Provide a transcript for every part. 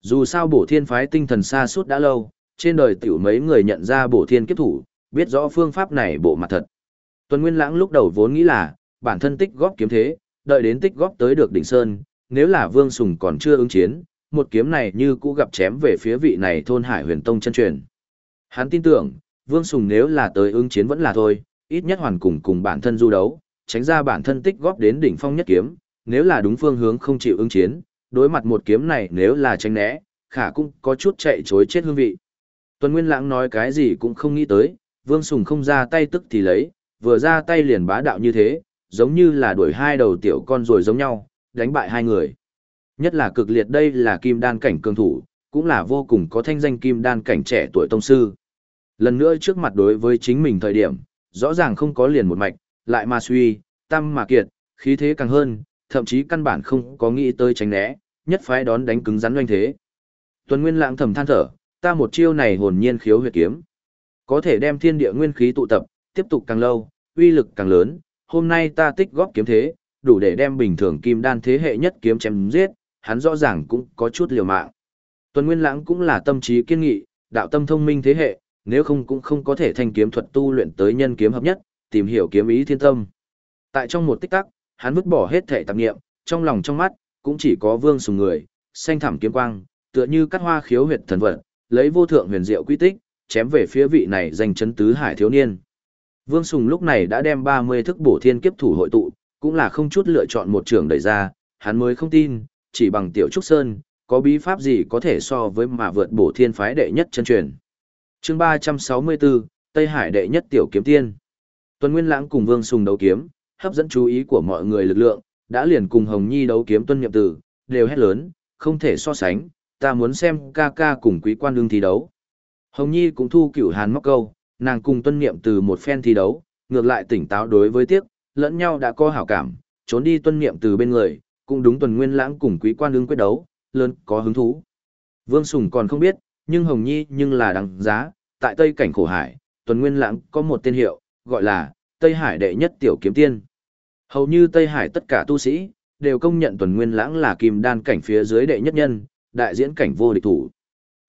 Dù sao bổ thiên phái tinh thần xa suốt đã lâu, trên đời tiểu mấy người nhận ra bổ thiên kiếp thủ, biết rõ phương pháp này bộ mặt thật. Tuần Nguyên Lãng lúc đầu vốn nghĩ là, bản thân tích góp kiếm thế, đợi đến tích góp tới được đỉnh sơn, nếu là Vương Sùng còn chưa ứng chiến, một kiếm này như cũ gặp chém về phía vị này thôn Hải Huyền Tông chân truyền. Hắn tin tưởng, Vương Sùng nếu là tới ứng chiến vẫn là thôi, ít nhất hoàn cùng cùng bản thân du đấu, tránh ra bản thân tích góp đến đỉnh phong nhất kiếm, nếu là đúng phương hướng không chịu ứng chiến, đối mặt một kiếm này nếu là tránh né, khả cũng có chút chạy chối chết hương vị. Tuần Nguyên Lãng nói cái gì cũng không nghĩ tới, Vương Sùng không ra tay tức thì lấy, vừa ra tay liền bá đạo như thế, giống như là đuổi hai đầu tiểu con rồi giống nhau, đánh bại hai người. Nhất là cực liệt đây là kim đan cảnh cường thủ, cũng là vô cùng có thanh danh kim đan cảnh trẻ tuổi tông sư. Lần nữa trước mặt đối với chính mình thời điểm, rõ ràng không có liền một mạch, lại mà suy, tâm mà kiệt, khí thế càng hơn, thậm chí căn bản không có nghĩ tới tránh né, nhất phái đón đánh cứng rắn doanh thế. Tuần Nguyên Lãng thầm than thở, ta một chiêu này hồn nhiên khiếu huyệt kiếm, có thể đem thiên địa nguyên khí tụ tập, tiếp tục càng lâu, uy lực càng lớn, hôm nay ta tích góp kiếm thế, đủ để đem bình thường kim đan thế hệ nhất kiếm chém giết, hắn rõ ràng cũng có chút liều mạng. Tuần Nguyên Lãng cũng là tâm trí kiên nghị, đạo tâm thông minh thế hệ, nếu không cũng không có thể thành kiếm thuật tu luyện tới nhân kiếm hợp nhất, tìm hiểu kiếm ý thiên tâm. Tại trong một tích tắc, hắn vứt bỏ hết thể tạp niệm, trong lòng trong mắt cũng chỉ có Vương Sùng người, xanh thẳm kiếm quang, tựa như cắt hoa khiếu huyệt thần vật, lấy vô thượng huyền diệu quy tích, chém về phía vị này danh chấn tứ hải thiếu niên. Vương Sùng lúc này đã đem 30 thức bổ thiên kiếp thủ hội tụ, cũng là không chút lựa chọn một trường đẩy ra, hắn mới không tin, chỉ bằng tiểu trúc sơn, có bí pháp gì có thể so với mà vượt bổ thiên phái đệ nhất chân truyền. chương 364, Tây Hải đệ nhất tiểu kiếm tiên. Tuần Nguyên Lãng cùng Vương Sùng đấu kiếm, hấp dẫn chú ý của mọi người lực lượng, đã liền cùng Hồng Nhi đấu kiếm tuân nhậm tử, đều hét lớn, không thể so sánh, ta muốn xem ca ca cùng quý quan đương thi đấu. Hồng Nhi cũng thu cửu hàn móc câu, nàng cùng tuân niệm từ một phen thi đấu, ngược lại tỉnh táo đối với tiếc, lẫn nhau đã có hảo cảm, trốn đi tuân niệm từ bên người, cũng đúng tuần nguyên lãng cùng quý quan đương quyết đấu, lớn có hứng thú. Vương Sùng còn không biết, nhưng Hồng Nhi nhưng là đáng giá, tại Tây cảnh khổ hải, tuần nguyên lãng có một tên hiệu, gọi là Tây Hải đệ nhất tiểu kiếm tiên. Hầu như Tây Hải tất cả tu sĩ, đều công nhận tuần nguyên lãng là kim đan cảnh phía dưới đệ nhất nhân, đại diễn cảnh vô địch thủ.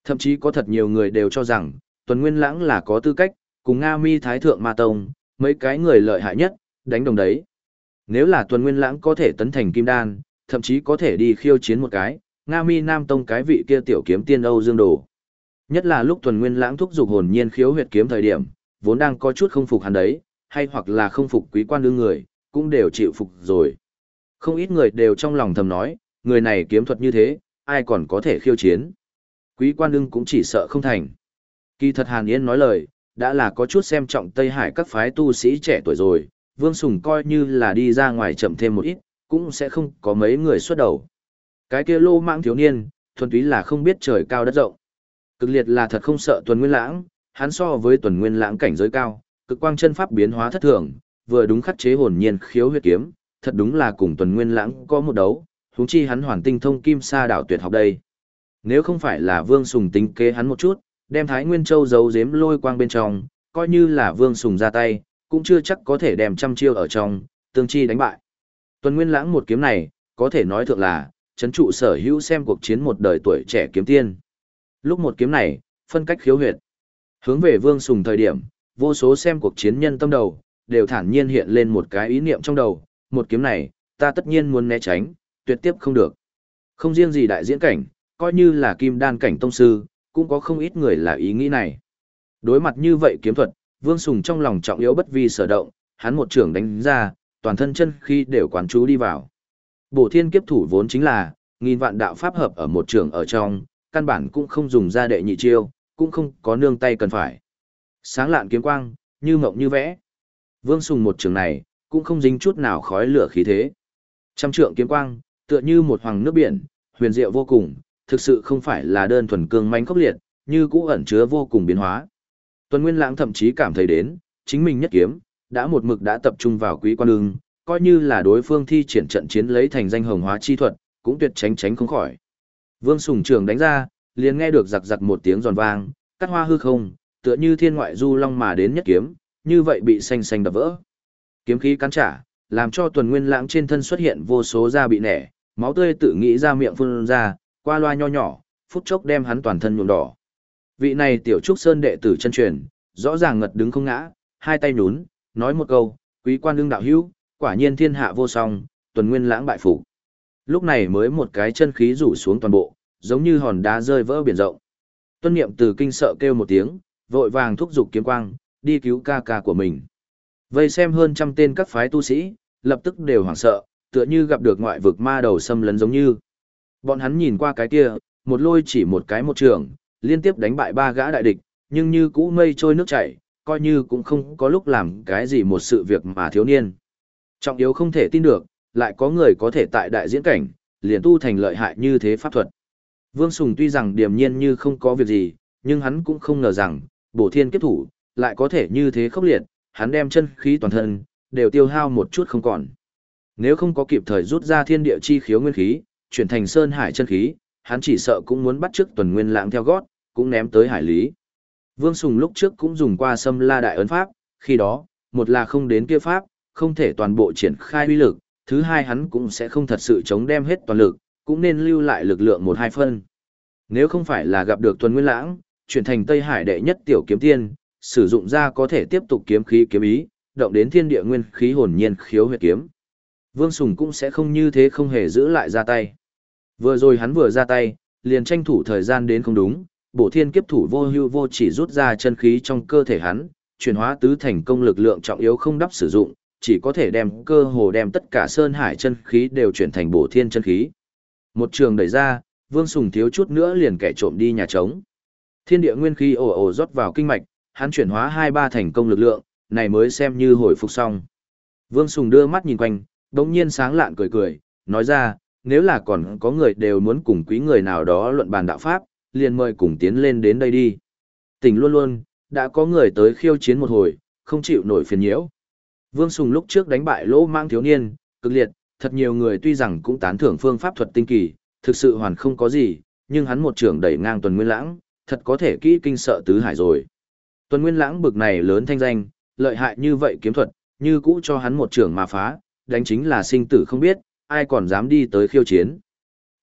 Thậm chí có thật nhiều người đều cho rằng, Tuần Nguyên Lãng là có tư cách, cùng Nga Mi Thái Thượng Ma Tông, mấy cái người lợi hại nhất, đánh đồng đấy. Nếu là Tuần Nguyên Lãng có thể tấn thành Kim Đan, thậm chí có thể đi khiêu chiến một cái, Nga Mi Nam Tông cái vị kia tiểu kiếm tiên Âu Dương Đồ. Nhất là lúc Tuần Nguyên Lãng thúc giục hồn nhiên khiếu huyệt kiếm thời điểm, vốn đang có chút không phục hắn đấy, hay hoặc là không phục quý quan đương người, cũng đều chịu phục rồi. Không ít người đều trong lòng thầm nói, người này kiếm thuật như thế, ai còn có thể khiêu chiến. Quý quan đương cũng chỉ sợ không thành. Kỳ thật Hàn Yên nói lời, đã là có chút xem trọng Tây Hải các phái tu sĩ trẻ tuổi rồi, Vương Sùng coi như là đi ra ngoài chậm thêm một ít, cũng sẽ không có mấy người xuất đầu. Cái kia lô mạng thiếu niên, thuần túy là không biết trời cao đất rộng. Cực liệt là thật không sợ tuần nguyên lãng, hắn so với tuần nguyên lãng cảnh giới cao, cực quang chân pháp biến hóa thất thường, vừa đúng khắc chế hồn nhiên khiếu huyết kiếm, thật đúng là cùng tuần nguyên lãng có một đấu, huống chi hắn hoàn tinh thông kim sa đảo tuyệt học đây. Nếu không phải là Vương Sùng tính kế hắn một chút, đem Thái Nguyên Châu giấu giếm lôi quang bên trong, coi như là Vương Sùng ra tay, cũng chưa chắc có thể đem trăm chiêu ở trong, tương chi đánh bại. Tuần Nguyên Lãng một kiếm này, có thể nói thượng là, chấn trụ sở hữu xem cuộc chiến một đời tuổi trẻ kiếm tiên. Lúc một kiếm này, phân cách khiếu huyệt. Hướng về Vương Sùng thời điểm, vô số xem cuộc chiến nhân tâm đầu, đều thản nhiên hiện lên một cái ý niệm trong đầu, một kiếm này, ta tất nhiên muốn né tránh, tuyệt tiếp không được. Không riêng gì đại diễn cảnh, coi như là kim đan cảnh tông sư, cũng có không ít người là ý nghĩ này. Đối mặt như vậy kiếm thuật, Vương Sùng trong lòng trọng yếu bất vi sở động, hắn một trường đánh ra, toàn thân chân khi đều quán chú đi vào. Bổ thiên kiếp thủ vốn chính là, nghìn vạn đạo pháp hợp ở một trường ở trong, căn bản cũng không dùng ra đệ nhị chiêu, cũng không có nương tay cần phải. Sáng lạn kiếm quang, như mộng như vẽ. Vương Sùng một trường này, cũng không dính chút nào khói lửa khí thế. Trăm trượng kiếm quang, tựa như một hoàng nước biển, huyền diệu vô cùng, thực sự không phải là đơn thuần cương manh khốc liệt, như cũ ẩn chứa vô cùng biến hóa. Tuần Nguyên Lãng thậm chí cảm thấy đến, chính mình nhất kiếm, đã một mực đã tập trung vào quý quan ưng, coi như là đối phương thi triển trận chiến lấy thành danh hồng hóa chi thuật, cũng tuyệt tránh tránh không khỏi. Vương Sùng Trường đánh ra, liền nghe được giặc giặc một tiếng giòn vang, cắt hoa hư không, tựa như thiên ngoại du long mà đến nhất kiếm, như vậy bị xanh xanh đập vỡ. Kiếm khí cắn trả, làm cho Tuần Nguyên Lãng trên thân xuất hiện vô số da bị nẻ, máu tươi tự nghĩ ra miệng phun ra, qua loa nho nhỏ, phút chốc đem hắn toàn thân nhuộm đỏ. Vị này tiểu trúc sơn đệ tử chân truyền, rõ ràng ngật đứng không ngã, hai tay nhún, nói một câu, quý quan đương đạo hữu, quả nhiên thiên hạ vô song, tuần nguyên lãng bại phủ. Lúc này mới một cái chân khí rủ xuống toàn bộ, giống như hòn đá rơi vỡ biển rộng. Tuân niệm từ kinh sợ kêu một tiếng, vội vàng thúc giục kiếm quang, đi cứu ca ca của mình. Vây xem hơn trăm tên các phái tu sĩ, lập tức đều hoảng sợ, tựa như gặp được ngoại vực ma đầu xâm lấn giống như. Bọn hắn nhìn qua cái kia, một lôi chỉ một cái một trường, liên tiếp đánh bại ba gã đại địch, nhưng như cũ mây trôi nước chảy, coi như cũng không có lúc làm cái gì một sự việc mà thiếu niên. Trọng yếu không thể tin được, lại có người có thể tại đại diễn cảnh, liền tu thành lợi hại như thế pháp thuật. Vương Sùng tuy rằng điềm nhiên như không có việc gì, nhưng hắn cũng không ngờ rằng, bổ thiên kiếp thủ, lại có thể như thế khốc liệt, hắn đem chân khí toàn thân, đều tiêu hao một chút không còn. Nếu không có kịp thời rút ra thiên địa chi khiếu nguyên khí, chuyển thành sơn hải chân khí, hắn chỉ sợ cũng muốn bắt trước tuần nguyên lãng theo gót, cũng ném tới hải lý. Vương Sùng lúc trước cũng dùng qua xâm la đại ấn pháp, khi đó, một là không đến kia pháp, không thể toàn bộ triển khai uy lực, thứ hai hắn cũng sẽ không thật sự chống đem hết toàn lực, cũng nên lưu lại lực lượng một hai phân. Nếu không phải là gặp được tuần nguyên lãng, chuyển thành Tây Hải đệ nhất tiểu kiếm tiên, sử dụng ra có thể tiếp tục kiếm khí kiếm ý, động đến thiên địa nguyên khí hồn nhiên khiếu huyệt kiếm. Vương Sùng cũng sẽ không như thế không hề giữ lại ra tay. Vừa rồi hắn vừa ra tay, liền tranh thủ thời gian đến không đúng, bổ thiên kiếp thủ vô hưu vô chỉ rút ra chân khí trong cơ thể hắn, chuyển hóa tứ thành công lực lượng trọng yếu không đắp sử dụng, chỉ có thể đem cơ hồ đem tất cả sơn hải chân khí đều chuyển thành bổ thiên chân khí. Một trường đẩy ra, Vương Sùng thiếu chút nữa liền kẻ trộm đi nhà trống. Thiên địa nguyên khí ồ ồ rót vào kinh mạch, hắn chuyển hóa hai ba thành công lực lượng, này mới xem như hồi phục xong. Vương Sùng đưa mắt nhìn quanh, đống nhiên sáng lạn cười cười, nói ra, nếu là còn có người đều muốn cùng quý người nào đó luận bàn đạo pháp, liền mời cùng tiến lên đến đây đi. Tỉnh luôn luôn, đã có người tới khiêu chiến một hồi, không chịu nổi phiền nhiễu. Vương Sùng lúc trước đánh bại lỗ mang thiếu niên, cực liệt, thật nhiều người tuy rằng cũng tán thưởng phương pháp thuật tinh kỳ, thực sự hoàn không có gì, nhưng hắn một trưởng đẩy ngang tuần nguyên lãng, thật có thể kỹ kinh sợ tứ hải rồi. Tuần nguyên lãng bực này lớn thanh danh, lợi hại như vậy kiếm thuật, như cũ cho hắn một trưởng mà phá, đánh chính là sinh tử không biết, ai còn dám đi tới khiêu chiến.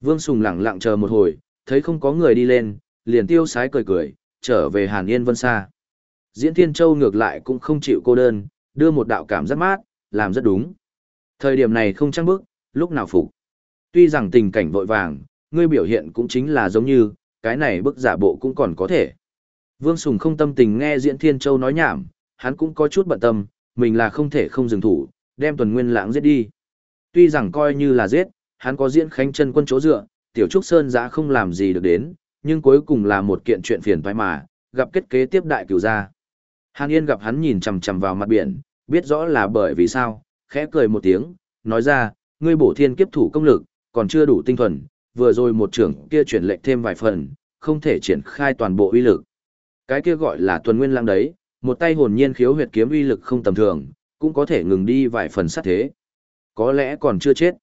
Vương Sùng lặng lặng chờ một hồi, thấy không có người đi lên, liền tiêu sái cười cười, trở về Hàn Yên Vân Sa. Diễn Thiên Châu ngược lại cũng không chịu cô đơn, đưa một đạo cảm rất mát, làm rất đúng. Thời điểm này không trăng bức, lúc nào phục. Tuy rằng tình cảnh vội vàng, ngươi biểu hiện cũng chính là giống như, cái này bức giả bộ cũng còn có thể. Vương Sùng không tâm tình nghe Diễn Thiên Châu nói nhảm, hắn cũng có chút bận tâm, mình là không thể không dừng thủ, đem tuần nguyên lãng giết đi. Tuy rằng coi như là giết, hắn có diễn khánh chân quân chỗ dựa, tiểu trúc sơn giá không làm gì được đến, nhưng cuối cùng là một kiện chuyện phiền toái mà, gặp kết kế tiếp đại cửu gia. Hàn Yên gặp hắn nhìn chằm chằm vào mặt biển, biết rõ là bởi vì sao, khẽ cười một tiếng, nói ra, ngươi bổ thiên kiếp thủ công lực, còn chưa đủ tinh thuần, vừa rồi một trưởng kia chuyển lệnh thêm vài phần, không thể triển khai toàn bộ uy lực. Cái kia gọi là tuần nguyên lãng đấy, một tay hồn nhiên khiếu huyệt kiếm uy lực không tầm thường, cũng có thể ngừng đi vài phần sát thế. Có lẽ còn chưa chết.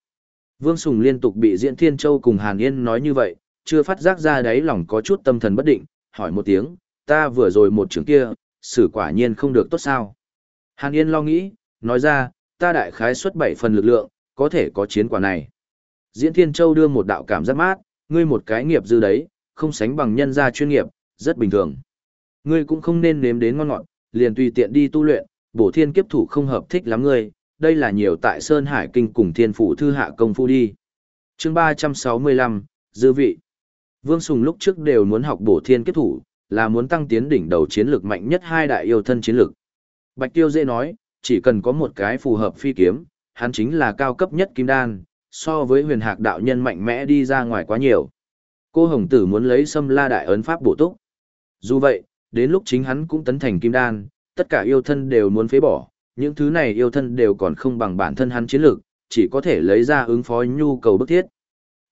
Vương Sùng liên tục bị Diễn Thiên Châu cùng Hàn Yên nói như vậy, chưa phát giác ra đấy lòng có chút tâm thần bất định, hỏi một tiếng, ta vừa rồi một trường kia, xử quả nhiên không được tốt sao. Hàn Yên lo nghĩ, nói ra, ta đại khái xuất bảy phần lực lượng, có thể có chiến quả này. Diễn Thiên Châu đưa một đạo cảm giác mát, ngươi một cái nghiệp dư đấy, không sánh bằng nhân gia chuyên nghiệp, rất bình thường. Ngươi cũng không nên nếm đến ngon ngọt, liền tùy tiện đi tu luyện, bổ thiên kiếp thủ không hợp thích lắm ngươi, đây là nhiều tại Sơn Hải Kinh cùng thiên phủ thư hạ công phu đi. chương 365, Dư vị. Vương Sùng lúc trước đều muốn học bổ thiên kiếp thủ, là muốn tăng tiến đỉnh đầu chiến lược mạnh nhất hai đại yêu thân chiến lược. Bạch Tiêu dễ nói, chỉ cần có một cái phù hợp phi kiếm, hắn chính là cao cấp nhất kim đan, so với huyền hạc đạo nhân mạnh mẽ đi ra ngoài quá nhiều. Cô Hồng Tử muốn lấy xâm la đại ấn pháp bổ túc. Dù vậy, đến lúc chính hắn cũng tấn thành kim đan, tất cả yêu thân đều muốn phế bỏ, những thứ này yêu thân đều còn không bằng bản thân hắn chiến lược, chỉ có thể lấy ra ứng phó nhu cầu bức thiết.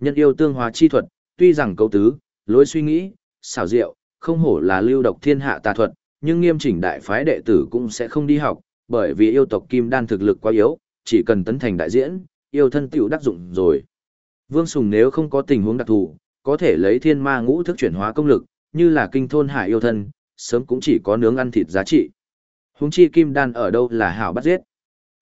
Nhân yêu tương hòa chi thuật, tuy rằng cấu tứ, lối suy nghĩ, xảo diệu, không hổ là lưu độc thiên hạ tà thuật, nhưng nghiêm chỉnh đại phái đệ tử cũng sẽ không đi học, bởi vì yêu tộc kim đan thực lực quá yếu, chỉ cần tấn thành đại diễn, yêu thân tiểu đắc dụng rồi. Vương Sùng nếu không có tình huống đặc thù, có thể lấy thiên ma ngũ thức chuyển hóa công lực, như là kinh thôn hải yêu thân, sớm cũng chỉ có nướng ăn thịt giá trị. huống chi kim đan ở đâu là hảo bắt giết.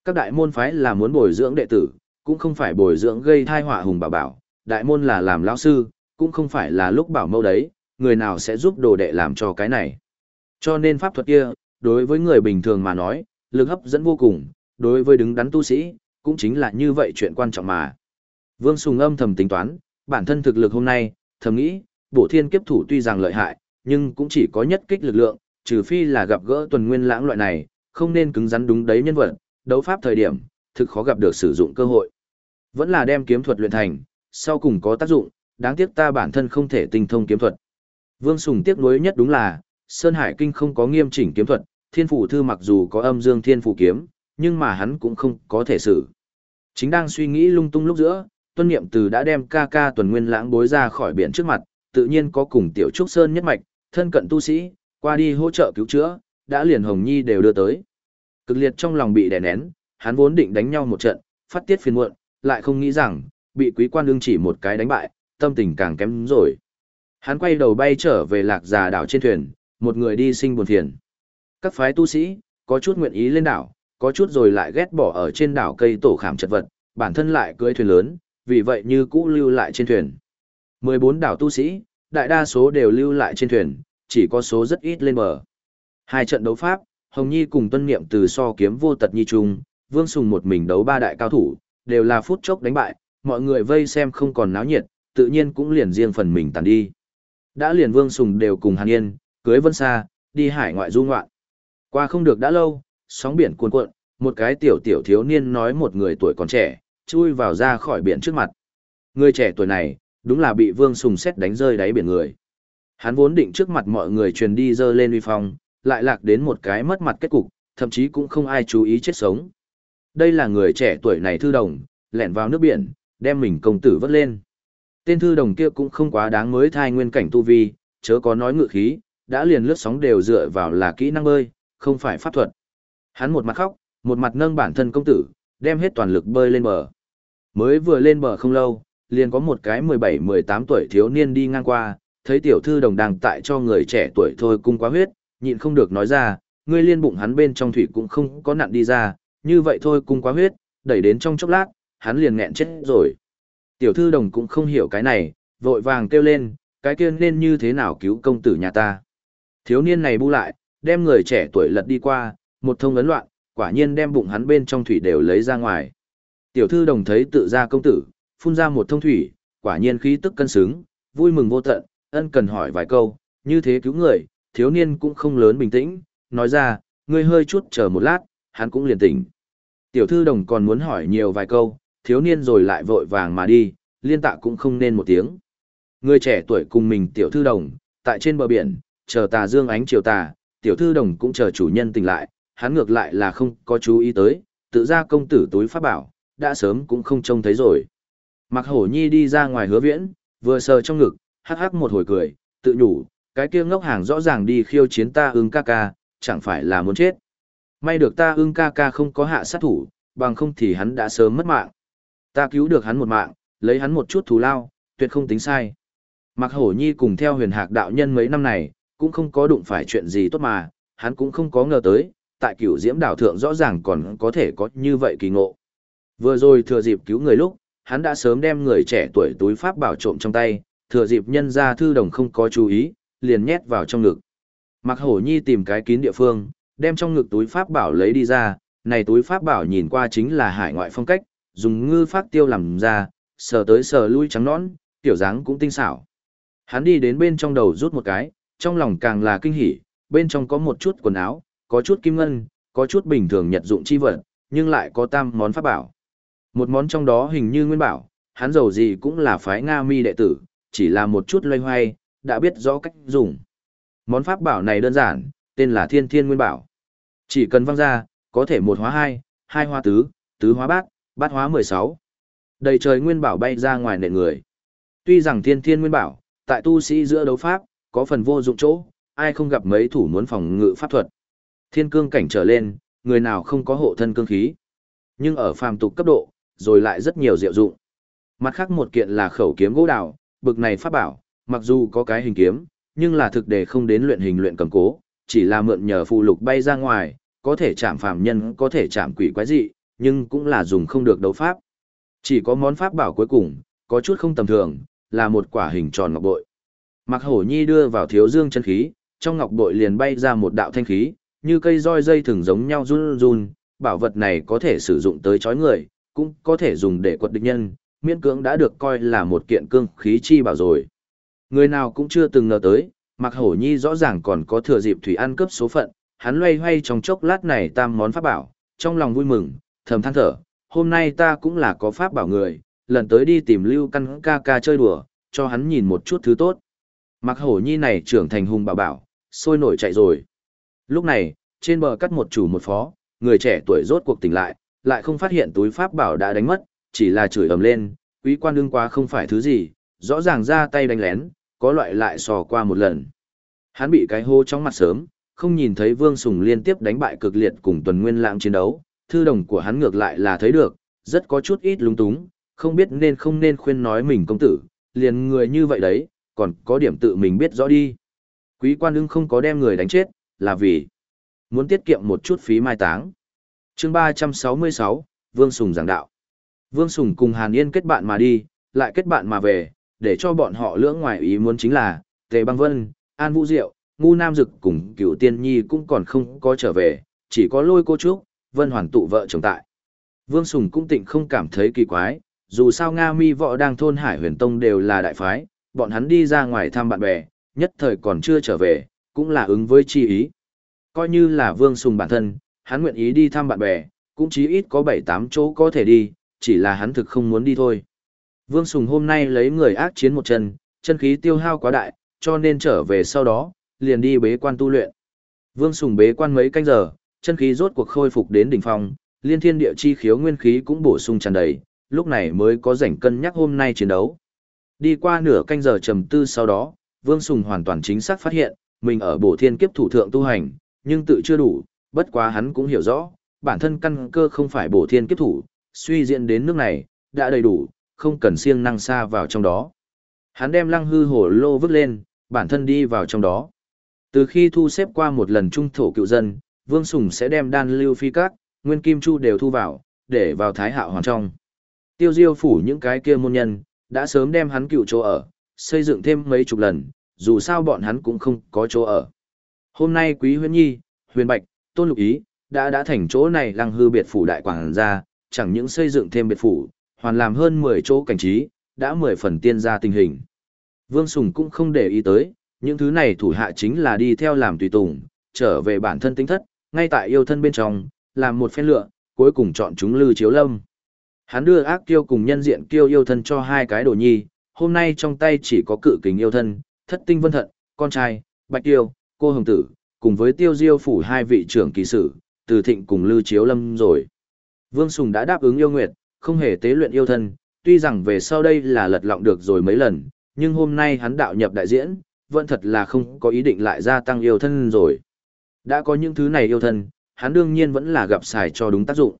Các đại môn phái là muốn bồi dưỡng đệ tử, cũng không phải bồi dưỡng gây thai họa hùng bảo bảo, đại môn là làm lão sư, cũng không phải là lúc bảo mâu đấy, người nào sẽ giúp đồ đệ làm cho cái này. Cho nên pháp thuật kia, đối với người bình thường mà nói, lực hấp dẫn vô cùng, đối với đứng đắn tu sĩ, cũng chính là như vậy chuyện quan trọng mà. Vương Sùng âm thầm tính toán, bản thân thực lực hôm nay, thầm nghĩ, bổ thiên kiếp thủ tuy rằng lợi hại, nhưng cũng chỉ có nhất kích lực lượng, trừ phi là gặp gỡ tuần nguyên lãng loại này, không nên cứng rắn đúng đấy nhân vật, đấu pháp thời điểm, thực khó gặp được sử dụng cơ hội. Vẫn là đem kiếm thuật luyện thành, sau cùng có tác dụng, đáng tiếc ta bản thân không thể tinh thông kiếm thuật. Vương Sùng tiếc nuối nhất đúng là, Sơn Hải Kinh không có nghiêm chỉnh kiếm thuật, thiên phủ thư mặc dù có âm dương thiên phủ kiếm, nhưng mà hắn cũng không có thể xử. Chính đang suy nghĩ lung tung lúc giữa, tuân niệm từ đã đem ca ca tuần nguyên lãng bối ra khỏi biển trước mặt, tự nhiên có cùng tiểu trúc sơn nhất mạch, thân cận tu sĩ, qua đi hỗ trợ cứu chữa, đã liền hồng nhi đều đưa tới. Cực liệt trong lòng bị đè nén, hắn vốn định đánh nhau một trận, phát tiết phiền muộn, lại không nghĩ rằng, bị quý quan đương chỉ một cái đánh bại, tâm tình càng kém rồi. Hắn quay đầu bay trở về lạc già đảo trên thuyền, một người đi sinh buồn phiền. Các phái tu sĩ, có chút nguyện ý lên đảo, có chút rồi lại ghét bỏ ở trên đảo cây tổ khảm chật vật, bản thân lại cưới thuyền lớn, vì vậy như cũ lưu lại trên thuyền. 14 đảo tu sĩ, đại đa số đều lưu lại trên thuyền, chỉ có số rất ít lên bờ. Hai trận đấu pháp, Hồng Nhi cùng tuân niệm từ so kiếm vô tật nhi trung, Vương Sùng một mình đấu ba đại cao thủ, đều là phút chốc đánh bại, mọi người vây xem không còn náo nhiệt, tự nhiên cũng liền riêng phần mình tàn đi. Đã liền Vương Sùng đều cùng Hàn Yên, cưới Vân Sa, đi hải ngoại du ngoạn. Qua không được đã lâu, sóng biển cuồn cuộn, một cái tiểu tiểu thiếu niên nói một người tuổi còn trẻ, chui vào ra khỏi biển trước mặt. Người trẻ tuổi này, đúng là bị Vương Sùng xét đánh rơi đáy biển người. Hắn vốn định trước mặt mọi người truyền đi dơ lên uy phong, lại lạc đến một cái mất mặt kết cục, thậm chí cũng không ai chú ý chết sống. Đây là người trẻ tuổi này thư đồng, lẻn vào nước biển, đem mình công tử vớt lên. Tên thư đồng kia cũng không quá đáng mới thai nguyên cảnh tu vi, chớ có nói ngự khí, đã liền lướt sóng đều dựa vào là kỹ năng bơi, không phải pháp thuật. Hắn một mặt khóc, một mặt nâng bản thân công tử, đem hết toàn lực bơi lên bờ. Mới vừa lên bờ không lâu, liền có một cái 17-18 tuổi thiếu niên đi ngang qua, thấy tiểu thư đồng đang tại cho người trẻ tuổi thôi cung quá huyết, nhịn không được nói ra, ngươi liên bụng hắn bên trong thủy cũng không có nặn đi ra, như vậy thôi cung quá huyết, đẩy đến trong chốc lát, hắn liền nghẹn chết rồi. Tiểu thư đồng cũng không hiểu cái này, vội vàng kêu lên, cái kia nên như thế nào cứu công tử nhà ta. Thiếu niên này bu lại, đem người trẻ tuổi lật đi qua, một thông ấn loạn, quả nhiên đem bụng hắn bên trong thủy đều lấy ra ngoài. Tiểu thư đồng thấy tự ra công tử, phun ra một thông thủy, quả nhiên khí tức cân xứng, vui mừng vô tận, ân cần hỏi vài câu, như thế cứu người, thiếu niên cũng không lớn bình tĩnh, nói ra, ngươi hơi chút chờ một lát, hắn cũng liền tỉnh. Tiểu thư đồng còn muốn hỏi nhiều vài câu, thiếu niên rồi lại vội vàng mà đi, liên tạ cũng không nên một tiếng. Người trẻ tuổi cùng mình tiểu thư đồng, tại trên bờ biển, chờ tà dương ánh chiều tà, tiểu thư đồng cũng chờ chủ nhân tỉnh lại, hắn ngược lại là không có chú ý tới, tự ra công tử túi pháp bảo, đã sớm cũng không trông thấy rồi. Mặc hổ nhi đi ra ngoài hứa viễn, vừa sờ trong ngực, hắc hắc một hồi cười, tự nhủ, cái kia ngốc hàng rõ ràng đi khiêu chiến ta ưng ca ca, chẳng phải là muốn chết. May được ta ưng ca ca không có hạ sát thủ, bằng không thì hắn đã sớm mất mạng. Ta cứu được hắn một mạng, lấy hắn một chút thù lao, tuyệt không tính sai. Mặc hổ nhi cùng theo huyền hạc đạo nhân mấy năm này, cũng không có đụng phải chuyện gì tốt mà, hắn cũng không có ngờ tới, tại cửu diễm đảo thượng rõ ràng còn có thể có như vậy kỳ ngộ. Vừa rồi thừa dịp cứu người lúc, hắn đã sớm đem người trẻ tuổi túi pháp bảo trộm trong tay, thừa dịp nhân ra thư đồng không có chú ý, liền nhét vào trong ngực. Mặc hổ nhi tìm cái kín địa phương, đem trong ngực túi pháp bảo lấy đi ra, này túi pháp bảo nhìn qua chính là hải ngoại phong cách, dùng ngư pháp tiêu làm ra, sờ tới sờ lui trắng nõn, tiểu dáng cũng tinh xảo. Hắn đi đến bên trong đầu rút một cái, trong lòng càng là kinh hỉ, bên trong có một chút quần áo, có chút kim ngân, có chút bình thường nhật dụng chi vật, nhưng lại có tam món pháp bảo. Một món trong đó hình như nguyên bảo, hắn giàu gì cũng là phái Nga mi đệ tử, chỉ là một chút loay hoay, đã biết rõ cách dùng. Món pháp bảo này đơn giản, tên là Thiên Thiên Nguyên Bảo. Chỉ cần văng ra, có thể một hóa hai, hai hóa tứ, tứ hóa bát, bát hóa mười sáu. Đầy trời nguyên bảo bay ra ngoài nền người. Tuy rằng Thiên Thiên Nguyên Bảo, tại tu sĩ giữa đấu pháp, có phần vô dụng chỗ, ai không gặp mấy thủ muốn phòng ngự pháp thuật. Thiên cương cảnh trở lên, người nào không có hộ thân cương khí. Nhưng ở phàm tục cấp độ, rồi lại rất nhiều diệu dụng. Mặt khác một kiện là khẩu kiếm gỗ đào, bực này pháp bảo, mặc dù có cái hình kiếm, nhưng là thực để không đến luyện hình luyện cầm cố, chỉ là mượn nhờ phụ lục bay ra ngoài, có thể chạm phàm nhân, có thể chạm quỷ quái dị, nhưng cũng là dùng không được đấu pháp. Chỉ có món pháp bảo cuối cùng, có chút không tầm thường, là một quả hình tròn ngọc bội. Mặc hổ nhi đưa vào thiếu dương chân khí, trong ngọc bội liền bay ra một đạo thanh khí, như cây roi dây thường giống nhau run run, bảo vật này có thể sử dụng tới chói người, cũng có thể dùng để quật địch nhân, miễn cưỡng đã được coi là một kiện cương khí chi bảo rồi. Người nào cũng chưa từng ngờ tới, Mặc Hổ Nhi rõ ràng còn có thừa dịp thủy ăn cướp số phận, hắn loay hoay trong chốc lát này tam món pháp bảo, trong lòng vui mừng, thầm than thở, hôm nay ta cũng là có pháp bảo người, lần tới đi tìm Lưu Căn ca ca chơi đùa, cho hắn nhìn một chút thứ tốt. Mặc Hổ Nhi này trưởng thành hùng bảo bảo, sôi nổi chạy rồi. Lúc này, trên bờ cắt một chủ một phó, người trẻ tuổi rốt cuộc tỉnh lại, lại không phát hiện túi pháp bảo đã đánh mất, chỉ là chửi ầm lên, quý quan đương quá không phải thứ gì, rõ ràng ra tay đánh lén, có loại lại sò qua một lần. Hắn bị cái hô trong mặt sớm, không nhìn thấy Vương Sùng liên tiếp đánh bại cực liệt cùng tuần nguyên lãng chiến đấu, thư đồng của hắn ngược lại là thấy được, rất có chút ít lung túng, không biết nên không nên khuyên nói mình công tử, liền người như vậy đấy, còn có điểm tự mình biết rõ đi. Quý quan đương không có đem người đánh chết, là vì muốn tiết kiệm một chút phí mai táng chương 366, Vương Sùng giảng đạo. Vương Sùng cùng Hàn Yên kết bạn mà đi, lại kết bạn mà về, để cho bọn họ lưỡng ngoài ý muốn chính là, Tề Băng Vân, An Vũ Diệu, Ngu Nam Dực cùng cựu tiên nhi cũng còn không có trở về, chỉ có lôi cô Trúc, Vân Hoàn tụ vợ chồng tại. Vương Sùng cũng tịnh không cảm thấy kỳ quái, dù sao Nga mi võ đang thôn Hải huyền tông đều là đại phái, bọn hắn đi ra ngoài thăm bạn bè, nhất thời còn chưa trở về, cũng là ứng với chi ý. Coi như là Vương Sùng bản thân, hắn nguyện ý đi thăm bạn bè, cũng chí ít có 7-8 chỗ có thể đi, chỉ là hắn thực không muốn đi thôi. Vương Sùng hôm nay lấy người ác chiến một chân, chân khí tiêu hao quá đại, cho nên trở về sau đó, liền đi bế quan tu luyện. Vương Sùng bế quan mấy canh giờ, chân khí rốt cuộc khôi phục đến đỉnh phong, liên thiên địa chi khiếu nguyên khí cũng bổ sung tràn đầy, lúc này mới có rảnh cân nhắc hôm nay chiến đấu. Đi qua nửa canh giờ trầm tư sau đó, Vương Sùng hoàn toàn chính xác phát hiện, mình ở bổ thiên kiếp thủ thượng tu hành, nhưng tự chưa đủ, bất quá hắn cũng hiểu rõ, bản thân căn cơ không phải bổ thiên kiếp thủ, suy diễn đến nước này, đã đầy đủ, không cần siêng năng xa vào trong đó. Hắn đem lăng hư hổ lô vứt lên, bản thân đi vào trong đó. Từ khi thu xếp qua một lần trung thổ cựu dân, Vương Sùng sẽ đem đan lưu phi các, nguyên kim chu đều thu vào, để vào thái hạo hoàn trong. Tiêu diêu phủ những cái kia môn nhân, đã sớm đem hắn cựu chỗ ở, xây dựng thêm mấy chục lần, dù sao bọn hắn cũng không có chỗ ở. Hôm nay Quý Huyên Nhi, Huyền Bạch, Tôn Lục Ý, đã đã thành chỗ này lăng hư biệt phủ đại quảng ra, chẳng những xây dựng thêm biệt phủ, hoàn làm hơn 10 chỗ cảnh trí, đã 10 phần tiên ra tình hình. Vương Sùng cũng không để ý tới, những thứ này thủ hạ chính là đi theo làm tùy tùng, trở về bản thân tính thất, ngay tại yêu thân bên trong, làm một phen lựa, cuối cùng chọn chúng lư chiếu lâm. Hắn đưa ác tiêu cùng nhân diện kiêu yêu thân cho hai cái đồ nhi, hôm nay trong tay chỉ có cự kính yêu thân, thất tinh vân thận, con trai, bạch tiêu, cô hồng tử, cùng với tiêu diêu phủ hai vị trưởng kỳ sử, từ thịnh cùng lư chiếu lâm rồi. Vương Sùng đã đáp ứng yêu nguyệt, không hề tế luyện yêu thân, tuy rằng về sau đây là lật lọng được rồi mấy lần, nhưng hôm nay hắn đạo nhập đại diễn, vẫn thật là không có ý định lại gia tăng yêu thân rồi. Đã có những thứ này yêu thân, hắn đương nhiên vẫn là gặp xài cho đúng tác dụng.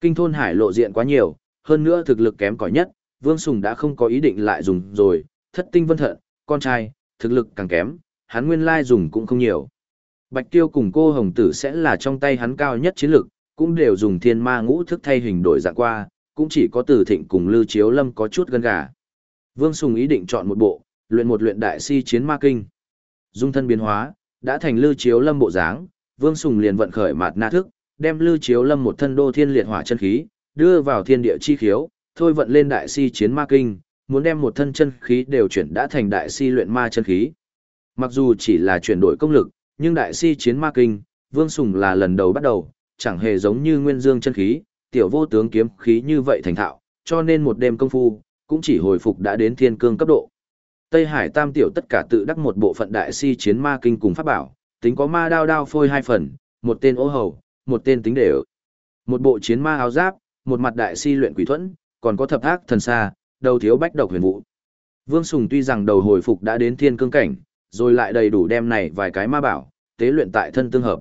Kinh thôn hải lộ diện quá nhiều, hơn nữa thực lực kém cỏi nhất, Vương Sùng đã không có ý định lại dùng rồi, thất tinh vân thận, con trai, thực lực càng kém, hắn nguyên lai dùng cũng không nhiều. Bạch Tiêu cùng cô Hồng Tử sẽ là trong tay hắn cao nhất chiến lực, cũng đều dùng thiên ma ngũ thức thay hình đổi dạng qua, cũng chỉ có Từ Thịnh cùng Lưu Chiếu Lâm có chút gân gà. Vương Sùng ý định chọn một bộ, luyện một luyện đại si chiến ma kinh. Dung thân biến hóa, đã thành Lưu Chiếu Lâm bộ dáng, Vương Sùng liền vận khởi mạt na thức, đem Lưu Chiếu Lâm một thân đô thiên liệt hỏa chân khí, đưa vào thiên địa chi khiếu, thôi vận lên đại si chiến ma kinh, muốn đem một thân chân khí đều chuyển đã thành đại si luyện ma chân khí. Mặc dù chỉ là chuyển đổi công lực, nhưng đại si chiến ma kinh, Vương Sùng là lần đầu bắt đầu, chẳng hề giống như nguyên dương chân khí, tiểu vô tướng kiếm khí như vậy thành thạo, cho nên một đêm công phu, cũng chỉ hồi phục đã đến thiên cương cấp độ. Tây Hải Tam tiểu tất cả tự đắc một bộ phận đại si chiến ma kinh cùng pháp bảo, tính có ma đao đao phôi hai phần, một tên ô hầu, một tên tính đều. Một bộ chiến ma áo giáp, một mặt đại si luyện quỷ thuẫn, còn có thập ác thần xa, đầu thiếu bách độc huyền vụ. Vương Sùng tuy rằng đầu hồi phục đã đến thiên cương cảnh, rồi lại đầy đủ đem này vài cái ma bảo, tế luyện tại thân tương hợp.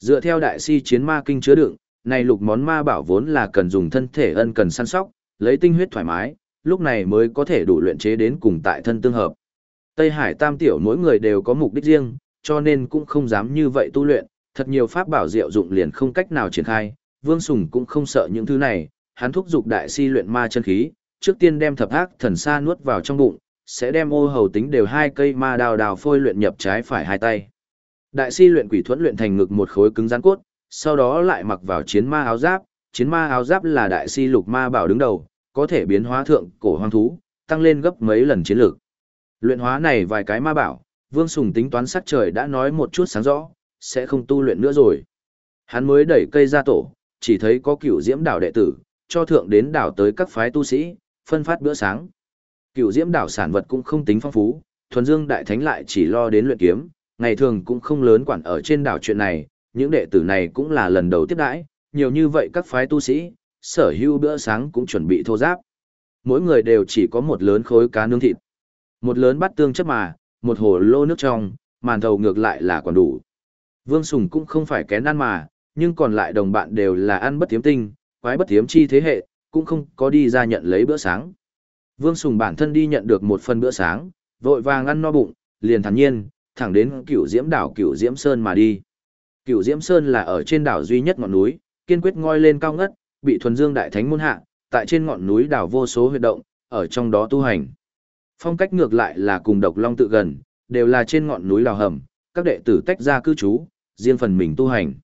Dựa theo đại si chiến ma kinh chứa đựng, này lục món ma bảo vốn là cần dùng thân thể ân cần săn sóc, lấy tinh huyết thoải mái, lúc này mới có thể đủ luyện chế đến cùng tại thân tương hợp. Tây Hải Tam tiểu mỗi người đều có mục đích riêng, cho nên cũng không dám như vậy tu luyện, thật nhiều pháp bảo diệu dụng liền không cách nào triển khai, Vương Sùng cũng không sợ những thứ này, hắn thúc dục đại si luyện ma chân khí, trước tiên đem thập ác thần sa nuốt vào trong bụng, sẽ đem ô hầu tính đều hai cây ma đào đào phôi luyện nhập trái phải hai tay. Đại si luyện quỷ thuẫn luyện thành ngực một khối cứng rắn cốt, sau đó lại mặc vào chiến ma áo giáp, chiến ma áo giáp là đại si lục ma bảo đứng đầu, có thể biến hóa thượng cổ hoang thú, tăng lên gấp mấy lần chiến lược. Luyện hóa này vài cái ma bảo, Vương Sùng tính toán sắc trời đã nói một chút sáng rõ, sẽ không tu luyện nữa rồi. Hắn mới đẩy cây ra tổ, chỉ thấy có cửu diễm đảo đệ tử, cho thượng đến đảo tới các phái tu sĩ, phân phát bữa sáng. Cựu diễm đảo sản vật cũng không tính phong phú, thuần dương đại thánh lại chỉ lo đến luyện kiếm, ngày thường cũng không lớn quản ở trên đảo chuyện này, những đệ tử này cũng là lần đầu tiếp đãi, nhiều như vậy các phái tu sĩ, sở hữu bữa sáng cũng chuẩn bị thô giáp. Mỗi người đều chỉ có một lớn khối cá nướng thịt, một lớn bát tương chấp mà, một hồ lô nước trong, màn thầu ngược lại là còn đủ. Vương Sùng cũng không phải kén ăn mà, nhưng còn lại đồng bạn đều là ăn bất tiếm tinh, quái bất tiếm chi thế hệ, cũng không có đi ra nhận lấy bữa sáng. Vương Sùng bản thân đi nhận được một phần bữa sáng, vội vàng ăn no bụng, liền thản nhiên, thẳng đến cửu diễm đảo cửu diễm sơn mà đi. Cửu diễm sơn là ở trên đảo duy nhất ngọn núi, kiên quyết ngoi lên cao ngất, bị thuần dương đại thánh môn hạ, tại trên ngọn núi đảo vô số huyệt động, ở trong đó tu hành. Phong cách ngược lại là cùng độc long tự gần, đều là trên ngọn núi đào hầm, các đệ tử tách ra cư trú, riêng phần mình tu hành.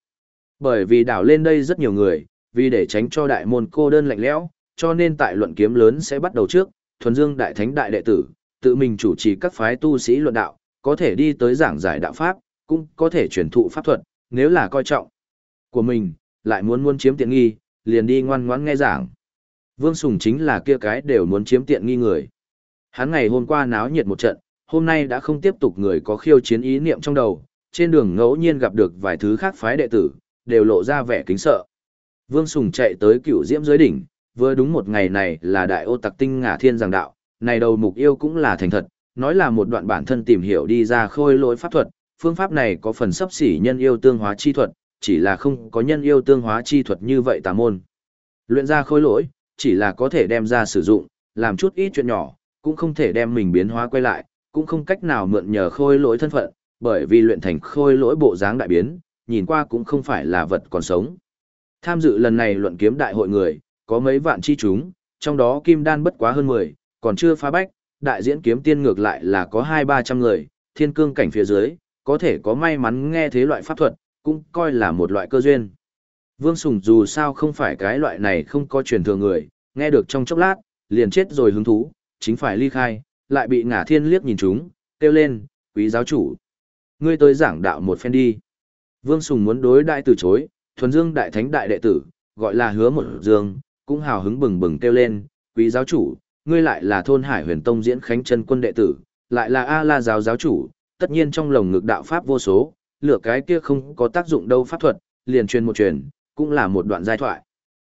Bởi vì đảo lên đây rất nhiều người, vì để tránh cho đại môn cô đơn lạnh lẽo, cho nên tại luận kiếm lớn sẽ bắt đầu trước, thuần dương đại thánh đại đệ tử, tự mình chủ trì các phái tu sĩ luận đạo, có thể đi tới giảng giải đạo pháp, cũng có thể truyền thụ pháp thuật, nếu là coi trọng của mình, lại muốn muốn chiếm tiện nghi, liền đi ngoan ngoãn nghe giảng. Vương Sùng chính là kia cái đều muốn chiếm tiện nghi người. Hắn ngày hôm qua náo nhiệt một trận, hôm nay đã không tiếp tục người có khiêu chiến ý niệm trong đầu, trên đường ngẫu nhiên gặp được vài thứ khác phái đệ tử, đều lộ ra vẻ kính sợ. Vương Sùng chạy tới cựu diễm dưới đỉnh, vừa đúng một ngày này là đại ô tặc tinh ngả thiên giảng đạo, này đầu mục yêu cũng là thành thật, nói là một đoạn bản thân tìm hiểu đi ra khôi lỗi pháp thuật, phương pháp này có phần sấp xỉ nhân yêu tương hóa chi thuật, chỉ là không có nhân yêu tương hóa chi thuật như vậy tà môn. Luyện ra khôi lỗi, chỉ là có thể đem ra sử dụng, làm chút ít chuyện nhỏ, cũng không thể đem mình biến hóa quay lại, cũng không cách nào mượn nhờ khôi lỗi thân phận, bởi vì luyện thành khôi lỗi bộ dáng đại biến, nhìn qua cũng không phải là vật còn sống. Tham dự lần này luận kiếm đại hội người, có mấy vạn chi chúng, trong đó kim đan bất quá hơn 10, còn chưa phá bách, đại diễn kiếm tiên ngược lại là có 2-300 người, thiên cương cảnh phía dưới, có thể có may mắn nghe thế loại pháp thuật, cũng coi là một loại cơ duyên. Vương Sùng dù sao không phải cái loại này không có truyền thừa người, nghe được trong chốc lát, liền chết rồi hứng thú, chính phải ly khai, lại bị ngả thiên liếc nhìn chúng, kêu lên, quý giáo chủ. Ngươi tới giảng đạo một phen đi. Vương Sùng muốn đối đại từ chối, thuần dương đại thánh đại đệ tử, gọi là hứa một dương, cũng hào hứng bừng bừng kêu lên, quý giáo chủ, ngươi lại là thôn hải huyền tông diễn khánh chân quân đệ tử, lại là A la giáo giáo chủ, tất nhiên trong lồng ngực đạo pháp vô số, lửa cái kia không có tác dụng đâu pháp thuật, liền truyền một truyền, cũng là một đoạn giai thoại.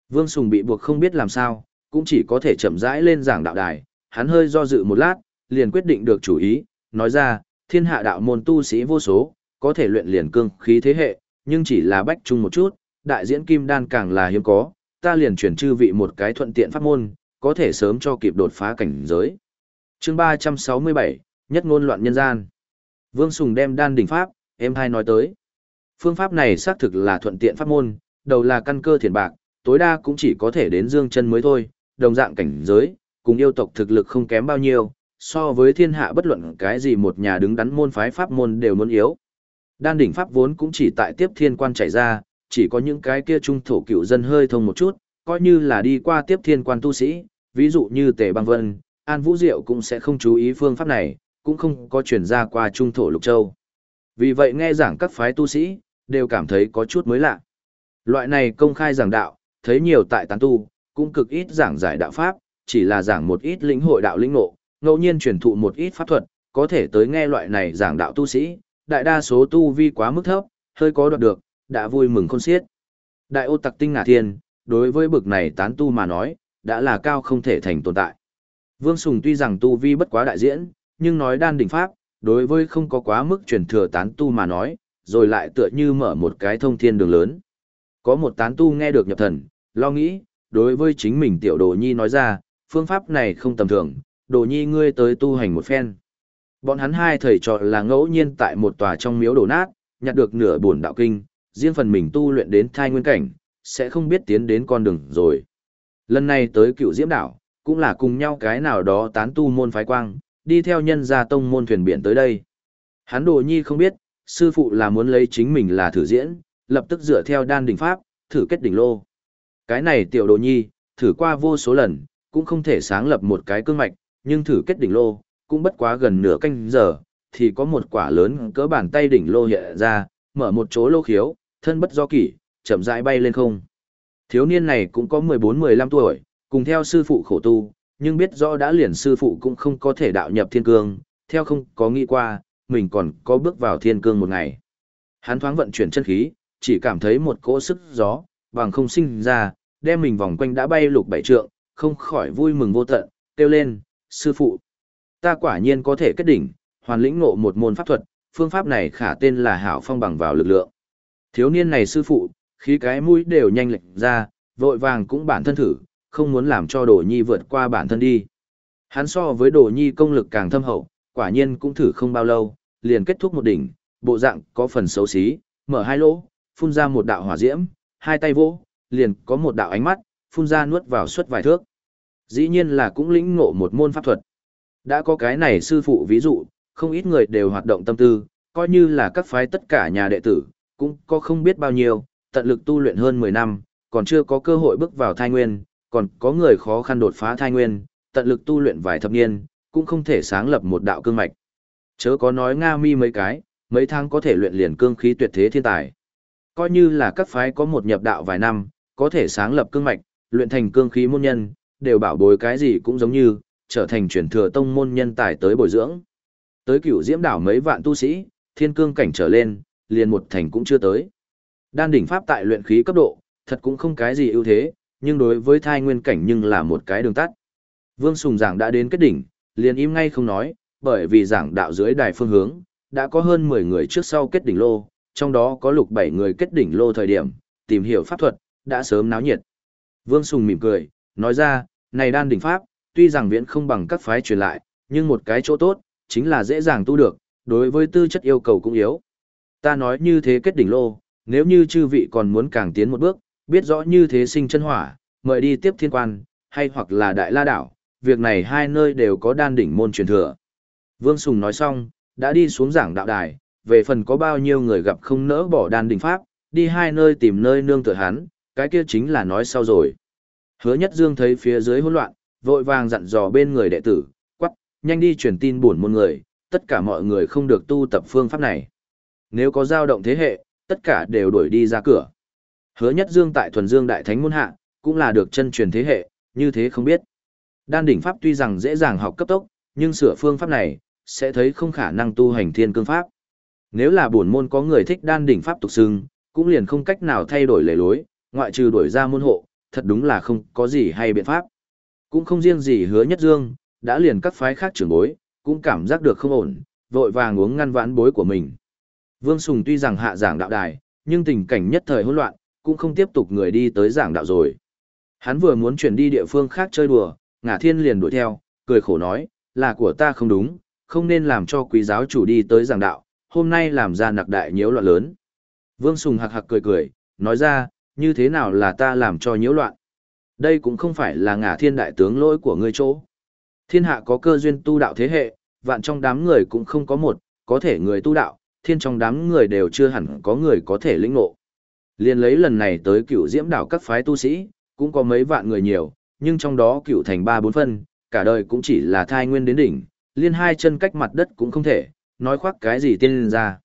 Vương Sùng bị buộc không biết làm sao, cũng chỉ có thể chậm rãi lên giảng đạo đài, hắn hơi do dự một lát, liền quyết định được chủ ý, nói ra, thiên hạ đạo môn tu sĩ vô số, có thể luyện liền cương khí thế hệ, nhưng chỉ là bách chung một chút, đại diễn kim đan càng là hiếm có, ta liền chuyển chư vị một cái thuận tiện pháp môn, có thể sớm cho kịp đột phá cảnh giới. chương 367, nhất ngôn loạn nhân gian. Vương Sùng đem đan đỉnh pháp, em hai nói tới. Phương pháp này xác thực là thuận tiện pháp môn, đầu là căn cơ thiền bạc, tối đa cũng chỉ có thể đến dương chân mới thôi, đồng dạng cảnh giới, cùng yêu tộc thực lực không kém bao nhiêu, so với thiên hạ bất luận cái gì một nhà đứng đắn môn phái pháp môn đều muốn yếu. Đan đỉnh pháp vốn cũng chỉ tại tiếp thiên quan chảy ra, chỉ có những cái kia trung thổ cựu dân hơi thông một chút, coi như là đi qua tiếp thiên quan tu sĩ, ví dụ như Tề Băng Vân, An Vũ Diệu cũng sẽ không chú ý phương pháp này, cũng không có chuyển ra qua trung thổ lục châu. Vì vậy nghe giảng các phái tu sĩ, đều cảm thấy có chút mới lạ. Loại này công khai giảng đạo, thấy nhiều tại tán tu, cũng cực ít giảng giải đạo pháp, chỉ là giảng một ít lĩnh hội đạo lĩnh ngộ, ngẫu nhiên truyền thụ một ít pháp thuật, có thể tới nghe loại này giảng đạo tu sĩ, đại đa số tu vi quá mức thấp, hơi có đoạt được, đã vui mừng khôn xiết. Đại ô tặc tinh ngả thiên, đối với bực này tán tu mà nói, đã là cao không thể thành tồn tại. Vương Sùng tuy rằng tu vi bất quá đại diễn, nhưng nói đan đỉnh pháp, đối với không có quá mức truyền thừa tán tu mà nói, rồi lại tựa như mở một cái thông thiên đường lớn. Có một tán tu nghe được nhập thần, lo nghĩ, đối với chính mình tiểu đồ nhi nói ra, phương pháp này không tầm thường, đồ nhi ngươi tới tu hành một phen. Bọn hắn hai thầy trò là ngẫu nhiên tại một tòa trong miếu đổ nát, nhặt được nửa bổn đạo kinh, riêng phần mình tu luyện đến thai nguyên cảnh, sẽ không biết tiến đến con đường rồi. Lần này tới cựu diễm đảo, cũng là cùng nhau cái nào đó tán tu môn phái quang, đi theo nhân gia tông môn thuyền biển tới đây. Hắn đồ nhi không biết, sư phụ là muốn lấy chính mình là thử diễn, lập tức dựa theo đan đỉnh pháp, thử kết đỉnh lô. Cái này tiểu đồ nhi, thử qua vô số lần, cũng không thể sáng lập một cái cương mạch, nhưng thử kết đỉnh lô, cũng bất quá gần nửa canh giờ, thì có một quả lớn cỡ bàn tay đỉnh lô hiện ra, mở một chỗ lô khiếu, thân bất do kỷ, chậm rãi bay lên không. Thiếu niên này cũng có 14-15 tuổi, cùng theo sư phụ khổ tu, nhưng biết rõ đã liền sư phụ cũng không có thể đạo nhập thiên cương, theo không có nghĩ qua, mình còn có bước vào thiên cương một ngày. Hắn thoáng vận chuyển chân khí, chỉ cảm thấy một cỗ sức gió, bằng không sinh ra, đem mình vòng quanh đã bay lục bảy trượng, không khỏi vui mừng vô tận, kêu lên, sư phụ. Ta quả nhiên có thể kết đỉnh, hoàn lĩnh ngộ một môn pháp thuật, phương pháp này khả tên là hảo phong bằng vào lực lượng. Thiếu niên này sư phụ, khí cái mũi đều nhanh lệch ra, vội vàng cũng bản thân thử, không muốn làm cho đồ nhi vượt qua bản thân đi. Hắn so với đồ nhi công lực càng thâm hậu, quả nhiên cũng thử không bao lâu, liền kết thúc một đỉnh, bộ dạng có phần xấu xí, mở hai lỗ, phun ra một đạo hỏa diễm, hai tay vỗ, liền có một đạo ánh mắt, phun ra nuốt vào suốt vài thước. Dĩ nhiên là cũng lĩnh ngộ một môn pháp thuật. Đã có cái này sư phụ ví dụ, không ít người đều hoạt động tâm tư, coi như là các phái tất cả nhà đệ tử, cũng có không biết bao nhiêu, tận lực tu luyện hơn 10 năm, còn chưa có cơ hội bước vào thai nguyên, còn có người khó khăn đột phá thai nguyên, tận lực tu luyện vài thập niên, cũng không thể sáng lập một đạo cương mạch. Chớ có nói Nga mi mấy cái, mấy tháng có thể luyện liền cương khí tuyệt thế thiên tài. Coi như là các phái có một nhập đạo vài năm, có thể sáng lập cương mạch, luyện thành cương khí môn nhân, đều bảo bối cái gì cũng giống như, trở thành chuyển thừa tông môn nhân tài tới bồi dưỡng. Tới cửu diễm đảo mấy vạn tu sĩ, thiên cương cảnh trở lên, liền một thành cũng chưa tới. Đan đỉnh pháp tại luyện khí cấp độ, thật cũng không cái gì ưu thế, nhưng đối với thai nguyên cảnh nhưng là một cái đường tắt. Vương Sùng giảng đã đến kết đỉnh, liền im ngay không nói, bởi vì giảng đạo dưới đài phương hướng, đã có hơn 10 người trước sau kết đỉnh lô, trong đó có lục 7 người kết đỉnh lô thời điểm, tìm hiểu pháp thuật, đã sớm náo nhiệt. Vương Sùng mỉm cười, nói ra, này đan đỉnh pháp, tuy rằng viễn không bằng các phái truyền lại, nhưng một cái chỗ tốt, chính là dễ dàng tu được, đối với tư chất yêu cầu cũng yếu. Ta nói như thế kết đỉnh lô, nếu như chư vị còn muốn càng tiến một bước, biết rõ như thế sinh chân hỏa, mời đi tiếp thiên quan, hay hoặc là đại la đảo, việc này hai nơi đều có đan đỉnh môn truyền thừa. Vương Sùng nói xong, đã đi xuống giảng đạo đài, về phần có bao nhiêu người gặp không nỡ bỏ đan đỉnh pháp, đi hai nơi tìm nơi nương tựa hắn, cái kia chính là nói sau rồi. Hứa Nhất Dương thấy phía dưới hỗn loạn, vội vàng dặn dò bên người đệ tử, quắc, nhanh đi truyền tin buồn môn người, tất cả mọi người không được tu tập phương pháp này. Nếu có dao động thế hệ, tất cả đều đuổi đi ra cửa. Hứa Nhất Dương tại Thuần Dương Đại Thánh môn hạ, cũng là được chân truyền thế hệ, như thế không biết. Đan đỉnh pháp tuy rằng dễ dàng học cấp tốc, nhưng sửa phương pháp này, sẽ thấy không khả năng tu hành thiên cương pháp. Nếu là buồn môn có người thích đan đỉnh pháp tục xưng, cũng liền không cách nào thay đổi lề lối, ngoại trừ đuổi ra môn hộ, thật đúng là không có gì hay biện pháp. Cũng không riêng gì hứa nhất dương, đã liền các phái khác trưởng bối, cũng cảm giác được không ổn, vội vàng uống ngăn vãn bối của mình. Vương Sùng tuy rằng hạ giảng đạo đài, nhưng tình cảnh nhất thời hỗn loạn, cũng không tiếp tục người đi tới giảng đạo rồi. Hắn vừa muốn chuyển đi địa phương khác chơi đùa, ngả thiên liền đuổi theo, cười khổ nói, là của ta không đúng, không nên làm cho quý giáo chủ đi tới giảng đạo, hôm nay làm ra nặc đại nhiễu loạn lớn. Vương Sùng hạc hạc cười cười, nói ra, như thế nào là ta làm cho nhiễu loạn. Đây cũng không phải là ngả thiên đại tướng lỗi của ngươi chỗ. Thiên hạ có cơ duyên tu đạo thế hệ, vạn trong đám người cũng không có một, có thể người tu đạo, thiên trong đám người đều chưa hẳn có người có thể lĩnh ngộ. Liên lấy lần này tới cựu diễm đảo các phái tu sĩ, cũng có mấy vạn người nhiều, nhưng trong đó cựu thành ba bốn phân, cả đời cũng chỉ là thai nguyên đến đỉnh, liên hai chân cách mặt đất cũng không thể, nói khoác cái gì tiên ra.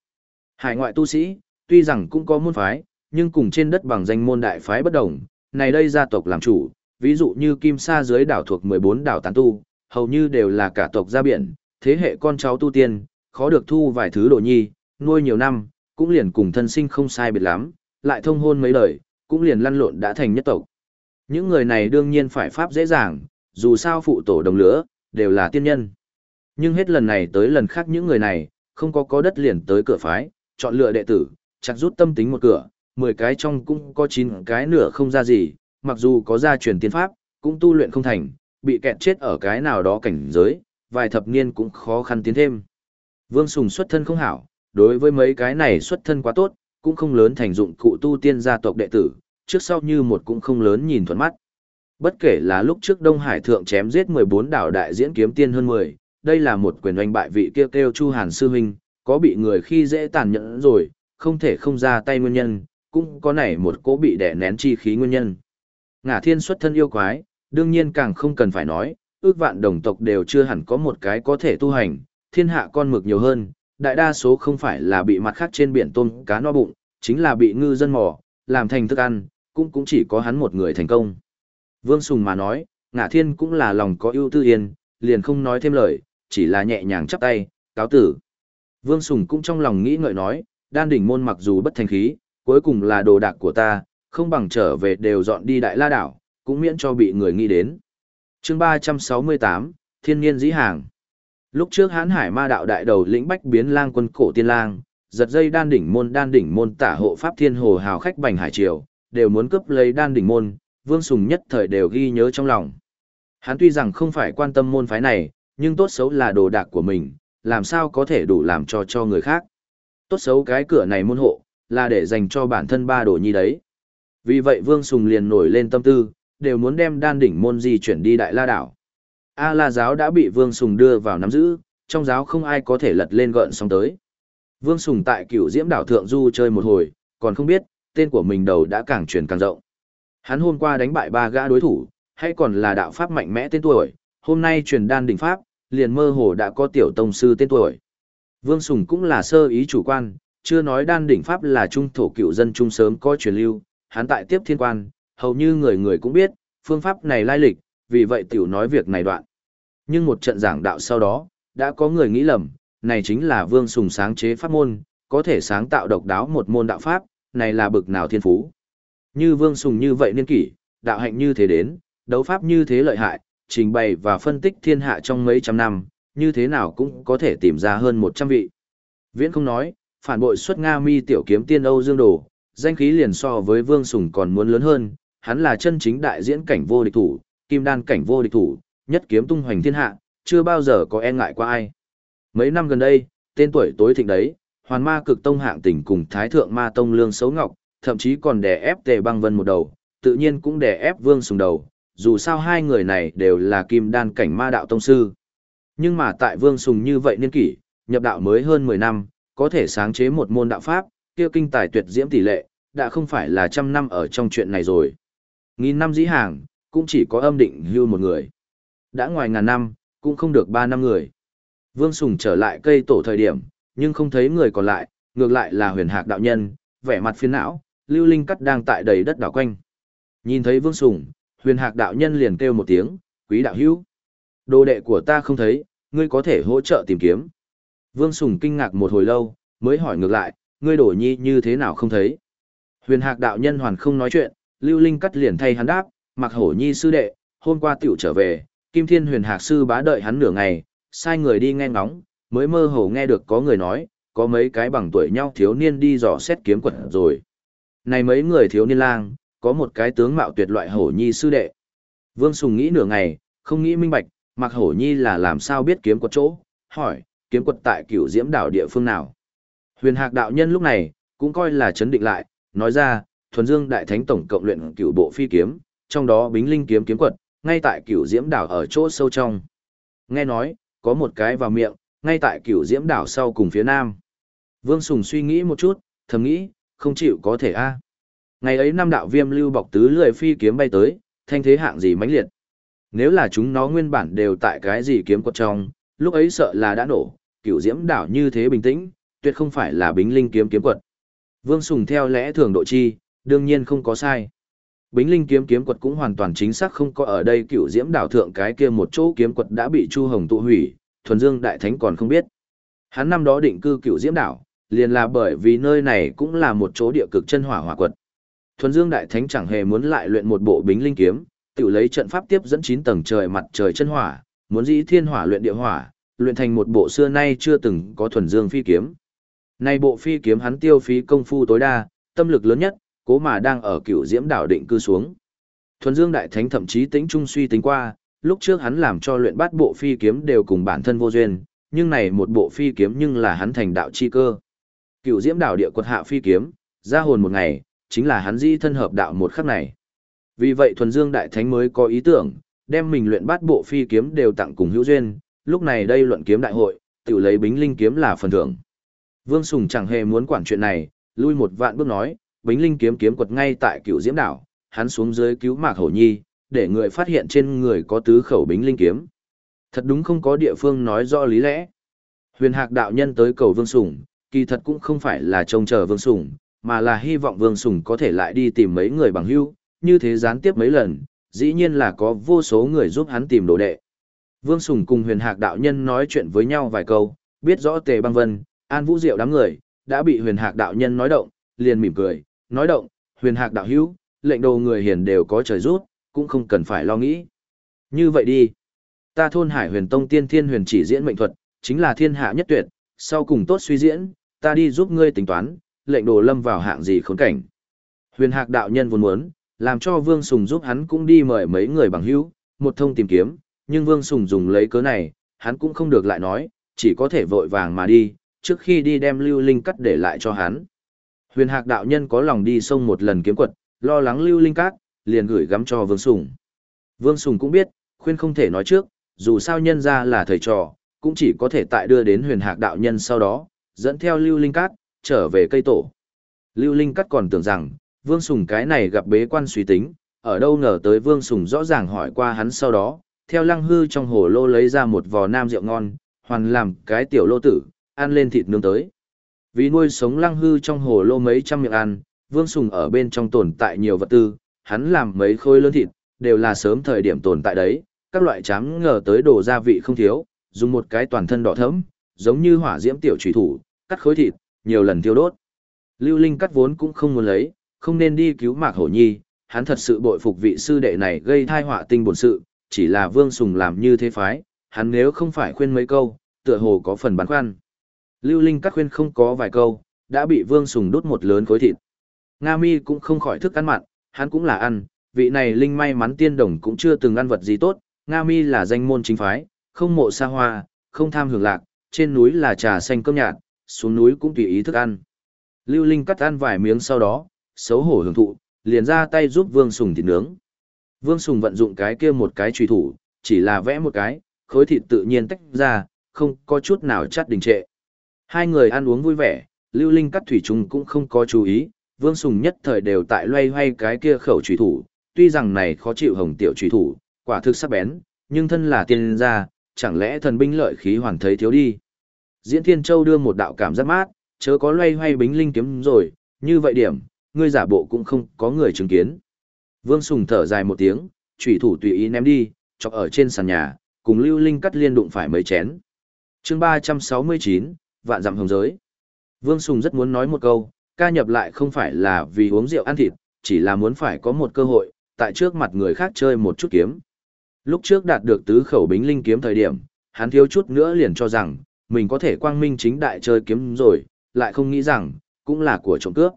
Hải ngoại tu sĩ, tuy rằng cũng có môn phái, nhưng cùng trên đất bằng danh môn đại phái bất đồng, này đây gia tộc làm chủ, ví dụ như Kim Sa dưới đảo thuộc 14 đảo tán tu, hầu như đều là cả tộc gia biển, thế hệ con cháu tu tiên, khó được thu vài thứ đồ nhi, nuôi nhiều năm, cũng liền cùng thân sinh không sai biệt lắm, lại thông hôn mấy đời, cũng liền lăn lộn đã thành nhất tộc. Những người này đương nhiên phải pháp dễ dàng, dù sao phụ tổ đồng lửa, đều là tiên nhân. Nhưng hết lần này tới lần khác những người này, không có có đất liền tới cửa phái, chọn lựa đệ tử, chặt rút tâm tính một cửa, 10 cái trong cũng có 9 cái nửa không ra gì, mặc dù có gia truyền tiên pháp, cũng tu luyện không thành, bị kẹt chết ở cái nào đó cảnh giới, vài thập niên cũng khó khăn tiến thêm. Vương Sùng xuất thân không hảo, đối với mấy cái này xuất thân quá tốt, cũng không lớn thành dụng cụ tu tiên gia tộc đệ tử, trước sau như một cũng không lớn nhìn thuận mắt. Bất kể là lúc trước Đông Hải thượng chém giết 14 đảo đại diễn kiếm tiên hơn 10, đây là một quyền oanh bại vị kêu kêu Chu Hàn Sư minh có bị người khi dễ tàn nhẫn rồi, không thể không ra tay nguyên nhân, cũng có nảy một cố bị đè nén chi khí nguyên nhân. Ngả thiên xuất thân yêu quái, đương nhiên càng không cần phải nói, ước vạn đồng tộc đều chưa hẳn có một cái có thể tu hành, thiên hạ con mực nhiều hơn, đại đa số không phải là bị mặt khác trên biển tôm cá no bụng, chính là bị ngư dân mò, làm thành thức ăn, cũng cũng chỉ có hắn một người thành công. Vương Sùng mà nói, Ngã thiên cũng là lòng có ưu tư yên, liền không nói thêm lời, chỉ là nhẹ nhàng chắp tay, cáo tử. Vương Sùng cũng trong lòng nghĩ ngợi nói, đan đỉnh môn mặc dù bất thành khí, cuối cùng là đồ đạc của ta, không bằng trở về đều dọn đi đại la đảo, cũng miễn cho bị người nghĩ đến. chương 368, Thiên nhiên dĩ hàng. Lúc trước hán hải ma đạo đại đầu lĩnh bách biến lang quân cổ tiên lang, giật dây đan đỉnh môn đan đỉnh môn tả hộ pháp thiên hồ hào khách bành hải triều, đều muốn cướp lấy đan đỉnh môn, vương sùng nhất thời đều ghi nhớ trong lòng. Hắn tuy rằng không phải quan tâm môn phái này, nhưng tốt xấu là đồ đạc của mình, làm sao có thể đủ làm cho cho người khác. Tốt xấu cái cửa này môn hộ, là để dành cho bản thân ba đồ nhi đấy. Vì vậy Vương Sùng liền nổi lên tâm tư, đều muốn đem đan đỉnh môn di chuyển đi Đại La Đảo. A La giáo đã bị Vương Sùng đưa vào nắm giữ, trong giáo không ai có thể lật lên gợn sóng tới. Vương Sùng tại cửu diễm đảo Thượng Du chơi một hồi, còn không biết, tên của mình đầu đã càng truyền càng rộng. Hắn hôm qua đánh bại ba gã đối thủ, hay còn là đạo pháp mạnh mẽ tên tuổi, hôm nay truyền đan đỉnh pháp, liền mơ hồ đã có tiểu tông sư tên tuổi. Vương Sùng cũng là sơ ý chủ quan, chưa nói đan đỉnh pháp là trung thổ cựu dân trung sớm có truyền lưu, hắn tại tiếp thiên quan, hầu như người người cũng biết, phương pháp này lai lịch, vì vậy tiểu nói việc này đoạn. Nhưng một trận giảng đạo sau đó, đã có người nghĩ lầm, này chính là Vương Sùng sáng chế pháp môn, có thể sáng tạo độc đáo một môn đạo pháp, này là bực nào thiên phú. Như Vương Sùng như vậy niên kỷ, đạo hạnh như thế đến, đấu pháp như thế lợi hại, trình bày và phân tích thiên hạ trong mấy trăm năm, như thế nào cũng có thể tìm ra hơn 100 vị. Viễn không nói, phản bội xuất Nga mi tiểu kiếm tiên Âu Dương Đồ, danh khí liền so với Vương Sùng còn muốn lớn hơn, hắn là chân chính đại diễn cảnh vô địch thủ, kim đan cảnh vô địch thủ, nhất kiếm tung hoành thiên hạ, chưa bao giờ có e ngại qua ai. Mấy năm gần đây, tên tuổi tối thịnh đấy, Hoàn Ma Cực Tông hạng tỉnh cùng Thái Thượng Ma Tông Lương Xấu Ngọc, thậm chí còn đè ép Tề Băng Vân một đầu, tự nhiên cũng đè ép Vương Sùng đầu, dù sao hai người này đều là kim đan cảnh ma đạo tông sư. Nhưng mà tại Vương Sùng như vậy niên kỷ, nhập đạo mới hơn 10 năm, có thể sáng chế một môn đạo pháp, kia kinh tài tuyệt diễm tỷ lệ, đã không phải là trăm năm ở trong chuyện này rồi. Nghìn năm dĩ hàng, cũng chỉ có âm định hưu một người. Đã ngoài ngàn năm, cũng không được ba năm người. Vương Sùng trở lại cây tổ thời điểm, nhưng không thấy người còn lại, ngược lại là huyền hạc đạo nhân, vẻ mặt phiền não, lưu linh cắt đang tại đầy đất đảo quanh. Nhìn thấy Vương Sùng, huyền hạc đạo nhân liền kêu một tiếng, quý đạo hữu. Đồ đệ của ta không thấy, ngươi có thể hỗ trợ tìm kiếm. Vương Sùng kinh ngạc một hồi lâu, mới hỏi ngược lại, ngươi đổ nhi như thế nào không thấy. Huyền hạc đạo nhân hoàn không nói chuyện, lưu linh cắt liền thay hắn đáp, mặc hổ nhi sư đệ, hôm qua tiểu trở về, kim thiên huyền hạc sư bá đợi hắn nửa ngày, sai người đi nghe ngóng, mới mơ hồ nghe được có người nói, có mấy cái bằng tuổi nhau thiếu niên đi dò xét kiếm quật rồi. Này mấy người thiếu niên lang, có một cái tướng mạo tuyệt loại hổ nhi sư đệ. Vương Sùng nghĩ nửa ngày, không nghĩ minh bạch, mặc hổ nhi là làm sao biết kiếm quật chỗ, hỏi, kiếm quật tại cửu diễm đảo địa phương nào. Huyền hạc đạo nhân lúc này, cũng coi là chấn định lại, nói ra, thuần dương đại thánh tổng cộng luyện cửu bộ phi kiếm, trong đó bính linh kiếm kiếm quật, ngay tại cửu diễm đảo ở chỗ sâu trong. Nghe nói, có một cái vào miệng, ngay tại cửu diễm đảo sau cùng phía nam. Vương Sùng suy nghĩ một chút, thầm nghĩ, không chịu có thể a Ngày ấy năm đạo viêm lưu bọc tứ lười phi kiếm bay tới, thanh thế hạng gì mãnh liệt. Nếu là chúng nó nguyên bản đều tại cái gì kiếm quật trong, lúc ấy sợ là đã nổ, cửu diễm đảo như thế bình tĩnh, tuyệt không phải là bính linh kiếm kiếm quật. Vương Sùng theo lẽ thường độ chi, đương nhiên không có sai. Bính linh kiếm kiếm quật cũng hoàn toàn chính xác không có ở đây Cựu diễm đảo thượng cái kia một chỗ kiếm quật đã bị Chu Hồng tụ hủy, thuần dương đại thánh còn không biết. Hắn năm đó định cư Cựu diễm đảo, liền là bởi vì nơi này cũng là một chỗ địa cực chân hỏa hỏa quật. Thuần Dương Đại Thánh chẳng hề muốn lại luyện một bộ bính linh kiếm, tự lấy trận pháp tiếp dẫn 9 tầng trời mặt trời chân hỏa, muốn dĩ thiên hỏa luyện địa hỏa, luyện thành một bộ xưa nay chưa từng có thuần dương phi kiếm. Nay bộ phi kiếm hắn tiêu phí công phu tối đa, tâm lực lớn nhất, cố mà đang ở cựu diễm đảo định cư xuống. Thuần Dương Đại Thánh thậm chí tính trung suy tính qua, lúc trước hắn làm cho luyện bát bộ phi kiếm đều cùng bản thân vô duyên, nhưng này một bộ phi kiếm nhưng là hắn thành đạo chi cơ. Cựu diễm đảo địa quật hạ phi kiếm, ra hồn một ngày, chính là hắn di thân hợp đạo một khắc này. Vì vậy thuần dương đại thánh mới có ý tưởng, đem mình luyện bát bộ phi kiếm đều tặng cùng hữu duyên, lúc này đây luận kiếm đại hội, tự lấy bính linh kiếm là phần thưởng. Vương Sùng chẳng hề muốn quản chuyện này, lui một vạn bước nói, bính linh kiếm kiếm quật ngay tại cựu diễm đảo, hắn xuống dưới cứu mạc hổ nhi, để người phát hiện trên người có tứ khẩu bính linh kiếm. Thật đúng không có địa phương nói rõ lý lẽ. Huyền hạc đạo nhân tới cầu Vương Sùng, kỳ thật cũng không phải là trông chờ Vương Sùng, mà là hy vọng Vương Sùng có thể lại đi tìm mấy người bằng hữu, như thế gián tiếp mấy lần, dĩ nhiên là có vô số người giúp hắn tìm đồ đệ. Vương Sùng cùng huyền hạc đạo nhân nói chuyện với nhau vài câu, biết rõ tề băng vân, an vũ diệu đám người, đã bị huyền hạc đạo nhân nói động, liền mỉm cười, nói động, huyền hạc đạo hữu, lệnh đồ người hiền đều có trời rút, cũng không cần phải lo nghĩ. Như vậy đi, ta thôn hải huyền tông tiên thiên huyền chỉ diễn mệnh thuật, chính là thiên hạ nhất tuyệt, sau cùng tốt suy diễn, ta đi giúp ngươi tính toán, lệnh đồ lâm vào hạng gì khốn cảnh. Huyền hạc đạo nhân vốn muốn, làm cho Vương Sùng giúp hắn cũng đi mời mấy người bằng hữu, một thông tìm kiếm, nhưng Vương Sùng dùng lấy cớ này, hắn cũng không được lại nói, chỉ có thể vội vàng mà đi, trước khi đi đem lưu linh cắt để lại cho hắn. Huyền hạc đạo nhân có lòng đi sông một lần kiếm quật, lo lắng lưu linh cát, liền gửi gắm cho Vương Sùng. Vương Sùng cũng biết, khuyên không thể nói trước, dù sao nhân ra là thầy trò, cũng chỉ có thể tại đưa đến huyền hạc đạo nhân sau đó, dẫn theo lưu linh cát, trở về cây tổ. Lưu linh cát còn tưởng rằng, Vương Sùng cái này gặp bế quan suy tính, ở đâu ngờ tới Vương Sùng rõ ràng hỏi qua hắn sau đó, theo lăng hư trong hồ lô lấy ra một vò nam rượu ngon, hoàn làm cái tiểu lô tử, ăn lên thịt nướng tới. Vì nuôi sống lăng hư trong hồ lô mấy trăm miệng ăn, Vương Sùng ở bên trong tồn tại nhiều vật tư, hắn làm mấy khối lớn thịt, đều là sớm thời điểm tồn tại đấy, các loại chám ngờ tới đồ gia vị không thiếu, dùng một cái toàn thân đỏ thẫm, giống như hỏa diễm tiểu trùy thủ, cắt khối thịt, nhiều lần thiêu đốt. Lưu Linh cắt vốn cũng không muốn lấy, không nên đi cứu Mạc Hổ Nhi, hắn thật sự bội phục vị sư đệ này gây thai họa tinh bổn sự, chỉ là Vương Sùng làm như thế phái, hắn nếu không phải khuyên mấy câu, tựa hồ có phần băn khoăn. Lưu Linh cắt khuyên không có vài câu, đã bị Vương Sùng đút một lớn khối thịt. Nga Mi cũng không khỏi thức ăn mặn, hắn cũng là ăn, vị này Linh may mắn tiên đồng cũng chưa từng ăn vật gì tốt, Nga Mi là danh môn chính phái, không mộ xa hoa, không tham hưởng lạc, trên núi là trà xanh cơm nhạt, xuống núi cũng tùy ý thức ăn. Lưu Linh cắt ăn vài miếng sau đó, xấu hổ hưởng thụ, liền ra tay giúp Vương Sùng thịt nướng. Vương Sùng vận dụng cái kia một cái truy thủ, chỉ là vẽ một cái, khối thịt tự nhiên tách ra, không có chút nào chắt đình trệ. Hai người ăn uống vui vẻ, Lưu Linh cắt thủy trùng cũng không có chú ý, Vương Sùng nhất thời đều tại loay hoay cái kia khẩu trùy thủ, tuy rằng này khó chịu hồng tiểu trùy thủ, quả thực sắc bén, nhưng thân là tiên gia, chẳng lẽ thần binh lợi khí hoàn thấy thiếu đi. Diễn Thiên Châu đưa một đạo cảm giác mát, chớ có loay hoay bính linh kiếm rồi, như vậy điểm, ngươi giả bộ cũng không có người chứng kiến. Vương Sùng thở dài một tiếng, trùy thủ tùy ý ném đi, chọc ở trên sàn nhà, cùng Lưu Linh cắt liên đụng phải mấy chén. chương 369, vạn dặm hồng giới. Vương Sùng rất muốn nói một câu, ca nhập lại không phải là vì uống rượu ăn thịt, chỉ là muốn phải có một cơ hội, tại trước mặt người khác chơi một chút kiếm. Lúc trước đạt được tứ khẩu bính linh kiếm thời điểm, hắn thiếu chút nữa liền cho rằng, mình có thể quang minh chính đại chơi kiếm rồi, lại không nghĩ rằng, cũng là của trộm cướp.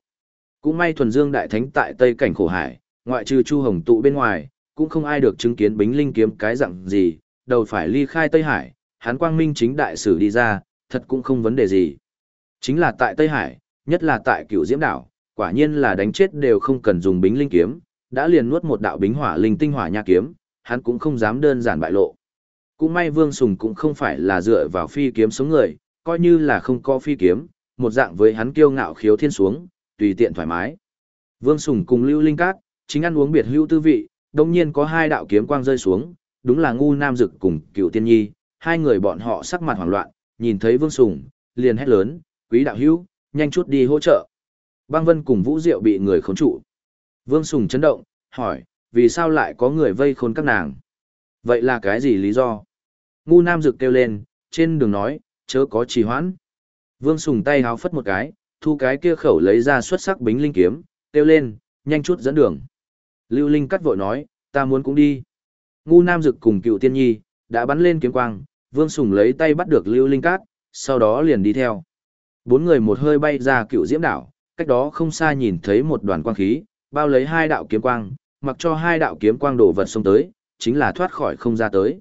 Cũng may thuần dương đại thánh tại Tây cảnh khổ hải, ngoại trừ Chu Hồng tụ bên ngoài, cũng không ai được chứng kiến bính linh kiếm cái dạng gì, đầu phải ly khai Tây Hải, hắn quang minh chính đại sử đi ra, thật cũng không vấn đề gì. Chính là tại Tây Hải, nhất là tại cựu diễm đảo, quả nhiên là đánh chết đều không cần dùng bính linh kiếm, đã liền nuốt một đạo bính hỏa linh tinh hỏa nha kiếm, hắn cũng không dám đơn giản bại lộ. Cũng may Vương Sùng cũng không phải là dựa vào phi kiếm sống người, coi như là không có phi kiếm, một dạng với hắn kiêu ngạo khiếu thiên xuống, tùy tiện thoải mái. Vương Sùng cùng Lưu Linh Cát, chính ăn uống biệt hữu tư vị, đồng nhiên có hai đạo kiếm quang rơi xuống, đúng là ngu nam dực cùng cựu tiên nhi, hai người bọn họ sắc mặt hoảng loạn, nhìn thấy Vương Sùng, liền hét lớn, quý đạo hữu, nhanh chút đi hỗ trợ. Băng Vân cùng Vũ Diệu bị người khống trụ. Vương Sùng chấn động, hỏi, vì sao lại có người vây khốn các nàng? Vậy là cái gì lý do? Ngu Nam Dực kêu lên, trên đường nói, chớ có trì hoãn. Vương Sùng tay háo phất một cái, thu cái kia khẩu lấy ra xuất sắc bính linh kiếm, kêu lên, nhanh chút dẫn đường. Lưu Linh cắt vội nói, ta muốn cũng đi. Ngu Nam Dực cùng cựu tiên nhi, đã bắn lên kiếm quang, Vương Sùng lấy tay bắt được Lưu Linh cát, sau đó liền đi theo. Bốn người một hơi bay ra cựu diễm đảo, cách đó không xa nhìn thấy một đoàn quang khí, bao lấy hai đạo kiếm quang, mặc cho hai đạo kiếm quang đổ vật xông tới, chính là thoát khỏi không ra tới.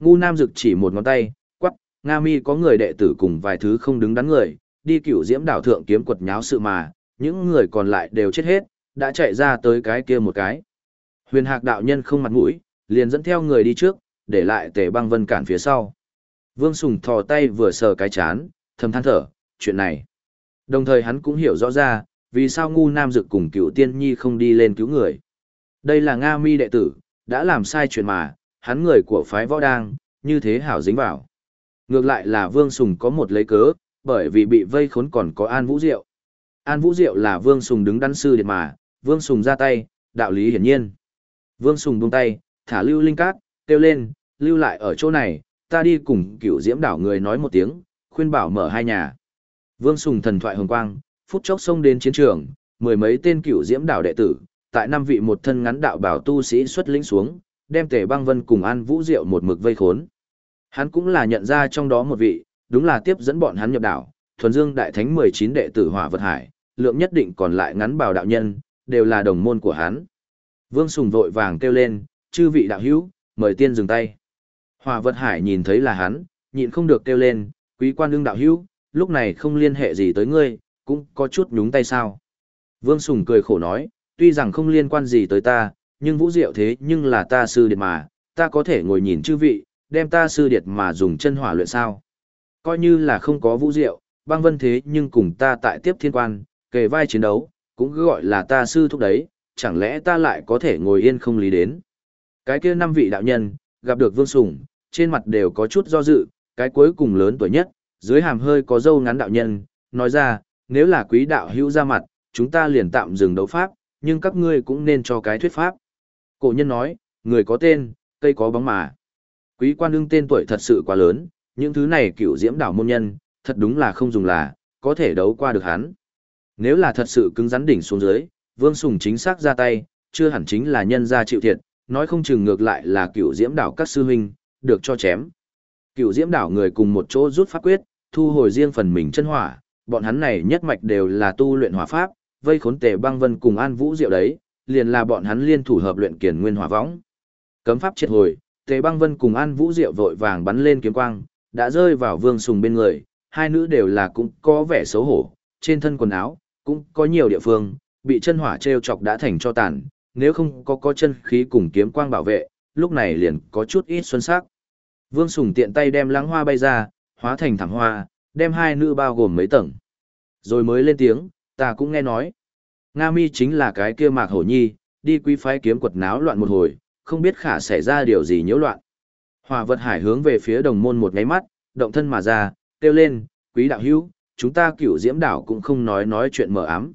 Ngu Nam Dực chỉ một ngón tay, quắc, Nga Mi có người đệ tử cùng vài thứ không đứng đắn người, đi cựu diễm đảo thượng kiếm quật nháo sự mà, những người còn lại đều chết hết, đã chạy ra tới cái kia một cái. Huyền Hạc đạo nhân không mặt mũi, liền dẫn theo người đi trước, để lại Tề Băng Vân cản phía sau. Vương Sùng thò tay vừa sờ cái chán, thầm than thở, chuyện này. Đồng thời hắn cũng hiểu rõ ra, vì sao ngu nam dực cùng cựu tiên nhi không đi lên cứu người. Đây là Nga mi đệ tử, đã làm sai chuyện mà, hắn người của phái võ đang, như thế hảo dính vào. Ngược lại là Vương Sùng có một lấy cớ, bởi vì bị vây khốn còn có An Vũ Diệu. An Vũ Diệu là Vương Sùng đứng đắn sư điện mà, Vương Sùng ra tay, đạo lý hiển nhiên. Vương Sùng buông tay, thả lưu linh cát, kêu lên, lưu lại ở chỗ này, ta đi cùng cựu diễm đảo người nói một tiếng, khuyên bảo mở hai nhà. Vương Sùng thần thoại hồng quang, phút chốc xông đến chiến trường, mười mấy tên cựu diễm đảo đệ tử, tại năm vị một thân ngắn đạo bảo tu sĩ xuất lĩnh xuống, đem Tề Băng Vân cùng An Vũ Diệu một mực vây khốn. Hắn cũng là nhận ra trong đó một vị, đúng là tiếp dẫn bọn hắn nhập đảo, thuần dương đại thánh 19 đệ tử hỏa vật hải, lượng nhất định còn lại ngắn bảo đạo nhân, đều là đồng môn của hắn. Vương Sùng vội vàng kêu lên, chư vị đạo hữu, mời tiên dừng tay. Hòa vật hải nhìn thấy là hắn, nhịn không được kêu lên, quý quan đương đạo hữu, lúc này không liên hệ gì tới ngươi, cũng có chút nhúng tay sao. Vương Sùng cười khổ nói, tuy rằng không liên quan gì tới ta, nhưng vũ diệu thế nhưng là ta sư điệt mà, ta có thể ngồi nhìn chư vị, đem ta sư điệt mà dùng chân hỏa luyện sao. Coi như là không có vũ diệu, băng vân thế nhưng cùng ta tại tiếp thiên quan, kề vai chiến đấu, cũng cứ gọi là ta sư thúc đấy, chẳng lẽ ta lại có thể ngồi yên không lý đến. Cái kia năm vị đạo nhân, gặp được vương sủng, trên mặt đều có chút do dự, cái cuối cùng lớn tuổi nhất, dưới hàm hơi có dâu ngắn đạo nhân, nói ra, nếu là quý đạo hữu ra mặt, chúng ta liền tạm dừng đấu pháp, nhưng các ngươi cũng nên cho cái thuyết pháp. Cổ nhân nói, người có tên, cây có bóng mà. Quý quan đương tên tuổi thật sự quá lớn, những thứ này cựu diễm đảo môn nhân, thật đúng là không dùng là, có thể đấu qua được hắn. Nếu là thật sự cứng rắn đỉnh xuống dưới, Vương Sùng chính xác ra tay, chưa hẳn chính là nhân gia chịu thiệt, nói không chừng ngược lại là cựu diễm đảo các sư huynh, được cho chém. Cựu diễm đảo người cùng một chỗ rút pháp quyết, thu hồi riêng phần mình chân hỏa, bọn hắn này nhất mạch đều là tu luyện hỏa pháp, vây khốn tề băng vân cùng an vũ diệu đấy, liền là bọn hắn liên thủ hợp luyện kiền nguyên hỏa võng. Cấm pháp triệt hồi, tề băng vân cùng an vũ diệu vội vàng bắn lên kiếm quang, đã rơi vào vương sùng bên người, hai nữ đều là cũng có vẻ xấu hổ, trên thân quần áo, cũng có nhiều địa phương, bị chân hỏa treo chọc đã thành cho tàn, nếu không có có chân khí cùng kiếm quang bảo vệ, lúc này liền có chút ít xuân sắc. Vương Sùng tiện tay đem lãng hoa bay ra, hóa thành thảm hoa, đem hai nữ bao gồm mấy tầng. Rồi mới lên tiếng, ta cũng nghe nói. Nga mi chính là cái kia mạc hổ nhi, đi quý phái kiếm quật náo loạn một hồi, không biết khả xảy ra điều gì nhiễu loạn. Hòa vật hải hướng về phía đồng môn một ngáy mắt, động thân mà ra, kêu lên, quý đạo hữu, chúng ta cửu diễm đảo cũng không nói nói chuyện mờ ám.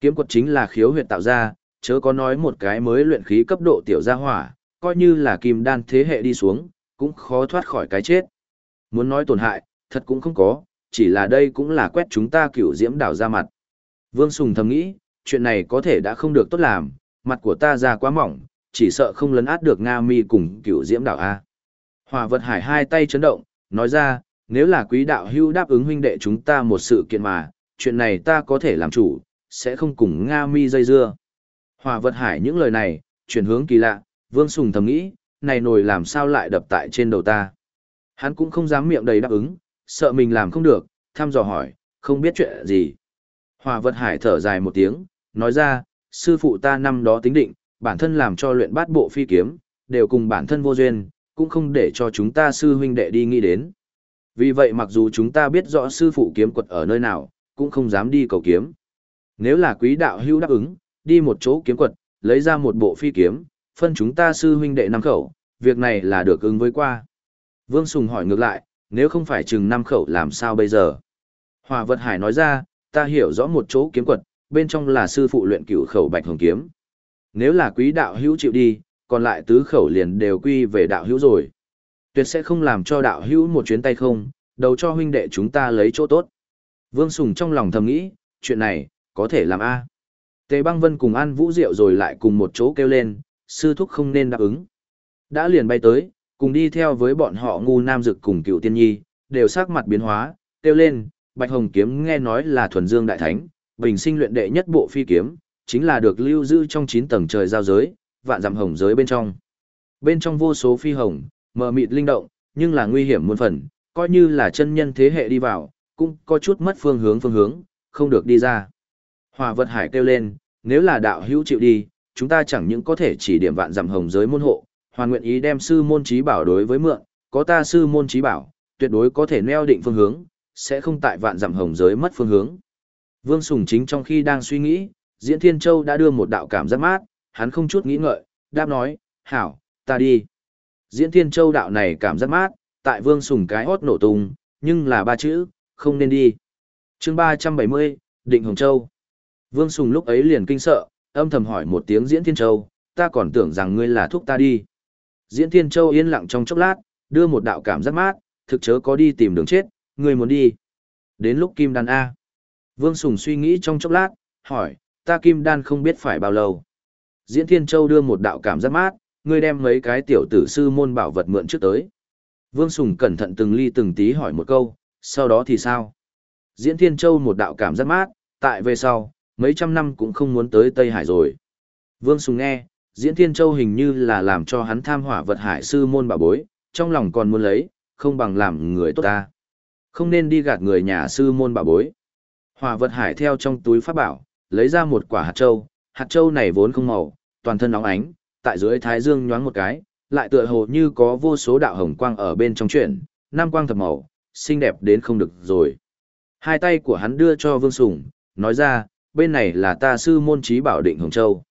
Kiếm quật chính là khiếu huyệt tạo ra, chớ có nói một cái mới luyện khí cấp độ tiểu gia hỏa, coi như là kim đan thế hệ đi xuống, cũng khó thoát khỏi cái chết. Muốn nói tổn hại, thật cũng không có, chỉ là đây cũng là quét chúng ta cửu diễm đảo ra mặt. Vương Sùng thầm nghĩ, chuyện này có thể đã không được tốt làm, mặt của ta ra quá mỏng, chỉ sợ không lấn át được Nga mi cùng cửu diễm đảo A. Hòa vật hải hai tay chấn động, nói ra, nếu là quý đạo hưu đáp ứng huynh đệ chúng ta một sự kiện mà, chuyện này ta có thể làm chủ, sẽ không cùng Nga mi dây dưa. Hòa vật hải những lời này, chuyển hướng kỳ lạ, Vương Sùng thầm nghĩ, này nồi làm sao lại đập tại trên đầu ta. Hắn cũng không dám miệng đầy đáp ứng, sợ mình làm không được, thăm dò hỏi, không biết chuyện gì. Hòa vật hải thở dài một tiếng, nói ra, sư phụ ta năm đó tính định, bản thân làm cho luyện bát bộ phi kiếm, đều cùng bản thân vô duyên, cũng không để cho chúng ta sư huynh đệ đi nghĩ đến. Vì vậy mặc dù chúng ta biết rõ sư phụ kiếm quật ở nơi nào, cũng không dám đi cầu kiếm. Nếu là quý đạo hữu đáp ứng, đi một chỗ kiếm quật, lấy ra một bộ phi kiếm, phân chúng ta sư huynh đệ năm khẩu, việc này là được ứng với qua. Vương Sùng hỏi ngược lại, nếu không phải chừng năm khẩu làm sao bây giờ? Hòa vật hải nói ra, ta hiểu rõ một chỗ kiếm quật, bên trong là sư phụ luyện cửu khẩu bạch hồng kiếm. Nếu là quý đạo hữu chịu đi, còn lại tứ khẩu liền đều quy về đạo hữu rồi. Tuyệt sẽ không làm cho đạo hữu một chuyến tay không, đầu cho huynh đệ chúng ta lấy chỗ tốt. Vương Sùng trong lòng thầm nghĩ, chuyện này, có thể làm A. Tề băng vân cùng An Vũ Diệu rồi lại cùng một chỗ kêu lên, sư thúc không nên đáp ứng. Đã liền bay tới, cùng đi theo với bọn họ ngu nam dực cùng cựu tiên nhi, đều sắc mặt biến hóa, kêu lên, Bạch Hồng kiếm nghe nói là thuần dương đại thánh, bình sinh luyện đệ nhất bộ phi kiếm, chính là được lưu giữ trong 9 tầng trời giao giới, vạn dặm hồng giới bên trong. Bên trong vô số phi hồng, mờ mịt linh động, nhưng là nguy hiểm muôn phần, coi như là chân nhân thế hệ đi vào, cũng có chút mất phương hướng phương hướng, không được đi ra. Hòa vật hải kêu lên, nếu là đạo hữu chịu đi, chúng ta chẳng những có thể chỉ điểm vạn dặm hồng giới môn hộ, hoàn nguyện ý đem sư môn trí bảo đối với mượn, có ta sư môn trí bảo, tuyệt đối có thể neo định phương hướng, sẽ không tại vạn dặm hồng giới mất phương hướng. Vương Sùng chính trong khi đang suy nghĩ, Diễn Thiên Châu đã đưa một đạo cảm giác mát, hắn không chút nghĩ ngợi, đáp nói, hảo, ta đi. Diễn Thiên Châu đạo này cảm giác mát, tại Vương Sùng cái hót nổ tung, nhưng là ba chữ, không nên đi. chương 370, Định Hồng Châu. Vương Sùng lúc ấy liền kinh sợ, âm thầm hỏi một tiếng Diễn Thiên Châu, ta còn tưởng rằng ngươi là thúc ta đi. Diễn Thiên Châu yên lặng trong chốc lát, đưa một đạo cảm giác mát, thực chớ có đi tìm đường chết, ngươi muốn đi. Đến lúc Kim Đan A. Vương Sùng suy nghĩ trong chốc lát, hỏi, ta Kim Đan không biết phải bao lâu. Diễn Thiên Châu đưa một đạo cảm giác mát, ngươi đem mấy cái tiểu tử sư môn bảo vật mượn trước tới. Vương Sùng cẩn thận từng ly từng tí hỏi một câu, sau đó thì sao? Diễn Thiên Châu một đạo cảm giác mát, tại về sau, mấy trăm năm cũng không muốn tới Tây Hải rồi. Vương Sùng nghe, Diễn Thiên Châu hình như là làm cho hắn tham hỏa vật hải sư môn bảo bối, trong lòng còn muốn lấy, không bằng làm người tốt ta. Không nên đi gạt người nhà sư môn bảo bối. Hỏa vật hải theo trong túi pháp bảo, lấy ra một quả hạt châu, hạt châu này vốn không màu, toàn thân nóng ánh, tại dưới thái dương nhoáng một cái, lại tựa hồ như có vô số đạo hồng quang ở bên trong chuyển, năm quang thập màu, xinh đẹp đến không được rồi. Hai tay của hắn đưa cho Vương Sùng, nói ra, bên này là ta sư môn trí bảo định Hồng Châu.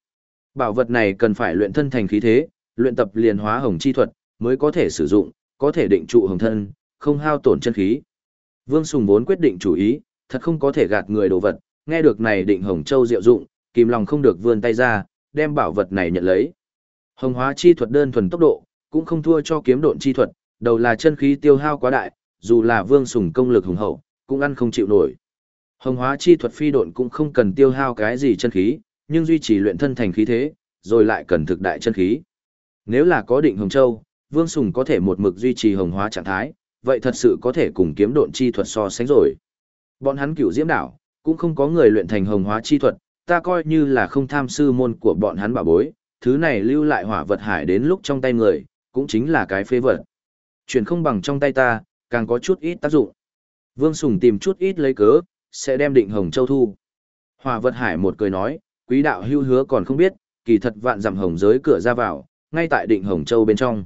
Bảo vật này cần phải luyện thân thành khí thế, luyện tập liền hóa hồng chi thuật, mới có thể sử dụng, có thể định trụ hồng thân, không hao tổn chân khí. Vương Sùng vốn quyết định chủ ý, thật không có thể gạt người đồ vật, nghe được này định Hồng Châu diệu dụng, kìm lòng không được vươn tay ra, đem bảo vật này nhận lấy. Hồng hóa chi thuật đơn thuần tốc độ, cũng không thua cho kiếm độn chi thuật, đầu là chân khí tiêu hao quá đại, dù là Vương Sùng công lực hùng hậu, cũng ăn không chịu nổi. Hồng hóa chi thuật phi độn cũng không cần tiêu hao cái gì chân khí, nhưng duy trì luyện thân thành khí thế, rồi lại cần thực đại chân khí. Nếu là có định Hồng Châu, Vương Sùng có thể một mực duy trì hồng hóa trạng thái, vậy thật sự có thể cùng kiếm độn chi thuật so sánh rồi. Bọn hắn cửu diễm đảo, cũng không có người luyện thành hồng hóa chi thuật, ta coi như là không tham sư môn của bọn hắn bảo bối, thứ này lưu lại hỏa vật hải đến lúc trong tay người, cũng chính là cái phế vật. Chuyển không bằng trong tay ta, càng có chút ít tác dụng. Vương Sùng tìm chút ít lấy cớ, sẽ đem định hồng châu thu. Hòa vật hải một cười nói, quý đạo hưu hứa còn không biết, kỳ thật vạn dặm hồng giới cửa ra vào, ngay tại định hồng châu bên trong.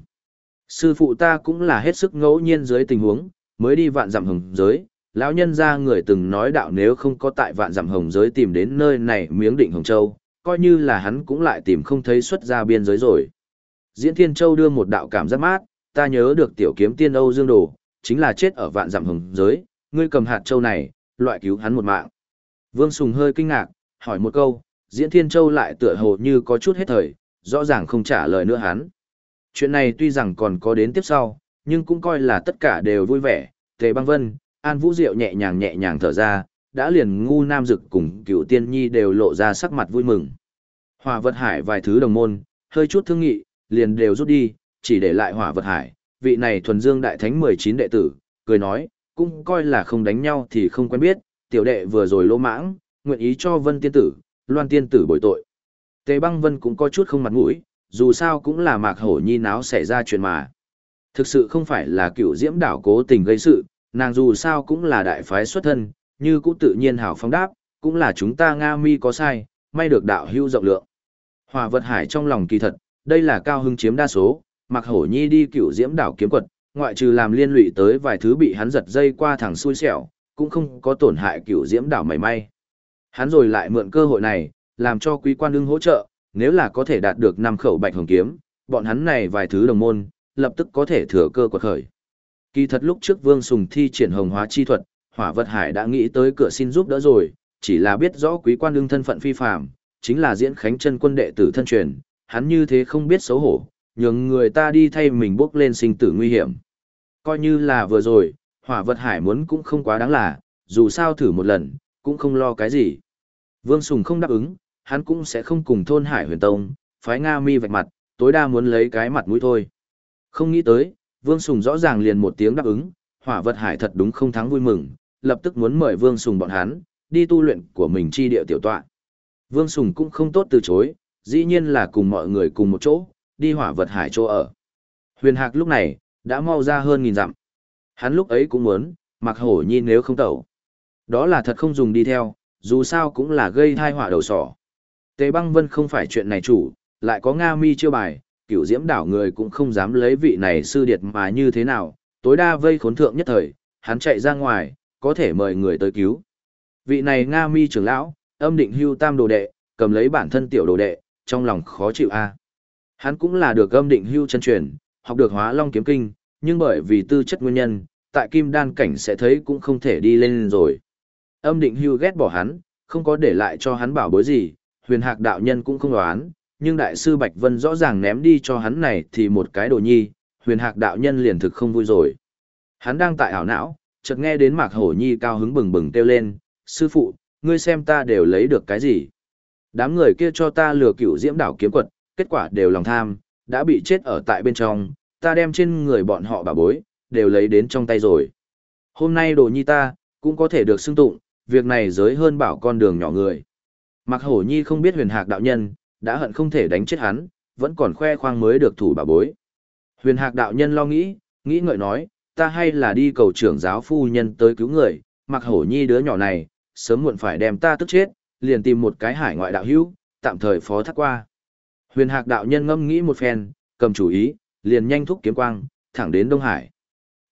Sư phụ ta cũng là hết sức ngẫu nhiên dưới tình huống, mới đi vạn dặm hồng giới, lão nhân ra người từng nói đạo nếu không có tại vạn dặm hồng giới tìm đến nơi này miếng định hồng châu, coi như là hắn cũng lại tìm không thấy xuất ra biên giới rồi. Diễn Thiên Châu đưa một đạo cảm giác mát, ta nhớ được tiểu kiếm tiên Âu Dương Đồ, chính là chết ở vạn dặm hồng giới, ngươi cầm hạt châu này, loại cứu hắn một mạng. Vương Sùng hơi kinh ngạc, hỏi một câu, Diễn Thiên Châu lại tựa hồ như có chút hết thời, rõ ràng không trả lời nữa hắn. Chuyện này tuy rằng còn có đến tiếp sau, nhưng cũng coi là tất cả đều vui vẻ, Tề Băng Vân, An Vũ Diệu nhẹ nhàng nhẹ nhàng thở ra, đã liền ngu nam dực cùng cựu tiên nhi đều lộ ra sắc mặt vui mừng. Hỏa vật hải vài thứ đồng môn, hơi chút thương nghị, liền đều rút đi, chỉ để lại hỏa vật hải, vị này thuần dương đại thánh 19 đệ tử, cười nói, cũng coi là không đánh nhau thì không quen biết, tiểu đệ vừa rồi lỗ mãng, nguyện ý cho vân tiên tử, loan tiên tử bồi tội. Tề băng vân cũng có chút không mặt mũi, dù sao cũng là mạc hổ nhi náo xảy ra chuyện mà. Thực sự không phải là cựu diễm đảo cố tình gây sự, nàng dù sao cũng là đại phái xuất thân, như cũng tự nhiên hảo phong đáp, cũng là chúng ta Nga mi có sai, may được đạo hưu rộng lượng. Hòa vật hải trong lòng kỳ thật, đây là cao hưng chiếm đa số, mặc hổ nhi đi cựu diễm đảo kiếm quật, ngoại trừ làm liên lụy tới vài thứ bị hắn giật dây qua thẳng xui xẻo, cũng không có tổn hại cửu diễm đảo mảy may. Hắn rồi lại mượn cơ hội này, làm cho quý quan đương hỗ trợ, nếu là có thể đạt được năm khẩu bạch hồng kiếm, bọn hắn này vài thứ đồng môn, lập tức có thể thừa cơ quật khởi. Kỳ thật lúc trước Vương Sùng thi triển hồng hóa chi thuật, Hỏa Vật Hải đã nghĩ tới cửa xin giúp đỡ rồi, chỉ là biết rõ quý quan đương thân phận phi phàm, chính là diễn khánh chân quân đệ tử thân truyền, hắn như thế không biết xấu hổ, nhường người ta đi thay mình bước lên sinh tử nguy hiểm. Coi như là vừa rồi, Hỏa Vật Hải muốn cũng không quá đáng là, dù sao thử một lần, cũng không lo cái gì. Vương Sùng không đáp ứng, hắn cũng sẽ không cùng thôn Hải huyền tông, phái Nga mi vạch mặt, tối đa muốn lấy cái mặt mũi thôi. Không nghĩ tới, Vương Sùng rõ ràng liền một tiếng đáp ứng, hỏa vật hải thật đúng không thắng vui mừng, lập tức muốn mời Vương Sùng bọn hắn, đi tu luyện của mình chi địa tiểu tọa. Vương Sùng cũng không tốt từ chối, dĩ nhiên là cùng mọi người cùng một chỗ, đi hỏa vật hải chỗ ở. Huyền Hạc lúc này, đã mau ra hơn nghìn dặm. Hắn lúc ấy cũng muốn, mặc hổ nhi nếu không tẩu. Đó là thật không dùng đi theo, dù sao cũng là gây thai họa đầu sỏ. Tề băng vân không phải chuyện này chủ, lại có Nga mi chiêu bài, cửu diễm đảo người cũng không dám lấy vị này sư điệt mà như thế nào, Tối đa vây khốn thượng nhất thời, hắn chạy ra ngoài, có thể mời người tới cứu. Vị này Nga mi trưởng lão, âm định hưu tam đồ đệ, cầm lấy bản thân tiểu đồ đệ, trong lòng khó chịu a. Hắn cũng là được âm định hưu chân truyền, học được hóa long kiếm kinh, nhưng bởi vì tư chất nguyên nhân, tại kim đan cảnh sẽ thấy cũng không thể đi lên rồi. Âm định hưu ghét bỏ hắn, không có để lại cho hắn bảo bối gì, huyền hạc đạo nhân cũng không đoán, nhưng đại sư Bạch Vân rõ ràng ném đi cho hắn này thì một cái đồ nhi, huyền hạc đạo nhân liền thực không vui rồi. Hắn đang tại ảo não, chợt nghe đến mạc hổ nhi cao hứng bừng bừng kêu lên, sư phụ, ngươi xem ta đều lấy được cái gì. Đám người kia cho ta lừa cửu diễm đảo kiếm quật, kết quả đều lòng tham, đã bị chết ở tại bên trong, ta đem trên người bọn họ bà bối, đều lấy đến trong tay rồi. Hôm nay đồ nhi ta, cũng có thể được xưng tụng, việc này giới hơn bảo con đường nhỏ người. Mặc hổ nhi không biết huyền hạc đạo nhân, đã hận không thể đánh chết hắn, vẫn còn khoe khoang mới được thủ bà bối. Huyền hạc đạo nhân lo nghĩ, nghĩ ngợi nói, ta hay là đi cầu trưởng giáo phu nhân tới cứu người, mặc hổ nhi đứa nhỏ này, sớm muộn phải đem ta tức chết, liền tìm một cái hải ngoại đạo hữu, tạm thời phó thác qua. Huyền hạc đạo nhân ngâm nghĩ một phen, cầm chủ ý, liền nhanh thúc kiếm quang, thẳng đến Đông Hải.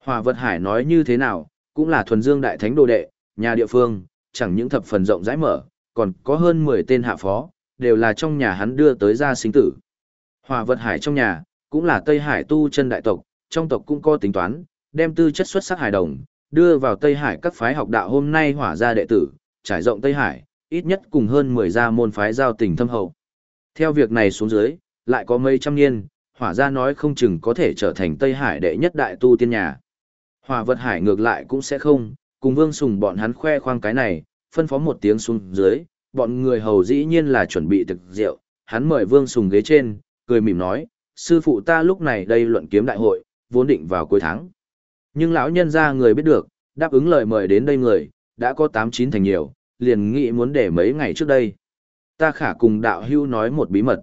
Hòa vật hải nói như thế nào, cũng là thuần dương đại thánh đồ đệ, nhà địa phương, chẳng những thập phần rộng rãi mở, còn có hơn 10 tên hạ phó, đều là trong nhà hắn đưa tới ra sinh tử. Hòa vật hải trong nhà, cũng là Tây Hải tu chân đại tộc, trong tộc cũng có tính toán, đem tư chất xuất sắc hải đồng, đưa vào Tây Hải các phái học đạo hôm nay hỏa gia đệ tử, trải rộng Tây Hải, ít nhất cùng hơn 10 gia môn phái giao tình thâm hậu. Theo việc này xuống dưới, lại có mấy trăm niên, hỏa gia nói không chừng có thể trở thành Tây Hải đệ nhất đại tu tiên nhà. Hỏa vật hải ngược lại cũng sẽ không, cùng vương sùng bọn hắn khoe khoang cái này, phân phó một tiếng xuống dưới, bọn người hầu dĩ nhiên là chuẩn bị thực rượu, hắn mời vương sùng ghế trên, cười mỉm nói, sư phụ ta lúc này đây luận kiếm đại hội, vốn định vào cuối tháng. Nhưng lão nhân ra người biết được, đáp ứng lời mời đến đây người, đã có 8-9 thành nhiều, liền nghĩ muốn để mấy ngày trước đây. Ta khả cùng đạo hưu nói một bí mật.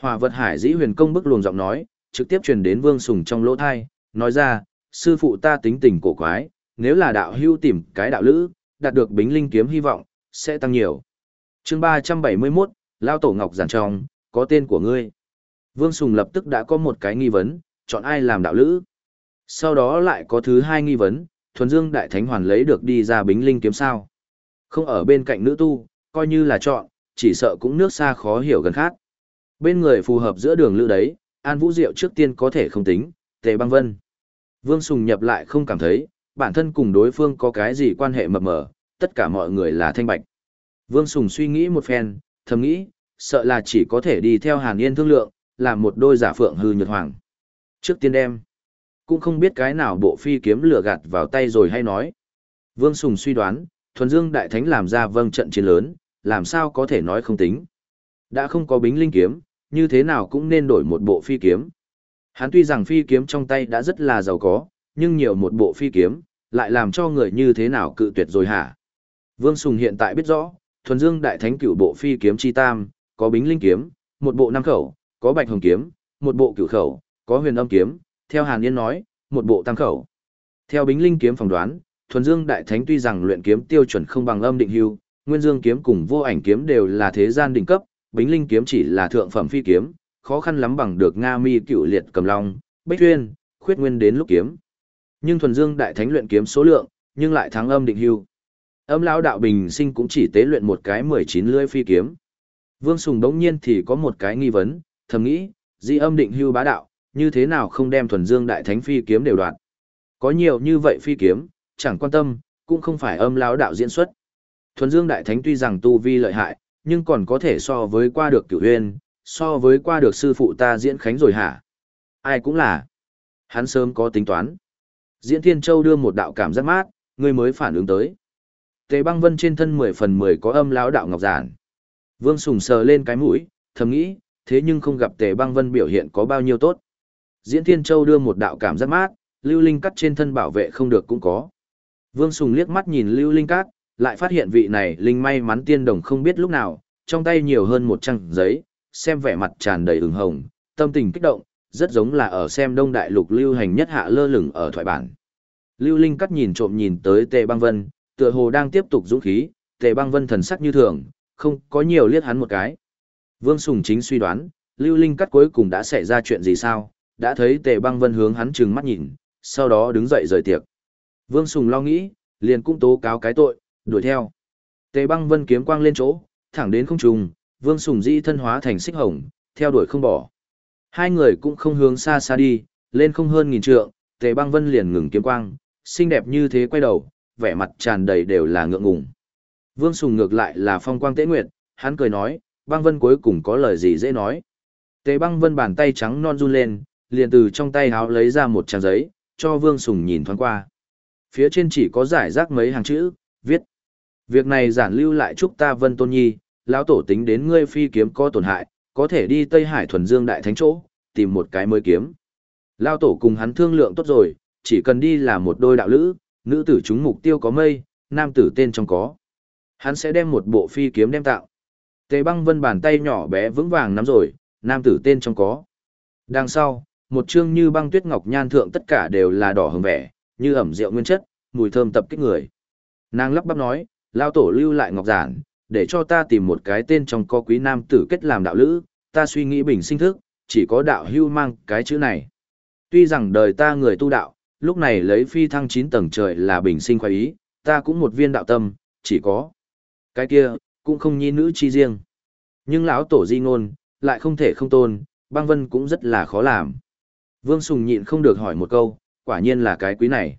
Hòa vật hải dĩ huyền công bức luồng giọng nói, trực tiếp truyền đến vương sùng trong lỗ thai, nói ra, sư phụ ta tính tình cổ quái, nếu là đạo hưu tìm cái đạo lữ, đạt được bính linh kiếm hy vọng, sẽ tăng nhiều. chương 371, Lao Tổ Ngọc giản trong, có tên của ngươi. Vương Sùng lập tức đã có một cái nghi vấn, chọn ai làm đạo lữ. Sau đó lại có thứ hai nghi vấn, thuần dương đại thánh hoàn lấy được đi ra bính linh kiếm sao. Không ở bên cạnh nữ tu, coi như là chọn, chỉ sợ cũng nước xa khó hiểu gần khác. Bên người phù hợp giữa đường lữ đấy, An Vũ Diệu trước tiên có thể không tính, Tề Băng Vân. Vương Sùng nhập lại không cảm thấy, bản thân cùng đối phương có cái gì quan hệ mập mờ, tất cả mọi người là thanh bạch. Vương Sùng suy nghĩ một phen, thầm nghĩ, sợ là chỉ có thể đi theo Hàn Yên thương lượng, làm một đôi giả phượng hư nhật hoàng. Trước tiên đem, cũng không biết cái nào bộ phi kiếm lửa gạt vào tay rồi hay nói. Vương Sùng suy đoán, thuần dương đại thánh làm ra vâng trận chiến lớn, làm sao có thể nói không tính. Đã không có bính linh kiếm, như thế nào cũng nên đổi một bộ phi kiếm. Hắn tuy rằng phi kiếm trong tay đã rất là giàu có, nhưng nhiều một bộ phi kiếm, lại làm cho người như thế nào cự tuyệt rồi hả? Vương Sùng hiện tại biết rõ, thuần dương đại thánh cửu bộ phi kiếm chi tam, có bính linh kiếm, một bộ năm khẩu, có bạch hồng kiếm, một bộ cửu khẩu, có huyền âm kiếm, theo Hàn Yên nói, một bộ tam khẩu. Theo bính linh kiếm phỏng đoán, thuần dương đại thánh tuy rằng luyện kiếm tiêu chuẩn không bằng âm định hưu, nguyên dương kiếm cùng vô ảnh kiếm đều là thế gian đỉnh cấp, bính linh kiếm chỉ là thượng phẩm phi kiếm, khó khăn lắm bằng được Nga Mi cựu liệt cầm long, Bích tuyên, khuyết nguyên đến lúc kiếm. Nhưng thuần dương đại thánh luyện kiếm số lượng, nhưng lại thắng âm định hưu. Âm lão đạo bình sinh cũng chỉ tế luyện một cái 19 lưỡi phi kiếm. Vương Sùng đống nhiên thì có một cái nghi vấn, thầm nghĩ, di âm định hưu bá đạo, như thế nào không đem thuần dương đại thánh phi kiếm đều đoạn. Có nhiều như vậy phi kiếm, chẳng quan tâm, cũng không phải âm lão đạo diễn xuất. Thuần dương đại thánh tuy rằng tu vi lợi hại, nhưng còn có thể so với qua được cửu huyên, so với qua được sư phụ ta diễn khánh rồi hả? Ai cũng là. Hắn sớm có tính toán. Diễn Thiên Châu đưa một đạo cảm giác mát, ngươi mới phản ứng tới. Tề băng vân trên thân 10 phần 10 có âm lão đạo ngọc giản. Vương Sùng sờ lên cái mũi, thầm nghĩ, thế nhưng không gặp Tề băng vân biểu hiện có bao nhiêu tốt. Diễn Thiên Châu đưa một đạo cảm giác mát, lưu linh cắt trên thân bảo vệ không được cũng có. Vương Sùng liếc mắt nhìn lưu linh cắt, lại phát hiện vị này linh may mắn tiên đồng không biết lúc nào, trong tay nhiều hơn một trang giấy, xem vẻ mặt tràn đầy ửng hồng, tâm tình kích động, rất giống là ở xem đông đại lục lưu hành nhất hạ lơ lửng ở thoại bản. Lưu Linh cắt nhìn trộm nhìn tới Tề Băng Vân, tựa hồ đang tiếp tục dũng khí, Tề Băng Vân thần sắc như thường, không có nhiều liếc hắn một cái. Vương Sùng chính suy đoán, Lưu Linh cắt cuối cùng đã xảy ra chuyện gì sao, đã thấy Tề Băng Vân hướng hắn trừng mắt nhìn, sau đó đứng dậy rời tiệc. Vương Sùng lo nghĩ, liền cũng tố cáo cái tội, đuổi theo. Tề băng vân kiếm quang lên chỗ, thẳng đến không trùng, Vương Sùng di thân hóa thành xích hồng, theo đuổi không bỏ. Hai người cũng không hướng xa xa đi, lên không hơn nghìn trượng, Tề băng vân liền ngừng kiếm quang, xinh đẹp như thế quay đầu, vẻ mặt tràn đầy đều là ngượng ngùng. Vương Sùng ngược lại là phong quang tế nguyệt, hắn cười nói, băng vân cuối cùng có lời gì dễ nói. Tề băng vân bàn tay trắng non run lên, liền từ trong tay háo lấy ra một trang giấy, cho Vương Sùng nhìn thoáng qua. Phía trên chỉ có giải rác mấy hàng chữ, viết. Việc này giản lưu lại chúc ta Vân Tôn Nhi, lão tổ tính đến ngươi phi kiếm có tổn hại, có thể đi Tây Hải thuần dương đại thánh chỗ, tìm một cái mới kiếm. Lão tổ cùng hắn thương lượng tốt rồi, chỉ cần đi là một đôi đạo lữ, nữ tử chúng mục tiêu có mây, nam tử tên trong có. Hắn sẽ đem một bộ phi kiếm đem tạo. Tề băng vân bàn tay nhỏ bé vững vàng nắm rồi, nam tử tên trong có. Đằng sau, một chương như băng tuyết ngọc nhan thượng tất cả đều là đỏ hồng vẻ, như ẩm rượu nguyên chất, mùi thơm tập kích người. Nàng lắp bắp nói, lao tổ lưu lại ngọc giản, để cho ta tìm một cái tên trong có quý nam tử kết làm đạo lữ, ta suy nghĩ bình sinh thức, chỉ có đạo hưu mang cái chữ này. Tuy rằng đời ta người tu đạo, lúc này lấy phi thăng 9 tầng trời là bình sinh khoái ý, ta cũng một viên đạo tâm, chỉ có. Cái kia, cũng không nhi nữ chi riêng. Nhưng lão tổ di ngôn, lại không thể không tôn, băng vân cũng rất là khó làm. Vương Sùng nhịn không được hỏi một câu, quả nhiên là cái quý này.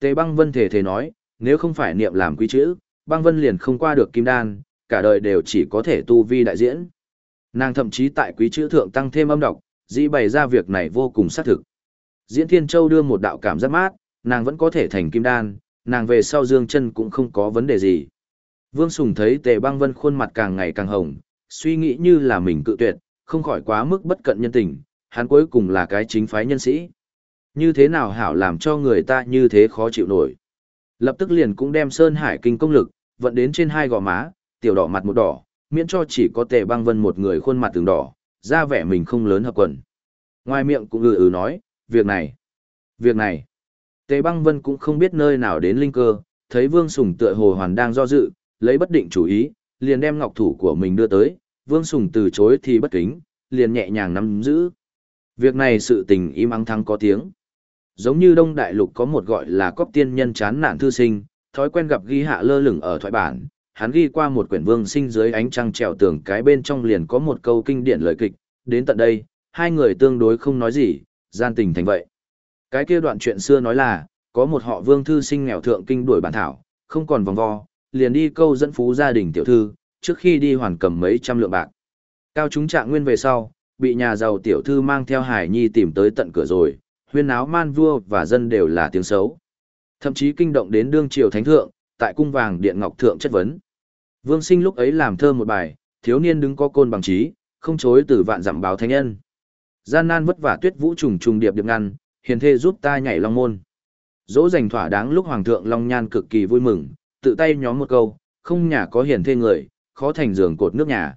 Tề băng vân thể thể nói, nếu không phải niệm làm quý chữ, băng vân liền không qua được kim đan, cả đời đều chỉ có thể tu vi đại diễn. Nàng thậm chí tại quý chữ thượng tăng thêm âm đọc, dĩ bày ra việc này vô cùng xác thực. Diễn Thiên Châu đưa một đạo cảm giác mát, nàng vẫn có thể thành kim đan, nàng về sau dương chân cũng không có vấn đề gì. Vương Sùng thấy tề băng vân khuôn mặt càng ngày càng hồng, suy nghĩ như là mình cự tuyệt, không khỏi quá mức bất cận nhân tình, hắn cuối cùng là cái chính phái nhân sĩ. Như thế nào hảo làm cho người ta như thế khó chịu nổi. Lập tức liền cũng đem Sơn Hải Kinh công lực, vận đến trên hai gò má, tiểu đỏ mặt một đỏ, miễn cho chỉ có tề băng vân một người khuôn mặt từng đỏ, ra vẻ mình không lớn hợp quần. Ngoài miệng cũng ừ ừ nói, việc này, việc này. Tề băng vân cũng không biết nơi nào đến linh cơ, thấy Vương Sùng tựa hồ hoàn đang do dự, lấy bất định chủ ý, liền đem ngọc thủ của mình đưa tới, Vương Sùng từ chối thì bất kính, liền nhẹ nhàng nắm giữ. Việc này sự tình im ắng thắng có tiếng. Giống như Đông Đại Lục có một gọi là cóp tiên nhân chán nản thư sinh, thói quen gặp ghi hạ lơ lửng ở thoại bản, hắn ghi qua một quyển vương sinh dưới ánh trăng trèo tường cái bên trong liền có một câu kinh điển lời kịch, đến tận đây, hai người tương đối không nói gì, gian tình thành vậy. Cái kia đoạn chuyện xưa nói là, có một họ vương thư sinh nghèo thượng kinh đuổi bản thảo, không còn vòng vo, liền đi câu dẫn phú gia đình tiểu thư, trước khi đi hoàn cầm mấy trăm lượng bạc. Cao chúng trạng nguyên về sau, bị nhà giàu tiểu thư mang theo hải nhi tìm tới tận cửa rồi, huyên áo man vua và dân đều là tiếng xấu. Thậm chí kinh động đến đương triều thánh thượng, tại cung vàng điện ngọc thượng chất vấn. Vương sinh lúc ấy làm thơ một bài, thiếu niên đứng có côn bằng trí, không chối từ vạn dặm báo thánh nhân. Gian nan vất vả tuyết vũ trùng trùng điệp điệp ngăn, hiền thê giúp ta nhảy long môn. Dỗ dành thỏa đáng lúc hoàng thượng long nhan cực kỳ vui mừng, tự tay nhóm một câu, không nhà có hiền thê người, khó thành giường cột nước nhà.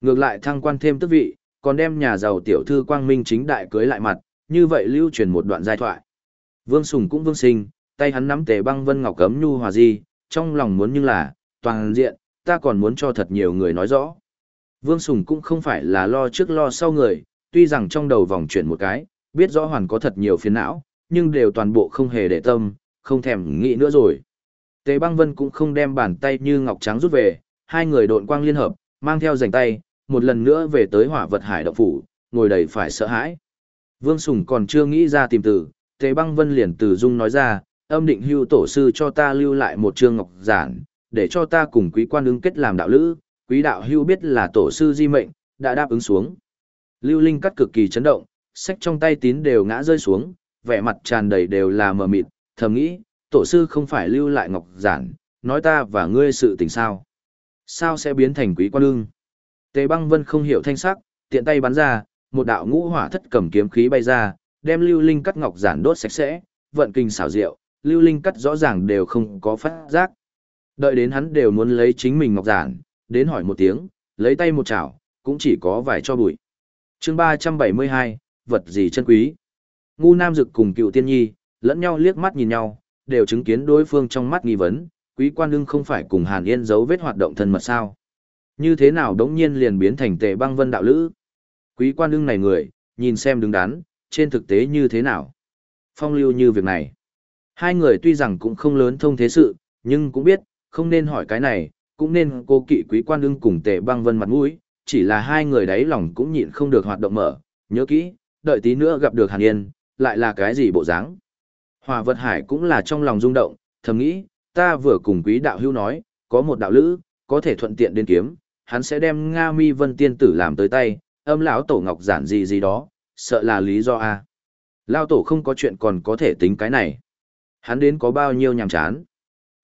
Ngược lại thăng quan thêm tước vị, còn đem nhà giàu tiểu thư quang minh chính đại cưới lại mặt, như vậy lưu truyền một đoạn giai thoại. Vương Sùng cũng vương sinh, tay hắn nắm tề băng vân ngọc cấm nhu hòa di, trong lòng muốn nhưng là, toàn diện, ta còn muốn cho thật nhiều người nói rõ. Vương Sùng cũng không phải là lo trước lo sau người, tuy rằng trong đầu vòng chuyển một cái, biết rõ hoàn có thật nhiều phiền não, nhưng đều toàn bộ không hề để tâm, không thèm nghĩ nữa rồi. Tề băng vân cũng không đem bàn tay như ngọc trắng rút về, hai người độn quang liên hợp, mang theo rảnh tay, một lần nữa về tới hỏa vật hải động phủ, ngồi đầy phải sợ hãi. Vương Sùng còn chưa nghĩ ra tìm từ, Tề băng vân liền từ dung nói ra, âm định hưu tổ sư cho ta lưu lại một chương ngọc giản, để cho ta cùng quý quan ứng kết làm đạo lữ, quý đạo hưu biết là tổ sư di mệnh, đã đáp ứng xuống. Lưu Linh cắt cực kỳ chấn động, sách trong tay tín đều ngã rơi xuống, vẻ mặt tràn đầy đều là mờ mịt, thầm nghĩ, tổ sư không phải lưu lại ngọc giản, nói ta và ngươi sự tình sao. Sao sẽ biến thành quý quan ưng? Tề băng vân không hiểu thanh sắc, tiện tay bắn ra, một đạo ngũ hỏa thất cầm kiếm khí bay ra, đem lưu linh cắt ngọc giản đốt sạch sẽ, vận kinh xảo diệu, lưu linh cắt rõ ràng đều không có phát giác. Đợi đến hắn đều muốn lấy chính mình ngọc giản, đến hỏi một tiếng, lấy tay một chảo, cũng chỉ có vài cho bụi. chương 372, vật gì chân quý? Ngu Nam Dực cùng cựu tiên nhi, lẫn nhau liếc mắt nhìn nhau, đều chứng kiến đối phương trong mắt nghi vấn, quý quan Lưng không phải cùng Hàn Yên giấu vết hoạt động thân mật sao. Như thế nào đống nhiên liền biến thành tề băng vân đạo lữ? Quý quan đương này người, nhìn xem đứng đắn, trên thực tế như thế nào? Phong lưu như việc này. Hai người tuy rằng cũng không lớn thông thế sự, nhưng cũng biết, không nên hỏi cái này, cũng nên cô kỵ quý quan ưng cùng tề băng vân mặt mũi, chỉ là hai người đấy lòng cũng nhịn không được hoạt động mở, nhớ kỹ, đợi tí nữa gặp được Hàn Yên, lại là cái gì bộ dáng. Hòa vật hải cũng là trong lòng rung động, thầm nghĩ, ta vừa cùng quý đạo hưu nói, có một đạo lữ, có thể thuận tiện đến kiếm, hắn sẽ đem Nga Mi Vân Tiên Tử làm tới tay, âm lão tổ ngọc giản gì gì đó, sợ là lý do a. Lão tổ không có chuyện còn có thể tính cái này. Hắn đến có bao nhiêu nhàm chán.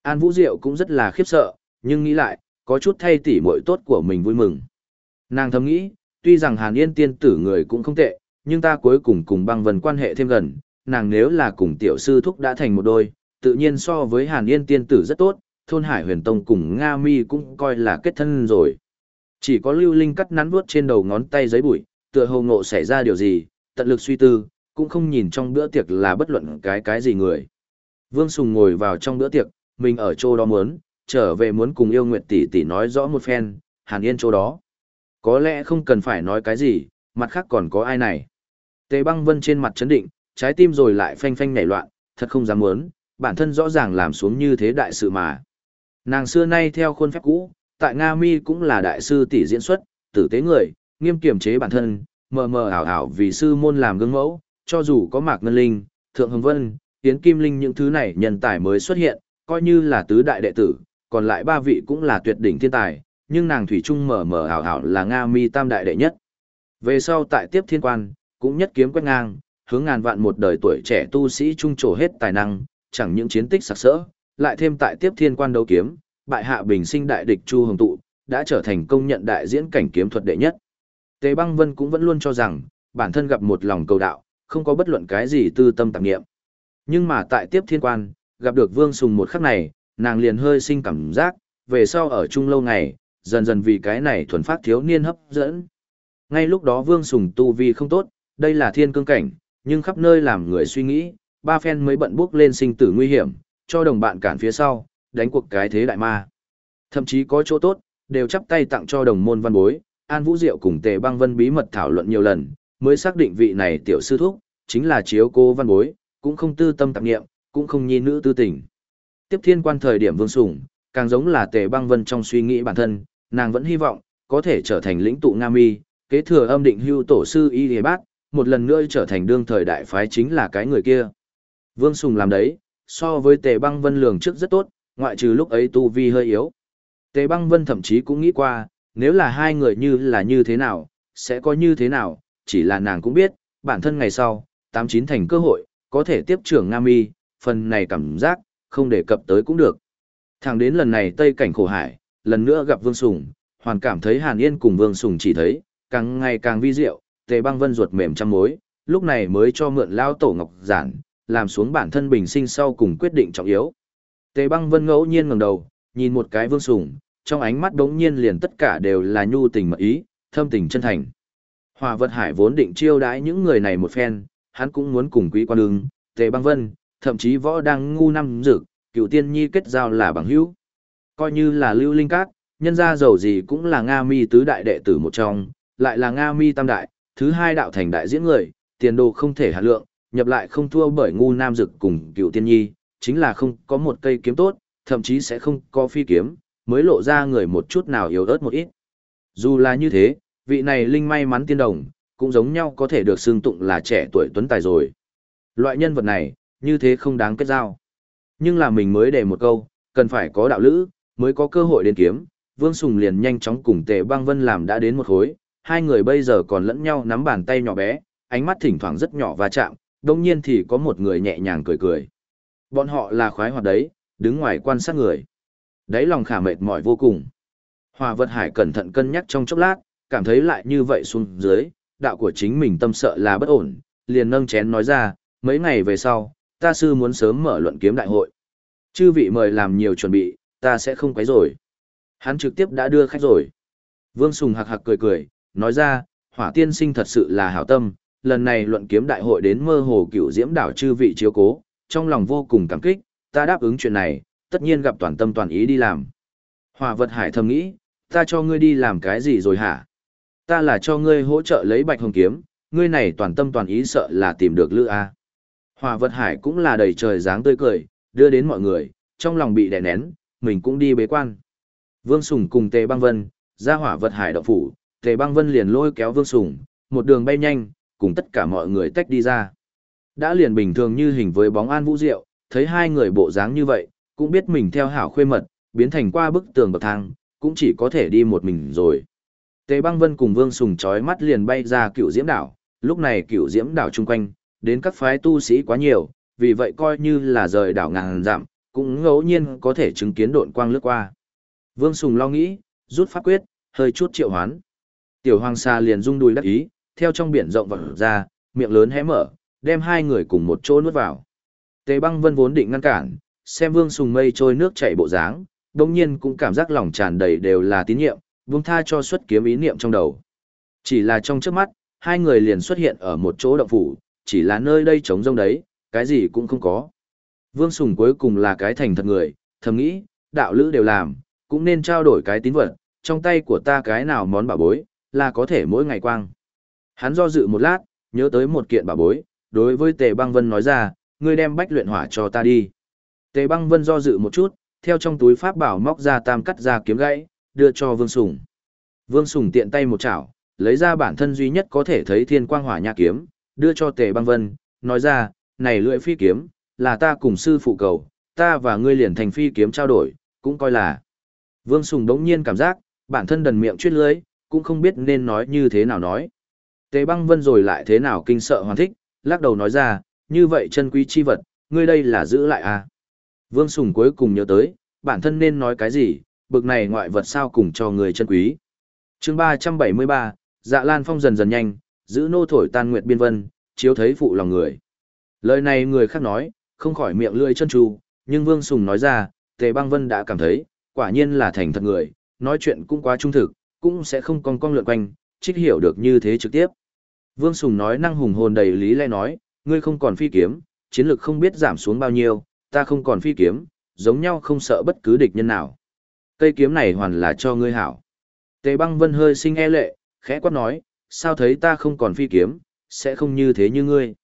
An Vũ Diệu cũng rất là khiếp sợ, nhưng nghĩ lại, có chút thay tỉ muội tốt của mình vui mừng. Nàng thầm nghĩ, tuy rằng Hàn Yên tiên tử người cũng không tệ, nhưng ta cuối cùng cùng băng vần quan hệ thêm gần, nàng nếu là cùng tiểu sư thúc đã thành một đôi, tự nhiên so với Hàn Yên tiên tử rất tốt, thôn Hải huyền tông cùng Nga Mi cũng coi là kết thân rồi. Chỉ có lưu linh cắt nắn vuốt trên đầu ngón tay giấy bụi, tựa hồ ngộ xảy ra điều gì, tận lực suy tư, cũng không nhìn trong bữa tiệc là bất luận cái cái gì người. Vương Sùng ngồi vào trong bữa tiệc, mình ở chỗ đó muốn, trở về muốn cùng yêu nguyệt tỷ tỷ nói rõ một phen, Hàn Yên chỗ đó. Có lẽ không cần phải nói cái gì, mặt khác còn có ai này. Tề băng vân trên mặt chấn định, trái tim rồi lại phanh phanh nhảy loạn, thật không dám muốn, bản thân rõ ràng làm xuống như thế đại sự mà. Nàng xưa nay theo khuôn phép cũ, tại Nga Mi cũng là đại sư tỷ diễn xuất, tử tế người, nghiêm kiểm chế bản thân, mờ mờ ảo ảo vì sư môn làm gương mẫu, cho dù có Mạc Ngân Linh, Thượng Hồng Vân, Tiến Kim Linh những thứ này nhân tài mới xuất hiện, coi như là tứ đại đệ tử, còn lại ba vị cũng là tuyệt đỉnh thiên tài, nhưng nàng thủy trung mờ mờ ảo ảo là Nga Mi tam đại đệ nhất. Về sau tại tiếp thiên quan, cũng nhất kiếm quét ngang, hướng ngàn vạn một đời tuổi trẻ tu sĩ trung trổ hết tài năng, chẳng những chiến tích sặc sỡ, lại thêm tại tiếp thiên quan đấu kiếm, bại hạ bình sinh đại địch Chu Hồng Tụ, đã trở thành công nhận đại diễn cảnh kiếm thuật đệ nhất. Tề Băng Vân cũng vẫn luôn cho rằng, bản thân gặp một lòng cầu đạo, không có bất luận cái gì tư tâm tạp nghiệm. Nhưng mà tại tiếp thiên quan, gặp được Vương Sùng một khắc này, nàng liền hơi sinh cảm giác, về sau ở chung lâu ngày, dần dần vì cái này thuần phát thiếu niên hấp dẫn. Ngay lúc đó Vương Sùng tu vi không tốt, đây là thiên cương cảnh, nhưng khắp nơi làm người suy nghĩ, ba phen mới bận bước lên sinh tử nguy hiểm, cho đồng bạn cản phía sau, đánh cuộc cái thế đại ma. Thậm chí có chỗ tốt, đều chắp tay tặng cho đồng môn văn bối, An Vũ Diệu cùng Tề Băng Vân bí mật thảo luận nhiều lần, mới xác định vị này tiểu sư thúc, chính là chiếu cô văn bối, cũng không tư tâm tạp nghiệm, cũng không nhi nữ tư tình. Tiếp thiên quan thời điểm vương sủng, càng giống là Tề Băng Vân trong suy nghĩ bản thân, nàng vẫn hy vọng, có thể trở thành lĩnh tụ Nga Mi, kế thừa âm định hưu tổ sư Y Đề Bát, một lần nữa trở thành đương thời đại phái chính là cái người kia. Vương Sùng làm đấy, so với Tề Băng Vân lường trước rất tốt, ngoại trừ lúc ấy tu vi hơi yếu. Tề Băng Vân thậm chí cũng nghĩ qua, nếu là hai người như là như thế nào, sẽ có như thế nào, chỉ là nàng cũng biết, bản thân ngày sau, tám chín thành cơ hội, có thể tiếp trưởng Nga Mi, phần này cảm giác, không đề cập tới cũng được. Thẳng đến lần này Tây cảnh khổ hải, lần nữa gặp Vương Sùng, hoàn cảm thấy Hàn Yên cùng Vương Sùng chỉ thấy, càng ngày càng vi diệu, Tề Băng Vân ruột mềm trăm mối, lúc này mới cho mượn lao tổ ngọc giản, làm xuống bản thân bình sinh sau cùng quyết định trọng yếu. Tề Băng Vân ngẫu nhiên ngẩng đầu, nhìn một cái Vương Sùng, trong ánh mắt đống nhiên liền tất cả đều là nhu tình mật ý, thâm tình chân thành. Hòa vật hải vốn định chiêu đãi những người này một phen, hắn cũng muốn cùng quý quan ưng, Tề Băng Vân, thậm chí võ đang ngu năm dực, cựu tiên nhi kết giao là bằng hữu. Coi như là lưu linh cát, nhân ra giàu gì cũng là Nga mi tứ đại đệ tử một trong, lại là Nga mi tam đại, thứ hai đạo thành đại diễn người, tiền đồ không thể hạ lượng, nhập lại không thua bởi ngu nam dực cùng cựu tiên nhi, chính là không có một cây kiếm tốt, thậm chí sẽ không có phi kiếm, mới lộ ra người một chút nào yếu ớt một ít. Dù là như thế, vị này linh may mắn tiên đồng, cũng giống nhau có thể được xưng tụng là trẻ tuổi tuấn tài rồi. Loại nhân vật này, như thế không đáng kết giao. Nhưng là mình mới để một câu, cần phải có đạo lữ, mới có cơ hội đến kiếm. Vương Sùng liền nhanh chóng cùng Tề Băng Vân làm đã đến một khối, hai người bây giờ còn lẫn nhau nắm bàn tay nhỏ bé, ánh mắt thỉnh thoảng rất nhỏ va chạm, đồng nhiên thì có một người nhẹ nhàng cười cười. Bọn họ là khoái hoạt đấy, đứng ngoài quan sát người. Đấy lòng khả mệt mỏi vô cùng. Hòa vật hải cẩn thận cân nhắc trong chốc lát, cảm thấy lại như vậy xuống dưới, đạo của chính mình tâm sợ là bất ổn, liền nâng chén nói ra, mấy ngày về sau, ta sư muốn sớm mở luận kiếm đại hội. Chư vị mời làm nhiều chuẩn bị, ta sẽ không quấy rồi. Hắn trực tiếp đã đưa khách rồi. Vương Sùng hạc hạc cười cười, nói ra, hỏa tiên sinh thật sự là hảo tâm, lần này luận kiếm đại hội đến mơ hồ cửu diễm đảo chư vị chiếu cố, trong lòng vô cùng cảm kích, ta đáp ứng chuyện này, tất nhiên gặp toàn tâm toàn ý đi làm. Hòa vật hải thầm nghĩ, ta cho ngươi đi làm cái gì rồi hả? Ta là cho ngươi hỗ trợ lấy bạch hồng kiếm, ngươi này toàn tâm toàn ý sợ là tìm được lữ A. Hỏa vật hải cũng là đầy trời dáng tươi cười, đưa đến mọi người, trong lòng bị đè nén, mình cũng đi bế quan. Vương Sùng cùng Tề Băng Vân, ra hỏa vật hải động phủ, Tề Băng Vân liền lôi kéo Vương Sùng, một đường bay nhanh, cùng tất cả mọi người tách đi ra. Đã liền bình thường như hình với bóng an vũ diệu, thấy hai người bộ dáng như vậy, cũng biết mình theo hảo khuê mật, biến thành qua bức tường bậc thang, cũng chỉ có thể đi một mình rồi. Tề Băng Vân cùng Vương Sùng chói mắt liền bay ra cựu diễm đảo, lúc này cựu diễm đảo chung quanh, đến các phái tu sĩ quá nhiều, vì vậy coi như là rời đảo ngàn dặm, cũng ngẫu nhiên có thể chứng kiến độn quang lướt qua. Vương Sùng lo nghĩ, rút pháp quyết, hơi chút triệu hoán. Tiểu Hoàng Sa liền rung đuôi đắc ý, theo trong biển rộng vật ra, miệng lớn hé mở, đem hai người cùng một chỗ nuốt vào. Tề Băng Vân vốn định ngăn cản, xem Vương Sùng mây trôi nước chảy bộ dáng, đồng nhiên cũng cảm giác lòng tràn đầy đều là tín nhiệm, vương tha cho xuất kiếm ý niệm trong đầu. Chỉ là trong trước mắt, hai người liền xuất hiện ở một chỗ động phủ, chỉ là nơi đây trống rông đấy, cái gì cũng không có. Vương Sùng cuối cùng là cái thành thật người, thầm nghĩ, đạo lữ đều làm, cũng nên trao đổi cái tín vật, trong tay của ta cái nào món bảo bối, là có thể mỗi ngày quang. Hắn do dự một lát, nhớ tới một kiện bảo bối, đối với Tề Băng Vân nói ra, ngươi đem bách luyện hỏa cho ta đi. Tề Băng Vân do dự một chút, theo trong túi pháp bảo móc ra tam cắt ra kiếm gãy, đưa cho Vương Sùng. Vương Sùng tiện tay một chảo, lấy ra bản thân duy nhất có thể thấy thiên quang hỏa nha kiếm, đưa cho Tề Băng Vân, nói ra, này lưỡi phi kiếm, là ta cùng sư phụ cầu, ta và ngươi liền thành phi kiếm trao đổi, cũng coi là. Vương Sùng đống nhiên cảm giác, bản thân đần miệng chuyết lưới, cũng không biết nên nói như thế nào nói. Tề băng vân rồi lại thế nào kinh sợ hoàn thích, lắc đầu nói ra, như vậy chân quý chi vật, ngươi đây là giữ lại à. Vương Sùng cuối cùng nhớ tới, bản thân nên nói cái gì, bực này ngoại vật sao cùng cho người chân quý. chương 373, dạ lan phong dần dần nhanh, giữ nô thổi tan nguyệt biên vân, chiếu thấy phụ lòng người. Lời này người khác nói, không khỏi miệng lưỡi chân tru, nhưng Vương Sùng nói ra, Tề Băng Vân đã cảm thấy, quả nhiên là thành thật người, nói chuyện cũng quá trung thực, cũng sẽ không cong cong lượn quanh, trích hiểu được như thế trực tiếp. Vương Sùng nói năng hùng hồn đầy lý lẽ nói, ngươi không còn phi kiếm, chiến lực không biết giảm xuống bao nhiêu, ta không còn phi kiếm, giống nhau không sợ bất cứ địch nhân nào. Cây kiếm này hoàn là cho ngươi hảo. Tề băng vân hơi sinh e lệ, khẽ quát nói, sao thấy ta không còn phi kiếm, sẽ không như thế như ngươi.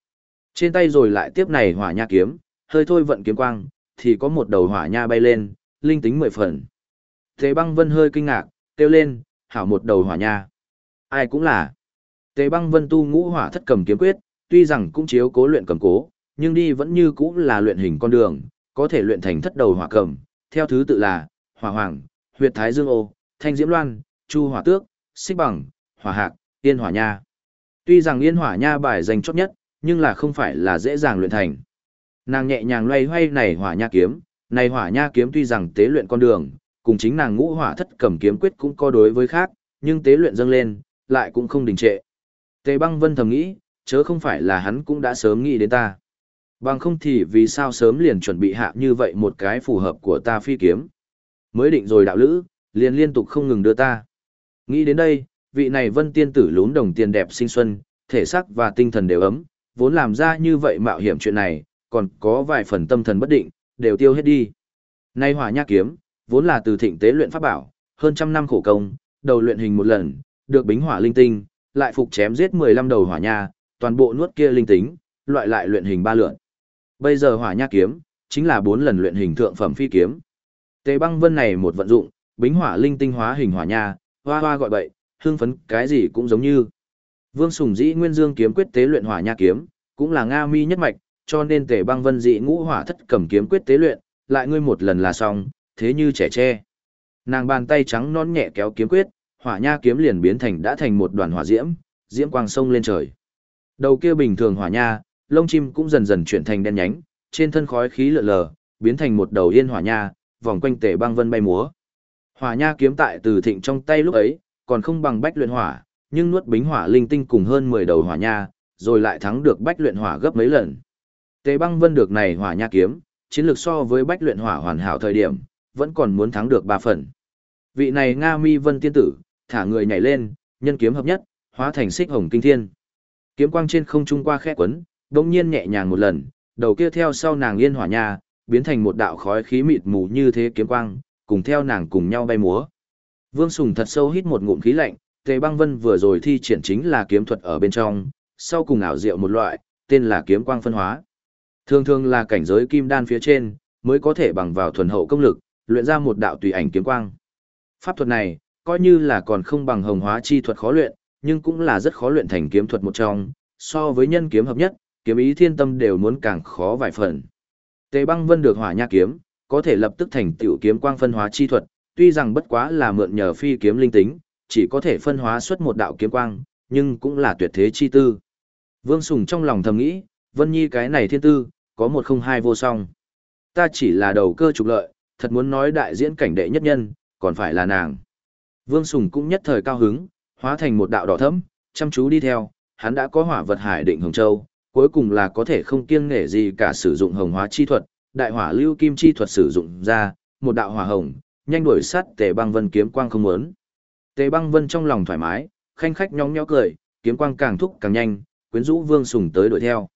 Trên tay rồi lại tiếp này hỏa nha kiếm, hơi thôi vận kiếm quang, thì có một đầu hỏa nha bay lên, linh tính mười phần. Tề băng vân hơi kinh ngạc, kêu lên, hảo một đầu hỏa nha. Ai cũng là. Tề băng vân tu ngũ hỏa thất cầm kiếm quyết, tuy rằng cũng chiếu cố luyện cầm cố, nhưng đi vẫn như cũ là luyện hình con đường, có thể luyện thành thất đầu hỏa cầm, theo thứ tự là hỏa hoàng, huyệt thái dương ô, thanh diễm loan, chu hỏa tước, xích bằng, hỏa hạc, yên hỏa nha. Tuy rằng yên hỏa nha bài danh chót nhất, nhưng là không phải là dễ dàng luyện thành. Nàng nhẹ nhàng loay hoay này hỏa nha kiếm, này hỏa nha kiếm tuy rằng tế luyện con đường, cùng chính nàng ngũ hỏa thất cầm kiếm quyết cũng có đối với khác, nhưng tế luyện dâng lên, lại cũng không đình trệ. Tề băng vân thầm nghĩ, chớ không phải là hắn cũng đã sớm nghĩ đến ta. Bằng không thì vì sao sớm liền chuẩn bị hạ như vậy một cái phù hợp của ta phi kiếm. Mới định rồi đạo lữ, liền liên tục không ngừng đưa ta. Nghĩ đến đây, vị này vân tiên tử lún đồng tiền đẹp sinh xuân, thể xác và tinh thần đều ấm, vốn làm ra như vậy mạo hiểm chuyện này, còn có vài phần tâm thần bất định, đều tiêu hết đi. Nay hỏa nha kiếm, vốn là từ thịnh tế luyện pháp bảo, hơn trăm năm khổ công, đầu luyện hình một lần, được bính hỏa linh tinh, lại phục chém giết 15 đầu hỏa nha, toàn bộ nuốt kia linh tính, loại lại luyện hình ba lượn. Bây giờ hỏa nha kiếm, chính là bốn lần luyện hình thượng phẩm phi kiếm. Tề băng vân này một vận dụng, bính hỏa linh tinh hóa hình hỏa nha, hoa hoa gọi bậy, hương phấn cái gì cũng giống như. Vương Sùng Dĩ Nguyên Dương kiếm quyết tế luyện hỏa nha kiếm, cũng là Nga mi nhất mạch, cho nên Tề Băng Vân dị ngũ hỏa thất cầm kiếm quyết tế luyện, lại ngươi một lần là xong, thế như trẻ tre. Nàng bàn tay trắng non nhẹ kéo kiếm quyết, hỏa nha kiếm liền biến thành đã thành một đoàn hỏa diễm, diễm quang sông lên trời. Đầu kia bình thường hỏa nha, lông chim cũng dần dần chuyển thành đen nhánh, trên thân khói khí lượn lờ, biến thành một đầu yên hỏa nha, vòng quanh Tề Băng Vân bay múa. Hỏa nha kiếm tại từ thịnh trong tay lúc ấy, còn không bằng bách luyện hỏa, nhưng nuốt bính hỏa linh tinh cùng hơn 10 đầu hỏa nha, rồi lại thắng được bách luyện hỏa gấp mấy lần. Tề băng vân được này hỏa nha kiếm, chiến lược so với bách luyện hỏa hoàn hảo thời điểm, vẫn còn muốn thắng được 3 phần. Vị này Nga mi vân tiên tử, thả người nhảy lên, nhân kiếm hợp nhất, hóa thành xích hồng kinh thiên. Kiếm quang trên không trung qua khẽ quấn, đống nhiên nhẹ nhàng một lần, đầu kia theo sau nàng yên hỏa nha, biến thành một đạo khói khí mịt mù như thế kiếm quang, cùng theo nàng cùng nhau bay múa. Vương Sùng thật sâu hít một ngụm khí lạnh, Tề Băng Vân vừa rồi thi triển chính là kiếm thuật ở bên trong, sau cùng ảo diệu một loại, tên là kiếm quang phân hóa. Thường thường là cảnh giới kim đan phía trên, mới có thể bằng vào thuần hậu công lực, luyện ra một đạo tùy ảnh kiếm quang. Pháp thuật này, coi như là còn không bằng hồng hóa chi thuật khó luyện, nhưng cũng là rất khó luyện thành kiếm thuật một trong, so với nhân kiếm hợp nhất, kiếm ý thiên tâm đều muốn càng khó vài phần. Tề băng vân được hỏa nha kiếm, có thể lập tức thành tiểu kiếm quang phân hóa chi thuật, tuy rằng bất quá là mượn nhờ phi kiếm linh tính, chỉ có thể phân hóa xuất một đạo kiếm quang, nhưng cũng là tuyệt thế chi tư. Vương Sùng trong lòng thầm nghĩ, Vân Nhi cái này thiên tư, có một không hai vô song. Ta chỉ là đầu cơ trục lợi, thật muốn nói đại diễn cảnh đệ nhất nhân, còn phải là nàng. Vương Sùng cũng nhất thời cao hứng, hóa thành một đạo đỏ thẫm, chăm chú đi theo, hắn đã có hỏa vật hải định Hồng Châu, cuối cùng là có thể không kiêng nể gì cả sử dụng hồng hóa chi thuật, đại hỏa lưu kim chi thuật sử dụng ra, một đạo hỏa hồng, nhanh đuổi sát Tề Băng Vân kiếm quang không muốn. Tề Băng Vân trong lòng thoải mái, khanh khách nhõng nhẽo cười, kiếm quang càng thúc càng nhanh, quyến rũ Vương Sùng tới đuổi theo.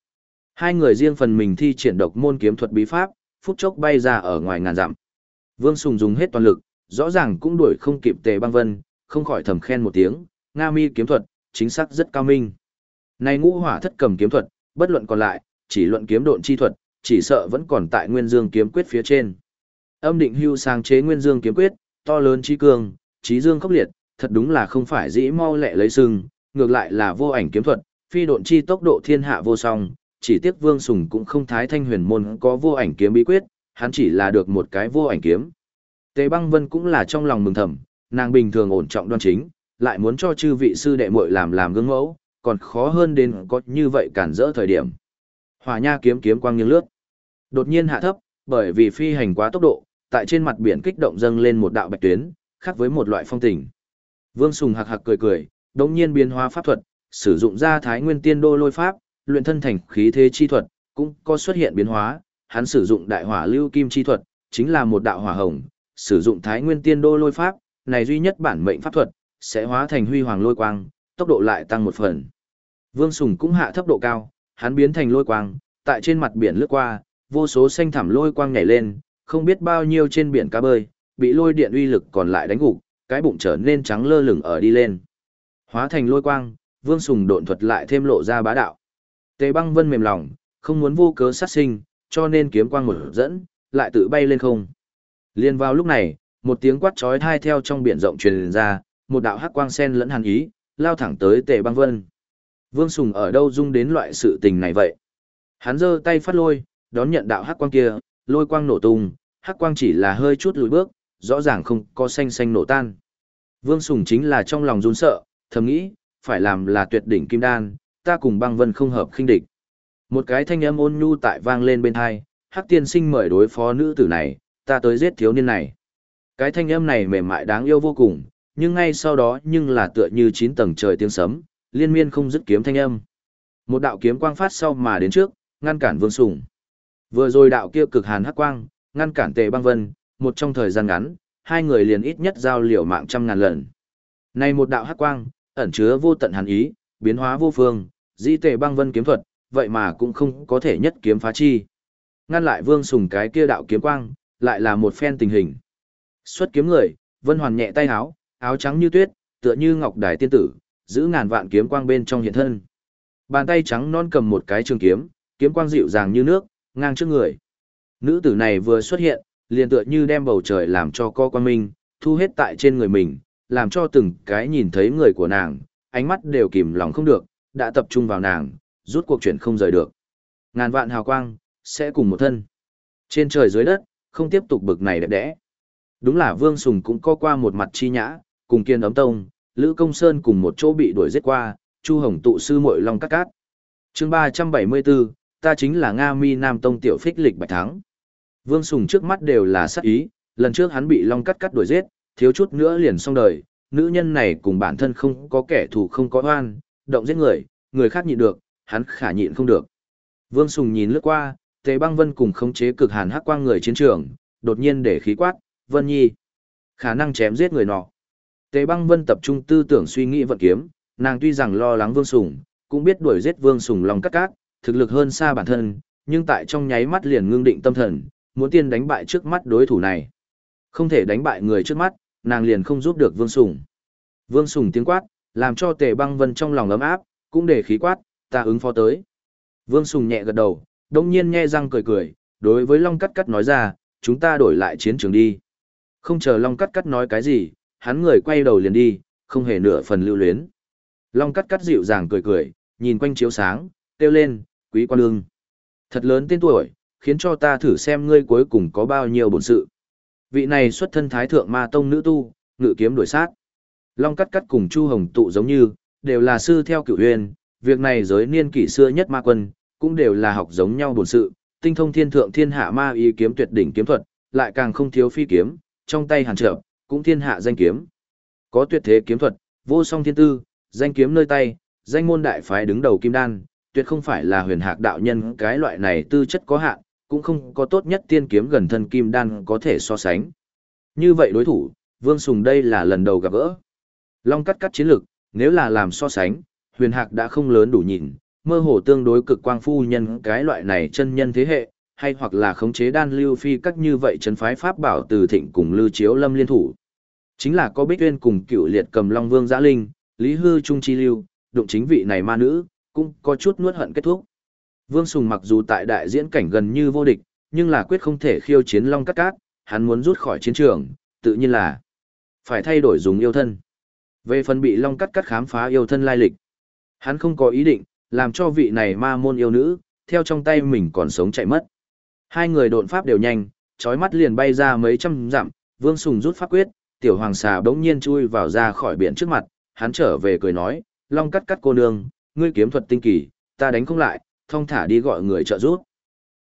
Hai người riêng phần mình thi triển độc môn kiếm thuật bí pháp, phút chốc bay ra ở ngoài ngàn dặm. Vương Sùng dùng hết toàn lực, rõ ràng cũng đuổi không kịp Tề Băng Vân, không khỏi thầm khen một tiếng, Nga Mi kiếm thuật, chính xác rất cao minh. Này ngũ hỏa thất cầm kiếm thuật, bất luận còn lại, chỉ luận kiếm độn chi thuật, chỉ sợ vẫn còn tại Nguyên Dương kiếm quyết phía trên. Âm định hưu sáng chế Nguyên Dương kiếm quyết, to lớn chi cường, trí dương khốc liệt, thật đúng là không phải dĩ mau lẹ lấy sừng, ngược lại là vô ảnh kiếm thuật, phi độn chi tốc độ thiên hạ vô song, chỉ tiếc Vương Sùng cũng không thái thanh huyền môn có vô ảnh kiếm bí quyết, hắn chỉ là được một cái vô ảnh kiếm. Tề Băng Vân cũng là trong lòng mừng thầm, nàng bình thường ổn trọng đoan chính, lại muốn cho chư vị sư đệ muội làm làm gương mẫu, còn khó hơn đến có như vậy cản rỡ thời điểm. Hỏa nha kiếm kiếm quang như lướt. Đột nhiên hạ thấp, bởi vì phi hành quá tốc độ, tại trên mặt biển kích động dâng lên một đạo bạch tuyến, khác với một loại phong tình. Vương Sùng hạc hạc cười cười, đột nhiên biến hóa pháp thuật, sử dụng ra thái nguyên tiên đô lôi pháp, luyện thân thành khí thế chi thuật, cũng có xuất hiện biến hóa, hắn sử dụng đại hỏa lưu kim chi thuật, chính là một đạo hỏa hồng, sử dụng thái nguyên tiên đô lôi pháp, này duy nhất bản mệnh pháp thuật, sẽ hóa thành huy hoàng lôi quang, tốc độ lại tăng một phần. Vương Sùng cũng hạ thấp độ cao, hắn biến thành lôi quang, tại trên mặt biển lướt qua, vô số xanh thảm lôi quang nhảy lên, không biết bao nhiêu trên biển cá bơi, bị lôi điện uy lực còn lại đánh gục, cái bụng trở nên trắng lơ lửng ở đi lên. Hóa thành lôi quang, Vương Sùng độn thuật lại thêm lộ ra bá đạo. Tề Băng Vân mềm lòng, không muốn vô cớ sát sinh, cho nên kiếm quang một dẫn, lại tự bay lên không. Liên vào lúc này, một tiếng quát chói tai theo trong biển rộng truyền ra, một đạo hắc quang sen lẫn hàn ý, lao thẳng tới Tề Băng Vân. Vương Sùng ở đâu dung đến loại sự tình này vậy? Hắn giơ tay phát lôi, đón nhận đạo hắc quang kia, lôi quang nổ tung, hắc quang chỉ là hơi chút lùi bước, rõ ràng không có xanh xanh nổ tan. Vương Sùng chính là trong lòng run sợ, thầm nghĩ, phải làm là tuyệt đỉnh kim đan, ta cùng băng vân không hợp khinh địch. Một cái thanh âm ôn nhu tại vang lên bên hai, hắc tiên sinh mời đối phó nữ tử này, ta tới giết thiếu niên này. Cái thanh âm này mềm mại đáng yêu vô cùng, nhưng ngay sau đó nhưng là tựa như chín tầng trời tiếng sấm, liên miên không dứt kiếm thanh âm. Một đạo kiếm quang phát sau mà đến trước, ngăn cản Vương Sùng. Vừa rồi đạo kia cực hàn hắc quang, ngăn cản Tề Băng Vân, một trong thời gian ngắn, hai người liền ít nhất giao liều mạng trăm ngàn lần. Này một đạo hắc quang, ẩn chứa vô tận hàn ý, biến hóa vô phương, di Tề Băng Vân kiếm thuật, vậy mà cũng không có thể nhất kiếm phá chi. Ngăn lại Vương Sùng cái kia đạo kiếm quang, lại là một phen tình hình. Xuất kiếm người, Vân Hoàn nhẹ tay áo, áo trắng như tuyết, tựa như ngọc đài tiên tử, giữ ngàn vạn kiếm quang bên trong hiện thân. Bàn tay trắng non cầm một cái trường kiếm, kiếm quang dịu dàng như nước, ngang trước người. Nữ tử này vừa xuất hiện, liền tựa như đem bầu trời làm cho co quan minh, thu hết tại trên người mình, làm cho từng cái nhìn thấy người của nàng, ánh mắt đều kìm lòng không được, đã tập trung vào nàng, rút cuộc chuyện không rời được. Ngàn vạn hào quang, sẽ cùng một thân. Trên trời dưới đất, không tiếp tục bực này đẹp đẽ. Đúng là Vương Sùng cũng có qua một mặt chi nhã, cùng kiên ấm tông, Lữ Công Sơn cùng một chỗ bị đuổi giết qua, Chu Hồng tụ sư muội long cắt cát. chương 374, ta chính là Nga Mi Nam Tông tiểu phích lịch bạch thắng. Vương Sùng trước mắt đều là sát ý, lần trước hắn bị long cắt cắt đuổi giết, thiếu chút nữa liền xong đời, nữ nhân này cùng bản thân không có kẻ thù không có oan, động giết người, người khác nhịn được, hắn khả nhịn không được. Vương Sùng nhìn lướt qua, Tề Băng Vân cùng khống chế cực hàn hắc quang người chiến trường, đột nhiên để khí quát, "Vân Nhi, khả năng chém giết người nọ." Tề băng vân tập trung tư tưởng suy nghĩ vận kiếm, nàng tuy rằng lo lắng vương sùng, cũng biết đuổi giết vương sùng lòng cắt cát, thực lực hơn xa bản thân, nhưng tại trong nháy mắt liền ngưng định tâm thần, muốn tiên đánh bại trước mắt đối thủ này. Không thể đánh bại người trước mắt, nàng liền không giúp được vương sùng. Vương sùng tiếng quát, làm cho tề băng vân trong lòng ấm áp, cũng để khí quát, ta ứng phó tới. Vương sùng nhẹ gật đầu, đông nhiên nghe răng cười cười, đối với Long Cắt Cắt nói ra, chúng ta đổi lại chiến trường đi. Không chờ Long Cắt Cắt nói cái gì, hắn người quay đầu liền đi, không hề nửa phần lưu luyến. Long Cắt Cắt dịu dàng cười cười, nhìn quanh chiếu sáng, kêu lên, quý quan lương. Thật lớn tên tuổi, khiến cho ta thử xem ngươi cuối cùng có bao nhiêu bổn sự. Vị này xuất thân thái thượng ma tông nữ tu, ngự kiếm đổi sát. Long Cắt Cắt cùng Chu Hồng tụ giống như, đều là sư theo cửu huyền, việc này giới niên kỷ xưa nhất ma quân, cũng đều là học giống nhau bổn sự, tinh thông thiên thượng thiên hạ ma y kiếm tuyệt đỉnh kiếm thuật, lại càng không thiếu phi kiếm, trong tay hàn trợ, cũng thiên hạ danh kiếm. Có tuyệt thế kiếm thuật, vô song thiên tư, danh kiếm nơi tay, danh môn đại phái đứng đầu kim đan, tuyệt không phải là huyền hạc đạo nhân cái loại này tư chất có hạn, cũng không có tốt nhất tiên kiếm gần thân kim đan có thể so sánh. Như vậy đối thủ, Vương Sùng đây là lần đầu gặp gỡ. Long cắt cắt chiến lực, nếu là làm so sánh, huyền hạc đã không lớn đủ nhìn, mơ hồ tương đối cực quang phu nhân cái loại này chân nhân thế hệ, hay hoặc là khống chế đan lưu phi các như vậy chân phái pháp bảo từ thịnh cùng lưu chiếu lâm liên thủ. Chính là có bích tuyên cùng cựu liệt cầm long vương giã linh, lý hư trung chi lưu, đụng chính vị này ma nữ, cũng có chút nuốt hận kết thúc. Vương Sùng mặc dù tại đại diễn cảnh gần như vô địch, nhưng là quyết không thể khiêu chiến long cắt cát, hắn muốn rút khỏi chiến trường, tự nhiên là phải thay đổi dùng yêu thân. Về phần bị long cắt cắt khám phá yêu thân lai lịch, hắn không có ý định, làm cho vị này ma môn yêu nữ, theo trong tay mình còn sống chạy mất. Hai người độn pháp đều nhanh, chói mắt liền bay ra mấy trăm dặm, Vương Sùng rút pháp quyết, tiểu hoàng xà bỗng nhiên chui vào ra khỏi biển trước mặt, hắn trở về cười nói, long cắt cắt cô nương, ngươi kiếm thuật tinh kỳ, ta đánh không lại, thong thả đi gọi người trợ giúp.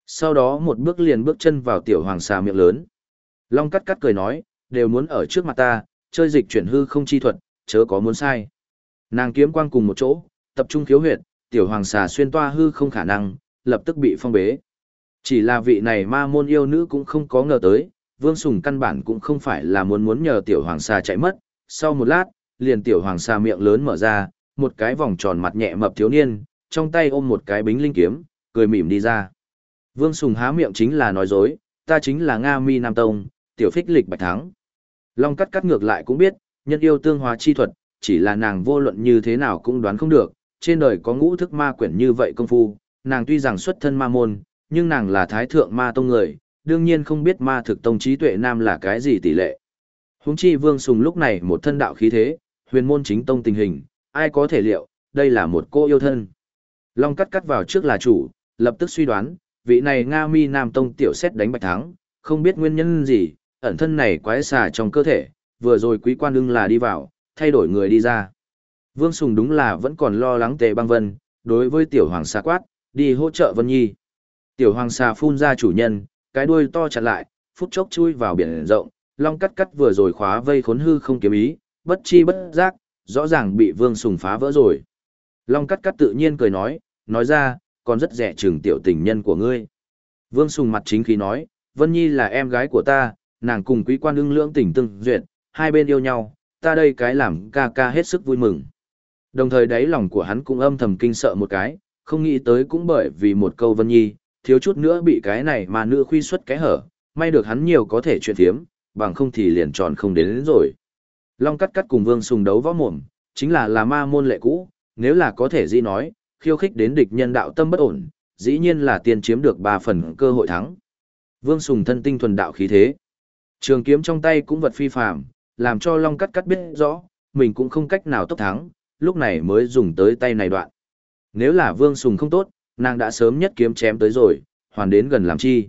Sau đó một bước liền bước chân vào tiểu hoàng xà miệng lớn. Long cắt cắt cười nói, đều muốn ở trước mặt ta, chơi dịch chuyển hư không chi thuật, chớ có muốn sai. Nàng kiếm quang cùng một chỗ, tập trung khiếu huyệt, tiểu hoàng xà xuyên toa hư không khả năng, lập tức bị phong bế. Chỉ là vị này ma môn yêu nữ cũng không có ngờ tới, Vương Sùng căn bản cũng không phải là muốn muốn nhờ tiểu hoàng xà chạy mất. Sau một lát, liền tiểu hoàng xà miệng lớn mở ra, một cái vòng tròn mặt nhẹ mập thiếu niên, trong tay ôm một cái bính linh kiếm, cười mỉm đi ra. Vương Sùng há miệng chính là nói dối, ta chính là Nga Mi Nam Tông, tiểu phích lịch bạch thắng. Long cắt cắt ngược lại cũng biết, nhân yêu tương hóa chi thuật, chỉ là nàng vô luận như thế nào cũng đoán không được, trên đời có ngũ thức ma quyển như vậy công phu, nàng tuy rằng xuất thân ma môn, nhưng nàng là thái thượng ma tông người, đương nhiên không biết ma thực tông trí tuệ nam là cái gì tỷ lệ. Húng chi vương sùng lúc này một thân đạo khí thế, huyền môn chính tông tình hình, ai có thể liệu, đây là một cô yêu thân. Long cắt cắt vào trước là chủ, lập tức suy đoán, vị này Nga mi Nam Tông tiểu xét đánh bạch thắng, không biết nguyên nhân gì, ẩn thân này quái xà trong cơ thể, vừa rồi quý quan ưng là đi vào, thay đổi người đi ra. Vương Sùng đúng là vẫn còn lo lắng tề băng vân, đối với tiểu hoàng xà quát, đi hỗ trợ Vân Nhi. Tiểu hoàng xà phun ra chủ nhân, cái đuôi to chặt lại, phút chốc chui vào biển rộng, long cắt cắt vừa rồi khóa vây khốn hư không kiếm ý, bất chi bất giác, rõ ràng bị Vương Sùng phá vỡ rồi. Long cắt cắt tự nhiên cười nói, nói ra, còn rất rẻ trừng tiểu tình nhân của ngươi. Vương Sùng mặt chính khí nói, Vân Nhi là em gái của ta, nàng cùng quý quan ưng lưỡng tình tương duyệt, hai bên yêu nhau, ta đây cái làm ca ca hết sức vui mừng. Đồng thời đáy lòng của hắn cũng âm thầm kinh sợ một cái, không nghĩ tới cũng bởi vì một câu Vân Nhi, thiếu chút nữa bị cái này mà nữ khuy xuất cái hở, may được hắn nhiều có thể chuyện thiếm, bằng không thì liền tròn không đến, đến rồi. Long cắt cắt cùng Vương Sùng đấu võ mồm, chính là là ma môn lệ cũ, nếu là có thể dĩ nói, khiêu khích đến địch nhân đạo tâm bất ổn, dĩ nhiên là tiền chiếm được ba phần cơ hội thắng. Vương Sùng thân tinh thuần đạo khí thế. Trường kiếm trong tay cũng vật phi phàm, làm cho Long cắt cắt biết rõ, mình cũng không cách nào tốc thắng, lúc này mới dùng tới tay này đoạn. Nếu là Vương Sùng không tốt, nàng đã sớm nhất kiếm chém tới rồi, hoàn đến gần làm chi.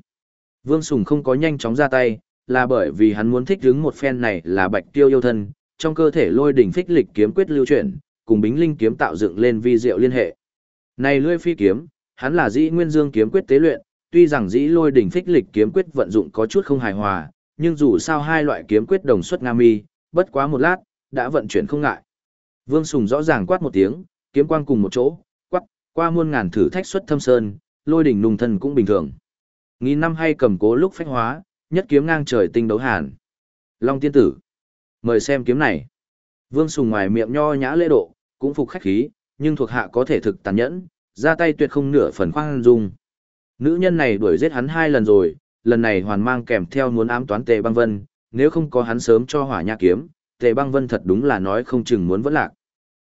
Vương Sùng không có nhanh chóng ra tay, là bởi vì hắn muốn thích hứng một phen này là bạch tiêu yêu thân, trong cơ thể lôi đỉnh phích lịch kiếm quyết lưu chuyển, cùng bính linh kiếm tạo dựng lên vi diệu liên hệ. Này lưỡi phi kiếm, hắn là dĩ nguyên dương kiếm quyết tế luyện, tuy rằng dĩ lôi đỉnh phích lịch kiếm quyết vận dụng có chút không hài hòa, nhưng dù sao hai loại kiếm quyết đồng xuất nga mi, bất quá một lát, đã vận chuyển không ngại. Vương Sùng rõ ràng quát một tiếng, kiếm quang cùng một chỗ, quát, qua muôn ngàn thử thách xuất thâm sơn, lôi đỉnh nùng thân cũng bình thường. Nghìn năm hay cầm cố lúc phách hóa, nhất kiếm ngang trời tinh đấu hàn. Long tiên tử. Mời xem kiếm này. Vương Sùng ngoài miệng nho nhã lễ độ, cũng phục khách khí, nhưng thuộc hạ có thể thực tàn nhẫn, ra tay tuyệt không nửa phần khoan dung. Nữ nhân này đuổi giết hắn hai lần rồi, lần này hoàn mang kèm theo muốn ám toán Tề Băng Vân, nếu không có hắn sớm cho hỏa nha kiếm, Tề Băng Vân thật đúng là nói không chừng muốn vẫn lạc.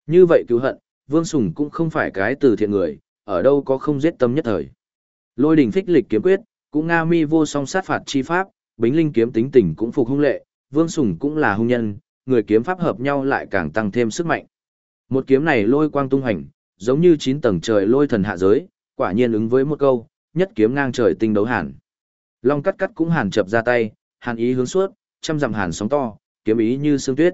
Như vậy cứu hận, Vương Sùng cũng không phải cái từ thiện người, ở đâu có không giết tâm nhất thời. Lôi đỉnh phích lịch kiếm quyết, cũng Nga mi vô song sát phạt chi pháp, Bính Linh kiếm tính tình cũng phục hung lệ, Vương Sùng cũng là hung nhân, người kiếm pháp hợp nhau lại càng tăng thêm sức mạnh. Một kiếm này lôi quang tung hành, giống như chín tầng trời lôi thần hạ giới, quả nhiên ứng với một câu, nhất kiếm ngang trời tinh đấu hàn. Long cắt cắt cũng hàn chập ra tay, hàn ý hướng suốt, trăm dặm hàn sóng to, kiếm ý như sương tuyết.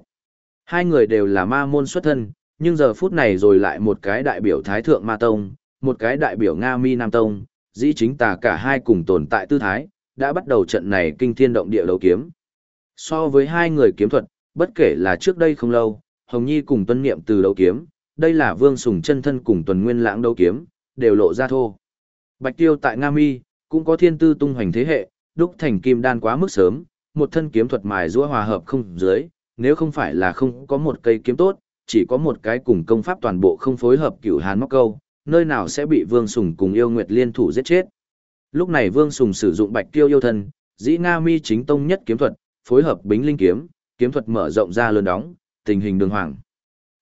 Hai người đều là ma môn xuất thân, nhưng giờ phút này rồi lại một cái đại biểu Thái Thượng Ma Tông, một cái đại biểu Nga Mi Nam Tông, dĩ chính tà cả hai cùng tồn tại tư thái, đã bắt đầu trận này kinh thiên động địa đấu kiếm. So với hai người kiếm thuật, bất kể là trước đây không lâu, Hồng Nhi cùng tuân niệm từ đấu kiếm, đây là Vương Sùng chân thân cùng tuần nguyên lãng đấu kiếm, đều lộ ra thô. Bạch Tiêu tại Nga Mi, cũng có thiên tư tung hoành thế hệ, đúc thành kim đan quá mức sớm, một thân kiếm thuật mài rũa hòa hợp không dưới, nếu không phải là không có một cây kiếm tốt, chỉ có một cái cùng công pháp toàn bộ không phối hợp cửu hàn móc câu, nơi nào sẽ bị Vương Sùng cùng yêu nguyệt liên thủ giết chết. Lúc này Vương Sùng sử dụng Bạch Tiêu yêu thân, dĩ na Mi chính tông nhất kiếm thuật, phối hợp Bính Linh kiếm, kiếm thuật mở rộng ra lớn đóng, tình hình đường hoàng.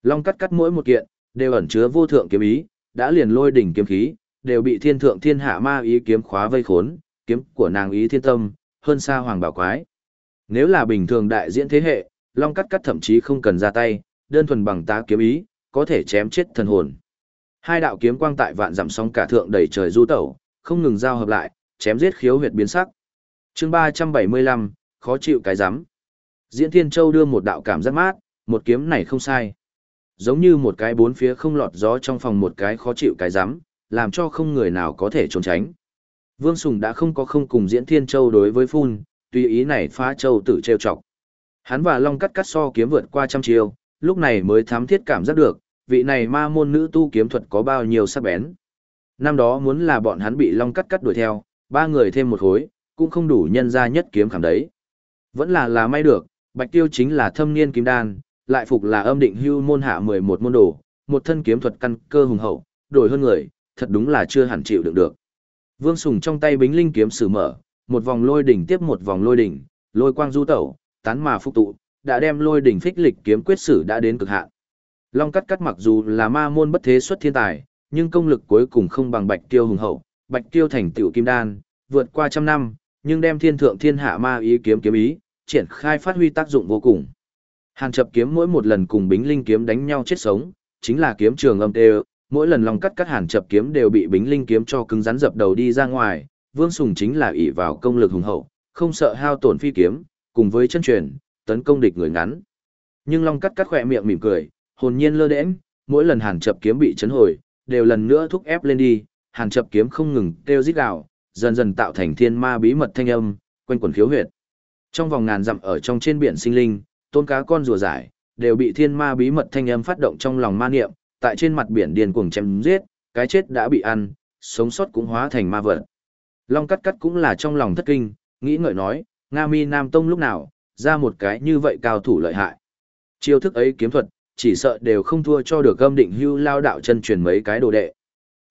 Long cắt cắt mỗi một kiện, đều ẩn chứa vô thượng kiếm ý, đã liền lôi đỉnh kiếm khí, đều bị thiên thượng thiên hạ ma ý kiếm khóa vây khốn, kiếm của nàng ý thiên tâm, hơn xa hoàng bảo quái. Nếu là bình thường đại diễn thế hệ, Long cắt cắt thậm chí không cần ra tay, đơn thuần bằng tá kiếm ý, có thể chém chết thần hồn. Hai đạo kiếm quang tại vạn dặm sóng cả thượng đầy trời du tẩu, không ngừng giao hợp lại, chém giết khiếu huyệt biến sắc. Chương 375, khó chịu cái rắm. Diễn Thiên Châu đưa một đạo cảm giác mát, một kiếm này không sai. Giống như một cái bốn phía không lọt gió trong phòng một cái khó chịu cái rắm, làm cho không người nào có thể trốn tránh. Vương Sùng đã không có không cùng Diễn Thiên Châu đối với phun, tùy ý này phá châu tự trêu chọc. Hắn và Long cắt cắt so kiếm vượt qua trăm chiêu, lúc này mới thám thiết cảm giác được, vị này ma môn nữ tu kiếm thuật có bao nhiêu sắc bén. Năm đó muốn là bọn hắn bị Long cắt cắt đuổi theo, ba người thêm một khối, cũng không đủ nhân ra nhất kiếm khảm đấy. Vẫn là là may được, Bạch Tiêu chính là thâm niên kim đan, lại phục là âm định hưu môn hạ 11 môn đồ, một thân kiếm thuật căn cơ hùng hậu, đổi hơn người, thật đúng là chưa hẳn chịu đựng được. Vương Sùng trong tay bính linh kiếm sử mở, một vòng lôi đỉnh tiếp một vòng lôi đỉnh, lôi quang du tẩu, tán mà phục tụ, đã đem lôi đỉnh phích lịch kiếm quyết sử đã đến cực hạn. Long cắt cắt mặc dù là ma môn bất thế xuất thiên tài, nhưng công lực cuối cùng không bằng Bạch Tiêu hùng hậu, Bạch Tiêu thành tiểu kim đan, vượt qua trăm năm, nhưng đem thiên thượng thiên hạ ma ý kiếm kiếm ý, triển khai phát huy tác dụng vô cùng. Hàn chập kiếm mỗi một lần cùng bính linh kiếm đánh nhau chết sống, chính là kiếm trường âm tê mỗi lần long cắt cắt hàn chập kiếm đều bị bính linh kiếm cho cứng rắn dập đầu đi ra ngoài, vương sùng chính là ỷ vào công lực hùng hậu, không sợ hao tổn phi kiếm, cùng với chân truyền, tấn công địch người ngắn. Nhưng long cắt cắt khỏe miệng mỉm cười, hồn nhiên lơ đễnh, mỗi lần hàn chập kiếm bị chấn hồi, đều lần nữa thúc ép lên đi, hàn chập kiếm không ngừng kêu rít gào, dần dần tạo thành thiên ma bí mật thanh âm, quanh quần khiếu huyệt. Trong vòng ngàn dặm ở trong trên biển sinh linh, tôn cá con rùa giải, đều bị thiên ma bí mật thanh âm phát động trong lòng ma niệm, tại trên mặt biển điên cuồng chém giết, cái chết đã bị ăn, sống sót cũng hóa thành ma vật. Long cắt cắt cũng là trong lòng thất kinh, nghĩ ngợi nói, Nga mi Nam Tông lúc nào, ra một cái như vậy cao thủ lợi hại. Chiêu thức ấy kiếm thuật, chỉ sợ đều không thua cho được gâm định hưu lao đạo chân truyền mấy cái đồ đệ.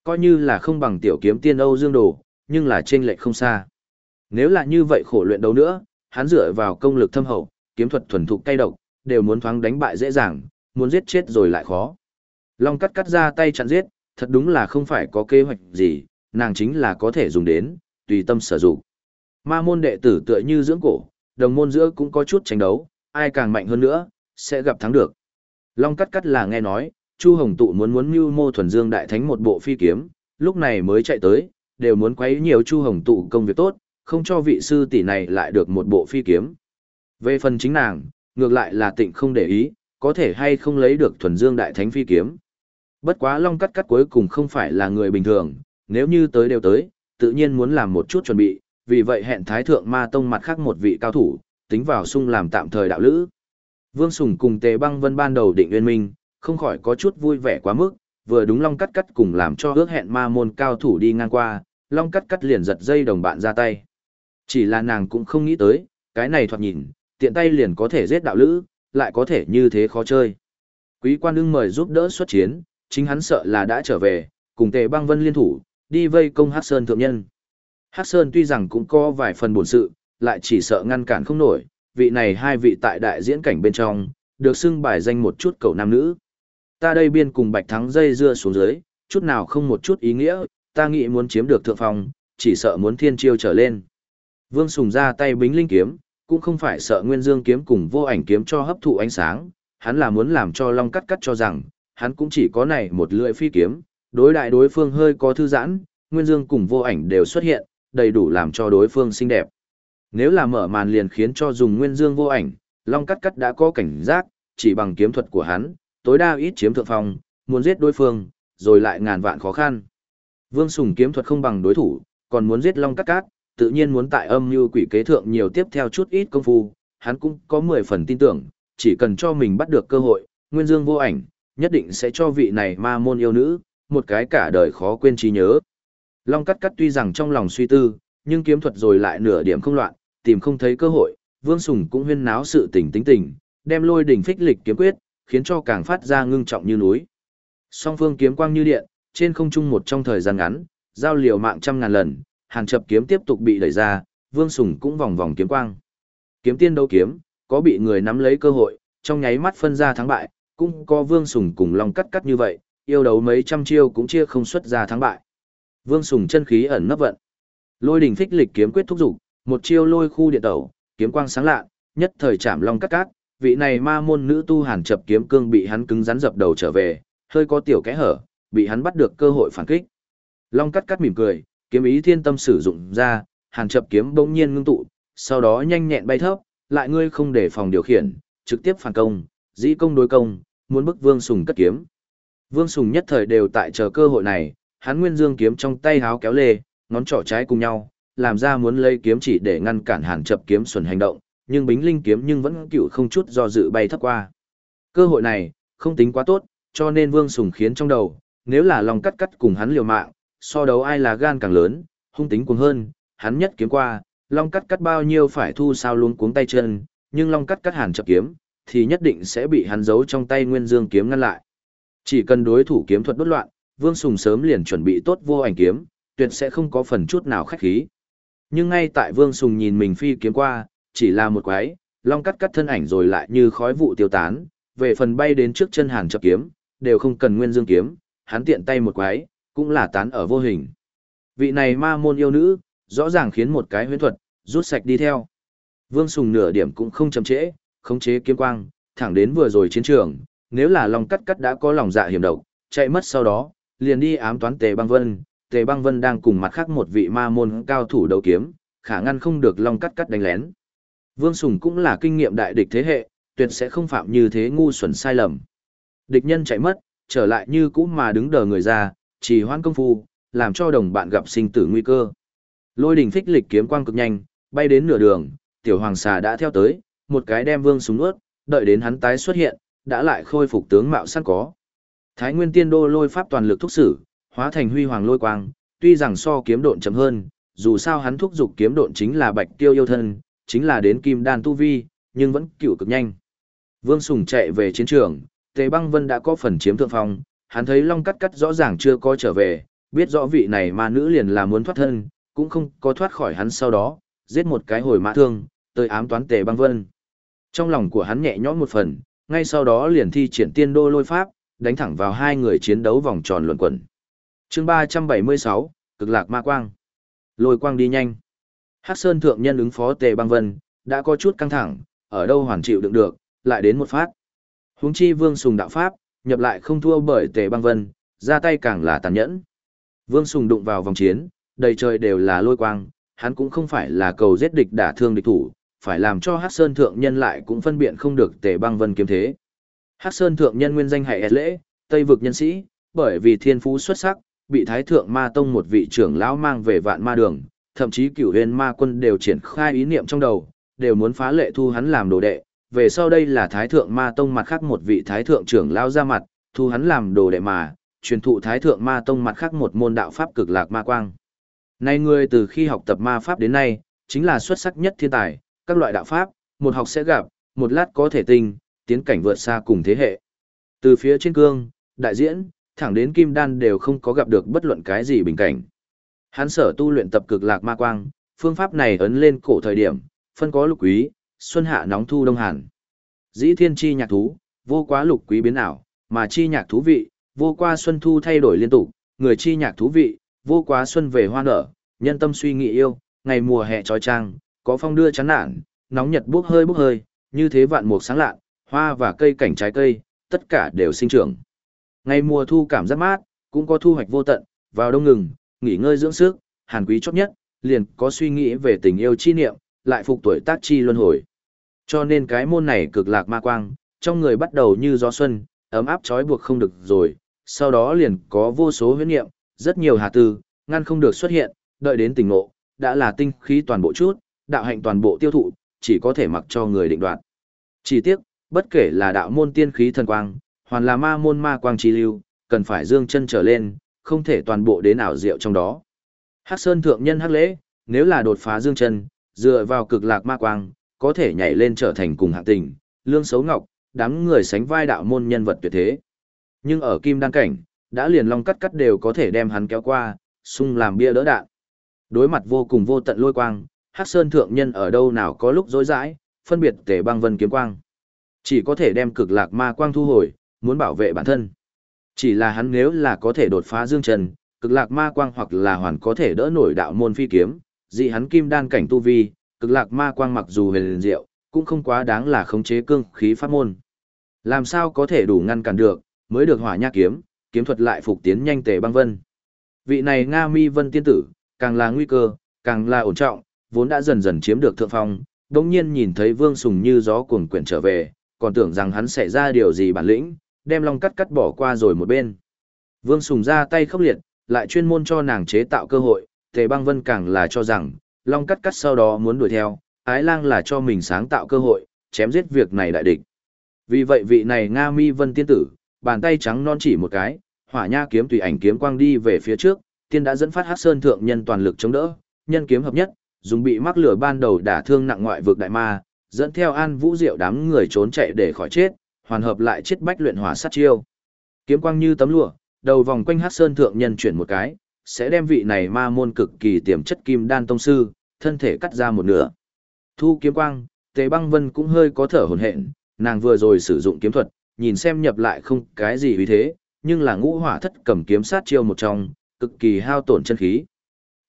Coi như là không bằng tiểu kiếm tiên Âu Dương Đồ, nhưng là trên lệch không xa. Nếu là như vậy khổ luyện đấu nữa, hắn dựa vào công lực thâm hậu, kiếm thuật thuần thục cay độc, đều muốn thoáng đánh bại dễ dàng, muốn giết chết rồi lại khó. Long cắt cắt ra tay chặn giết, thật đúng là không phải có kế hoạch gì, nàng chính là có thể dùng đến, tùy tâm sử dụng. Ma môn đệ tử tựa như dưỡng cổ, đồng môn giữa cũng có chút tranh đấu, ai càng mạnh hơn nữa, sẽ gặp thắng được. Long cắt cắt là nghe nói, Chu Hồng Tụ muốn muốn mưu mô thuần dương đại thánh một bộ phi kiếm, lúc này mới chạy tới, đều muốn quấy nhiều Chu Hồng Tụ công việc tốt, không cho vị sư tỷ này lại được một bộ phi kiếm. Về phần chính nàng, ngược lại là tịnh không để ý, có thể hay không lấy được thuần dương đại thánh phi kiếm. Bất quá long cắt cắt cuối cùng không phải là người bình thường, nếu như tới đều tới, tự nhiên muốn làm một chút chuẩn bị, vì vậy hẹn thái thượng ma tông mặt khác một vị cao thủ, tính vào sung làm tạm thời đạo lữ. Vương Sùng cùng Tề Băng Vân ban đầu định nguyên minh, không khỏi có chút vui vẻ quá mức, vừa đúng Long Cắt Cắt cùng làm cho ước hẹn ma môn cao thủ đi ngang qua, Long Cắt Cắt liền giật dây đồng bạn ra tay. Chỉ là nàng cũng không nghĩ tới, cái này thoạt nhìn, tiện tay liền có thể giết đạo lữ, lại có thể như thế khó chơi. Quý quan đương mời giúp đỡ xuất chiến, chính hắn sợ là đã trở về, cùng tề băng vân liên thủ, đi vây công Hắc Sơn thượng nhân. Hắc Sơn tuy rằng cũng có vài phần buồn sự, lại chỉ sợ ngăn cản không nổi, vị này hai vị tại đại diễn cảnh bên trong, được xưng bài danh một chút cầu nam nữ. Ta đây biên cùng bạch thắng dây dưa xuống dưới, chút nào không một chút ý nghĩa, ta nghĩ muốn chiếm được thượng phong, chỉ sợ muốn thiên chiêu trở lên. Vương Sùng ra tay bính linh kiếm, cũng không phải sợ Nguyên Dương kiếm cùng vô ảnh kiếm cho hấp thụ ánh sáng, hắn là muốn làm cho Long Cắt Cắt cho rằng, hắn cũng chỉ có này một lưỡi phi kiếm, đối đại đối phương hơi có thư giãn, Nguyên Dương cùng vô ảnh đều xuất hiện, đầy đủ làm cho đối phương xinh đẹp. Nếu là mở màn liền khiến cho dùng Nguyên Dương vô ảnh, Long Cắt Cắt đã có cảnh giác, chỉ bằng kiếm thuật của hắn, tối đa ít chiếm thượng phong, muốn giết đối phương, rồi lại ngàn vạn khó khăn. Vương Sùng kiếm thuật không bằng đối thủ, còn muốn giết Long Cắt cát, tự nhiên muốn tại âm như quỷ kế thượng nhiều tiếp theo chút ít công phu, hắn cũng có 10 phần tin tưởng, chỉ cần cho mình bắt được cơ hội, Nguyên Dương vô ảnh, nhất định sẽ cho vị này ma môn yêu nữ, một cái cả đời khó quên trí nhớ. Long cắt cắt tuy rằng trong lòng suy tư, nhưng kiếm thuật rồi lại nửa điểm không loạn, tìm không thấy cơ hội, Vương Sùng cũng huyên náo sự tình tính tình, đem lôi đỉnh phích lịch kiếm quyết, khiến cho càng phát ra ngưng trọng như núi. Song phương kiếm quang như điện, trên không trung một trong thời gian ngắn, giao liều mạng trăm ngàn lần, hàng chập kiếm tiếp tục bị đẩy ra, Vương Sùng cũng vòng vòng kiếm quang. Kiếm tiên đấu kiếm, có bị người nắm lấy cơ hội, trong nháy mắt phân ra thắng bại, cũng có Vương Sùng cùng Long cắt cắt như vậy, yêu đấu mấy trăm chiêu cũng chia không xuất ra thắng bại. Vương Sùng chân khí ẩn nấp vận. Lôi đỉnh phích lịch kiếm quyết thúc dục, một chiêu lôi khu điện tẩu, kiếm quang sáng lạ, nhất thời chạm Long cắt cắt, vị này ma môn nữ tu hàn chập kiếm cương bị hắn cứng rắn dập đầu trở về, hơi có tiểu kẽ hở, bị hắn bắt được cơ hội phản kích. Long cắt cắt mỉm cười, kiếm ý thiên tâm sử dụng ra, hàn chập kiếm bỗng nhiên ngưng tụ, sau đó nhanh nhẹn bay thấp, lại ngươi không để phòng điều khiển, trực tiếp phản công, dĩ công đối công, muốn bức Vương Sùng cất kiếm. Vương Sùng nhất thời đều tại chờ cơ hội này, hắn nguyên dương kiếm trong tay háo kéo lê, ngón trỏ trái cùng nhau, làm ra muốn lấy kiếm chỉ để ngăn cản hàn chập kiếm xuẩn hành động, nhưng bính linh kiếm nhưng vẫn cựu không chút do dự bay thấp qua. Cơ hội này, không tính quá tốt, cho nên Vương Sùng khiến trong đầu, nếu là lòng cắt cắt cùng hắn liều mạng, so đấu ai là gan càng lớn, hung tính cuồng hơn, hắn nhất kiếm qua, long cắt cắt bao nhiêu phải thu sao luôn cuống tay chân, nhưng long cắt cắt hàn chập kiếm, thì nhất định sẽ bị hắn giấu trong tay nguyên dương kiếm ngăn lại. Chỉ cần đối thủ kiếm thuật bất loạn, Vương Sùng sớm liền chuẩn bị tốt vô ảnh kiếm, tuyệt sẽ không có phần chút nào khách khí. Nhưng ngay tại Vương Sùng nhìn mình phi kiếm qua, chỉ là một quái, long cắt cắt thân ảnh rồi lại như khói vụ tiêu tán, về phần bay đến trước chân hàn chập kiếm, đều không cần nguyên dương kiếm, hắn tiện tay một quái, cũng là tán ở vô hình. Vị này ma môn yêu nữ, rõ ràng khiến một cái huyễn thuật, rút sạch đi theo. Vương Sùng nửa điểm cũng không chậm trễ, khống chế kiếm quang, thẳng đến vừa rồi chiến trường, nếu là lòng cắt cắt đã có lòng dạ hiểm độc, chạy mất sau đó, liền đi ám toán Tề Băng Vân, Tề Băng Vân đang cùng mặt khác một vị ma môn cao thủ đấu kiếm, khả ngăn không được lòng cắt cắt đánh lén. Vương Sùng cũng là kinh nghiệm đại địch thế hệ, tuyệt sẽ không phạm như thế ngu xuẩn sai lầm. Địch nhân chạy mất, trở lại như cũ mà đứng đờ người ra, chỉ hoãn công phu, làm cho đồng bạn gặp sinh tử nguy cơ. Lôi đỉnh phích lịch kiếm quang cực nhanh, bay đến nửa đường, tiểu hoàng xà đã theo tới, một cái đem vương súng nuốt, đợi đến hắn tái xuất hiện, đã lại khôi phục tướng mạo sẵn có. Thái Nguyên Tiên Đô lôi pháp toàn lực thúc sử, hóa thành huy hoàng lôi quang, tuy rằng so kiếm độn chậm hơn, dù sao hắn thúc dục kiếm độn chính là Bạch Tiêu yêu thân, chính là đến kim đan tu vi, nhưng vẫn cựu cực nhanh. Vương Sùng chạy về chiến trường, Tề Băng Vân đã có phần chiếm thượng phong, hắn thấy Long Cắt Cắt rõ ràng chưa có trở về, biết rõ vị này ma nữ liền là muốn thoát thân, cũng không có thoát khỏi hắn sau đó, giết một cái hồi mã thương, tới ám toán Tề Băng Vân. Trong lòng của hắn nhẹ nhõm một phần, ngay sau đó liền thi triển tiên đô lôi pháp, đánh thẳng vào hai người chiến đấu vòng tròn luận quẩn. chương 376, cực lạc ma quang. Lôi quang đi nhanh. Hắc Sơn thượng nhân ứng phó Tề Băng Vân, đã có chút căng thẳng, ở đâu hoàn chịu đựng được, lại đến một phát. Huống chi Vương Sùng đạo pháp, nhập lại không thua bởi Tề Băng Vân, ra tay càng là tàn nhẫn. Vương Sùng đụng vào vòng chiến, đầy trời đều là lôi quang, hắn cũng không phải là cầu giết địch đả thương địch thủ, phải làm cho Hắc Sơn thượng nhân lại cũng phân biện không được Tề Băng Vân kiếm thế. Hắc Sơn thượng nhân nguyên danh hệ lễ, Tây vực nhân sĩ, bởi vì thiên phú xuất sắc, bị Thái thượng ma tông một vị trưởng lão mang về vạn ma đường, thậm chí cửu huyền ma quân đều triển khai ý niệm trong đầu, đều muốn phá lệ thu hắn làm đồ đệ. Về sau đây là Thái thượng ma tông mặt khác một vị Thái thượng trưởng lão ra mặt, thu hắn làm đồ đệ mà, truyền thụ Thái thượng ma tông mặt khác một môn đạo pháp cực lạc ma quang. Nay người từ khi học tập ma pháp đến nay, chính là xuất sắc nhất thiên tài, các loại đạo pháp, một học sẽ gặp, một lát có thể tinh, tiến cảnh vượt xa cùng thế hệ. Từ phía trên cương, đại diễn, thẳng đến kim đan đều không có gặp được bất luận cái gì bình cảnh. Hắn sở tu luyện tập cực lạc ma quang, phương pháp này ấn lên cổ thời điểm, phân có lục quý, xuân hạ nóng thu đông hàn. Dĩ thiên chi nhạc thú, vô quá lục quý biến ảo, mà chi nhạc thú vị, vô qua xuân thu thay đổi liên tục, người chi nhạc thú vị, vô quá xuân về hoa nở, nhân tâm suy nghĩ yêu, ngày mùa hè trói trang, có phong đưa chán nản, nóng nhật bốc hơi bốc hơi, như thế vạn mục sáng lạ, hoa và cây cảnh trái cây, tất cả đều sinh trưởng. Ngày mùa thu cảm giác mát, cũng có thu hoạch vô tận, vào đông ngừng, nghỉ ngơi dưỡng sức, hàn quý chót nhất, liền có suy nghĩ về tình yêu chi niệm, lại phục tuổi tác chi luân hồi. Cho nên cái môn này cực lạc ma quang, trong người bắt đầu như gió xuân, ấm áp trói buộc không được rồi, sau đó liền có vô số huyễn niệm, rất nhiều hà tư, ngăn không được xuất hiện, đợi đến tình ngộ, đã là tinh khí toàn bộ chút, đạo hạnh toàn bộ tiêu thụ, chỉ có thể mặc cho người định đoạt. Chỉ tiếc, bất kể là đạo môn tiên khí thần quang, hoàn là ma môn ma quang chi lưu, cần phải dương chân trở lên, không thể toàn bộ đến ảo diệu trong đó. Hắc Sơn thượng nhân hắc lễ, nếu là đột phá dương chân, dựa vào cực lạc ma quang, có thể nhảy lên trở thành cùng hạng tình, lương xấu ngọc, đám người sánh vai đạo môn nhân vật tuyệt thế. Nhưng ở kim đăng cảnh, đã liền long cắt cắt đều có thể đem hắn kéo qua, sung làm bia đỡ đạn. Đối mặt vô cùng vô tận lôi quang, Hắc Sơn thượng nhân ở đâu nào có lúc rối rãi, phân biệt tề băng vân kiếm quang. Chỉ có thể đem cực lạc ma quang thu hồi, muốn bảo vệ bản thân. Chỉ là hắn nếu là có thể đột phá dương trần, cực lạc ma quang hoặc là hoàn có thể đỡ nổi đạo môn phi kiếm, dị hắn kim đan cảnh tu vi, cực lạc ma quang mặc dù huyền diệu, cũng không quá đáng là khống chế cương khí pháp môn. Làm sao có thể đủ ngăn cản được, mới được hỏa nha kiếm, kiếm thuật lại phục tiến nhanh tề băng vân. Vị này Nga Mi Vân tiên tử, càng là nguy cơ, càng là ổn trọng, vốn đã dần dần chiếm được thượng phong, đống nhiên nhìn thấy Vương Sùng như gió cuồng quyển trở về, còn tưởng rằng hắn sẽ ra điều gì bản lĩnh, đem long cắt cắt bỏ qua rồi một bên. Vương Sùng ra tay khốc liệt, lại chuyên môn cho nàng chế tạo cơ hội, Tề Băng Vân càng là cho rằng, long cắt cắt sau đó muốn đuổi theo, ái lang là cho mình sáng tạo cơ hội, chém giết việc này đại địch. Vì vậy vị này Nga Mi Vân tiên tử, bàn tay trắng non chỉ một cái, hỏa nha kiếm tùy ảnh kiếm quang đi về phía trước, tiên đã dẫn phát Hắc Sơn thượng nhân toàn lực chống đỡ, nhân kiếm hợp nhất, dùng bị mắc lửa ban đầu đả thương nặng ngoại vực đại ma, dẫn theo An Vũ Diệu đám người trốn chạy để khỏi chết, hoàn hợp lại chết bách luyện hỏa sát chiêu. Kiếm quang như tấm lụa, đầu vòng quanh Hắc Sơn thượng nhân chuyển một cái, sẽ đem vị này ma môn cực kỳ tiềm chất kim đan tông sư, thân thể cắt ra một nửa. Thu kiếm quang, Tề Băng Vân cũng hơi có thở hổn hển, nàng vừa rồi sử dụng kiếm thuật, nhìn xem nhập lại không cái gì uy thế, nhưng là ngũ hỏa thất cầm kiếm sát chiêu một trong, cực kỳ hao tổn chân khí.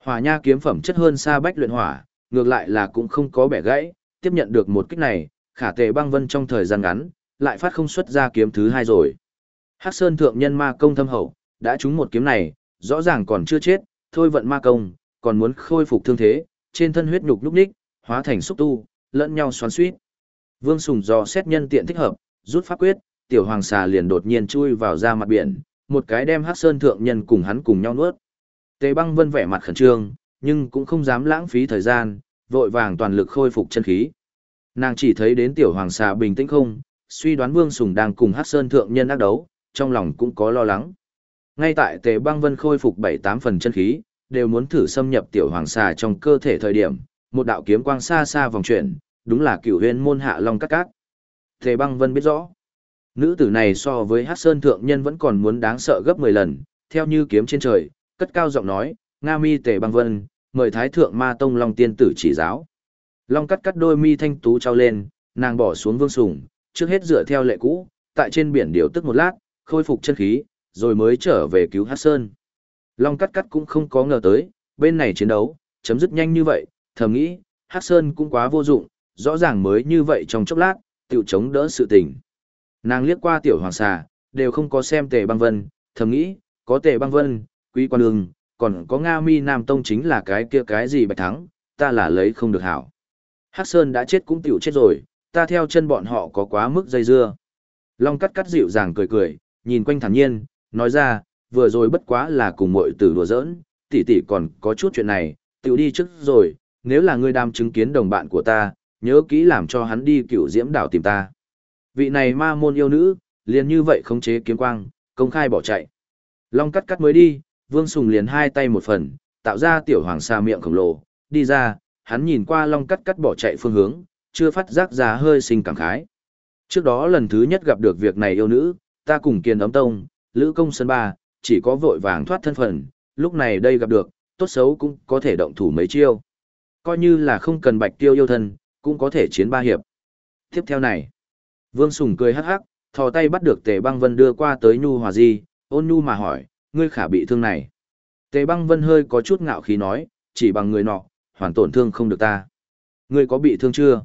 Hỏa nha kiếm phẩm chất hơn xa bách luyện hỏa, ngược lại là cũng không có bẻ gãy, tiếp nhận được một kích này, khả tề băng vân trong thời gian ngắn, lại phát không xuất ra kiếm thứ hai rồi. Hắc Sơn thượng nhân ma công thâm hậu, đã trúng một kiếm này, rõ ràng còn chưa chết, thôi vận ma công, còn muốn khôi phục thương thế, trên thân huyết nhục lúc ních, hóa thành xúc tu, lẫn nhau xoắn suýt. Vương Sùng do xét nhân tiện thích hợp, rút pháp quyết, tiểu hoàng xà liền đột nhiên chui vào ra mặt biển, một cái đem Hắc Sơn thượng nhân cùng hắn cùng nhau nuốt. Tề Băng Vân vẻ mặt khẩn trương, nhưng cũng không dám lãng phí thời gian, vội vàng toàn lực khôi phục chân khí. Nàng chỉ thấy đến tiểu hoàng xà bình tĩnh không, suy đoán Vương Sùng đang cùng Hắc Sơn thượng nhân ác đấu, trong lòng cũng có lo lắng. Ngay tại Tề Băng Vân khôi phục 7-8 phần chân khí, đều muốn thử xâm nhập tiểu hoàng xà trong cơ thể thời điểm, một đạo kiếm quang xa xa vòng chuyển, đúng là cửu huyền môn hạ long cát cát. Tề Băng Vân biết rõ, nữ tử này so với Hắc Sơn thượng nhân vẫn còn muốn đáng sợ gấp 10 lần, theo như kiếm trên trời, cất cao giọng nói, Nga Mi Tề Băng Vân, mời Thái Thượng Ma Tông Long Tiên Tử chỉ giáo. Long cắt cắt đôi mi thanh tú trao lên, nàng bỏ xuống vương sùng, trước hết dựa theo lệ cũ, tại trên biển điều tức một lát, khôi phục chân khí, rồi mới trở về cứu Hát Sơn. Long cắt cắt cũng không có ngờ tới, bên này chiến đấu, chấm dứt nhanh như vậy, thầm nghĩ, Hát Sơn cũng quá vô dụng, rõ ràng mới như vậy trong chốc lát, tiểu chống đỡ sự tình. Nàng liếc qua tiểu hoàng xà, đều không có xem tề băng vân, thầm nghĩ, có tề băng vân, quý quan ương, còn có Nga Mi Nam Tông chính là cái kia cái gì bạch thắng, ta là lấy không được hảo. Hắc Sơn đã chết cũng tiểu chết rồi, ta theo chân bọn họ có quá mức dây dưa. Long cắt cắt dịu dàng cười cười, nhìn quanh thản nhiên, nói ra, vừa rồi bất quá là cùng muội tử đùa giỡn, tỷ tỷ còn có chút chuyện này, tiểu đi trước rồi, nếu là ngươi đam chứng kiến đồng bạn của ta, nhớ kỹ làm cho hắn đi cựu diễm đảo tìm ta. Vị này ma môn yêu nữ, liền như vậy khống chế kiếm quang, công khai bỏ chạy. Long cắt cắt mới đi, Vương Sùng liền hai tay một phần, tạo ra tiểu hoàng sa miệng khổng lồ, đi ra, hắn nhìn qua long cắt cắt bỏ chạy phương hướng, chưa phát giác ra hơi sinh cảm khái. Trước đó lần thứ nhất gặp được việc này yêu nữ, ta cùng kiền ấm tông, lữ công sân ba, chỉ có vội vàng thoát thân phận, lúc này đây gặp được, tốt xấu cũng có thể động thủ mấy chiêu. Coi như là không cần bạch tiêu yêu thân, cũng có thể chiến ba hiệp. Tiếp theo này, Vương Sùng cười hắc hắc, thò tay bắt được tề băng vân đưa qua tới Nhu Hòa Di, ôn Nhu mà hỏi, ngươi khả bị thương này. Tề băng vân hơi có chút ngạo khí nói, chỉ bằng người nọ, hoàn tổn thương không được ta. Ngươi có bị thương chưa?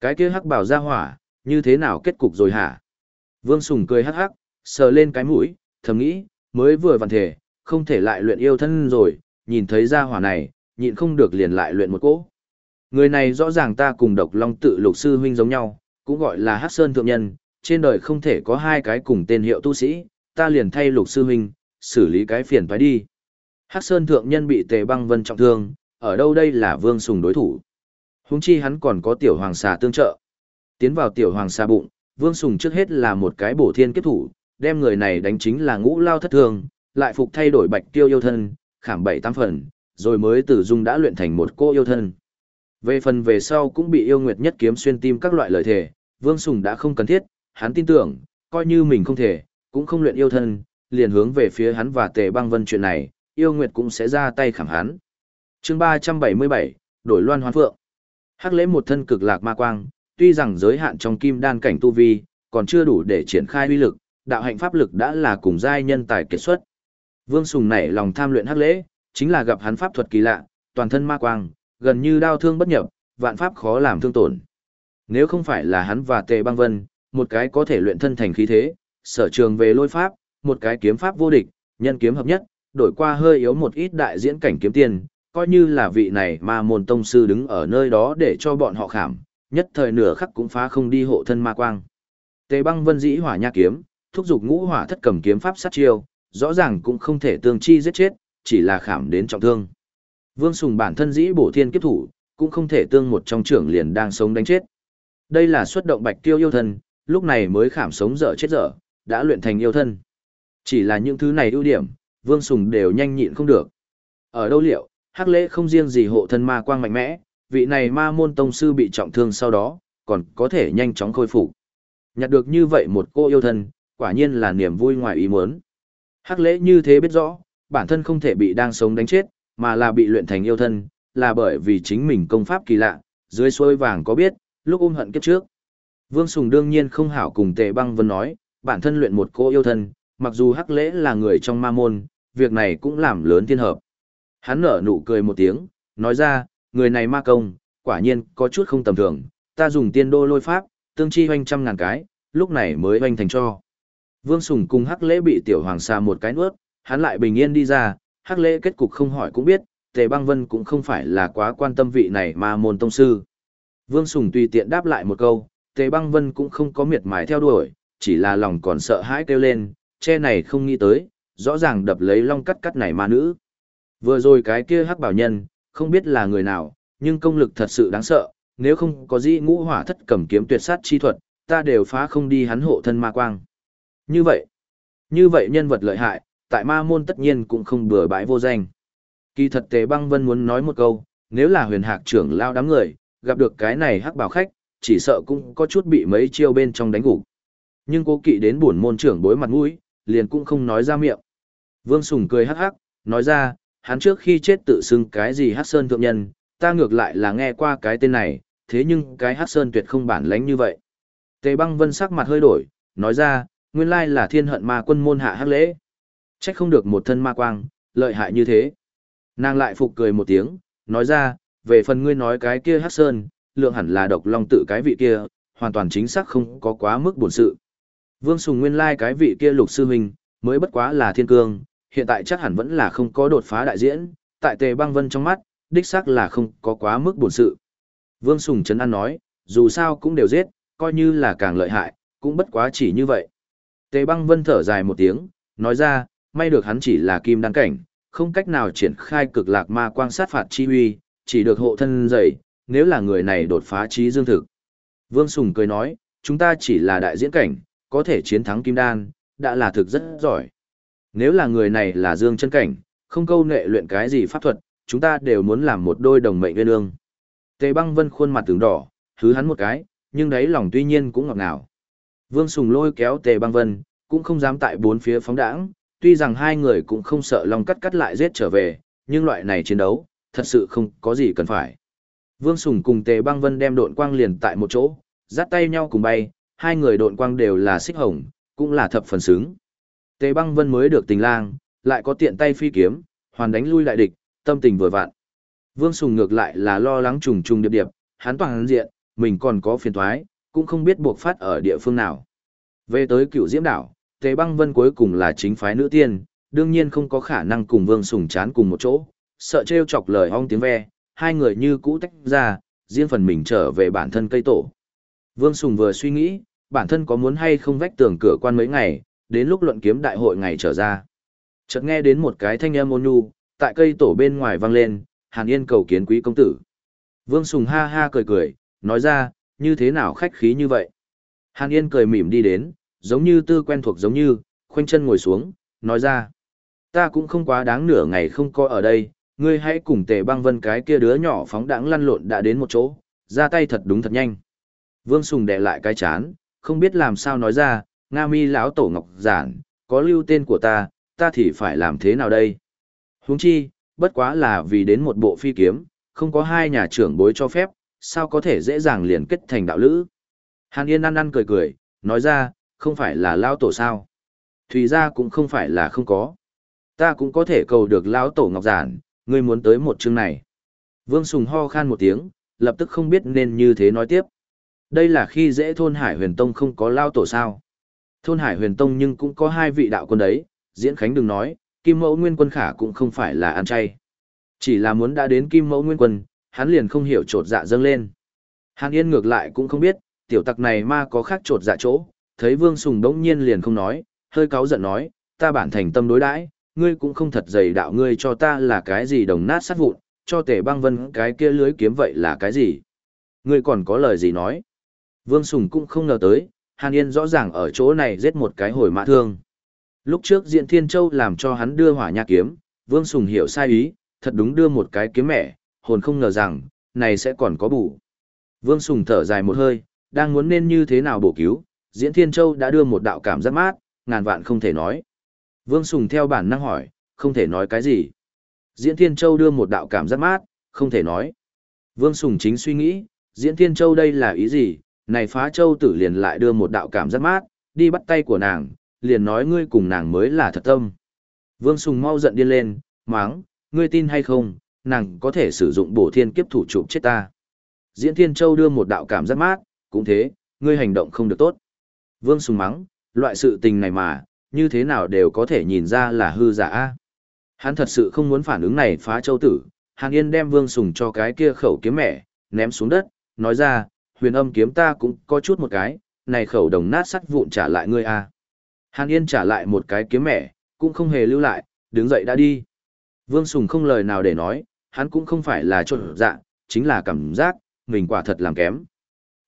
Cái kia hắc bảo ra hỏa, như thế nào kết cục rồi hả? Vương Sùng cười hắc hắc, sờ lên cái mũi, thầm nghĩ, mới vừa vặn thể, không thể lại luyện yêu thân rồi, nhìn thấy ra hỏa này, nhịn không được liền lại luyện một cỗ. Người này rõ ràng ta cùng độc long tự lục sư huynh giống nhau, cũng gọi là Hắc Sơn Thượng Nhân, trên đời không thể có hai cái cùng tên hiệu tu sĩ, ta liền thay lục sư huynh, xử lý cái phiền phải đi. Hắc Sơn Thượng Nhân bị tề băng vân trọng thương, ở đâu đây là vương sùng đối thủ. Húng chi hắn còn có tiểu hoàng xà tương trợ. Tiến vào tiểu hoàng xà bụng, vương sùng trước hết là một cái bổ thiên kiếp thủ, đem người này đánh chính là ngũ lao thất thường, lại phục thay đổi bạch tiêu yêu thân, khảm bảy tam phần, rồi mới tử dung đã luyện thành một cô yêu thân. Về phần về sau cũng bị yêu nguyệt nhất kiếm xuyên tim các loại lời thề, Vương Sùng đã không cần thiết, hắn tin tưởng, coi như mình không thể, cũng không luyện yêu thân, liền hướng về phía hắn và tề băng vân chuyện này, yêu nguyệt cũng sẽ ra tay khẳng hắn. chương 377, đổi loan hoán phượng. Hắc lễ một thân cực lạc ma quang, tuy rằng giới hạn trong kim đan cảnh tu vi, còn chưa đủ để triển khai uy lực, đạo hạnh pháp lực đã là cùng giai nhân tài kết xuất. Vương Sùng nảy lòng tham luyện hắc lễ, chính là gặp hắn pháp thuật kỳ lạ, toàn thân ma quang, gần như đau thương bất nhập, vạn pháp khó làm thương tổn. Nếu không phải là hắn và Tề Băng Vân, một cái có thể luyện thân thành khí thế, sở trường về lôi pháp, một cái kiếm pháp vô địch, nhân kiếm hợp nhất, đổi qua hơi yếu một ít đại diễn cảnh kiếm tiền, coi như là vị này Ma môn tông sư đứng ở nơi đó để cho bọn họ khảm, nhất thời nửa khắc cũng phá không đi hộ thân ma quang. Tề Băng Vân dĩ hỏa nha kiếm, thúc giục ngũ hỏa thất cầm kiếm pháp sát chiêu, rõ ràng cũng không thể tương chi giết chết, chỉ là khảm đến trọng thương. Vương Sùng bản thân dĩ bổ thiên kiếp thủ, cũng không thể tương một trong trưởng liền đang sống đánh chết. Đây là xuất động bạch tiêu yêu thân, lúc này mới khảm sống dở chết dở, đã luyện thành yêu thân. Chỉ là những thứ này ưu điểm, Vương Sùng đều nhanh nhịn không được. Ở đâu liệu, hắc lễ không riêng gì hộ thân ma quang mạnh mẽ, vị này ma môn tông sư bị trọng thương sau đó, còn có thể nhanh chóng khôi phục. Nhặt được như vậy một cô yêu thân, quả nhiên là niềm vui ngoài ý muốn. Hắc lễ như thế biết rõ, bản thân không thể bị đang sống đánh chết, mà là bị luyện thành yêu thân, là bởi vì chính mình công pháp kỳ lạ, dưới suối vàng có biết, lúc ôm hận kiếp trước. Vương Sùng đương nhiên không hảo cùng Tề Băng Vân nói, bản thân luyện một cô yêu thân, mặc dù hắc lễ là người trong ma môn, việc này cũng làm lớn thiên hợp. Hắn nở nụ cười một tiếng, nói ra, người này ma công, quả nhiên có chút không tầm thường, ta dùng tiên đô lôi pháp, tương chi hoanh trăm ngàn cái, lúc này mới hoanh thành cho. Vương Sùng cùng hắc lễ bị tiểu hoàng sa một cái nuốt, hắn lại bình yên đi ra, hắc lễ kết cục không hỏi cũng biết, tề băng vân cũng không phải là quá quan tâm vị này mà môn tông sư. Vương Sùng tùy tiện đáp lại một câu, tề băng vân cũng không có miệt mài theo đuổi, chỉ là lòng còn sợ hãi kêu lên, che này không nghĩ tới, rõ ràng đập lấy long cắt cắt này ma nữ. Vừa rồi cái kia hắc bảo nhân, không biết là người nào, nhưng công lực thật sự đáng sợ, nếu không có gì ngũ hỏa thất cầm kiếm tuyệt sát chi thuật, ta đều phá không đi hắn hộ thân ma quang. Như vậy, như vậy nhân vật lợi hại, tại ma môn tất nhiên cũng không bừa bãi vô danh. Kỳ thật Tề Băng Vân muốn nói một câu, nếu là huyền hạc trưởng lao đám người, gặp được cái này hắc bảo khách, chỉ sợ cũng có chút bị mấy chiêu bên trong đánh gục. Nhưng cố kỵ đến buồn môn trưởng bối mặt mũi, liền cũng không nói ra miệng. Vương Sùng cười hắc hắc, nói ra, hắn trước khi chết tự xưng cái gì hắc sơn thượng nhân, ta ngược lại là nghe qua cái tên này, thế nhưng cái hắc sơn tuyệt không bản lãnh như vậy. Tề băng vân sắc mặt hơi đổi, nói ra, nguyên lai là thiên hận ma quân môn hạ hắc lễ. Trách không được một thân ma quang, lợi hại như thế. Nàng lại phục cười một tiếng, nói ra, về phần ngươi nói cái kia hắc sơn, lượng hẳn là độc long tự cái vị kia, hoàn toàn chính xác không có quá mức buồn sự. Vương Sùng nguyên lai cái vị kia lục sư huynh, mới bất quá là thiên cương, hiện tại chắc hẳn vẫn là không có đột phá đại diễn, tại tề băng vân trong mắt, đích xác là không có quá mức buồn sự. Vương Sùng Trấn An nói, dù sao cũng đều giết, coi như là càng lợi hại, cũng bất quá chỉ như vậy. Tề băng vân thở dài một tiếng, nói ra, may được hắn chỉ là kim đăng cảnh, không cách nào triển khai cực lạc ma quang sát phạt chi huy, chỉ được hộ thân dày, nếu là người này đột phá trí dương thực. Vương Sùng cười nói, chúng ta chỉ là đại diễn cảnh, có thể chiến thắng kim đan, đã là thực rất giỏi. Nếu là người này là dương chân cảnh, không câu nệ luyện cái gì pháp thuật, chúng ta đều muốn làm một đôi đồng mệnh nguyên ương. Tề băng vân khuôn mặt tướng đỏ, thứ hắn một cái, nhưng đấy lòng tuy nhiên cũng ngọt ngào. Vương Sùng lôi kéo tề băng vân, cũng không dám tại bốn phía phóng đãng, tuy rằng hai người cũng không sợ lòng cắt cắt lại giết trở về, nhưng loại này chiến đấu, thật sự không có gì cần phải. Vương Sùng cùng Tề Băng Vân đem độn quang liền tại một chỗ, dắt tay nhau cùng bay, hai người độn quang đều là xích hồng, cũng là thập phần xứng. Tề Băng Vân mới được tình lang, lại có tiện tay phi kiếm, hoàn đánh lui lại địch, tâm tình vừa vặn. Vương Sùng ngược lại là lo lắng trùng trùng điệp điệp, hắn toàn diện, mình còn có phiền thoái, cũng không biết buộc phát ở địa phương nào. Về tới cựu diễm đảo, Tề băng vân cuối cùng là chính phái nữ tiên, đương nhiên không có khả năng cùng Vương Sùng chán cùng một chỗ, sợ trêu chọc lời ong tiếng ve, hai người như cũ tách ra, riêng phần mình trở về bản thân cây tổ. Vương Sùng vừa suy nghĩ, bản thân có muốn hay không vách tường cửa quan mấy ngày, đến lúc luận kiếm đại hội ngày trở ra. Chợt nghe đến một cái thanh âm ôn nhu, tại cây tổ bên ngoài vang lên, Hàn Yên cầu kiến quý công tử. Vương Sùng ha ha cười cười, nói ra, như thế nào khách khí như vậy. Hàn Yên cười mỉm đi đến, giống như tư quen thuộc giống như, khoanh chân ngồi xuống, nói ra. Ta cũng không quá đáng nửa ngày không có ở đây, ngươi hãy cùng tề băng vân cái kia đứa nhỏ phóng đãng lăn lộn đã đến một chỗ, ra tay thật đúng thật nhanh. Vương Sùng đè lại cái chán, không biết làm sao nói ra, Nga mi lão tổ ngọc giản, có lưu tên của ta, ta thì phải làm thế nào đây? Huống chi, bất quá là vì đến một bộ phi kiếm, không có hai nhà trưởng bối cho phép, sao có thể dễ dàng liền kết thành đạo lữ? Hàn Yên ăn ăn cười cười, nói ra, không phải là lão tổ sao? Thùy ra cũng không phải là không có. Ta cũng có thể cầu được lão tổ ngọc giản, ngươi muốn tới một chương này. Vương Sùng ho khan một tiếng, lập tức không biết nên như thế nói tiếp. Đây là khi dễ thôn Hải huyền tông không có lao tổ sao. Thôn Hải huyền tông nhưng cũng có hai vị đạo quân đấy, diễn khánh đừng nói, kim mẫu nguyên quân khả cũng không phải là ăn chay. Chỉ là muốn đã đến kim mẫu nguyên quân, hắn liền không hiểu trột dạ dâng lên. Hàn Yên ngược lại cũng không biết, tiểu tặc này ma có khác trột dạ chỗ, thấy Vương Sùng đống nhiên liền không nói, hơi cáu giận nói, ta bản thành tâm đối đãi, ngươi cũng không thật dày đạo ngươi cho ta là cái gì đồng nát sát vụn, cho tề băng vân cái kia lưới kiếm vậy là cái gì. Ngươi còn có lời gì nói. Vương Sùng cũng không ngờ tới, Hàn Yên rõ ràng ở chỗ này giết một cái hồi mã thương. Lúc trước Diện Thiên Châu làm cho hắn đưa hỏa nha kiếm, Vương Sùng hiểu sai ý, thật đúng đưa một cái kiếm mẹ, hồn không ngờ rằng, này sẽ còn có bù. Vương Sùng thở dài một hơi, đang muốn nên như thế nào bổ cứu, Diễn Thiên Châu đã đưa một đạo cảm giác mát, ngàn vạn không thể nói. Vương Sùng theo bản năng hỏi, không thể nói cái gì. Diễn Thiên Châu đưa một đạo cảm giác mát, không thể nói. Vương Sùng chính suy nghĩ, Diễn Thiên Châu đây là ý gì, này phá châu tử liền lại đưa một đạo cảm giác mát, đi bắt tay của nàng, liền nói ngươi cùng nàng mới là thật tâm. Vương Sùng mau giận điên lên, máng, ngươi tin hay không, nàng có thể sử dụng bổ thiên kiếp thủ chụp chết ta. Diễn Thiên Châu đưa một đạo cảm giác mát, cũng thế, ngươi hành động không được tốt. Vương Sùng mắng, loại sự tình này mà, như thế nào đều có thể nhìn ra là hư giả. Hắn thật sự không muốn phản ứng này phá châu tử, Hàn Yên đem Vương Sùng cho cái kia khẩu kiếm mẻ ném xuống đất, nói ra, huyền âm kiếm ta cũng có chút một cái, này khẩu đồng nát sắt vụn trả lại ngươi a. Hàn Yên trả lại một cái kiếm mẻ, cũng không hề lưu lại, đứng dậy đã đi. Vương Sùng không lời nào để nói, hắn cũng không phải là trộn dạ, chính là cảm giác, mình quả thật làm kém.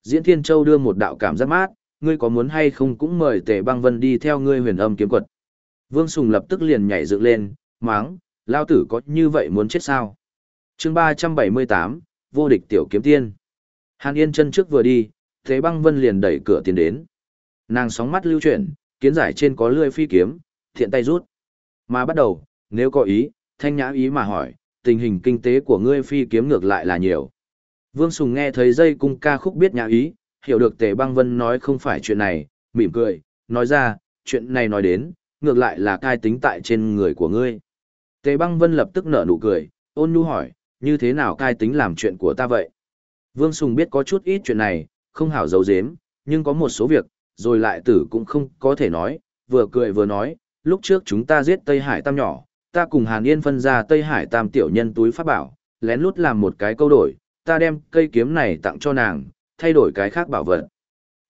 Diễn Thiên Châu đưa một đạo cảm giác mát, ngươi có muốn hay không cũng mời Tề Băng Vân đi theo ngươi huyền âm kiếm quật. Vương Sùng lập tức liền nhảy dựng lên, máng, lao tử có như vậy muốn chết sao? chương 378, vô địch tiểu kiếm tiên. Hàn Yên chân trước vừa đi, Tề Băng Vân liền đẩy cửa tiến đến. Nàng sóng mắt lưu chuyển, kiến giải trên có lưỡi phi kiếm, thiện tay rút. Mà bắt đầu, nếu có ý, thanh nhã ý mà hỏi, tình hình kinh tế của ngươi phi kiếm ngược lại là nhiều. Vương Sùng nghe thấy dây cung ca khúc biết nhã ý, hiểu được Tề Băng Vân nói không phải chuyện này, mỉm cười, nói ra, chuyện này nói đến, ngược lại là cai tính tại trên người của ngươi. Tề Băng Vân lập tức nở nụ cười, ôn nhu hỏi, như thế nào cai tính làm chuyện của ta vậy? Vương Sùng biết có chút ít chuyện này, không hảo giấu giếm, nhưng có một số việc, rồi lại tử cũng không có thể nói, vừa cười vừa nói, lúc trước chúng ta giết Tây Hải Tam nhỏ, ta cùng Hàn Yên phân ra Tây Hải Tam tiểu nhân túi pháp bảo, lén lút làm một cái câu đổi, ta đem cây kiếm này tặng cho nàng, thay đổi cái khác bảo vật.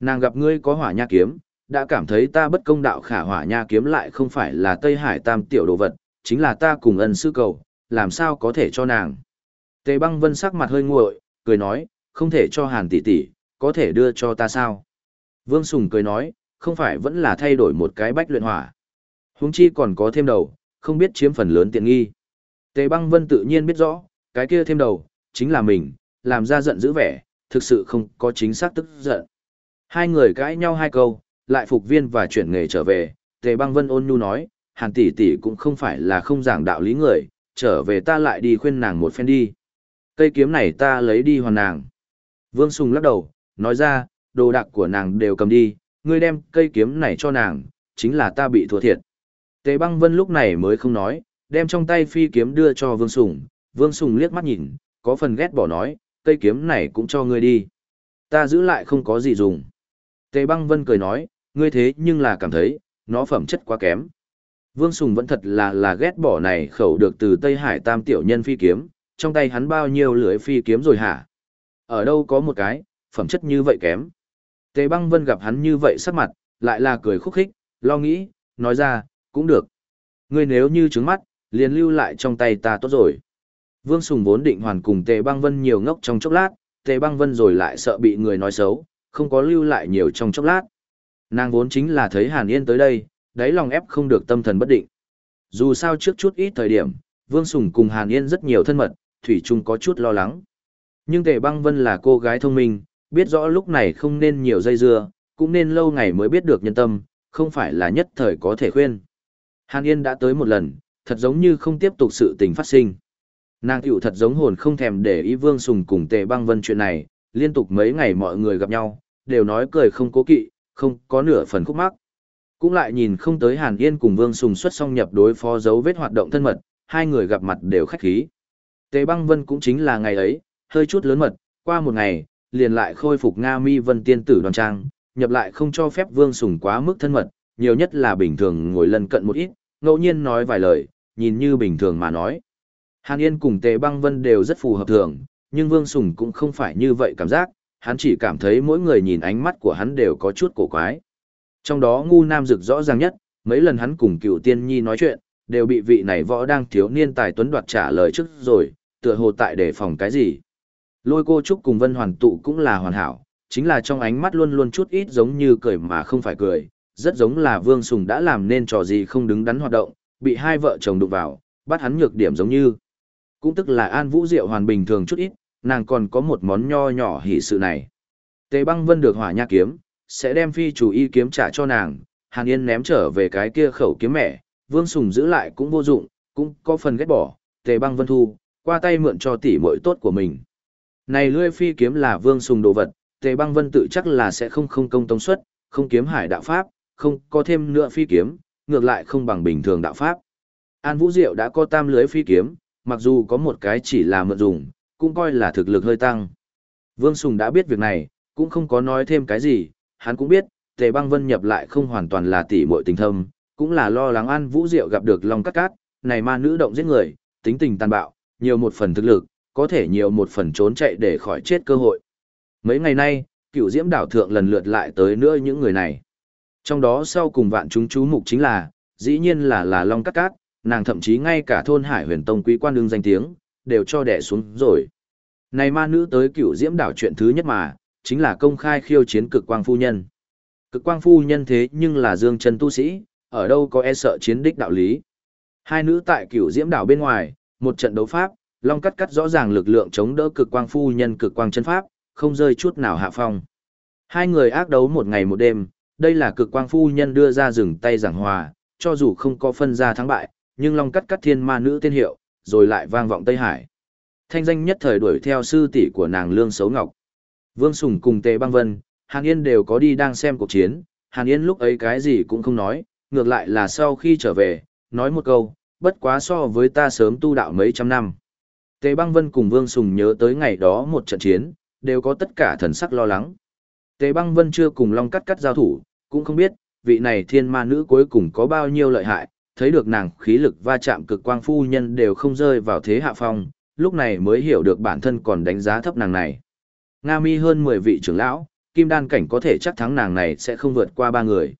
Nàng gặp ngươi có hỏa nha kiếm, đã cảm thấy ta bất công đạo khả hỏa nha kiếm lại không phải là Tây Hải Tam tiểu đồ vật, chính là ta cùng ân sư cầu, làm sao có thể cho nàng. Tề băng vân sắc mặt hơi nguội, cười nói, không thể cho hàn tỷ tỷ, có thể đưa cho ta sao. Vương Sùng cười nói, không phải vẫn là thay đổi một cái bách luyện hỏa. Húng chi còn có thêm đầu, không biết chiếm phần lớn tiện nghi. Tề băng vân tự nhiên biết rõ, cái kia thêm đầu, chính là mình, làm ra giận dữ vẻ, thực sự không có chính xác tức giận. Hai người cãi nhau hai câu, lại phục viên và chuyển nghề trở về, Tề Băng Vân ôn nhu nói, Hàn tỷ tỷ cũng không phải là không giảng đạo lý người, trở về ta lại đi khuyên nàng một phen đi. Cây kiếm này ta lấy đi hoàn nàng. Vương Sùng lắc đầu, nói ra, đồ đạc của nàng đều cầm đi, ngươi đem cây kiếm này cho nàng, chính là ta bị thua thiệt. Tề Băng Vân lúc này mới không nói, đem trong tay phi kiếm đưa cho Vương Sùng, Vương Sùng liếc mắt nhìn, có phần ghét bỏ nói, cây kiếm này cũng cho ngươi đi. Ta giữ lại không có gì dùng. Tề băng vân cười nói, ngươi thế nhưng là cảm thấy, nó phẩm chất quá kém. Vương Sùng vẫn thật là là ghét bỏ này khẩu được từ Tây Hải tam tiểu nhân phi kiếm, trong tay hắn bao nhiêu lưỡi phi kiếm rồi hả? Ở đâu có một cái, phẩm chất như vậy kém. Tề băng vân gặp hắn như vậy sắc mặt, lại là cười khúc khích, lo nghĩ, nói ra, cũng được. Ngươi nếu như trứng mắt, liền lưu lại trong tay ta tốt rồi. Vương Sùng vốn định hoàn cùng Tề băng vân nhiều ngốc trong chốc lát, Tề băng vân rồi lại sợ bị người nói xấu, không có lưu lại nhiều trong chốc lát. Nàng vốn chính là thấy Hàn Yên tới đây, đáy lòng ép không được tâm thần bất định. Dù sao trước chút ít thời điểm, Vương Sùng cùng Hàn Yên rất nhiều thân mật, Thủy Trung có chút lo lắng. Nhưng Tề Băng Vân là cô gái thông minh, biết rõ lúc này không nên nhiều dây dưa, cũng nên lâu ngày mới biết được nhân tâm, không phải là nhất thời có thể khuyên. Hàn Yên đã tới một lần, thật giống như không tiếp tục sự tình phát sinh. Nàng tiểu thật giống hồn không thèm để ý Vương Sùng cùng Tề Băng Vân chuyện này, liên tục mấy ngày mọi người gặp nhau, đều nói cười không cố kỵ, không có nửa phần khúc mắc. Cũng lại nhìn không tới Hàn Yên cùng Vương Sùng xuất song nhập đối phó dấu vết hoạt động thân mật, hai người gặp mặt đều khách khí. Tề băng vân cũng chính là ngày ấy, hơi chút lớn mật, qua một ngày, liền lại khôi phục Nga mi vân tiên tử đoàn trang, nhập lại không cho phép Vương Sùng quá mức thân mật, nhiều nhất là bình thường ngồi lần cận một ít, ngẫu nhiên nói vài lời, nhìn như bình thường mà nói. Hàn Yên cùng Tề băng vân đều rất phù hợp thường, nhưng Vương Sùng cũng không phải như vậy cảm giác, hắn chỉ cảm thấy mỗi người nhìn ánh mắt của hắn đều có chút cổ quái. Trong đó ngu nam rực rõ ràng nhất, mấy lần hắn cùng cựu tiên nhi nói chuyện, đều bị vị này võ đang thiếu niên tài tuấn đoạt trả lời trước rồi, tựa hồ tại đề phòng cái gì. Lôi cô Trúc cùng Vân Hoàn tụ cũng là hoàn hảo, chính là trong ánh mắt luôn luôn chút ít giống như cười mà không phải cười, rất giống là Vương Sùng đã làm nên trò gì không đứng đắn hoạt động, bị hai vợ chồng đụng vào, bắt hắn nhược điểm giống như. Cũng tức là An Vũ Diệu hoàn bình thường chút ít, nàng còn có một món nho nhỏ hỷ sự này. Tề băng vân được hỏa nha kiếm, sẽ đem phi chủ y kiếm trả cho nàng, Hàn Yên ném trở về cái kia khẩu kiếm mẹ, Vương Sùng giữ lại cũng vô dụng, cũng có phần ghét bỏ, Tề Băng Vân Thu, qua tay mượn cho tỷ muội tốt của mình. Này lươi phi kiếm là Vương Sùng đồ vật, Tề Băng Vân tự chắc là sẽ không không công tông suất, không kiếm hải đạo pháp, không có thêm nữa phi kiếm, ngược lại không bằng bình thường đạo pháp. An Vũ Diệu đã có tam lưới phi kiếm, mặc dù có một cái chỉ là mượn dùng, cũng coi là thực lực hơi tăng. Vương Sùng đã biết việc này, cũng không có nói thêm cái gì, hắn cũng biết, Tề Băng Vân nhập lại không hoàn toàn là tỷ muội tình thâm, cũng là lo lắng An Vũ Diệu gặp được Long Cát Cát, này ma nữ động giết người, tính tình tàn bạo, nhiều một phần thực lực, có thể nhiều một phần trốn chạy để khỏi chết cơ hội. Mấy ngày nay, cựu diễm đảo thượng lần lượt lại tới nữa những người này. Trong đó sau cùng vạn chúng chú mục chính là, dĩ nhiên là là Long Cát Cát, nàng thậm chí ngay cả thôn Hải huyền tông quý quan đương danh tiếng, đều cho đẻ xuống rồi. Này ma nữ tới cựu diễm đảo chuyện thứ nhất mà, chính là công khai khiêu chiến cực quang phu nhân. Cực quang phu nhân thế nhưng là dương chân tu sĩ, ở đâu có e sợ chiến đích đạo lý. Hai nữ tại cửu diễm đảo bên ngoài, một trận đấu pháp, long cắt cắt rõ ràng lực lượng chống đỡ cực quang phu nhân cực quang chân pháp, không rơi chút nào hạ phong. Hai người ác đấu một ngày một đêm, đây là cực quang phu nhân đưa ra rừng tay giảng hòa, cho dù không có phân ra thắng bại, nhưng long cắt cắt thiên ma nữ tên hiệu, rồi lại vang vọng Tây Hải. Thanh danh nhất thời đuổi theo sư tỷ của nàng Lương Sấu Ngọc. Vương Sùng cùng Tề Băng Vân, Hàn Yên đều có đi đang xem cuộc chiến, Hàn Yên lúc ấy cái gì cũng không nói, ngược lại là sau khi trở về, nói một câu, bất quá so với ta sớm tu đạo mấy trăm năm. Tề Băng Vân cùng Vương Sùng nhớ tới ngày đó một trận chiến, đều có tất cả thần sắc lo lắng. Tề Băng Vân chưa cùng Long Cắt Cắt giao thủ, cũng không biết, vị này thiên ma nữ cuối cùng có bao nhiêu lợi hại, thấy được nàng khí lực va chạm cực quang phu nhân đều không rơi vào thế hạ phong, lúc này mới hiểu được bản thân còn đánh giá thấp nàng này. Nga mi hơn 10 vị trưởng lão, kim đan cảnh có thể chắc thắng nàng này sẽ không vượt qua ba người.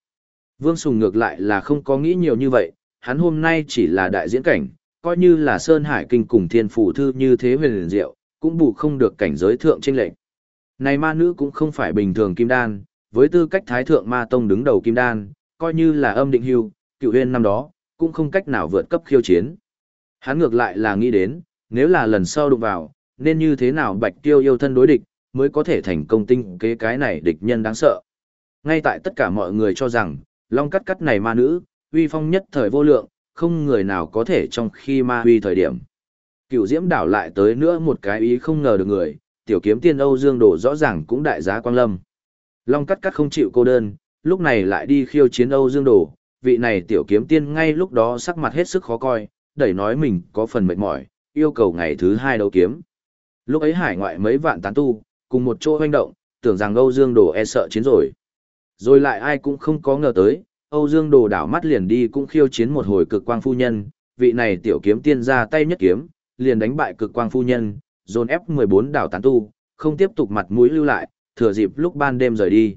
Vương Sùng ngược lại là không có nghĩ nhiều như vậy, hắn hôm nay chỉ là đại diễn cảnh, coi như là Sơn Hải Kinh cùng Thiên Phủ Thư như thế huyền liền diệu, cũng bù không được cảnh giới thượng trên lệnh. Này ma nữ cũng không phải bình thường kim đan, với tư cách thái thượng ma tông đứng đầu kim đan, coi như là âm định hưu, cựu huyền năm đó, cũng không cách nào vượt cấp khiêu chiến. Hắn ngược lại là nghĩ đến, nếu là lần sau đụng vào, nên như thế nào bạch tiêu yêu thân đối địch, mới có thể thành công tinh kế cái này địch nhân đáng sợ. Ngay tại tất cả mọi người cho rằng, long cắt cắt này ma nữ, uy phong nhất thời vô lượng, không người nào có thể trong khi ma huy thời điểm. Cựu diễm đảo lại tới nữa một cái ý không ngờ được người, tiểu kiếm tiên Âu Dương Đồ rõ ràng cũng đại giá quang lâm. Long cắt cắt không chịu cô đơn, lúc này lại đi khiêu chiến Âu Dương Đồ. vị này tiểu kiếm tiên ngay lúc đó sắc mặt hết sức khó coi, đẩy nói mình có phần mệt mỏi, yêu cầu ngày thứ hai đấu kiếm. Lúc ấy hải ngoại mấy vạn tán tu, cùng một chỗ hoành động, tưởng rằng Âu Dương Đồ e sợ chiến rồi. Rồi lại ai cũng không có ngờ tới, Âu Dương Đồ đảo mắt liền đi cũng khiêu chiến một hồi cực quang phu nhân, vị này tiểu kiếm tiên ra tay nhất kiếm, liền đánh bại cực quang phu nhân, dồn ép 14 đảo tán tu, không tiếp tục mặt mũi lưu lại, thừa dịp lúc ban đêm rời đi.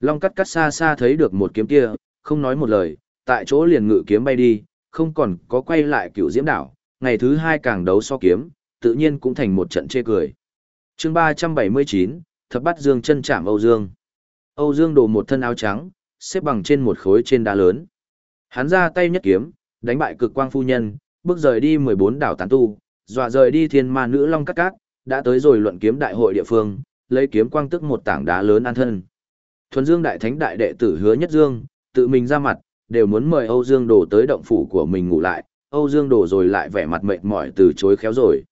Long cắt cắt xa xa thấy được một kiếm kia, không nói một lời, tại chỗ liền ngự kiếm bay đi, không còn có quay lại cựu diễm đảo, ngày thứ hai càng đấu so kiếm, tự nhiên cũng thành một trận chê cười. chương 379, thập bắt dương chân chạm Âu Dương. Âu Dương đồ một thân áo trắng, xếp bằng trên một khối trên đá lớn. Hắn ra tay nhất kiếm, đánh bại cực quang phu nhân, bước rời đi 14 đảo tán tu, dọa rời đi thiên ma nữ long cắt cát, đã tới rồi luận kiếm đại hội địa phương, lấy kiếm quang tức một tảng đá lớn an thân. Thuần Dương đại thánh đại đệ tử Hứa Nhất Dương, tự mình ra mặt, đều muốn mời Âu Dương Đồ tới động phủ của mình ngủ lại, Âu Dương Đồ rồi lại vẻ mặt mệt mỏi từ chối khéo rồi.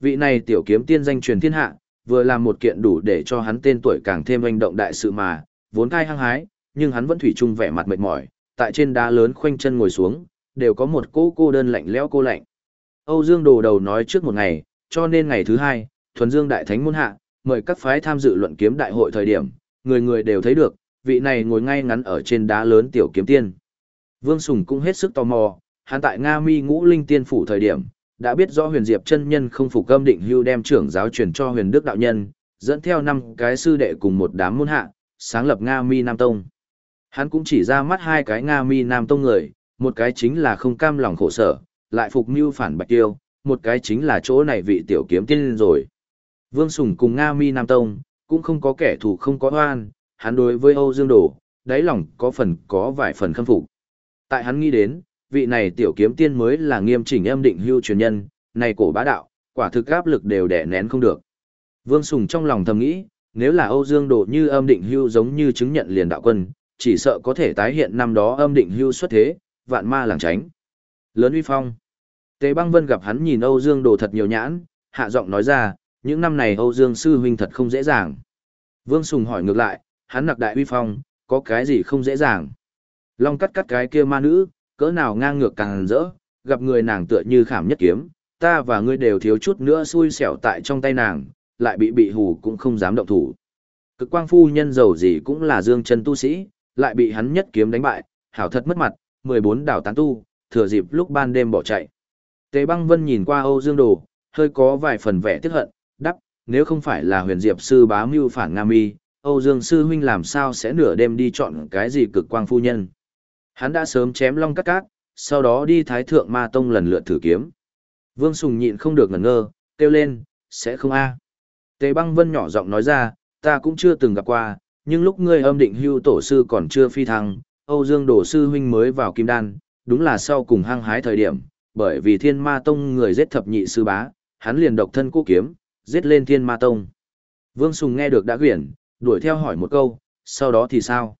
Vị này tiểu kiếm tiên danh truyền thiên hạ, vừa làm một kiện đủ để cho hắn tên tuổi càng thêm hành động đại sự mà, vốn thai hăng hái, nhưng hắn vẫn thủy chung vẻ mặt mệt mỏi, tại trên đá lớn khoanh chân ngồi xuống, đều có một cô cô đơn lạnh lẽo cô lạnh. Âu Dương Đồ đầu nói trước một ngày, cho nên ngày thứ hai, thuần dương đại thánh môn hạ, mời các phái tham dự luận kiếm đại hội thời điểm, người người đều thấy được, vị này ngồi ngay ngắn ở trên đá lớn tiểu kiếm tiên. Vương Sùng cũng hết sức tò mò, hắn tại Nga Mi Ngũ Linh Tiên phủ thời điểm, đã biết rõ Huyền Diệp chân nhân không phục cơm định hưu đem trưởng giáo truyền cho Huyền Đức đạo nhân, dẫn theo năm cái sư đệ cùng một đám môn hạ, sáng lập Nga Mi Nam Tông. Hắn cũng chỉ ra mắt hai cái Nga Mi Nam Tông người, một cái chính là không cam lòng khổ sở, lại phục mưu phản Bạch Tiêu, một cái chính là chỗ này vị tiểu kiếm tiên rồi. Vương Sùng cùng Nga Mi Nam Tông, cũng không có kẻ thù không có oan, hắn đối với Âu Dương Đổ, đáy lòng có phần có vài phần khâm phục. Tại hắn nghĩ đến, vị này tiểu kiếm tiên mới là nghiêm chỉnh âm định hưu truyền nhân, này cổ bá đạo, quả thực áp lực đều đè nén không được. Vương Sùng trong lòng thầm nghĩ, nếu là Âu Dương Đổ như âm định hưu giống như chứng nhận liền đạo quân, chỉ sợ có thể tái hiện năm đó âm định hưu xuất thế, vạn ma làng tránh. Lớn uy phong. Tề băng vân gặp hắn nhìn Âu Dương Đồ thật nhiều nhãn, hạ giọng nói ra, những năm này Âu Dương Sư Huynh thật không dễ dàng. Vương Sùng hỏi ngược lại, hắn nặc đại uy phong, có cái gì không dễ dàng. Long cắt cắt cái kia ma nữ, cỡ nào ngang ngược càng rỡ, gặp người nàng tựa như khảm nhất kiếm, ta và ngươi đều thiếu chút nữa xui xẻo tại trong tay nàng, lại bị bị hù cũng không dám động thủ. Cực quang phu nhân giàu gì cũng là dương chân tu sĩ, lại bị hắn nhất kiếm đánh bại, hảo thật mất mặt, 14 đảo tán tu, thừa dịp lúc ban đêm bỏ chạy. Tề băng vân nhìn qua Âu Dương Đồ, hơi có vài phần vẻ tiếc hận, đắp, nếu không phải là huyền diệp sư bá mưu phản Nga mi, Âu Dương sư huynh làm sao sẽ nửa đêm đi chọn cái gì cực quang phu nhân. Hắn đã sớm chém long cắt cát, sau đó đi thái thượng ma tông lần lượt thử kiếm. Vương Sùng nhịn không được ngẩn ngơ, kêu lên, sẽ không a Tề băng vân nhỏ giọng nói ra, ta cũng chưa từng gặp qua, nhưng lúc ngươi âm định hưu tổ sư còn chưa phi thăng, Âu Dương Đồ sư huynh mới vào kim đan, đúng là sau cùng hăng hái thời điểm, bởi vì thiên ma tông người giết thập nhị sư bá, hắn liền độc thân cố kiếm, giết lên thiên ma tông. Vương Sùng nghe được đã quyển, đuổi theo hỏi một câu, sau đó thì sao?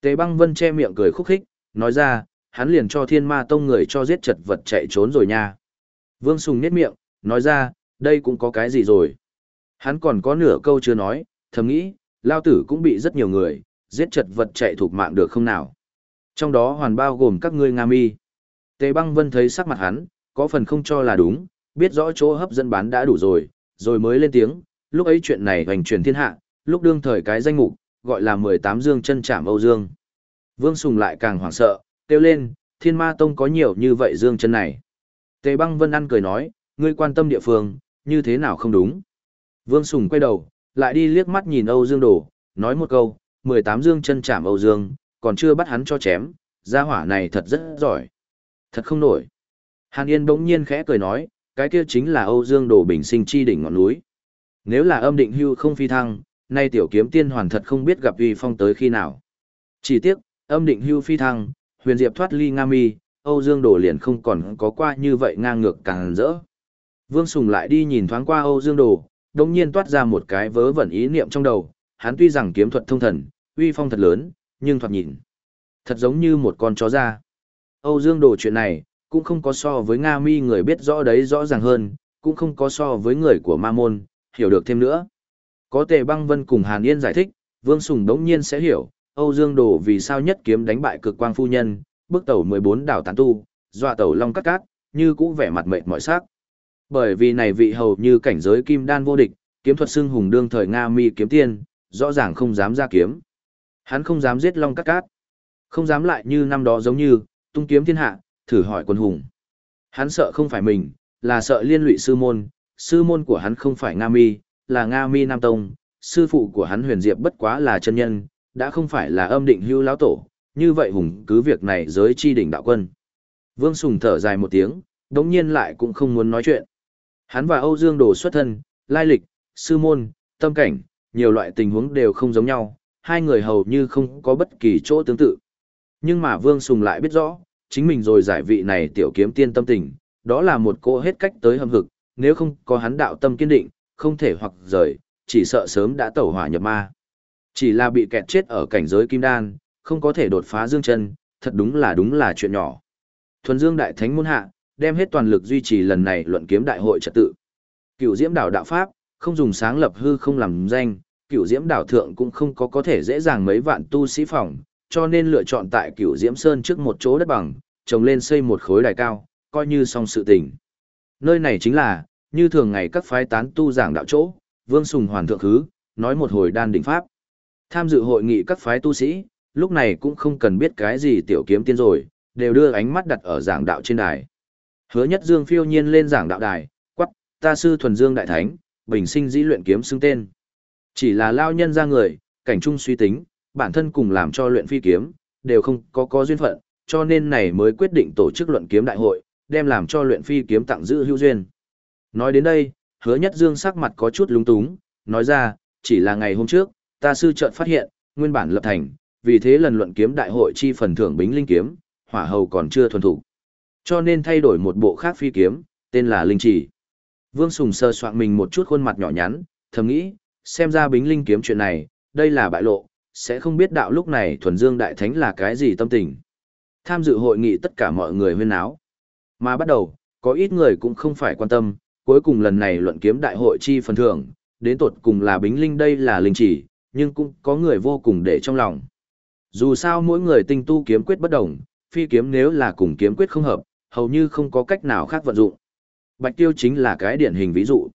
Tề băng vân che miệng cười khúc khích, nói ra, hắn liền cho thiên ma tông người cho giết chật vật chạy trốn rồi nha. Vương Sùng nhếch miệng, nói ra, đây cũng có cái gì rồi. Hắn còn có nửa câu chưa nói, thầm nghĩ, lao tử cũng bị rất nhiều người, giết chật vật chạy thuộc mạng được không nào. Trong đó hoàn bao gồm các ngươi Nga mi. Tề băng vân thấy sắc mặt hắn, có phần không cho là đúng, biết rõ chỗ hấp dẫn bán đã đủ rồi, rồi mới lên tiếng, lúc ấy chuyện này hoành truyền thiên hạ, lúc đương thời cái danh mục, gọi là 18 dương chân chạm Âu Dương. Vương Sùng lại càng hoảng sợ, kêu lên, thiên ma tông có nhiều như vậy dương chân này. Tề băng vân ăn cười nói, ngươi quan tâm địa phương, như thế nào không đúng. Vương Sùng quay đầu, lại đi liếc mắt nhìn Âu Dương Đồ, nói một câu, 18 dương chân chạm Âu Dương, còn chưa bắt hắn cho chém, gia hỏa này thật rất giỏi. Thật không nổi. Hàn Yên bỗng nhiên khẽ cười nói, cái kia chính là Âu Dương Đồ Bình sinh chi đỉnh ngọn núi. Nếu là âm định hưu không phi thăng, nay tiểu kiếm tiên hoàn thật không biết gặp uy phong tới khi nào. Chỉ tiếc, âm định hưu phi thăng, huyền diệp thoát ly nga mi, Âu Dương Đồ liền không còn có qua như vậy ngang ngược càng rỡ. Vương Sùng lại đi nhìn thoáng qua Âu Dương Đồ, đồng nhiên toát ra một cái vớ vẩn ý niệm trong đầu, hắn tuy rằng kiếm thuật thông thần, uy phong thật lớn, nhưng thoạt nhìn, thật giống như một con chó da. Âu Dương Đồ chuyện này, cũng không có so với Nga mi người biết rõ đấy rõ ràng hơn, cũng không có so với người của Ma Môn, hiểu được thêm nữa. Có tề băng vân cùng Hàn Yên giải thích, Vương Sùng đống nhiên sẽ hiểu, Âu Dương Đồ vì sao nhất kiếm đánh bại cực quang phu nhân, bước tẩu 14 đảo tán tu, dọa tẩu long cắt cát, như cũ vẻ mặt mệt mỏi sắc. Bởi vì này vị hầu như cảnh giới kim đan vô địch, kiếm thuật xưng hùng đương thời Nga mi kiếm tiên, rõ ràng không dám ra kiếm. Hắn không dám giết long cát cát, không dám lại như năm đó giống như, tung kiếm thiên hạ, thử hỏi quân hùng. Hắn sợ không phải mình, là sợ liên lụy sư môn, sư môn của hắn không phải Nga mi, là Nga mi Nam Tông, sư phụ của hắn huyền diệp bất quá là chân nhân, đã không phải là âm định hưu lão tổ, như vậy hùng cứ việc này giới chi đỉnh đạo quân. Vương Sùng thở dài một tiếng, đống nhiên lại cũng không muốn nói chuyện. Hắn và Âu Dương Đồ xuất thân, lai lịch, sư môn, tâm cảnh, nhiều loại tình huống đều không giống nhau, hai người hầu như không có bất kỳ chỗ tương tự. Nhưng mà Vương Sùng lại biết rõ, chính mình rồi giải vị này tiểu kiếm tiên tâm tình, đó là một cô hết cách tới hâm hực, nếu không có hắn đạo tâm kiên định, không thể hoặc rời, chỉ sợ sớm đã tẩu hỏa nhập ma. Chỉ là bị kẹt chết ở cảnh giới kim đan, không có thể đột phá dương chân, thật đúng là đúng là chuyện nhỏ. Thuần Dương Đại Thánh môn hạ, đem hết toàn lực duy trì lần này luận kiếm đại hội trật tự. Cựu Diễm Đảo đạo pháp, không dùng sáng lập hư không làm danh, Cựu Diễm Đảo thượng cũng không có có thể dễ dàng mấy vạn tu sĩ phòng, cho nên lựa chọn tại Cựu Diễm Sơn trước một chỗ đất bằng, trồng lên xây một khối đài cao, coi như xong sự tình. Nơi này chính là, như thường ngày các phái tán tu giảng đạo chỗ, Vương Sùng Hoàn thượng thứ nói một hồi đan đỉnh pháp. Tham dự hội nghị các phái tu sĩ, lúc này cũng không cần biết cái gì tiểu kiếm tiên rồi, đều đưa ánh mắt đặt ở giảng đạo trên đài. Hứa Nhất Dương phiêu nhiên lên giảng đạo đài, quắc, ta sư thuần dương đại thánh, bình sinh dĩ luyện kiếm xưng tên. Chỉ là lao nhân ra người, cảnh trung suy tính, bản thân cùng làm cho luyện phi kiếm, đều không có có duyên phận, cho nên này mới quyết định tổ chức luận kiếm đại hội, đem làm cho luyện phi kiếm tặng giữ hữu duyên. Nói đến đây, hứa nhất dương sắc mặt có chút lúng túng, nói ra, chỉ là ngày hôm trước, ta sư chợt phát hiện, nguyên bản lập thành, vì thế lần luận kiếm đại hội chi phần thưởng bính linh kiếm, hỏa hầu còn chưa thuần thủ. Cho nên thay đổi một bộ khác phi kiếm, tên là linh chỉ. Vương Sùng sơ soạn mình một chút khuôn mặt nhỏ nhắn, thầm nghĩ, xem ra bính linh kiếm chuyện này, đây là bại lộ, sẽ không biết đạo lúc này thuần dương đại thánh là cái gì tâm tình. Tham dự hội nghị tất cả mọi người huyên áo. Mà bắt đầu, có ít người cũng không phải quan tâm, cuối cùng lần này luận kiếm đại hội chi phần thưởng, đến tột cùng là bính linh đây là linh chỉ, nhưng cũng có người vô cùng để trong lòng. Dù sao mỗi người tinh tu kiếm quyết bất đồng, phi kiếm nếu là cùng kiếm quyết không hợp, hầu như không có cách nào khác vận dụng. Bạch tiêu chính là cái điển hình ví dụ.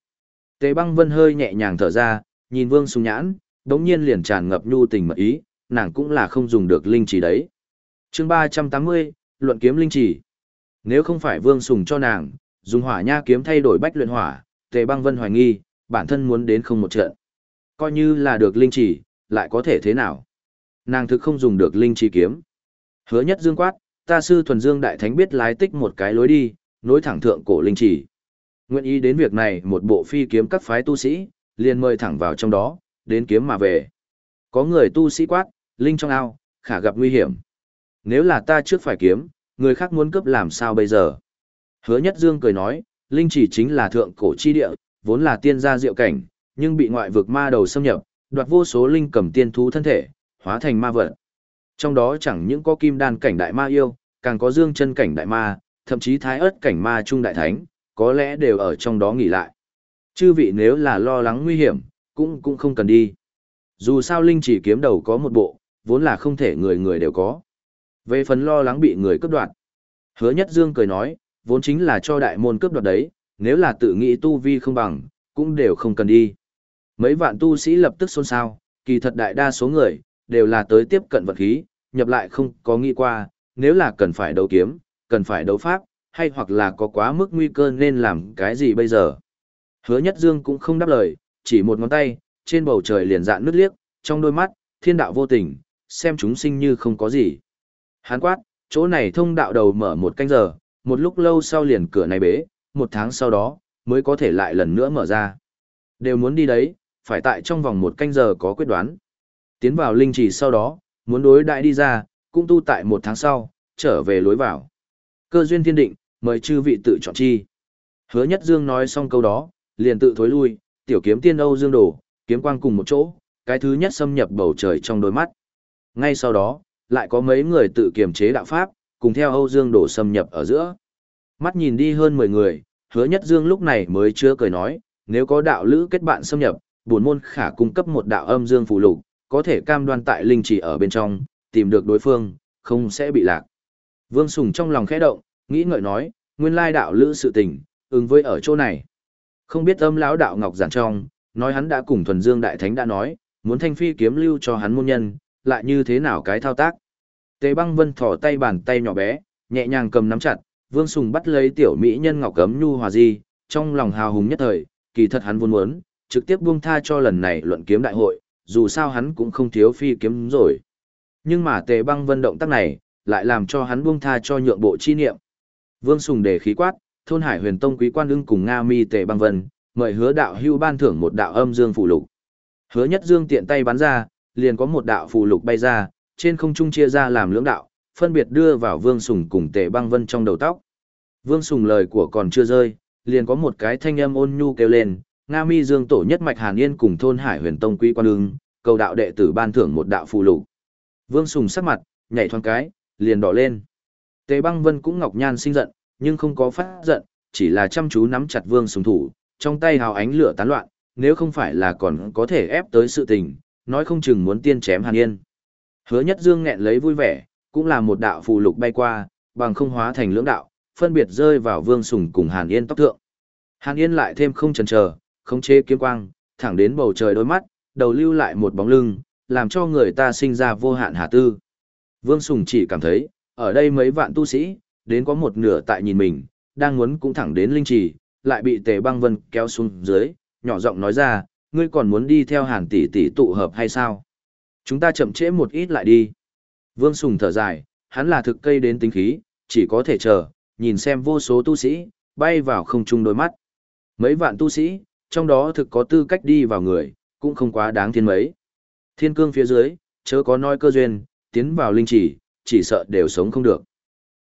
Tề băng vân hơi nhẹ nhàng thở ra, nhìn vương sùng nhãn, đống nhiên liền tràn ngập nhu tình mật ý, nàng cũng là không dùng được linh chỉ đấy. chương 380, luận kiếm linh chỉ. Nếu không phải vương sùng cho nàng, dùng hỏa nha kiếm thay đổi bách luyện hỏa, tề băng vân hoài nghi, bản thân muốn đến không một trận. Coi như là được linh chỉ, lại có thể thế nào? Nàng thực không dùng được linh chỉ kiếm. Hứa nhất dương quát, ta sư thuần dương đại thánh biết lái tích một cái lối đi, nối thẳng thượng cổ linh chỉ. Nguyện ý đến việc này một bộ phi kiếm các phái tu sĩ, liền mời thẳng vào trong đó, đến kiếm mà về. Có người tu sĩ quát, linh trong ao, khả gặp nguy hiểm. Nếu là ta trước phải kiếm, người khác muốn cướp làm sao bây giờ? Hứa Nhất Dương cười nói, linh chỉ chính là thượng cổ chi địa, vốn là tiên gia diệu cảnh, nhưng bị ngoại vực ma đầu xâm nhập, đoạt vô số linh cầm tiên thú thân thể, hóa thành ma vật. Trong đó chẳng những có kim đan cảnh đại ma yêu, càng có dương chân cảnh đại ma, thậm chí thái ớt cảnh ma trung đại thánh, có lẽ đều ở trong đó nghỉ lại. Chư vị nếu là lo lắng nguy hiểm, cũng cũng không cần đi. Dù sao linh chỉ kiếm đầu có một bộ, vốn là không thể người người đều có. Về phần lo lắng bị người cướp đoạt, hứa nhất dương cười nói, vốn chính là cho đại môn cướp đoạt đấy, nếu là tự nghĩ tu vi không bằng, cũng đều không cần đi. Mấy vạn tu sĩ lập tức xôn xao, kỳ thật đại đa số người, đều là tới tiếp cận vật khí, nhập lại không có nghĩ qua, nếu là cần phải đấu kiếm, cần phải đấu pháp, hay hoặc là có quá mức nguy cơ nên làm cái gì bây giờ. Hứa nhất dương cũng không đáp lời, chỉ một ngón tay, trên bầu trời liền dạn nước liếc, trong đôi mắt, thiên đạo vô tình, xem chúng sinh như không có gì. Hán quát, chỗ này thông đạo đầu mở một canh giờ, một lúc lâu sau liền cửa này bế, một tháng sau đó, mới có thể lại lần nữa mở ra. Đều muốn đi đấy, phải tại trong vòng một canh giờ có quyết đoán. Tiến vào linh trì sau đó, muốn đối đại đi ra, cũng tu tại một tháng sau, trở về lối vào. Cơ duyên thiên định, mời chư vị tự chọn chi. Hứa Nhất Dương nói xong câu đó, liền tự thối lui, tiểu kiếm tiên Âu Dương đổ, kiếm quang cùng một chỗ, cái thứ nhất xâm nhập bầu trời trong đôi mắt. Ngay sau đó, lại có mấy người tự kiềm chế đạo pháp, cùng theo Âu Dương đổ xâm nhập ở giữa. Mắt nhìn đi hơn 10 người, hứa nhất dương lúc này mới chưa cười nói, nếu có đạo lữ kết bạn xâm nhập, buồn môn khả cung cấp một đạo âm dương phụ lục, có thể cam đoan tại linh chỉ ở bên trong, tìm được đối phương, không sẽ bị lạc. Vương Sùng trong lòng khẽ động, nghĩ ngợi nói, nguyên lai đạo lữ sự tình, ứng với ở chỗ này. Không biết âm lão đạo ngọc giản trong, nói hắn đã cùng thuần dương đại thánh đã nói, muốn thanh phi kiếm lưu cho hắn môn nhân, lại như thế nào cái thao tác. Tề băng vân thỏ tay bàn tay nhỏ bé, nhẹ nhàng cầm nắm chặt, vương sùng bắt lấy tiểu mỹ nhân ngọc cấm nhu hòa di, trong lòng hào hùng nhất thời, kỳ thật hắn vốn muốn, trực tiếp buông tha cho lần này luận kiếm đại hội, dù sao hắn cũng không thiếu phi kiếm rồi. Nhưng mà tề băng vân động tác này, lại làm cho hắn buông tha cho nhượng bộ chi niệm. Vương Sùng để khí quát, thôn Hải Huyền Tông quý quan ưng cùng Nga Mi Tề Băng Vân, mời hứa đạo hưu ban thưởng một đạo âm dương phụ lục. Hứa Nhất Dương tiện tay bắn ra, liền có một đạo phụ lục bay ra, trên không trung chia ra làm lưỡng đạo, phân biệt đưa vào Vương Sùng cùng Tề Băng Vân trong đầu tóc. Vương Sùng lời của còn chưa rơi, liền có một cái thanh âm ôn nhu kêu lên, Nga Mi Dương tổ nhất mạch Hàn Yên cùng thôn Hải Huyền Tông quý quan ưng, cầu đạo đệ tử ban thưởng một đạo phù lục. Vương Sùng sắc mặt nhảy thoáng cái, liền đỏ lên. Tề Băng Vân cũng ngọc nhan sinh giận, nhưng không có phát giận, chỉ là chăm chú nắm chặt Vương Sùng thủ, trong tay hào ánh lửa tán loạn, nếu không phải là còn có thể ép tới sự tình, nói không chừng muốn tiên chém Hàn Yên. Hứa Nhất Dương nghẹn lấy vui vẻ, cũng là một đạo phù lục bay qua, bằng không hóa thành lưỡng đạo, phân biệt rơi vào Vương Sùng cùng Hàn Yên tóc thượng. Hàn Yên lại thêm không chần chờ, không chế kiếm quang, thẳng đến bầu trời đôi mắt, đầu lưu lại một bóng lưng, làm cho người ta sinh ra vô hạn hà tư. Vương Sùng chỉ cảm thấy, ở đây mấy vạn tu sĩ, đến có một nửa tại nhìn mình, đang muốn cũng thẳng đến linh trì, lại bị Tề Băng Vân kéo xuống dưới, nhỏ giọng nói ra, ngươi còn muốn đi theo Hàn tỷ tỷ tụ hợp hay sao? Chúng ta chậm trễ một ít lại đi. Vương Sùng thở dài, hắn là thực cây đến tính khí, chỉ có thể chờ, nhìn xem vô số tu sĩ, bay vào không trung đôi mắt. Mấy vạn tu sĩ, trong đó thực có tư cách đi vào người, cũng không quá đáng thiên mấy. Thiên cương phía dưới, chớ có nói cơ duyên, tiến vào linh chỉ, chỉ sợ đều sống không được.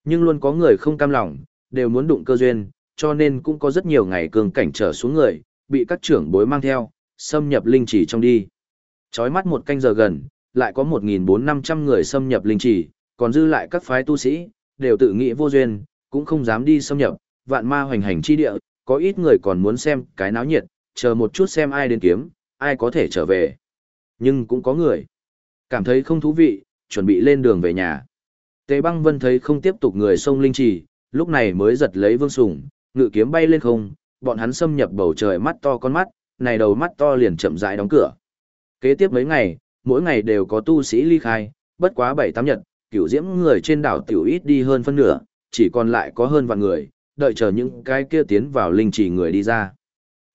Nhưng luôn có người không cam lòng, đều muốn đụng cơ duyên, cho nên cũng có rất nhiều ngày cường cảnh trở xuống người, bị các trưởng bối mang theo, xâm nhập linh chỉ trong đi. Chói mắt một canh giờ gần, lại có 1.400-500 người xâm nhập linh chỉ, còn dư lại các phái tu sĩ, đều tự nghĩ vô duyên, cũng không dám đi xâm nhập, vạn ma hoành hành chi địa, có ít người còn muốn xem cái náo nhiệt, chờ một chút xem ai đến kiếm, ai có thể trở về. Nhưng cũng có người cảm thấy không thú vị, chuẩn bị lên đường về nhà. Tề băng vân thấy không tiếp tục người sông Linh Trì, lúc này mới giật lấy vương sủng, ngự kiếm bay lên không, bọn hắn xâm nhập bầu trời mắt to con mắt, này đầu mắt to liền chậm rãi đóng cửa. Kế tiếp mấy ngày, mỗi ngày đều có tu sĩ ly khai, bất quá bảy tám nhật, cửu diễm người trên đảo tiểu ít đi hơn phân nửa, chỉ còn lại có hơn vạn người, đợi chờ những cái kia tiến vào linh trì người đi ra.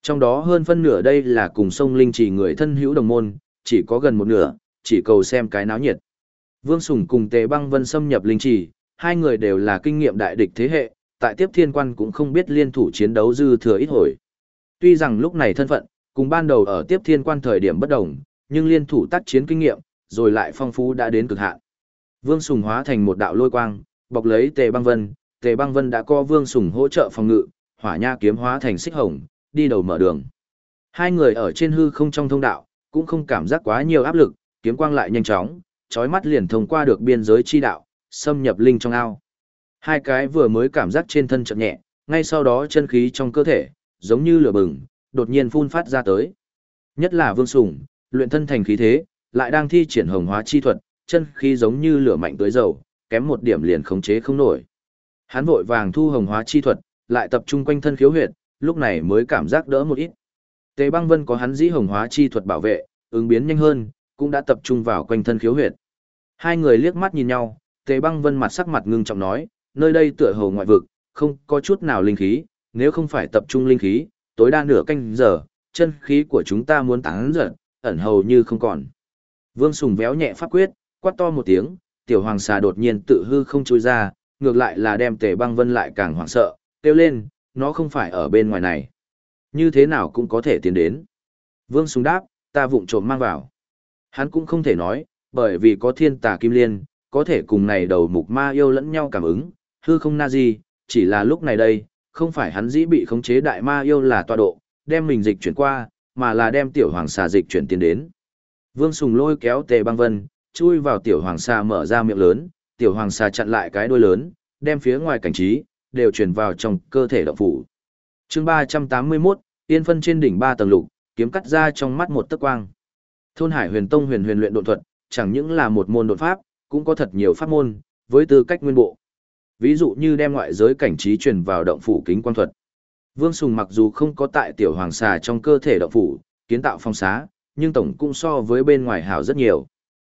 Trong đó hơn phân nửa đây là cùng sông linh trì người thân hữu đồng môn, chỉ có gần một nửa, chỉ cầu xem cái náo nhiệt. Vương Sùng cùng Tề Băng Vân xâm nhập linh trì, hai người đều là kinh nghiệm đại địch thế hệ, tại tiếp thiên quan cũng không biết liên thủ chiến đấu dư thừa ít hồi. Tuy rằng lúc này thân phận, cùng ban đầu ở tiếp thiên quan thời điểm bất đồng, nhưng liên thủ tác chiến kinh nghiệm, rồi lại phong phú đã đến cực hạn. Vương Sùng hóa thành một đạo lôi quang, bọc lấy Tề Băng Vân, Tề Băng Vân đã co Vương Sùng hỗ trợ phòng ngự, hỏa nha kiếm hóa thành xích hồng, đi đầu mở đường. Hai người ở trên hư không trong thông đạo, cũng không cảm giác quá nhiều áp lực, kiếm quang lại nhanh chóng, chói mắt liền thông qua được biên giới chi đạo, xâm nhập linh trong ao. Hai cái vừa mới cảm giác trên thân chậm nhẹ, ngay sau đó chân khí trong cơ thể, giống như lửa bừng, đột nhiên phun phát ra tới. Nhất là Vương Sùng, luyện thân thành khí thế, lại đang thi triển hồng hóa chi thuật, chân khí giống như lửa mạnh tới dầu, kém một điểm liền khống chế không nổi. Hắn vội vàng thu hồng hóa chi thuật, lại tập trung quanh thân khiếu huyệt, lúc này mới cảm giác đỡ một ít. Tề Băng Vân có hắn dĩ hồng hóa chi thuật bảo vệ, ứng biến nhanh hơn, cũng đã tập trung vào quanh thân khiếu huyệt. Hai người liếc mắt nhìn nhau, Tề Băng Vân mặt sắc mặt ngưng trọng nói, nơi đây tựa hồ ngoại vực, không có chút nào linh khí, nếu không phải tập trung linh khí, tối đa nửa canh giờ, chân khí của chúng ta muốn tán giật, ẩn hầu như không còn. Vương Sùng véo nhẹ pháp quyết, quát to một tiếng, tiểu hoàng xà đột nhiên tự hư không trôi ra, ngược lại là đem Tề Băng Vân lại càng hoảng sợ, kêu lên, nó không phải ở bên ngoài này. Như thế nào cũng có thể tiến đến. Vương Sùng đáp, ta vụng trộm mang vào. Hắn cũng không thể nói, bởi vì có thiên tà kim liên, có thể cùng này đầu mục ma yêu lẫn nhau cảm ứng, hư không na gì, chỉ là lúc này đây, không phải hắn dĩ bị khống chế đại ma yêu là tọa độ, đem mình dịch chuyển qua, mà là đem tiểu hoàng xà dịch chuyển tiến đến. Vương Sùng lôi kéo tề băng vân, chui vào tiểu hoàng xà mở ra miệng lớn, tiểu hoàng xà chặn lại cái đuôi lớn, đem phía ngoài cảnh trí, đều chuyển vào trong cơ thể động phủ. chương 381, tiên phân trên đỉnh ba tầng lục, kiếm cắt ra trong mắt một tấc quang. Thôn Hải Huyền Tông huyền huyền luyện độn thuật, chẳng những là một môn đột pháp, cũng có thật nhiều pháp môn, với tư cách nguyên bộ. Ví dụ như đem ngoại giới cảnh trí truyền vào động phủ kính quan thuật. Vương Sùng mặc dù không có tại tiểu hoàng xà trong cơ thể động phủ, kiến tạo phong xá, nhưng tổng cũng so với bên ngoài hảo rất nhiều.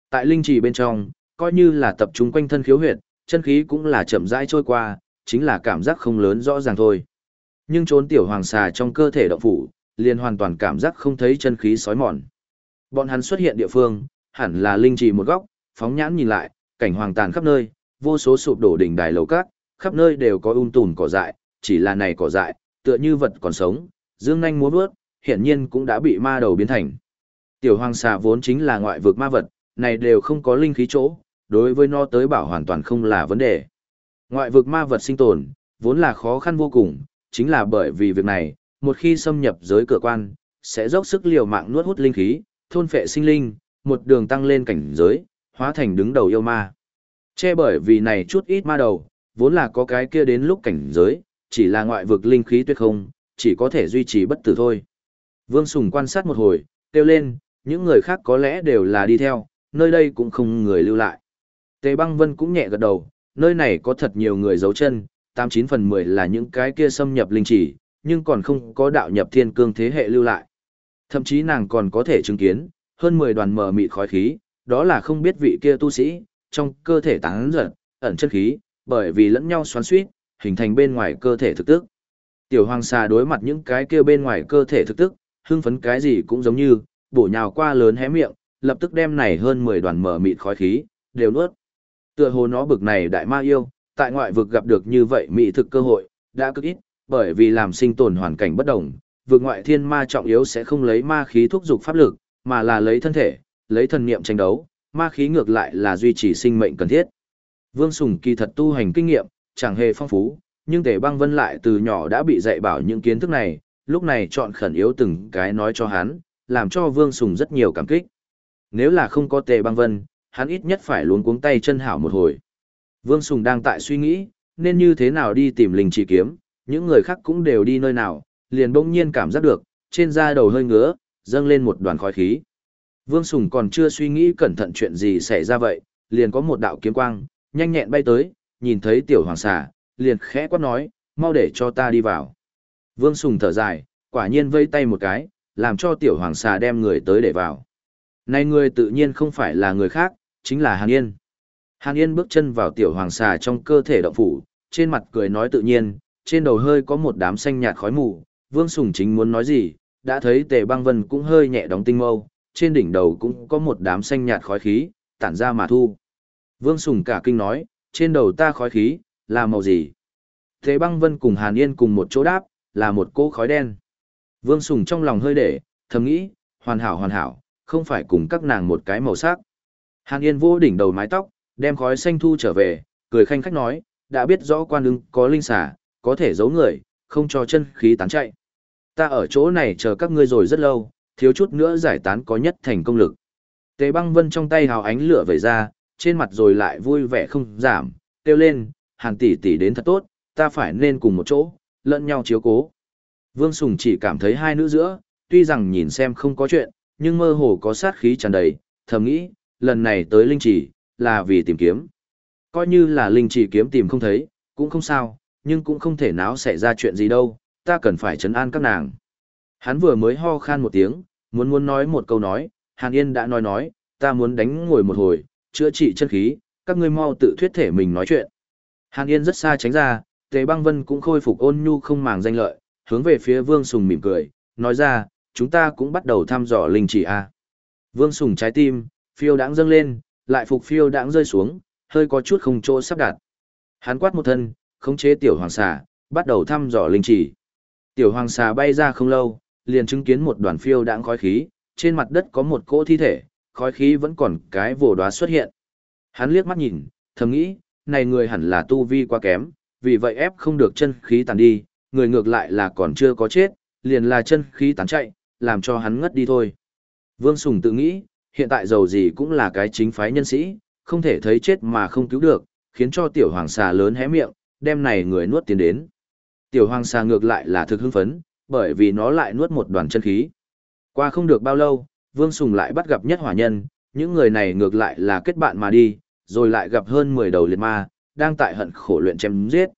Tại linh trì bên trong, coi như là tập trung quanh thân khiếu huyệt, chân khí cũng là chậm rãi trôi qua, chính là cảm giác không lớn rõ ràng thôi. Nhưng trốn tiểu hoàng xà trong cơ thể động phủ, liền hoàn toàn cảm giác không thấy chân khí sói mòn. Bọn hắn xuất hiện địa phương, hẳn là linh trì một góc, phóng nhãn nhìn lại, cảnh hoàng tàn khắp nơi, vô số sụp đổ đỉnh đài lầu cát, khắp nơi đều có um tùm cỏ dại, chỉ là này cỏ dại, tựa như vật còn sống, dương nhanh múa vớt, hiển nhiên cũng đã bị ma đầu biến thành. Tiểu hoàng xà vốn chính là ngoại vực ma vật, này đều không có linh khí chỗ, đối với nó tới bảo hoàn toàn không là vấn đề. Ngoại vực ma vật sinh tồn, vốn là khó khăn vô cùng, chính là bởi vì việc này, một khi xâm nhập giới cửa quan, sẽ dốc sức liều mạng nuốt hút linh khí, thôn phệ sinh linh, một đường tăng lên cảnh giới, hóa thành đứng đầu yêu ma. Che bởi vì này chút ít ma đầu, vốn là có cái kia đến lúc cảnh giới, chỉ là ngoại vực linh khí tuyệt không, chỉ có thể duy trì bất tử thôi. Vương Sùng quan sát một hồi, kêu lên, những người khác có lẽ đều là đi theo, nơi đây cũng không người lưu lại. Tề băng vân cũng nhẹ gật đầu, nơi này có thật nhiều người giấu chân, 89 phần 10 là những cái kia xâm nhập linh chỉ, nhưng còn không có đạo nhập thiên cương thế hệ lưu lại. Thậm chí nàng còn có thể chứng kiến, hơn 10 đoàn mờ mịt khói khí, đó là không biết vị kia tu sĩ, trong cơ thể tán giật, ẩn chân khí, bởi vì lẫn nhau xoắn suýt, hình thành bên ngoài cơ thể thực tức. Tiểu hoàng xà đối mặt những cái kia bên ngoài cơ thể thực tức, hưng phấn cái gì cũng giống như, bổ nhào qua lớn hé miệng, lập tức đem này hơn 10 đoàn mờ mịt khói khí, đều nuốt. Tựa hồ nó bực này đại ma yêu, tại ngoại vực gặp được như vậy mỹ thực cơ hội, đã cực ít, bởi vì làm sinh tồn hoàn cảnh bất đồng, vực ngoại thiên ma trọng yếu sẽ không lấy ma khí thúc dục pháp lực, mà là lấy thân thể, lấy thần niệm tranh đấu, ma khí ngược lại là duy trì sinh mệnh cần thiết. Vương Sùng kỳ thật tu hành kinh nghiệm, chẳng hề phong phú, nhưng Tề Băng Vân lại từ nhỏ đã bị dạy bảo những kiến thức này, lúc này chọn khẩn yếu từng cái nói cho hắn, làm cho Vương Sùng rất nhiều cảm kích. Nếu là không có Tề Băng Vân, hắn ít nhất phải luống cuống tay chân hảo một hồi. Vương Sùng đang tại suy nghĩ, nên như thế nào đi tìm linh chỉ kiếm, những người khác cũng đều đi nơi nào, liền bỗng nhiên cảm giác được, trên da đầu hơi ngứa, dâng lên một đoàn khói khí. Vương Sùng còn chưa suy nghĩ cẩn thận chuyện gì xảy ra vậy, liền có một đạo kiếm quang, nhanh nhẹn bay tới, nhìn thấy tiểu hoàng xà, liền khẽ quát nói, mau để cho ta đi vào. Vương Sùng thở dài, quả nhiên vây tay một cái, làm cho tiểu hoàng xà đem người tới để vào. Này người tự nhiên không phải là người khác, chính là Hàn Yên. Hàn Yên bước chân vào tiểu hoàng xà trong cơ thể động phủ, trên mặt cười nói tự nhiên, trên đầu hơi có một đám xanh nhạt khói mù, Vương Sùng chính muốn nói gì, đã thấy Tề Băng Vân cũng hơi nhẹ đóng tinh mâu, trên đỉnh đầu cũng có một đám xanh nhạt khói khí, tản ra mà thu. Vương Sùng cả kinh nói, trên đầu ta khói khí, là màu gì? Tề Băng Vân cùng Hàn Yên cùng một chỗ đáp, là một cỗ khói đen. Vương Sùng trong lòng hơi để, thầm nghĩ, hoàn hảo hoàn hảo, không phải cùng các nàng một cái màu sắc. Hàn Yên vô đỉnh đầu mái tóc, đem khói xanh thu trở về, cười khanh khách nói, đã biết rõ quan ứng có linh xả, có thể giấu người, không cho chân khí tán chạy. Ta ở chỗ này chờ các ngươi rồi rất lâu, thiếu chút nữa giải tán có nhất thành công lực. Tề băng vân trong tay hào ánh lửa vẩy ra, trên mặt rồi lại vui vẻ không giảm, kêu lên, hàn tỷ tỷ đến thật tốt, ta phải nên cùng một chỗ, lẫn nhau chiếu cố. Vương Sùng chỉ cảm thấy hai nữ giữa, tuy rằng nhìn xem không có chuyện, nhưng mơ hồ có sát khí tràn đầy, thầm nghĩ, lần này tới linh chỉ, là vì tìm kiếm. Coi như là linh chỉ kiếm tìm không thấy, cũng không sao, nhưng cũng không thể nào xảy ra chuyện gì đâu, ta cần phải trấn an các nàng. Hắn vừa mới ho khan một tiếng, muốn muốn nói một câu nói, Hàn Yên đã nói nói, ta muốn đánh ngồi một hồi, chữa trị chân khí, các ngươi mau tự thuyết thể mình nói chuyện. Hàn Yên rất xa tránh ra, Tề Băng Vân cũng khôi phục ôn nhu không màng danh lợi, hướng về phía Vương Sùng mỉm cười, nói ra, chúng ta cũng bắt đầu thăm dò linh chỉ a. Vương Sùng trái tim, phiêu đãng dâng lên, lại phục phiêu đãng rơi xuống, hơi có chút không chỗ sắp đặt. Hắn quát một thân, khống chế tiểu hoàng xà, bắt đầu thăm dò linh chỉ. Tiểu hoàng xà bay ra không lâu, liền chứng kiến một đoàn phiêu đãng khói khí, trên mặt đất có một cỗ thi thể, khói khí vẫn còn cái vồ đoá xuất hiện. Hắn liếc mắt nhìn, thầm nghĩ, này người hẳn là tu vi quá kém, vì vậy ép không được chân khí tàn đi, người ngược lại là còn chưa có chết, liền là chân khí tán chạy, làm cho hắn ngất đi thôi. Vương Sùng tự nghĩ, hiện tại giàu gì cũng là cái chính phái nhân sĩ, không thể thấy chết mà không cứu được, khiến cho tiểu hoàng xà lớn hé miệng, đem này người nuốt tiến đến. Tiểu hoàng xà ngược lại là thực hưng phấn, bởi vì nó lại nuốt một đoàn chân khí. Qua không được bao lâu, Vương Sùng lại bắt gặp nhất hỏa nhân, những người này ngược lại là kết bạn mà đi, rồi lại gặp hơn 10 đầu liệt ma, đang tại hận khổ luyện chém giết.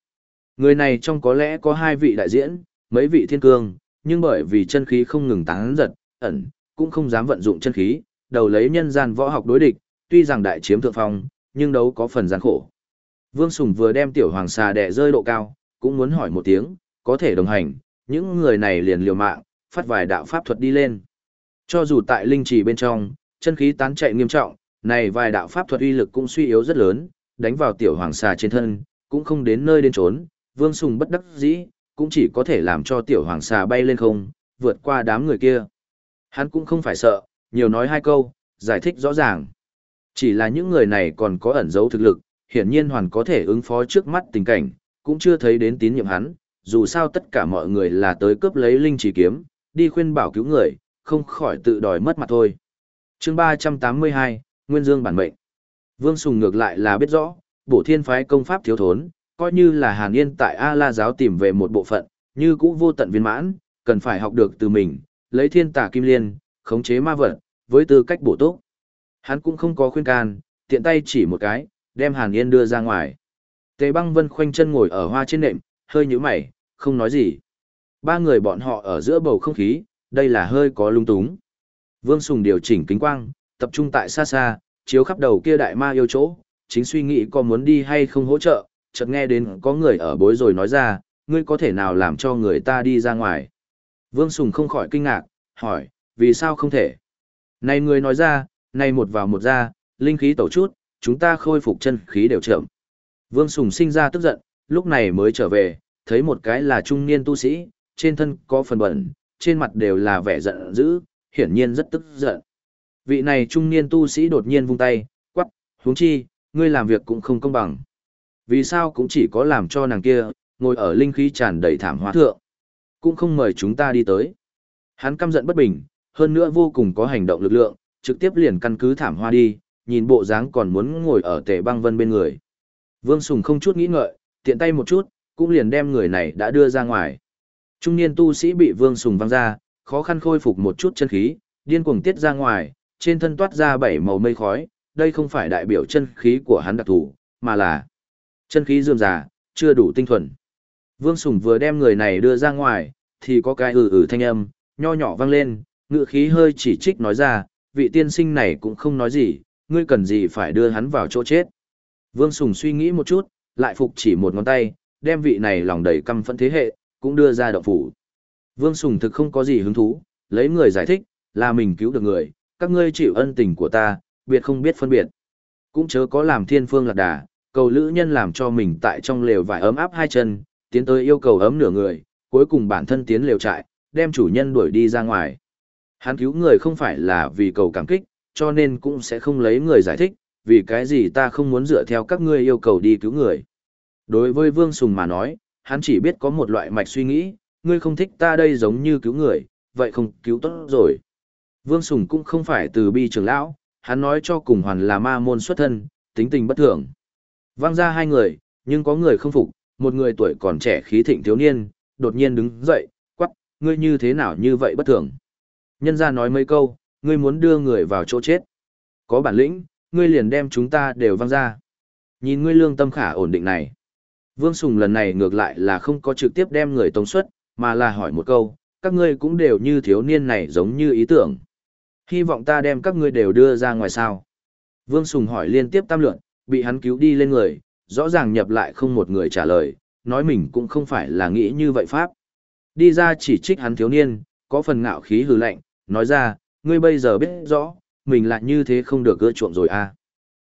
Người này trong có lẽ có hai vị đại diễn, mấy vị thiên cương, nhưng bởi vì chân khí không ngừng tán giật, ẩn, cũng không dám vận dụng chân khí, đầu lấy nhân gian võ học đối địch, tuy rằng đại chiếm thượng phong, nhưng đấu có phần gian khổ. Vương Sùng vừa đem tiểu hoàng xà đè rơi độ cao, cũng muốn hỏi một tiếng, có thể đồng hành, những người này liền liều mạng, phát vài đạo pháp thuật đi lên. Cho dù tại linh trì bên trong, chân khí tán chạy nghiêm trọng, này vài đạo pháp thuật uy lực cũng suy yếu rất lớn, đánh vào tiểu hoàng xà trên thân, cũng không đến nơi đến trốn, Vương Sùng bất đắc dĩ, cũng chỉ có thể làm cho tiểu hoàng xà bay lên không, vượt qua đám người kia. Hắn cũng không phải sợ, nhiều nói hai câu, giải thích rõ ràng. Chỉ là những người này còn có ẩn dấu thực lực, hiển nhiên hoàn có thể ứng phó trước mắt tình cảnh, cũng chưa thấy đến tín nhiệm hắn, dù sao tất cả mọi người là tới cướp lấy linh chỉ kiếm, đi khuyên bảo cứu người, không khỏi tự đòi mất mặt thôi. chương 382, Nguyên Dương bản mệnh. Vương Sùng ngược lại là biết rõ, bổ thiên phái công pháp thiếu thốn, coi như là Hàn Yên tại A-La giáo tìm về một bộ phận, như cũ vô tận viên mãn, cần phải học được từ mình, lấy thiên tà kim liên, khống chế ma vật, với tư cách bổ túc. Hắn cũng không có khuyên can, tiện tay chỉ một cái, đem Hàn Yên đưa ra ngoài. Tề băng vân khoanh chân ngồi ở hoa trên nệm, hơi nhíu mày, không nói gì. Ba người bọn họ ở giữa bầu không khí, đây là hơi có lung túng. Vương Sùng điều chỉnh kính quang, tập trung tại xa xa, chiếu khắp đầu kia đại ma yêu chỗ, chính suy nghĩ có muốn đi hay không hỗ trợ, chợt nghe đến có người ở bối rồi nói ra, ngươi có thể nào làm cho người ta đi ra ngoài. Vương Sùng không khỏi kinh ngạc, hỏi, vì sao không thể? Này người nói ra, này một vào một ra, linh khí tẩu chút, chúng ta khôi phục chân khí đều chậm. Vương Sùng sinh ra tức giận, lúc này mới trở về, thấy một cái là trung niên tu sĩ, trên thân có phần bẩn, trên mặt đều là vẻ giận dữ, hiển nhiên rất tức giận. Vị này trung niên tu sĩ đột nhiên vung tay, quắc, huống chi, ngươi làm việc cũng không công bằng. Vì sao cũng chỉ có làm cho nàng kia, ngồi ở linh khí tràn đầy thảm hóa thượng. Cũng không mời chúng ta đi tới. Hắn căm giận bất bình, hơn nữa vô cùng có hành động lực lượng, trực tiếp liền căn cứ thảm hoa đi, nhìn bộ dáng còn muốn ngồi ở tề băng vân bên người. Vương Sùng không chút nghĩ ngợi, tiện tay một chút, cũng liền đem người này đã đưa ra ngoài. Trung niên tu sĩ bị Vương Sùng văng ra, khó khăn khôi phục một chút chân khí, điên cuồng tiết ra ngoài, trên thân toát ra bảy màu mây khói, đây không phải đại biểu chân khí của hắn đặc thủ, mà là chân khí dườm già, chưa đủ tinh thuần. Vương Sùng vừa đem người này đưa ra ngoài, thì có cái ừ ừ thanh âm, nho nhỏ vang lên, ngựa khí hơi chỉ trích nói ra, vị tiên sinh này cũng không nói gì, ngươi cần gì phải đưa hắn vào chỗ chết. Vương Sùng suy nghĩ một chút, lại phục chỉ một ngón tay, đem vị này lòng đầy căm phẫn thế hệ, cũng đưa ra động phủ. Vương Sùng thực không có gì hứng thú, lấy người giải thích, là mình cứu được người, các ngươi chịu ân tình của ta, biệt không biết phân biệt. Cũng chớ có làm thiên phương lạc đà, cầu lữ nhân làm cho mình tại trong lều vải ấm áp hai chân, tiến tới yêu cầu ấm nửa người, cuối cùng bản thân tiến lều trại, đem chủ nhân đuổi đi ra ngoài. Hắn cứu người không phải là vì cầu cảm kích, cho nên cũng sẽ không lấy người giải thích, vì cái gì ta không muốn dựa theo các ngươi yêu cầu đi cứu người. Đối với Vương Sùng mà nói, hắn chỉ biết có một loại mạch suy nghĩ, ngươi không thích ta đây giống như cứu người, vậy không cứu tốt rồi. Vương Sùng cũng không phải từ bi trưởng lão, hắn nói cho cùng hoàn là ma môn xuất thân, tính tình bất thường. Vang ra hai người, nhưng có người không phục, một người tuổi còn trẻ khí thịnh thiếu niên, đột nhiên đứng dậy, quắc, ngươi như thế nào như vậy bất thường. Nhân ra nói mấy câu, ngươi muốn đưa người vào chỗ chết. Có bản lĩnh, ngươi liền đem chúng ta đều văng ra. Nhìn ngươi lương tâm khả ổn định này. Vương Sùng lần này ngược lại là không có trực tiếp đem người tống xuất, mà là hỏi một câu, các ngươi cũng đều như thiếu niên này giống như ý tưởng. Hy vọng ta đem các ngươi đều đưa ra ngoài sao. Vương Sùng hỏi liên tiếp tam lượng, bị hắn cứu đi lên người, rõ ràng nhập lại không một người trả lời, nói mình cũng không phải là nghĩ như vậy Pháp. Đi ra chỉ trích hắn thiếu niên, có phần ngạo khí hừ lạnh, nói ra, ngươi bây giờ biết rõ, mình lại như thế không được gỡ chuộng rồi à.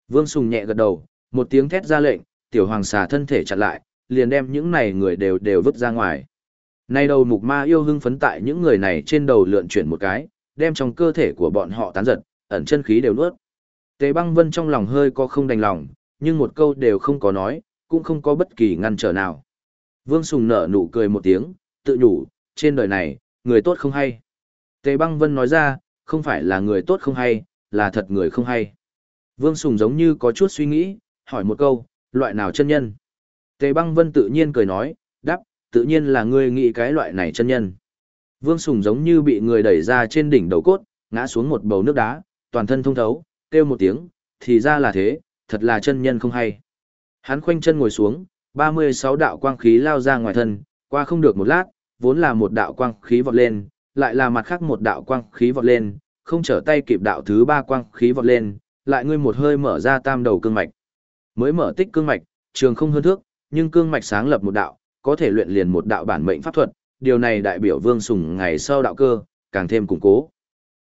Vương Sùng nhẹ gật đầu, một tiếng thét ra lệnh, tiểu hoàng xà thân thể chặt lại, liền đem những này người đều đều vứt ra ngoài. Nay đầu mục ma yêu hưng phấn tại những người này trên đầu lượn chuyển một cái, đem trong cơ thể của bọn họ tán giật, ẩn chân khí đều nuốt. Tề băng vân trong lòng hơi có không đành lòng, nhưng một câu đều không có nói, cũng không có bất kỳ ngăn trở nào. Vương Sùng nở nụ cười một tiếng, tự nhủ, trên đời này, người tốt không hay. Tề băng vân nói ra, không phải là người tốt không hay, là thật người không hay. Vương Sùng giống như có chút suy nghĩ, hỏi một câu, loại nào chân nhân? Tề băng vân tự nhiên cười nói, đáp, tự nhiên là ngươi nghĩ cái loại này chân nhân. Vương Sùng giống như bị người đẩy ra trên đỉnh đầu cốt, ngã xuống một bầu nước đá, toàn thân thông thấu, kêu một tiếng, thì ra là thế, thật là chân nhân không hay. Hắn khoanh chân ngồi xuống, 36 đạo quang khí lao ra ngoài thân, qua không được một lát, vốn là một đạo quang khí vọt lên, lại là mặt khác một đạo quang khí vọt lên, không trở tay kịp đạo thứ ba quang khí vọt lên, lại ngươi một hơi mở ra tam đầu cương mạch. Mới mở tích cương mạch, trường không hơn thước, nhưng cương mạch sáng lập một đạo, có thể luyện liền một đạo bản mệnh pháp thuật, điều này đại biểu Vương Sùng ngày sau đạo cơ, càng thêm củng cố.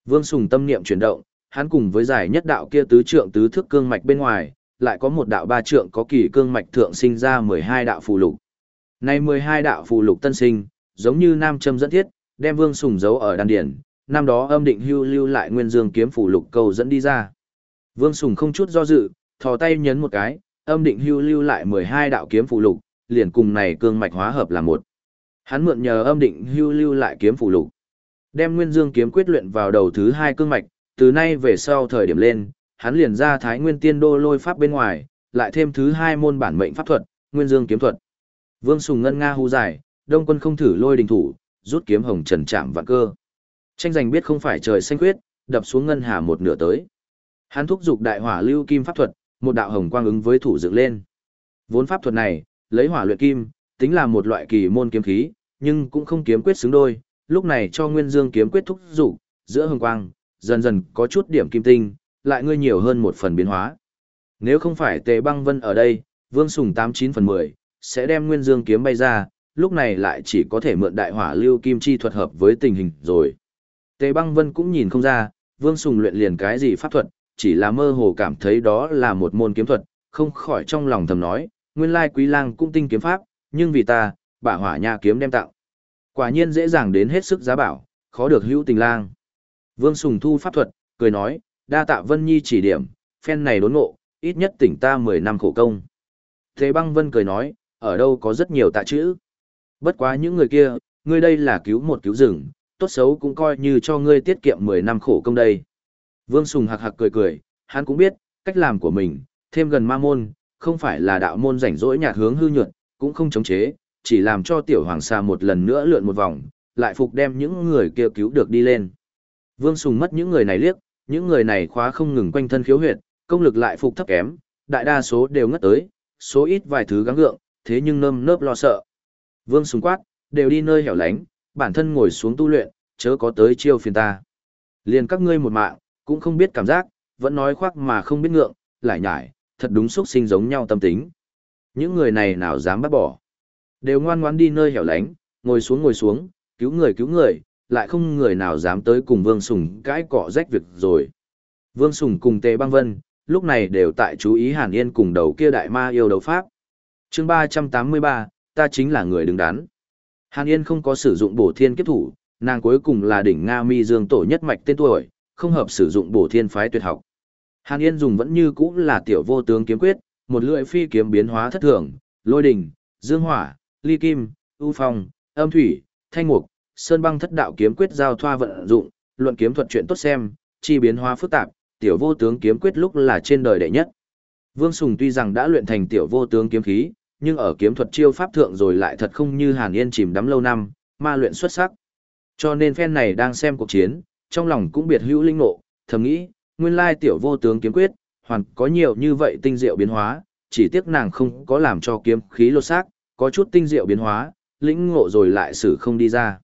Vương Sùng tâm niệm chuyển động, hắn cùng với giải nhất đạo kia tứ trượng tứ thức cương mạch bên ngoài, lại có một đạo ba trượng có kỳ cương mạch thượng sinh ra 12 đạo phù lục. Nay 12 đạo phù lục tân sinh, giống như nam châm dẫn thiết, đem Vương Sùng giấu ở đan điển, năm đó âm định hưu lưu lại nguyên dương kiếm phù lục cầu dẫn đi ra. Vương Sùng không chút do dự, thò tay nhấn một cái, âm định hưu lưu lại 12 đạo kiếm phù lục, liền cùng này cương mạch hóa hợp là một. Hắn mượn nhờ âm định hưu lưu lại kiếm phù lục, đem nguyên dương kiếm quyết luyện vào đầu thứ hai cương mạch, từ nay về sau thời điểm lên, hắn liền ra thái nguyên tiên đô lôi pháp bên ngoài, lại thêm thứ hai môn bản mệnh pháp thuật, nguyên dương kiếm thuật. Vương Sùng ngân nga hú dài, đông quân không thử lôi đình thủ, rút kiếm hồng trần chạm vạn cơ. Tranh giành biết không phải trời xanh quyết, đập xuống ngân hà một nửa tới. Hắn thúc dục đại hỏa lưu kim pháp thuật, một đạo hồng quang ứng với thủ dựng lên. Vốn pháp thuật này, lấy hỏa luyện kim, tính là một loại kỳ môn kiếm khí, nhưng cũng không kiếm quyết xứng đôi, lúc này cho Nguyên Dương kiếm quyết thúc dục, giữa hồng quang, dần dần có chút điểm kim tinh, lại ngươi nhiều hơn một phần biến hóa. Nếu không phải Tề Băng Vân ở đây, Vương Sùng 89 phần 10, sẽ đem Nguyên Dương kiếm bay ra, lúc này lại chỉ có thể mượn đại hỏa lưu kim chi thuật hợp với tình hình rồi. Tề Băng Vân cũng nhìn không ra, Vương Sùng luyện liền cái gì pháp thuật, chỉ là mơ hồ cảm thấy đó là một môn kiếm thuật, không khỏi trong lòng thầm nói, nguyên lai quý lang cũng tinh kiếm pháp, nhưng vì ta, bả hỏa nha kiếm đem tặng. Quả nhiên dễ dàng đến hết sức giá bảo, khó được hữu tình lang. Vương Sùng thu pháp thuật, cười nói, đa tạ Vân Nhi chỉ điểm, phen này đốn ngộ, ít nhất tỉnh ta 10 năm khổ công. Thế băng Vân cười nói, ở đâu có rất nhiều tạ chữ. Bất quá những người kia, ngươi đây là cứu một cứu rừng, tốt xấu cũng coi như cho ngươi tiết kiệm 10 năm khổ công đây. Vương Sùng hạc hạc cười cười, hắn cũng biết, cách làm của mình, thêm gần ma môn, không phải là đạo môn rảnh rỗi nhạt hướng hư nhuận, cũng không chống chế, chỉ làm cho tiểu hoàng sa một lần nữa lượn một vòng, lại phục đem những người kia cứu được đi lên. Vương Sùng mất những người này liếc, những người này khóa không ngừng quanh thân khiếu huyệt, công lực lại phục thấp kém, đại đa số đều ngất tới, số ít vài thứ gắng gượng, thế nhưng nơm nớp lo sợ. Vương Sùng quát, đều đi nơi hẻo lánh, bản thân ngồi xuống tu luyện, chớ có tới chiêu phiền ta. Liền các ngươi một mạng, cũng không biết cảm giác, vẫn nói khoác mà không biết ngượng, lại nhải, thật đúng xúc sinh giống nhau tâm tính. Những người này nào dám bắt bỏ. Đều ngoan ngoãn đi nơi hẻo lánh, ngồi xuống ngồi xuống, cứu người cứu người, lại không người nào dám tới cùng Vương Sùng cãi cọ rách việc rồi. Vương Sùng cùng Tề Băng Vân, lúc này đều tại chú ý Hàn Yên cùng đầu kia đại ma yêu đấu pháp. chương 383, ta chính là người đứng đắn. Hàn Yên không có sử dụng bổ thiên kiếp thủ, nàng cuối cùng là đỉnh Nga mi dương tổ nhất mạch tên tuổi, không hợp sử dụng bổ thiên phái tuyệt học. Hàn Yên dùng vẫn như cũ là tiểu vô tướng kiếm quyết, một lưỡi phi kiếm biến hóa thất thường, lôi đỉnh, dương hỏa, ly kim, ưu phong, âm thủy, thanh mục, sơn băng thất đạo kiếm quyết giao thoa vận dụng, luận kiếm thuật chuyện tốt xem, chi biến hóa phức tạp, tiểu vô tướng kiếm quyết lúc là trên đời đệ nhất. Vương Sùng tuy rằng đã luyện thành tiểu vô tướng kiếm khí, nhưng ở kiếm thuật chiêu pháp thượng rồi lại thật không như Hàn Yên chìm đắm lâu năm, ma luyện xuất sắc. Cho nên phen này đang xem cuộc chiến, trong lòng cũng biệt hữu linh ngộ, thầm nghĩ, nguyên lai tiểu vô tướng kiếm quyết, hoàn có nhiều như vậy tinh diệu biến hóa, chỉ tiếc nàng không có làm cho kiếm khí lột xác, có chút tinh diệu biến hóa, lĩnh ngộ rồi lại xử không đi ra.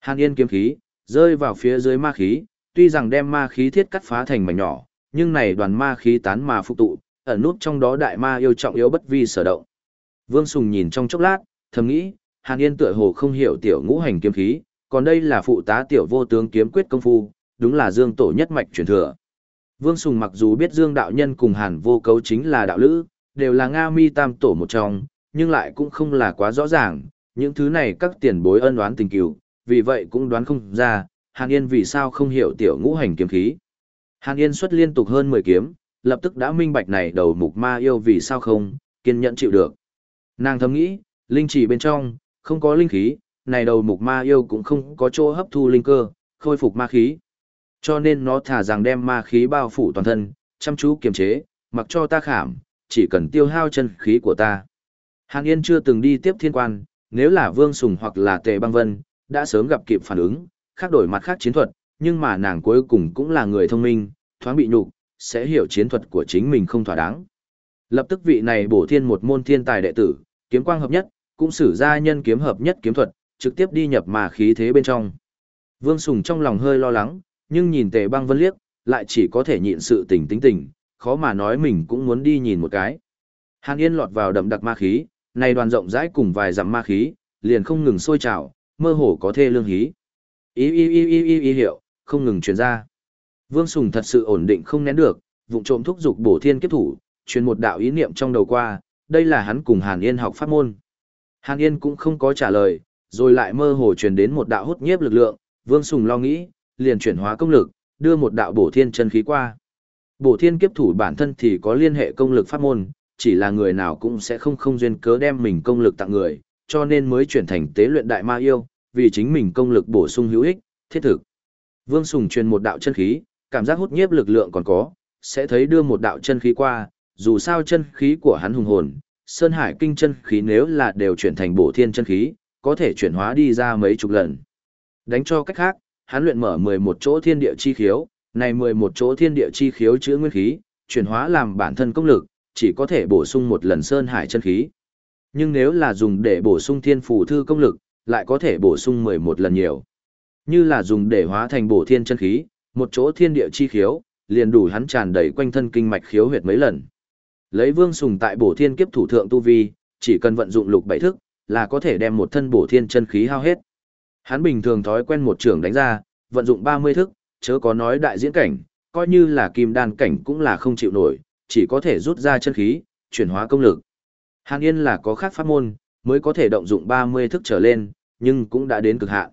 Hàn Yên kiếm khí, rơi vào phía dưới ma khí, tuy rằng đem ma khí thiết cắt phá thành mảnh nhỏ, nhưng này đoàn ma khí tán mà phục tụ, ẩn nút trong đó đại ma yêu trọng yếu bất vi sở động. Vương Sùng nhìn trong chốc lát, thầm nghĩ, Hàn Yên tựa hồ không hiểu tiểu ngũ hành kiếm khí, còn đây là phụ tá tiểu vô tướng kiếm quyết công phu, đúng là Dương tổ nhất mạch truyền thừa. Vương Sùng mặc dù biết Dương đạo nhân cùng Hàn vô cấu chính là đạo lữ, đều là Nga mi tam tổ một trong, nhưng lại cũng không là quá rõ ràng, những thứ này các tiền bối ân oán tình kỷ, vì vậy cũng đoán không ra, Hàn Yên vì sao không hiểu tiểu ngũ hành kiếm khí. Hàn Yên xuất liên tục hơn 10 kiếm, lập tức đã minh bạch này đầu mục ma yêu vì sao không, kiên nhẫn chịu được. Nàng thầm nghĩ, linh chỉ bên trong, không có linh khí, này đầu mục ma yêu cũng không có chỗ hấp thu linh cơ, khôi phục ma khí. Cho nên nó thả rằng đem ma khí bao phủ toàn thân, chăm chú kiềm chế, mặc cho ta khảm, chỉ cần tiêu hao chân khí của ta. Hàn Yên chưa từng đi tiếp thiên quan, nếu là Vương Sùng hoặc là Tề Băng Vân, đã sớm gặp kịp phản ứng, khác đổi mặt khác chiến thuật, nhưng mà nàng cuối cùng cũng là người thông minh, thoáng bị nhục, sẽ hiểu chiến thuật của chính mình không thỏa đáng. Lập tức vị này bổ thiên một môn thiên tài đệ tử, kiếm quang hợp nhất, cũng sử ra nhân kiếm hợp nhất kiếm thuật, trực tiếp đi nhập mà khí thế bên trong. Vương Sùng trong lòng hơi lo lắng, nhưng nhìn tề băng vân liếc, lại chỉ có thể nhịn sự tỉnh tính tình, khó mà nói mình cũng muốn đi nhìn một cái. Hàn Yên lọt vào đậm đặc ma khí, này đoàn rộng rãi cùng vài dặm ma khí, liền không ngừng sôi trào, mơ hồ có thê lương hí. Ý ý ý ý ý ý hiệu, không ngừng truyền ra. Vương Sùng thật sự ổn định không nén được, vụng trộm thúc dục bổ thiên kiếp thủ, truyền một đạo ý niệm trong đầu qua, đây là hắn cùng Hàn Yên học pháp môn. Hàn Yên cũng không có trả lời, rồi lại mơ hồ truyền đến một đạo hút nhiếp lực lượng, Vương Sùng lo nghĩ, liền chuyển hóa công lực, đưa một đạo bổ thiên chân khí qua. Bổ thiên kiếp thủ bản thân thì có liên hệ công lực pháp môn, chỉ là người nào cũng sẽ không không duyên cớ đem mình công lực tặng người, cho nên mới chuyển thành tế luyện đại ma yêu, vì chính mình công lực bổ sung hữu ích, thiết thực. Vương Sùng truyền một đạo chân khí, cảm giác hút nhiếp lực lượng còn có, sẽ thấy đưa một đạo chân khí qua, dù sao chân khí của hắn hùng hồn, Sơn Hải kinh chân khí nếu là đều chuyển thành bổ thiên chân khí, có thể chuyển hóa đi ra mấy chục lần. Đánh cho cách khác, hắn luyện mở 11 chỗ thiên địa chi khiếu, này 11 chỗ thiên địa chi khiếu chứa nguyên khí, chuyển hóa làm bản thân công lực, chỉ có thể bổ sung một lần Sơn Hải chân khí. Nhưng nếu là dùng để bổ sung thiên phù thư công lực, lại có thể bổ sung 11 lần nhiều. Như là dùng để hóa thành bổ thiên chân khí, một chỗ thiên địa chi khiếu, liền đủ hắn tràn đầy quanh thân kinh mạch khiếu huyệt mấy lần. Lấy Vương Sùng tại bổ thiên kiếp thủ thượng tu vi, chỉ cần vận dụng lục bảy thức, là có thể đem một thân bổ thiên chân khí hao hết. Hắn bình thường thói quen một trường đánh ra, vận dụng 30 thức, chớ có nói đại diễn cảnh, coi như là kim đan cảnh cũng là không chịu nổi, chỉ có thể rút ra chân khí, chuyển hóa công lực. Hàn Yên là có khác pháp môn, mới có thể động dụng 30 thức trở lên, nhưng cũng đã đến cực hạn.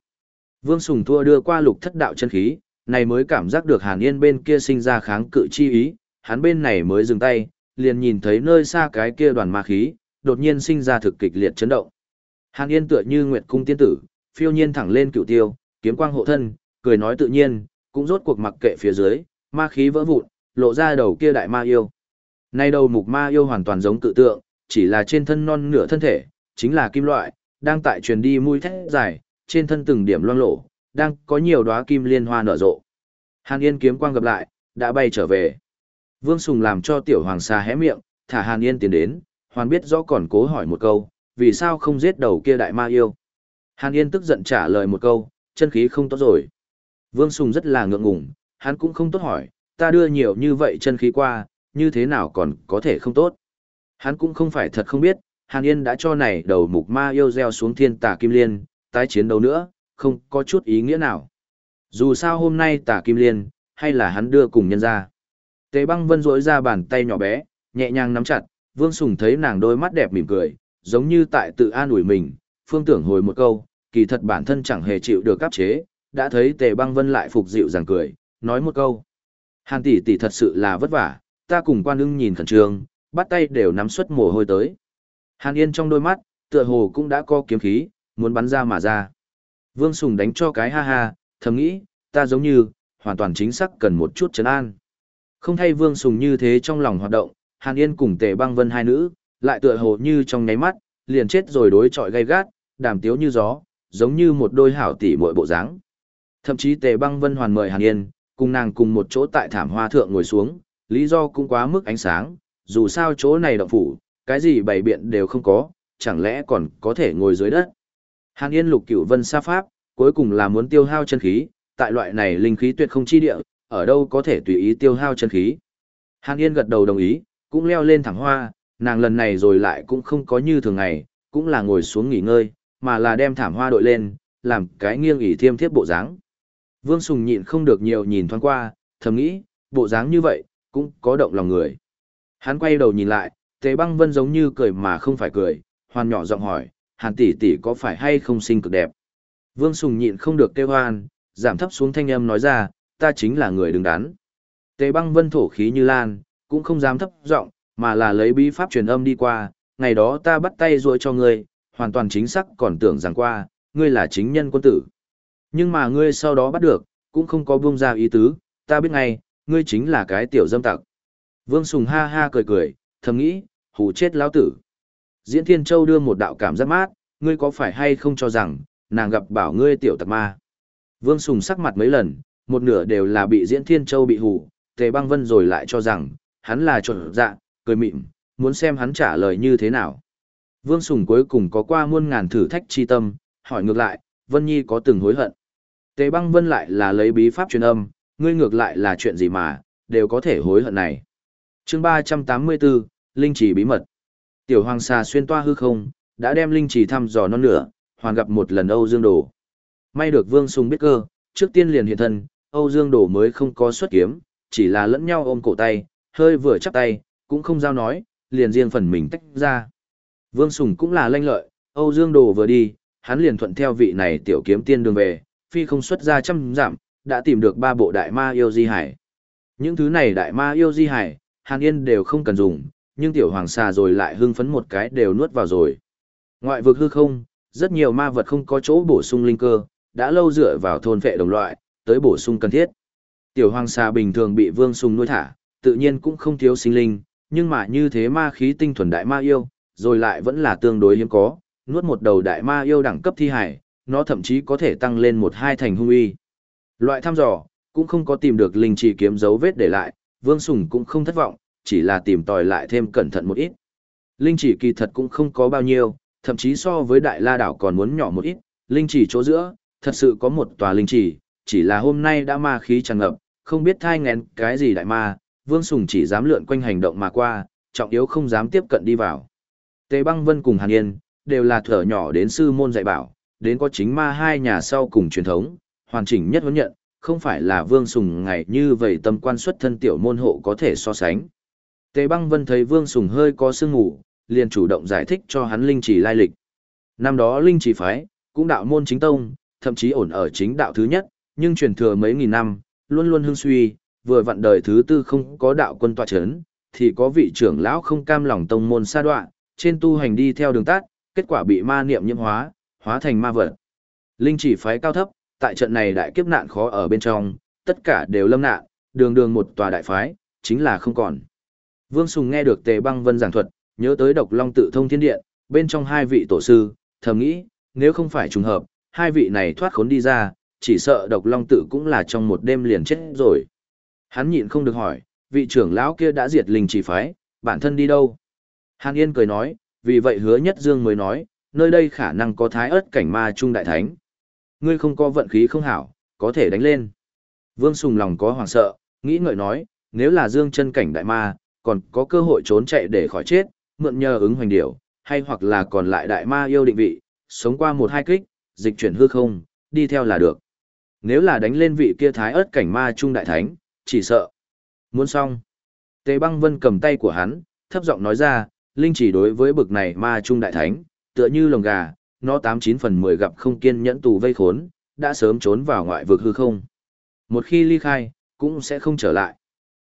Vương Sùng thua đưa qua lục thất đạo chân khí, này mới cảm giác được Hàn Yên bên kia sinh ra kháng cự chi ý, hắn bên này mới dừng tay, liền nhìn thấy nơi xa cái kia đoàn ma khí, đột nhiên sinh ra thực kịch liệt chấn động. Hàn Yên tựa như Nguyệt cung tiên tử, phiêu nhiên thẳng lên cựu tiêu, kiếm quang hộ thân, cười nói tự nhiên, cũng rốt cuộc mặc kệ phía dưới, ma khí vỡ vụn, lộ ra đầu kia đại ma yêu. Nay đầu mục ma yêu hoàn toàn giống tự tượng, chỉ là trên thân non nửa thân thể, chính là kim loại, đang tại truyền đi mũi thét dài, trên thân từng điểm loang lổ, đang có nhiều đóa kim liên hoa nở rộ. Hàn Yên kiếm quang gặp lại, đã bay trở về. Vương Sùng làm cho tiểu hoàng xa hé miệng, thả Hàn Yên tiến đến, hoàn biết rõ còn cố hỏi một câu, vì sao không giết đầu kia đại ma yêu. Hàn Yên tức giận trả lời một câu, chân khí không tốt rồi. Vương Sùng rất là ngượng ngùng, hắn cũng không tốt hỏi, ta đưa nhiều như vậy chân khí qua, như thế nào còn có thể không tốt. Hắn cũng không phải thật không biết, Hàn Yên đã cho này đầu mục ma yêu gieo xuống thiên tà kim liên, tái chiến đấu nữa, không có chút ý nghĩa nào. Dù sao hôm nay tà kim liên, hay là hắn đưa cùng nhân ra. Tề băng vân rỗi ra bàn tay nhỏ bé, nhẹ nhàng nắm chặt, Vương Sùng thấy nàng đôi mắt đẹp mỉm cười, giống như tại tự an ủi mình, phương tưởng hồi một câu, kỳ thật bản thân chẳng hề chịu được áp chế, đã thấy Tề băng vân lại phục dịu dàng cười, nói một câu. Hàn tỷ tỷ thật sự là vất vả, ta cùng quan ưng nhìn khẩn trương, bắt tay đều nắm suất mồ hôi tới. Hàn Yên trong đôi mắt, tựa hồ cũng đã có kiếm khí, muốn bắn ra mà ra. Vương Sùng đánh cho cái ha ha, thầm nghĩ, ta giống như, hoàn toàn chính xác cần một chút chấn an. Không thay Vương Sùng như thế trong lòng hoạt động, Hàn Yên cùng Tề Băng Vân hai nữ, lại tựa hồ như trong nháy mắt, liền chết rồi đối trọi gay gắt, đàm tiếu như gió, giống như một đôi hảo tỷ muội bộ dáng. Thậm chí Tề Băng Vân hoàn mời Hàn Yên, cùng nàng cùng một chỗ tại thảm hoa thượng ngồi xuống, lý do cũng quá mức ánh sáng, dù sao chỗ này động phủ, cái gì bày biện đều không có, chẳng lẽ còn có thể ngồi dưới đất. Hàn Yên lục cửu vân sa pháp, cuối cùng là muốn tiêu hao chân khí, tại loại này linh khí tuyệt không chi địa, ở đâu có thể tùy ý tiêu hao chân khí. Hàn Yên gật đầu đồng ý, cũng leo lên thẳng hoa, nàng lần này rồi lại cũng không có như thường ngày, cũng là ngồi xuống nghỉ ngơi, mà là đem thảm hoa đội lên, làm cái nghiêng ỉ thiêm thiếp bộ dáng. Vương Sùng nhịn không được nhiều nhìn thoáng qua, thầm nghĩ, bộ dáng như vậy, cũng có động lòng người. Hắn quay đầu nhìn lại, Tề Băng Vân giống như cười mà không phải cười, hoàn nhỏ giọng hỏi, Hàn tỷ tỷ có phải hay không xinh cực đẹp? Vương Sùng nhịn không được kêu hoan, giảm thấp xuống thanh âm nói ra, ta chính là người đứng đắn. Tề Băng Vân thổ khí như lan, cũng không dám thấp giọng, mà là lấy bí pháp truyền âm đi qua, ngày đó ta bắt tay rồi cho ngươi, hoàn toàn chính xác còn tưởng rằng qua, ngươi là chính nhân quân tử. Nhưng mà ngươi sau đó bắt được, cũng không có buông ra ý tứ, ta biết ngay, ngươi chính là cái tiểu dâm tặc. Vương Sùng ha ha cười cười, thầm nghĩ, hù chết lão tử. Diễn Thiên Châu đưa một đạo cảm giác mát, ngươi có phải hay không cho rằng, nàng gặp bảo ngươi tiểu tặc ma. Vương Sùng sắc mặt mấy lần, một nửa đều là bị Diễn Thiên Châu bị hù, Tề Băng Vân rồi lại cho rằng, hắn là trộn dạ, cười mịn, muốn xem hắn trả lời như thế nào. Vương Sùng cuối cùng có qua muôn ngàn thử thách chi tâm, hỏi ngược lại, Vân Nhi có từng hối hận. Tề băng Vân lại là lấy bí pháp truyền âm, ngươi ngược lại là chuyện gì mà, đều có thể hối hận này. chương 384, Linh Chỉ bí mật. Tiểu Hoàng xà xuyên toa hư không, đã đem Linh Chỉ thăm dò non nửa, hoàn gặp một lần Âu Dương Đồ. May được Vương Sùng biết cơ, trước tiên liền hiện thân, Âu Dương Đồ mới không có xuất kiếm, chỉ là lẫn nhau ôm cổ tay, hơi vừa chắp tay, cũng không giao nói, liền riêng phần mình tách ra. Vương Sùng cũng là lanh lợi, Âu Dương Đồ vừa đi, hắn liền thuận theo vị này tiểu kiếm tiên đường về, phi không xuất ra trăm giảm, đã tìm được ba bộ đại ma yêu di hải. Những thứ này đại ma yêu di hải, Hàn Yên đều không cần dùng, nhưng tiểu hoàng xà rồi lại hưng phấn một cái đều nuốt vào rồi. Ngoại vực hư không, rất nhiều ma vật không có chỗ bổ sung linh cơ, đã lâu dựa vào thôn vệ đồng loại, tới bổ sung cần thiết. Tiểu hoàng xà bình thường bị vương sùng nuôi thả, tự nhiên cũng không thiếu sinh linh, nhưng mà như thế ma khí tinh thuần đại ma yêu, rồi lại vẫn là tương đối hiếm có, nuốt một đầu đại ma yêu đẳng cấp thi hải, nó thậm chí có thể tăng lên một hai thành hung uy. Loại thăm dò, cũng không có tìm được linh chỉ kiếm dấu vết để lại, Vương Sùng cũng không thất vọng, chỉ là tìm tòi lại thêm cẩn thận một ít. Linh chỉ kỳ thật cũng không có bao nhiêu, thậm chí so với đại la đảo còn muốn nhỏ một ít, linh chỉ chỗ giữa, thật sự có một tòa linh chỉ, chỉ là hôm nay đã ma khí tràn ngập, không biết thai ngén cái gì đại ma, Vương Sùng chỉ dám lượn quanh hành động mà qua, trọng yếu không dám tiếp cận đi vào. Tề băng vân cùng Hàn Yên, đều là thở nhỏ đến sư môn dạy bảo, đến có chính ma hai nhà sau cùng truyền thống, hoàn chỉnh nhất huấn nhận, không phải là Vương Sùng ngày như vậy tâm quan xuất thân tiểu môn hộ có thể so sánh. Tề băng vân thấy Vương Sùng hơi có sương ngủ, liền chủ động giải thích cho hắn linh chỉ lai lịch. Năm đó linh chỉ phái, cũng đạo môn chính tông, thậm chí ổn ở chính đạo thứ nhất, nhưng truyền thừa mấy nghìn năm, luôn luôn hưng suy, vừa vặn đời thứ tư không có đạo quân tọa chấn, thì có vị trưởng lão không cam lòng tông môn sa đoạn, trên tu hành đi theo đường tát, kết quả bị ma niệm nhiễm hóa, hóa thành ma vật. Linh chỉ phái cao thấp, tại trận này đại kiếp nạn khó ở bên trong, tất cả đều lâm nạn, đường đường một tòa đại phái, chính là không còn. Vương Sùng nghe được Tề Băng Vân giảng thuật, nhớ tới Độc Long tự thông thiên điện, bên trong hai vị tổ sư, thầm nghĩ, nếu không phải trùng hợp, hai vị này thoát khốn đi ra, chỉ sợ Độc Long tự cũng là trong một đêm liền chết rồi. Hắn nhịn không được hỏi, vị trưởng lão kia đã diệt linh chỉ phái, bản thân đi đâu? Hàn Yên cười nói, vì vậy hứa nhất dương mới nói, nơi đây khả năng có thái ớt cảnh ma trung đại thánh. Ngươi không có vận khí không hảo, có thể đánh lên. Vương Sùng lòng có hoảng sợ, nghĩ ngợi nói, nếu là dương chân cảnh đại ma, còn có cơ hội trốn chạy để khỏi chết, mượn nhờ ứng hoành điểu, hay hoặc là còn lại đại ma yêu định vị, sống qua một hai kích, dịch chuyển hư không, đi theo là được. Nếu là đánh lên vị kia thái ớt cảnh ma trung đại thánh, chỉ sợ. Muốn xong. Tề băng vân cầm tay của hắn, thấp giọng nói ra, Linh chỉ đối với bực này ma trung đại thánh, tựa như lồng gà, nó tám chín phần mười gặp không kiên nhẫn tù vây khốn, đã sớm trốn vào ngoại vực hư không. Một khi ly khai, cũng sẽ không trở lại.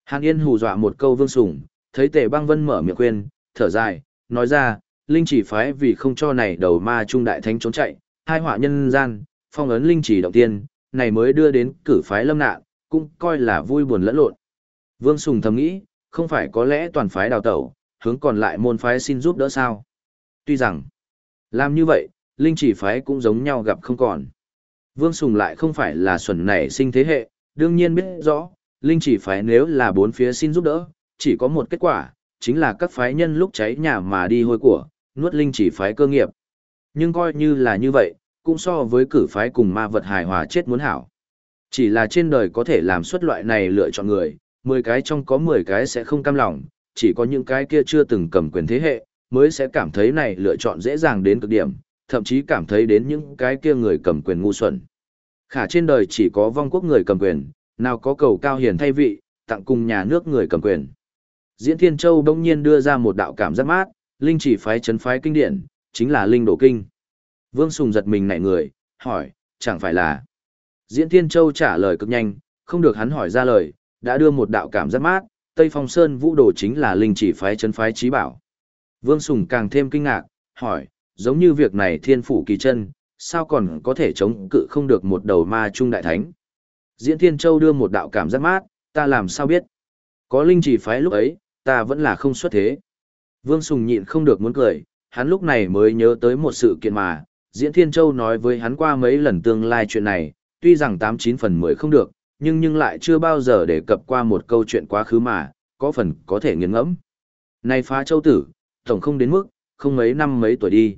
Hàn Yên hù dọa một câu vương Sùng, thấy tề băng vân mở miệng khuyên, thở dài, nói ra, Linh chỉ phái vì không cho này đầu ma trung đại thánh trốn chạy, hai họa nhân gian, phong ấn Linh chỉ động tiên, này mới đưa đến cử phái lâm nạn, cũng coi là vui buồn lẫn lộn. Vương Sùng thầm nghĩ, không phải có lẽ toàn phái đào tẩu, hướng còn lại môn phái xin giúp đỡ sao. Tuy rằng, làm như vậy, linh chỉ phái cũng giống nhau gặp không còn. Vương Sùng lại không phải là xuẩn nảy sinh thế hệ, đương nhiên biết rõ, linh chỉ phái nếu là bốn phía xin giúp đỡ, chỉ có một kết quả, chính là các phái nhân lúc cháy nhà mà đi hôi của, nuốt linh chỉ phái cơ nghiệp. Nhưng coi như là như vậy, cũng so với cử phái cùng ma vật hài hòa chết muốn hảo. Chỉ là trên đời có thể làm xuất loại này lựa chọn người, 10 cái trong có 10 cái sẽ không cam lòng, chỉ có những cái kia chưa từng cầm quyền thế hệ, mới sẽ cảm thấy này lựa chọn dễ dàng đến cực điểm, thậm chí cảm thấy đến những cái kia người cầm quyền ngu xuẩn. Khả trên đời chỉ có vong quốc người cầm quyền, nào có cầu cao hiền thay vị, tặng cùng nhà nước người cầm quyền. Diễn Thiên Châu đông nhiên đưa ra một đạo cảm giác mát, linh chỉ phái chấn phái kinh điển, chính là linh đổ kinh. Vương Sùng giật mình nảy người, hỏi, chẳng phải là. Diễn Thiên Châu trả lời cực nhanh, không được hắn hỏi ra lời, đã đưa một đạo cảm giác mát, Tây Phong Sơn vũ đồ chính là linh chỉ phái chấn phái trí bảo. Vương Sùng càng thêm kinh ngạc, hỏi, giống như việc này thiên phủ kỳ chân, sao còn có thể chống cự không được một đầu ma trung đại thánh. Diễn Thiên Châu đưa một đạo cảm giác mát, ta làm sao biết. Có linh chỉ phái lúc ấy, ta vẫn là không xuất thế. Vương Sùng nhịn không được muốn cười, hắn lúc này mới nhớ tới một sự kiện mà, Diễn Thiên Châu nói với hắn qua mấy lần tương lai chuyện này, tuy rằng 89 phần 10 không được, nhưng nhưng lại chưa bao giờ đề cập qua một câu chuyện quá khứ mà, có phần có thể nghiền ngẫm. Này phá châu tử, tổng không đến mức, không mấy năm mấy tuổi đi.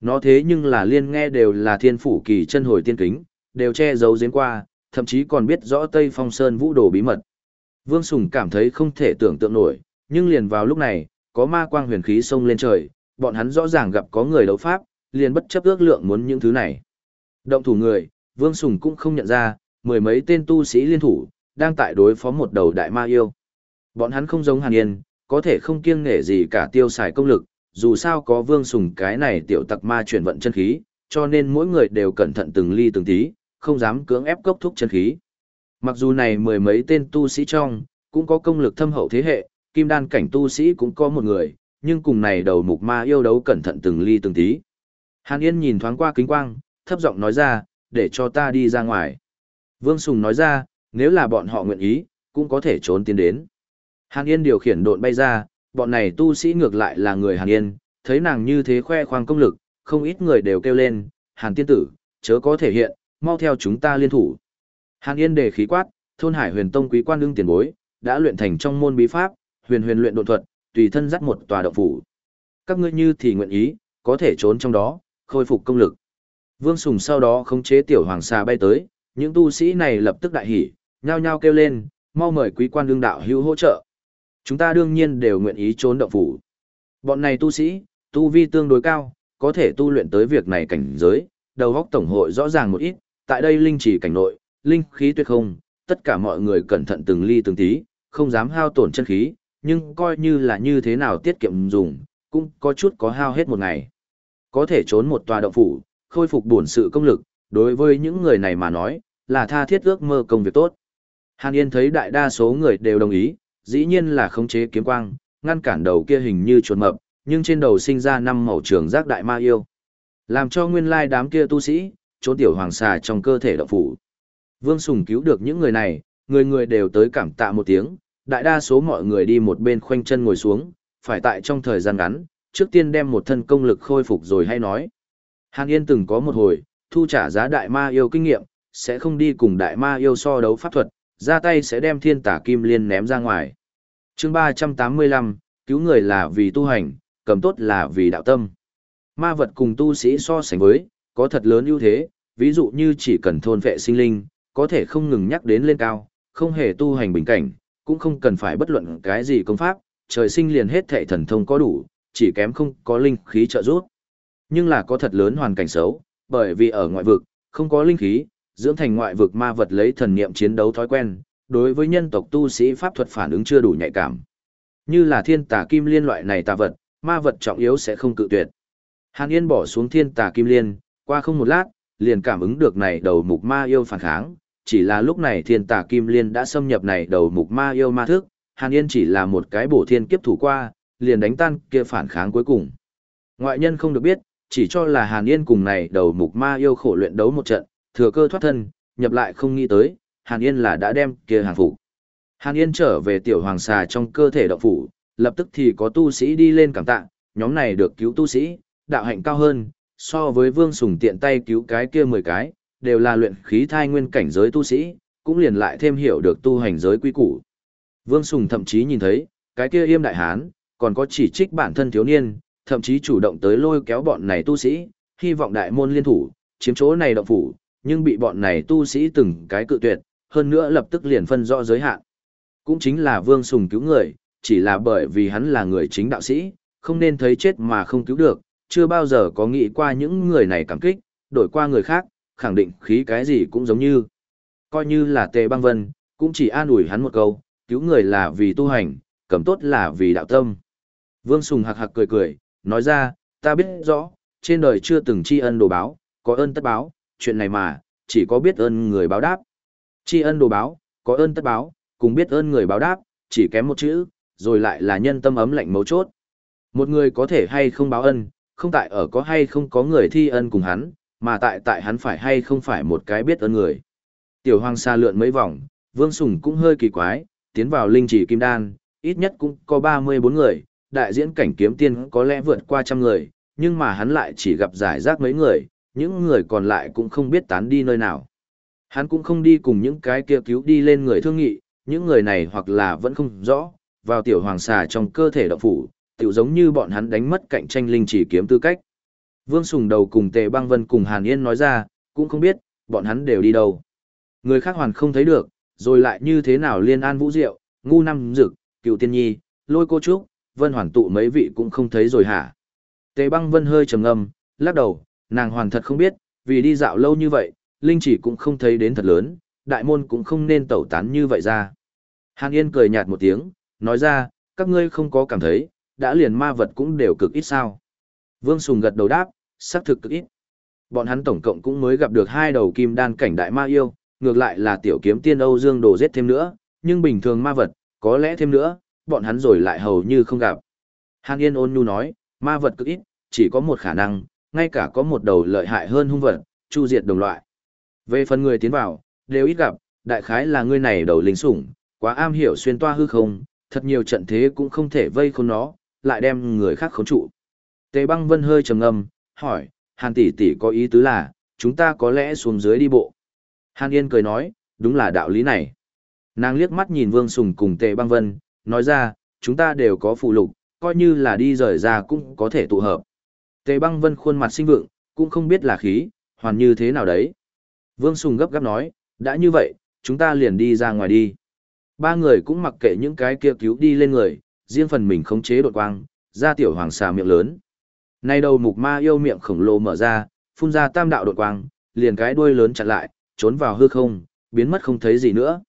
Nó thế nhưng là liên nghe đều là thiên phủ kỳ chân hồi tiên kính, đều che giấu giếm qua, thậm chí còn biết rõ Tây Phong Sơn vũ đồ bí mật. Vương Sùng cảm thấy không thể tưởng tượng nổi, nhưng liền vào lúc này, có ma quang huyền khí xông lên trời, bọn hắn rõ ràng gặp có người đấu pháp, liền bất chấp ước lượng muốn những thứ này. Động thủ người, Vương Sùng cũng không nhận ra, mười mấy tên tu sĩ liên thủ, đang tại đối phó một đầu đại ma yêu. Bọn hắn không giống Hàn Yên, có thể không kiêng nghệ gì cả tiêu xài công lực, dù sao có Vương Sùng cái này tiểu tặc ma chuyển vận chân khí, cho nên mỗi người đều cẩn thận từng ly từng tí, không dám cưỡng ép cốc thúc chân khí. Mặc dù này mười mấy tên tu sĩ trong, cũng có công lực thâm hậu thế hệ, kim đan cảnh tu sĩ cũng có một người, nhưng cùng này đầu mục ma yêu đấu cẩn thận từng ly từng tí. Hàn Yên nhìn thoáng qua kính quang, thấp giọng nói ra, để cho ta đi ra ngoài. Vương Sùng nói ra, nếu là bọn họ nguyện ý, cũng có thể trốn tiến đến. Hàn Yên điều khiển độn bay ra, bọn này tu sĩ ngược lại là người Hàn Yên, thấy nàng như thế khoe khoang công lực, không ít người đều kêu lên, Hàn tiên tử, chớ có thể hiện, mau theo chúng ta liên thủ. Hàn Yên đề khí quát, thôn Hải Huyền Tông quý quan đương tiền bối, đã luyện thành trong môn bí pháp, huyền huyền luyện độn thuật, tùy thân dắt một tòa động phủ. Các ngươi như thì nguyện ý, có thể trốn trong đó, khôi phục công lực. Vương Sùng sau đó khống chế tiểu hoàng xà bay tới, những tu sĩ này lập tức đại hỉ, nhao nhao kêu lên, mau mời quý quan đương đạo hữu hỗ trợ. Chúng ta đương nhiên đều nguyện ý trốn động phủ. Bọn này tu sĩ, tu vi tương đối cao, có thể tu luyện tới việc này cảnh giới, đầu góc tổng hội rõ ràng một ít, tại đây linh chỉ cảnh nội, linh khí tuyệt không, tất cả mọi người cẩn thận từng ly từng tí, không dám hao tổn chân khí, nhưng coi như là như thế nào tiết kiệm dùng, cũng có chút có hao hết một ngày. Có thể trốn một tòa động phủ, khôi phục bổn sự công lực, đối với những người này mà nói, là tha thiết ước mơ công việc tốt. Hàn Yên thấy đại đa số người đều đồng ý, dĩ nhiên là khống chế kiếm quang, ngăn cản đầu kia hình như chuột mập, nhưng trên đầu sinh ra năm màu trường giác đại ma yêu. Làm cho nguyên lai đám kia tu sĩ, trốn tiểu hoàng xà trong cơ thể động phủ. Vương Sùng cứu được những người này, người người đều tới cảm tạ một tiếng, đại đa số mọi người đi một bên khoanh chân ngồi xuống, phải tại trong thời gian ngắn, trước tiên đem một thân công lực khôi phục rồi hay nói. Hàn Yên từng có một hồi, thu trả giá đại ma yêu kinh nghiệm, sẽ không đi cùng đại ma yêu so đấu pháp thuật, ra tay sẽ đem thiên tả kim liên ném ra ngoài. chương 385, cứu người là vì tu hành, cầm tốt là vì đạo tâm. Ma vật cùng tu sĩ so sánh với, có thật lớn ưu thế, ví dụ như chỉ cần thôn vệ sinh linh, có thể không ngừng nhắc đến lên cao, không hề tu hành bình cảnh, cũng không cần phải bất luận cái gì công pháp, trời sinh liền hết thệ thần thông có đủ, chỉ kém không có linh khí trợ giúp. Nhưng là có thật lớn hoàn cảnh xấu, bởi vì ở ngoại vực, không có linh khí, dưỡng thành ngoại vực ma vật lấy thần niệm chiến đấu thói quen, đối với nhân tộc tu sĩ pháp thuật phản ứng chưa đủ nhạy cảm. Như là thiên tà kim liên loại này tà vật, ma vật trọng yếu sẽ không cự tuyệt. Hàn Yên bỏ xuống thiên tà kim liên, qua không một lát, liền cảm ứng được này đầu mục ma yêu phản kháng, chỉ là lúc này thiên tà kim liên đã xâm nhập này đầu mục ma yêu ma thức, Hàn Yên chỉ là một cái bổ thiên kiếp thủ qua, liền đánh tan kia phản kháng cuối cùng. Ngoại nhân không được biết, chỉ cho là Hàn Yên cùng này đầu mục ma yêu khổ luyện đấu một trận, thừa cơ thoát thân, nhập lại không nghĩ tới, Hàn Yên là đã đem kia hàng phục. Hàn Yên trở về tiểu hoàng xà trong cơ thể động phủ, lập tức thì có tu sĩ đi lên cảm tạ, nhóm này được cứu tu sĩ, đạo hạnh cao hơn, so với Vương Sùng tiện tay cứu cái kia 10 cái, đều là luyện khí thai nguyên cảnh giới tu sĩ, cũng liền lại thêm hiểu được tu hành giới quy củ. Vương Sùng thậm chí nhìn thấy, cái kia yêm đại hán, còn có chỉ trích bản thân thiếu niên, thậm chí chủ động tới lôi kéo bọn này tu sĩ, hy vọng đại môn liên thủ, chiếm chỗ này động phủ, nhưng bị bọn này tu sĩ từng cái cự tuyệt, hơn nữa lập tức liền phân rõ giới hạn. Cũng chính là Vương Sùng cứu người, chỉ là bởi vì hắn là người chính đạo sĩ, không nên thấy chết mà không cứu được, chưa bao giờ có nghĩ qua những người này cảm kích, đổi qua người khác, khẳng định khí cái gì cũng giống như. Coi như là tề băng vân, cũng chỉ an ủi hắn một câu, cứu người là vì tu hành, cầm tốt là vì đạo tâm. Vương Sùng hạc hạc cười cười, nói ra, ta biết rõ, trên đời chưa từng tri ân đồ báo, có ơn tất báo, chuyện này mà, chỉ có biết ơn người báo đáp. Tri ân đồ báo, có ơn tất báo, cùng biết ơn người báo đáp, chỉ kém một chữ, rồi lại là nhân tâm ấm lạnh mấu chốt. Một người có thể hay không báo ân, không tại ở có hay không có người thi ân cùng hắn, mà tại tại hắn phải hay không phải một cái biết ơn người. Tiểu hoàng sa lượn mấy vòng, vương sùng cũng hơi kỳ quái, tiến vào linh chỉ kim đan, ít nhất cũng có 34 người, đại diễn cảnh kiếm tiên có lẽ vượt qua trăm người, nhưng mà hắn lại chỉ gặp giải rác mấy người, những người còn lại cũng không biết tán đi nơi nào. Hắn cũng không đi cùng những cái kia cứu đi lên người thương nghị, những người này hoặc là vẫn không rõ, vào tiểu hoàng xà trong cơ thể động phủ, tiểu giống như bọn hắn đánh mất cạnh tranh linh chỉ kiếm tư cách. Vương Sùng đầu cùng Tề Băng Vân cùng Hàn Yên nói ra, cũng không biết, bọn hắn đều đi đâu. Người khác hoàn không thấy được, rồi lại như thế nào liên an vũ diệu, ngu năm dực, cựu tiên nhi, lôi cô trúc, vân hoàn tụ mấy vị cũng không thấy rồi hả. Tề băng vân hơi trầm ngâm, lắc đầu, nàng hoàn thật không biết, vì đi dạo lâu như vậy, linh chỉ cũng không thấy đến thật lớn, đại môn cũng không nên tẩu tán như vậy ra. Hàn Yên cười nhạt một tiếng, nói ra, các ngươi không có cảm thấy, đã liền ma vật cũng đều cực ít sao. Vương Sùng gật đầu đáp, xác thực cực ít. Bọn hắn tổng cộng cũng mới gặp được hai đầu kim đan cảnh đại ma yêu, ngược lại là tiểu kiếm tiên Âu Dương đồ giết thêm nữa, nhưng bình thường ma vật, có lẽ thêm nữa, bọn hắn rồi lại hầu như không gặp. Hàn Yên ôn nhu nói, ma vật cực ít, chỉ có một khả năng, ngay cả có một đầu lợi hại hơn hung vật, chu diệt đồng loại. Về phần người tiến vào, đều ít gặp, đại khái là người này đầu linh sủng, quá am hiểu xuyên toa hư không, thật nhiều trận thế cũng không thể vây khốn nó, lại đem người khác khống trụ. Tề băng vân hơi trầm ngâm, hỏi, Hàn tỷ tỷ có ý tứ là, chúng ta có lẽ xuống dưới đi bộ. Hàn Yên cười nói, đúng là đạo lý này. Nàng liếc mắt nhìn Vương Sùng cùng Tề băng vân, nói ra, chúng ta đều có phụ lục, coi như là đi rời ra cũng có thể tụ hợp. Tề băng vân khuôn mặt sinh vượng, cũng không biết là khí, hoàn như thế nào đấy. Vương Sùng gấp gáp nói, đã như vậy, chúng ta liền đi ra ngoài đi. Ba người cũng mặc kệ những cái kia cứu đi lên người, riêng phần mình khống chế đột quang, ra tiểu hoàng xà miệng lớn. Nay đầu mục ma yêu miệng khổng lồ mở ra, phun ra tam đạo đột quang, liền cái đuôi lớn chặn lại, trốn vào hư không, biến mất không thấy gì nữa.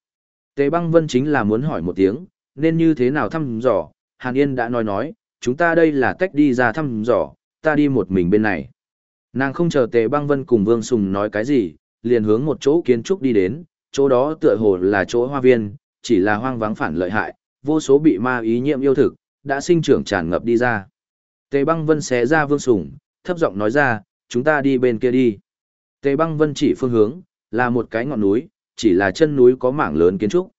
Tề băng vân chính là muốn hỏi một tiếng, nên như thế nào thăm dò, Hàn Yên đã nói nói, chúng ta đây là tách đi ra thăm dò, ta đi một mình bên này. Nàng không chờ Tề băng vân cùng Vương Sùng nói cái gì, liền hướng một chỗ kiến trúc đi đến, chỗ đó tựa hồ là chỗ hoa viên, chỉ là hoang vắng phản lợi hại, vô số bị ma ý nhiễm yêu thực, đã sinh trưởng tràn ngập đi ra. Tề băng vân xé ra Vương Sùng, thấp giọng nói ra, chúng ta đi bên kia đi. Tề băng vân chỉ phương hướng, là một cái ngọn núi, chỉ là chân núi có mảng lớn kiến trúc.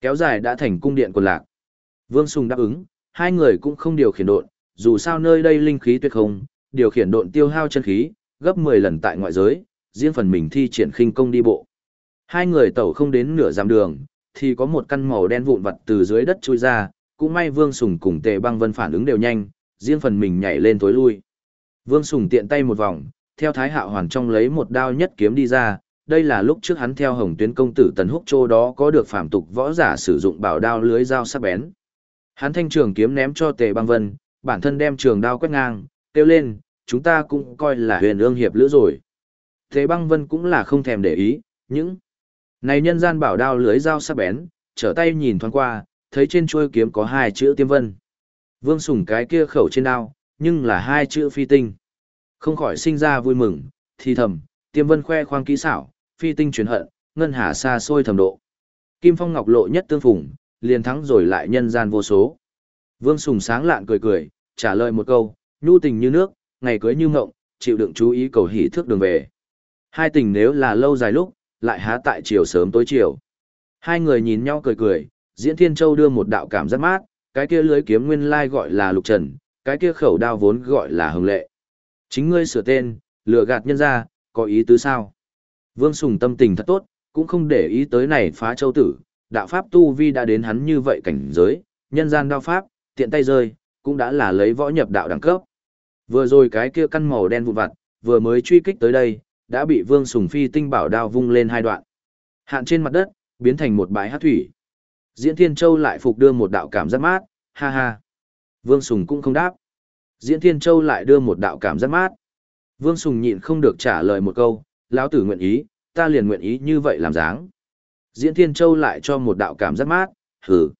Kéo dài đã thành cung điện quần lạc. Vương Sùng đáp ứng, hai người cũng không điều khiển độn, dù sao nơi đây linh khí tuyệt không, điều khiển độn tiêu hao chân khí, gấp 10 lần tại ngoại giới, riêng phần mình thi triển khinh công đi bộ. Hai người tẩu không đến nửa dặm đường, thì có một căn màu đen vụn vặt từ dưới đất chui ra, cũng may Vương Sùng cùng Tề Băng Vân phản ứng đều nhanh, riêng phần mình nhảy lên tối lui. Vương Sùng tiện tay một vòng, theo Thái Hạo Hoàn trong lấy một đao nhất kiếm đi ra, đây là lúc trước hắn theo Hồng Tuyến công tử Tần Húc Châu đó có được phạm tục võ giả sử dụng bảo đao lưới dao sắc bén. Hắn thanh trường kiếm ném cho Tề Băng Vân, bản thân đem trường đao quét ngang, kêu lên, chúng ta cũng coi là huyền ương hiệp lữ rồi. Tề Băng Vân cũng là không thèm để ý, những này nhân gian bảo đao lưới dao sắc bén, trở tay nhìn thoáng qua, thấy trên chuôi kiếm có hai chữ tiêm vân. Vương Sùng cái kia khẩu trên đao, nhưng là hai chữ phi tinh. Không khỏi sinh ra vui mừng, thì thầm, tiêm vân khoe khoang kỹ xảo, phi tinh truyền hận, ngân hà xa xôi thầm độ. Kim Phong Ngọc lộ nhất tương phùng, liền thắng rồi lại nhân gian vô số. Vương Sùng sáng lạn cười cười, trả lời một câu, nhu tình như nước, ngày cưới như ngộng, chịu đựng chú ý cầu hỷ thước đường về. Hai tình nếu là lâu dài lúc, lại há tại chiều sớm tối chiều. Hai người nhìn nhau cười cười, Diễn Thiên Châu đưa một đạo cảm giác mát, cái kia lưới kiếm nguyên lai gọi là Lục Trần, cái kia khẩu đao vốn gọi là Hồng Lệ. Chính ngươi sửa tên, lừa gạt nhân ra, có ý tứ sao? Vương Sùng tâm tình thật tốt, cũng không để ý tới này phá châu tử, đạo pháp tu vi đã đến hắn như vậy cảnh giới, nhân gian đao pháp, tiện tay rơi, cũng đã là lấy võ nhập đạo đẳng cấp. Vừa rồi cái kia căn màu đen vụn vặt, vừa mới truy kích tới đây, đã bị Vương Sùng Phi tinh bảo đao vung lên hai đoạn. Hạn trên mặt đất, biến thành một bãi hát thủy. Diễn Thiên Châu lại phục đưa một đạo cảm giác mát, ha ha. Vương Sùng cũng không đáp. Diễn Thiên Châu lại đưa một đạo cảm giác mát. Vương Sùng nhịn không được trả lời một câu, lão tử nguyện ý, ta liền nguyện ý như vậy làm dáng. Diễn Thiên Châu lại cho một đạo cảm giác mát, hử.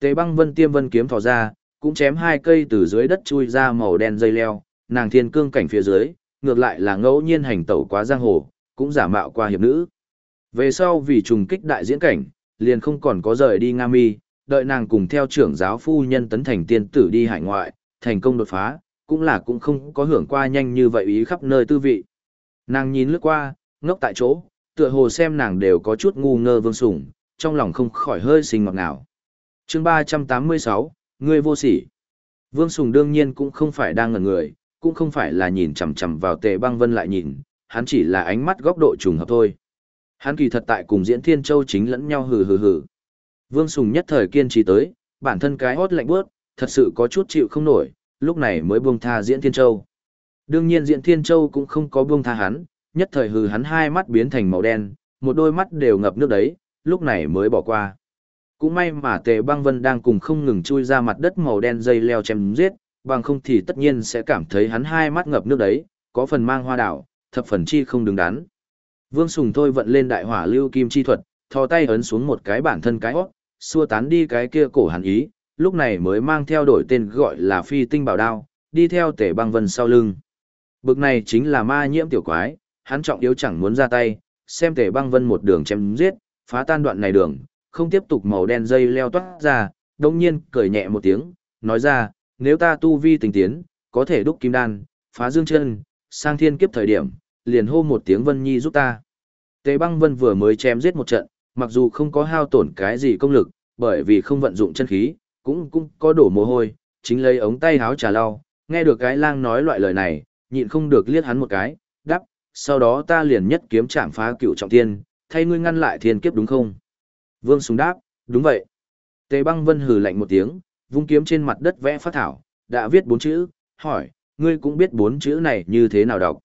Tề băng vân tiêm vân kiếm thò ra, cũng chém hai cây từ dưới đất chui ra màu đen dây leo, nàng thiên cương cảnh phía dưới, ngược lại là ngẫu nhiên hành tẩu quá giang hồ, cũng giả mạo qua hiệp nữ. Về sau vì trùng kích đại diễn cảnh, liền không còn có rời đi Nga Mi, đợi nàng cùng theo trưởng giáo phu nhân tấn thành tiên tử đi hải ngoại, thành công đột phá, cũng là cũng không có hưởng qua nhanh như vậy ý khắp nơi tư vị. Nàng nhìn lướt qua, ngốc tại chỗ, tựa hồ xem nàng đều có chút ngu ngơ vương sủng, trong lòng không khỏi hơi sinh ngọt ngào. chương 386, Ngươi vô sỉ. Vương Sùng đương nhiên cũng không phải đang ngẩn người, cũng không phải là nhìn chằm chằm vào tề băng vân lại nhìn, hắn chỉ là ánh mắt góc độ trùng hợp thôi. Hắn kỳ thật tại cùng diễn thiên châu chính lẫn nhau hừ hừ hừ. Vương Sùng nhất thời kiên trì tới, bản thân cái hót lạnh bước, thật sự có chút chịu không nổi, lúc này mới buông tha diễn thiên châu. Đương nhiên Diễn Thiên Châu cũng không có buông tha hắn, nhất thời hừ hắn hai mắt biến thành màu đen, một đôi mắt đều ngập nước đấy, lúc này mới bỏ qua. Cũng may mà Tề Băng Vân đang cùng không ngừng chui ra mặt đất màu đen dây leo chém giết, bằng không thì tất nhiên sẽ cảm thấy hắn hai mắt ngập nước đấy, có phần mang hoa đảo, thập phần chi không đứng đắn. Vương Sùng thôi vận lên đại hỏa lưu kim chi thuật, thò tay ấn xuống một cái bản thân cái hót, xua tán đi cái kia cổ hàn ý, lúc này mới mang theo đổi tên gọi là phi tinh bảo đao, đi theo tể băng vân sau lưng. Bực này chính là ma nhiễm tiểu quái, hắn trọng yếu chẳng muốn ra tay, xem tể băng vân một đường chém giết, phá tan đoạn này đường, không tiếp tục màu đen dây leo toát ra, đồng nhiên cười nhẹ một tiếng, nói ra, nếu ta tu vi tình tiến, có thể đúc kim đan, phá dương chân, sang thiên kiếp thời điểm, liền hô một tiếng Vân Nhi giúp ta. Tề băng Vân vừa mới chém giết một trận, mặc dù không có hao tổn cái gì công lực, bởi vì không vận dụng chân khí, cũng cũng có đổ mồ hôi, chính lấy ống tay háo trà lau, nghe được cái lang nói loại lời này, nhịn không được liếc hắn một cái, đắp, sau đó ta liền nhất kiếm chạm phá cựu trọng thiên, thay ngươi ngăn lại thiên kiếp đúng không? Vương Sùng đáp, đúng vậy. Tề băng vân hừ lạnh một tiếng, vung kiếm trên mặt đất vẽ phát thảo, đã viết bốn chữ, hỏi, ngươi cũng biết bốn chữ này như thế nào đọc.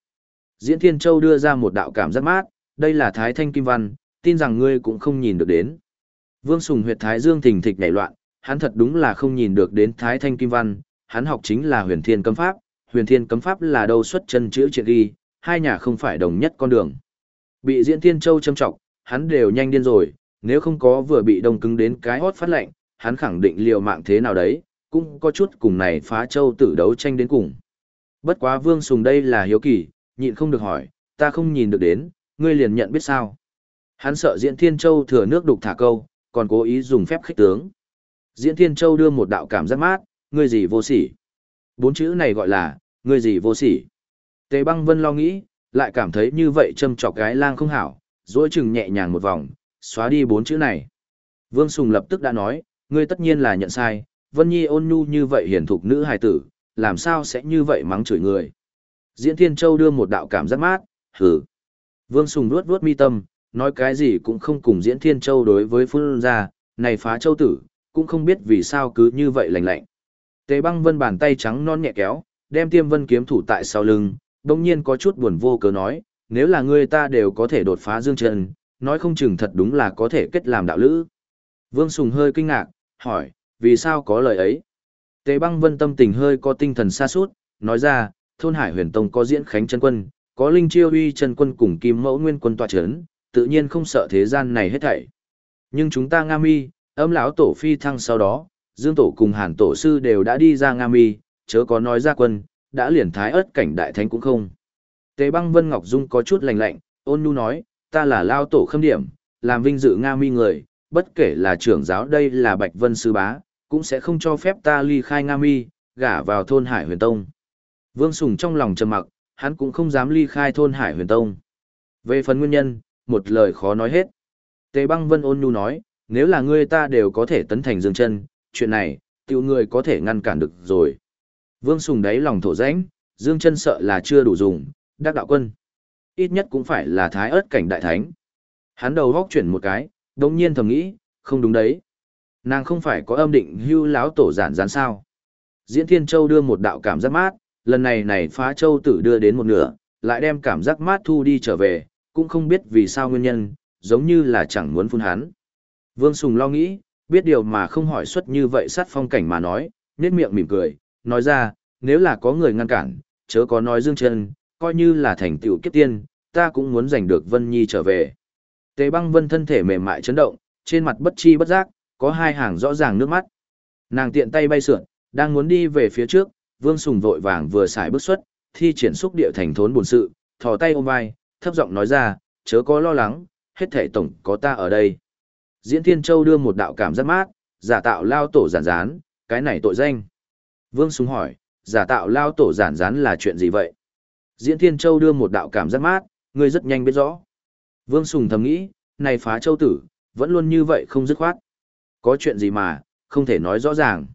Diễn Thiên Châu đưa ra một đạo cảm giác mát, đây là Thái Thanh Kim Văn, tin rằng ngươi cũng không nhìn được đến. Vương Sùng huyệt Thái Dương thình thịch nhảy loạn, hắn thật đúng là không nhìn được đến Thái Thanh Kim Văn, hắn học chính là huyền thiên cấm pháp, huyền thiên cấm pháp là đâu xuất chân chữ triệt ghi, hai nhà không phải đồng nhất con đường. Bị Diễn Thiên Châu châm trọng, hắn đều nhanh điên rồi, nếu không có vừa bị đông cứng đến cái hót phát lạnh hắn khẳng định liều mạng thế nào đấy, cũng có chút cùng này phá châu tử đấu tranh đến cùng. Bất quá Vương Sùng đây là hiếu kỳ, nhịn không được hỏi, ta không nhìn được đến, ngươi liền nhận biết sao. Hắn sợ Diễn Thiên Châu thừa nước đục thả câu, còn cố ý dùng phép khích tướng. Diễn Thiên Châu đưa một đạo cảm giác mát, ngươi gì vô sỉ. Bốn chữ này gọi là, ngươi gì vô sỉ. Tề băng vân lo nghĩ, lại cảm thấy như vậy châm chọc gái lang không hảo, dối chừng nhẹ nhàng một vòng, xóa đi bốn chữ này. Vương Sùng lập tức đã nói, ngươi tất nhiên là nhận sai, Vân Nhi ôn nhu như vậy hiển thục nữ hài tử, làm sao sẽ như vậy mắng chửi người. Diễn Thiên Châu đưa một đạo cảm giác mát, Hừ. Vương Sùng nuốt nuốt mi tâm, nói cái gì cũng không cùng Diễn Thiên Châu đối với Phương gia, này phá châu tử, cũng không biết vì sao cứ như vậy lạnh lạnh. Tề băng vân bàn tay trắng non nhẹ kéo, đem tiêm vân kiếm thủ tại sau lưng, đồng nhiên có chút buồn vô cớ nói, nếu là người ta đều có thể đột phá dương chân, nói không chừng thật đúng là có thể kết làm đạo lữ. Vương Sùng hơi kinh ngạc, hỏi, vì sao có lời ấy? Tề băng vân tâm tình hơi có tinh thần xa suốt, nói ra, thôn hải huyền tông có diễn khánh chân quân, có linh chiêu uy chân quân cùng kim mẫu nguyên quân tọa chấn, tự nhiên không sợ thế gian này hết thảy. Nhưng chúng ta Nga mi, âm lão tổ phi thăng sau đó, dương tổ cùng hàn tổ sư đều đã đi ra Nga mi, chớ có nói ra quân, đã liền thái ớt cảnh đại thánh cũng không. Tề băng Vân Ngọc Dung có chút lạnh lạnh, ôn nhu nói, ta là lao tổ khâm điểm, làm vinh dự Nga mi người, bất kể là trưởng giáo đây là Bạch Vân Sư Bá, cũng sẽ không cho phép ta ly khai Nga mi, gả vào thôn Hải Huyền Tông. Vương Sùng trong lòng trầm mặc, hắn cũng không dám ly khai thôn Hải Huyền Tông. Về phần nguyên nhân, một lời khó nói hết. Tề băng Vân ôn nhu nói, nếu là ngươi ta đều có thể tấn thành dương chân, chuyện này, tiểu người có thể ngăn cản được rồi. Vương Sùng đáy lòng thổ rãnh, dương chân sợ là chưa đủ dùng, đắc đạo quân. Ít nhất cũng phải là thái ớt cảnh đại thánh. Hắn đầu góc chuyển một cái, đồng nhiên thầm nghĩ, không đúng đấy. Nàng không phải có âm định hưu láo tổ giản gián sao. Diễn Thiên Châu đưa một đạo cảm giác mát, lần này này phá châu tử đưa đến một nửa, lại đem cảm giác mát thu đi trở về, cũng không biết vì sao nguyên nhân, giống như là chẳng muốn phun hắn. Vương Sùng lo nghĩ, biết điều mà không hỏi xuất như vậy sát phong cảnh mà nói, nét miệng mỉm cười, nói ra, nếu là có người ngăn cản, chớ có nói dương chân, coi như là thành tựu kiếp tiên, ta cũng muốn giành được Vân Nhi trở về. Tề băng vân thân thể mềm mại chấn động, trên mặt bất chi bất giác, có hai hàng rõ ràng nước mắt. Nàng tiện tay bay sượn, đang muốn đi về phía trước, Vương Sùng vội vàng vừa xài bước xuất, thi triển xúc địa thành thốn buồn sự, thò tay ôm vai, thấp giọng nói ra, chớ có lo lắng, hết thể tổng có ta ở đây. Diễn Thiên Châu đưa một đạo cảm giác mát, giả tạo lao tổ giản gián, cái này tội danh. Vương Sùng hỏi, giả tạo lao tổ giản gián là chuyện gì vậy? Diễn Thiên Châu đưa một đạo cảm giác mát, ngươi rất nhanh biết rõ. Vương Sùng thầm nghĩ, này phá châu tử, vẫn luôn như vậy không dứt khoát. Có chuyện gì mà, không thể nói rõ ràng.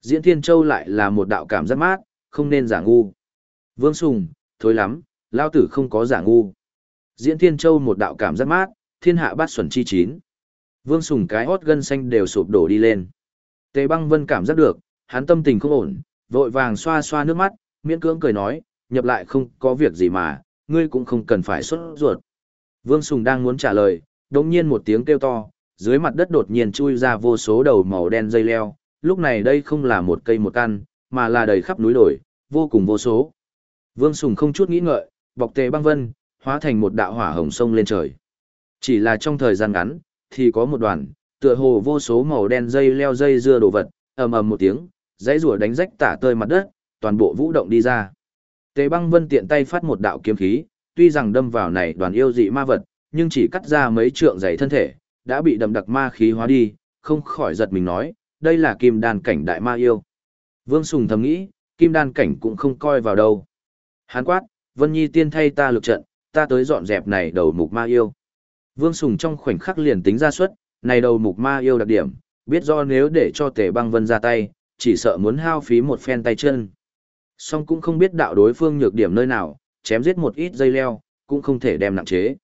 Diễn Thiên Châu lại là một đạo cảm giác mát, không nên giả ngu. Vương Sùng, thối lắm, lao tử không có giả ngu. Diễn Thiên Châu một đạo cảm giác mát, thiên hạ bát xuẩn chi chín. Vương Sùng cái hót gân xanh đều sụp đổ đi lên. Tề băng vân cảm giác được, hắn tâm tình không ổn, vội vàng xoa xoa nước mắt, miễn cưỡng cười nói, nhập lại không có việc gì mà, ngươi cũng không cần phải xuất ruột. Vương Sùng đang muốn trả lời, đồng nhiên một tiếng kêu to, dưới mặt đất đột nhiên chui ra vô số đầu màu đen dây leo, lúc này đây không là một cây một căn, mà là đầy khắp núi đồi, vô cùng vô số. Vương Sùng không chút nghĩ ngợi, bọc tề băng vân, hóa thành một đạo hỏa hồng sông lên trời. Chỉ là trong thời gian ngắn, thì có một đoàn, tựa hồ vô số màu đen dây leo dây dưa đồ vật, ầm ầm một tiếng, dãy rùa đánh rách tả tơi mặt đất, toàn bộ vũ động đi ra. Tề băng vân tiện tay phát một đạo kiếm khí, tuy rằng đâm vào này đoàn yêu dị ma vật, nhưng chỉ cắt ra mấy trượng dày thân thể, đã bị đậm đặc ma khí hóa đi, không khỏi giật mình nói, đây là kim đan cảnh đại ma yêu. Vương Sùng thầm nghĩ, kim đan cảnh cũng không coi vào đâu. Hán quát, Vân Nhi tiên thay ta lực trận, ta tới dọn dẹp này đầu mục ma yêu. Vương Sùng trong khoảnh khắc liền tính ra suất, này đầu mục ma yêu đặc điểm, biết do nếu để cho tề băng vân ra tay, chỉ sợ muốn hao phí một phen tay chân. Song cũng không biết đạo đối phương nhược điểm nơi nào, chém giết một ít dây leo, cũng không thể đem nặng chế.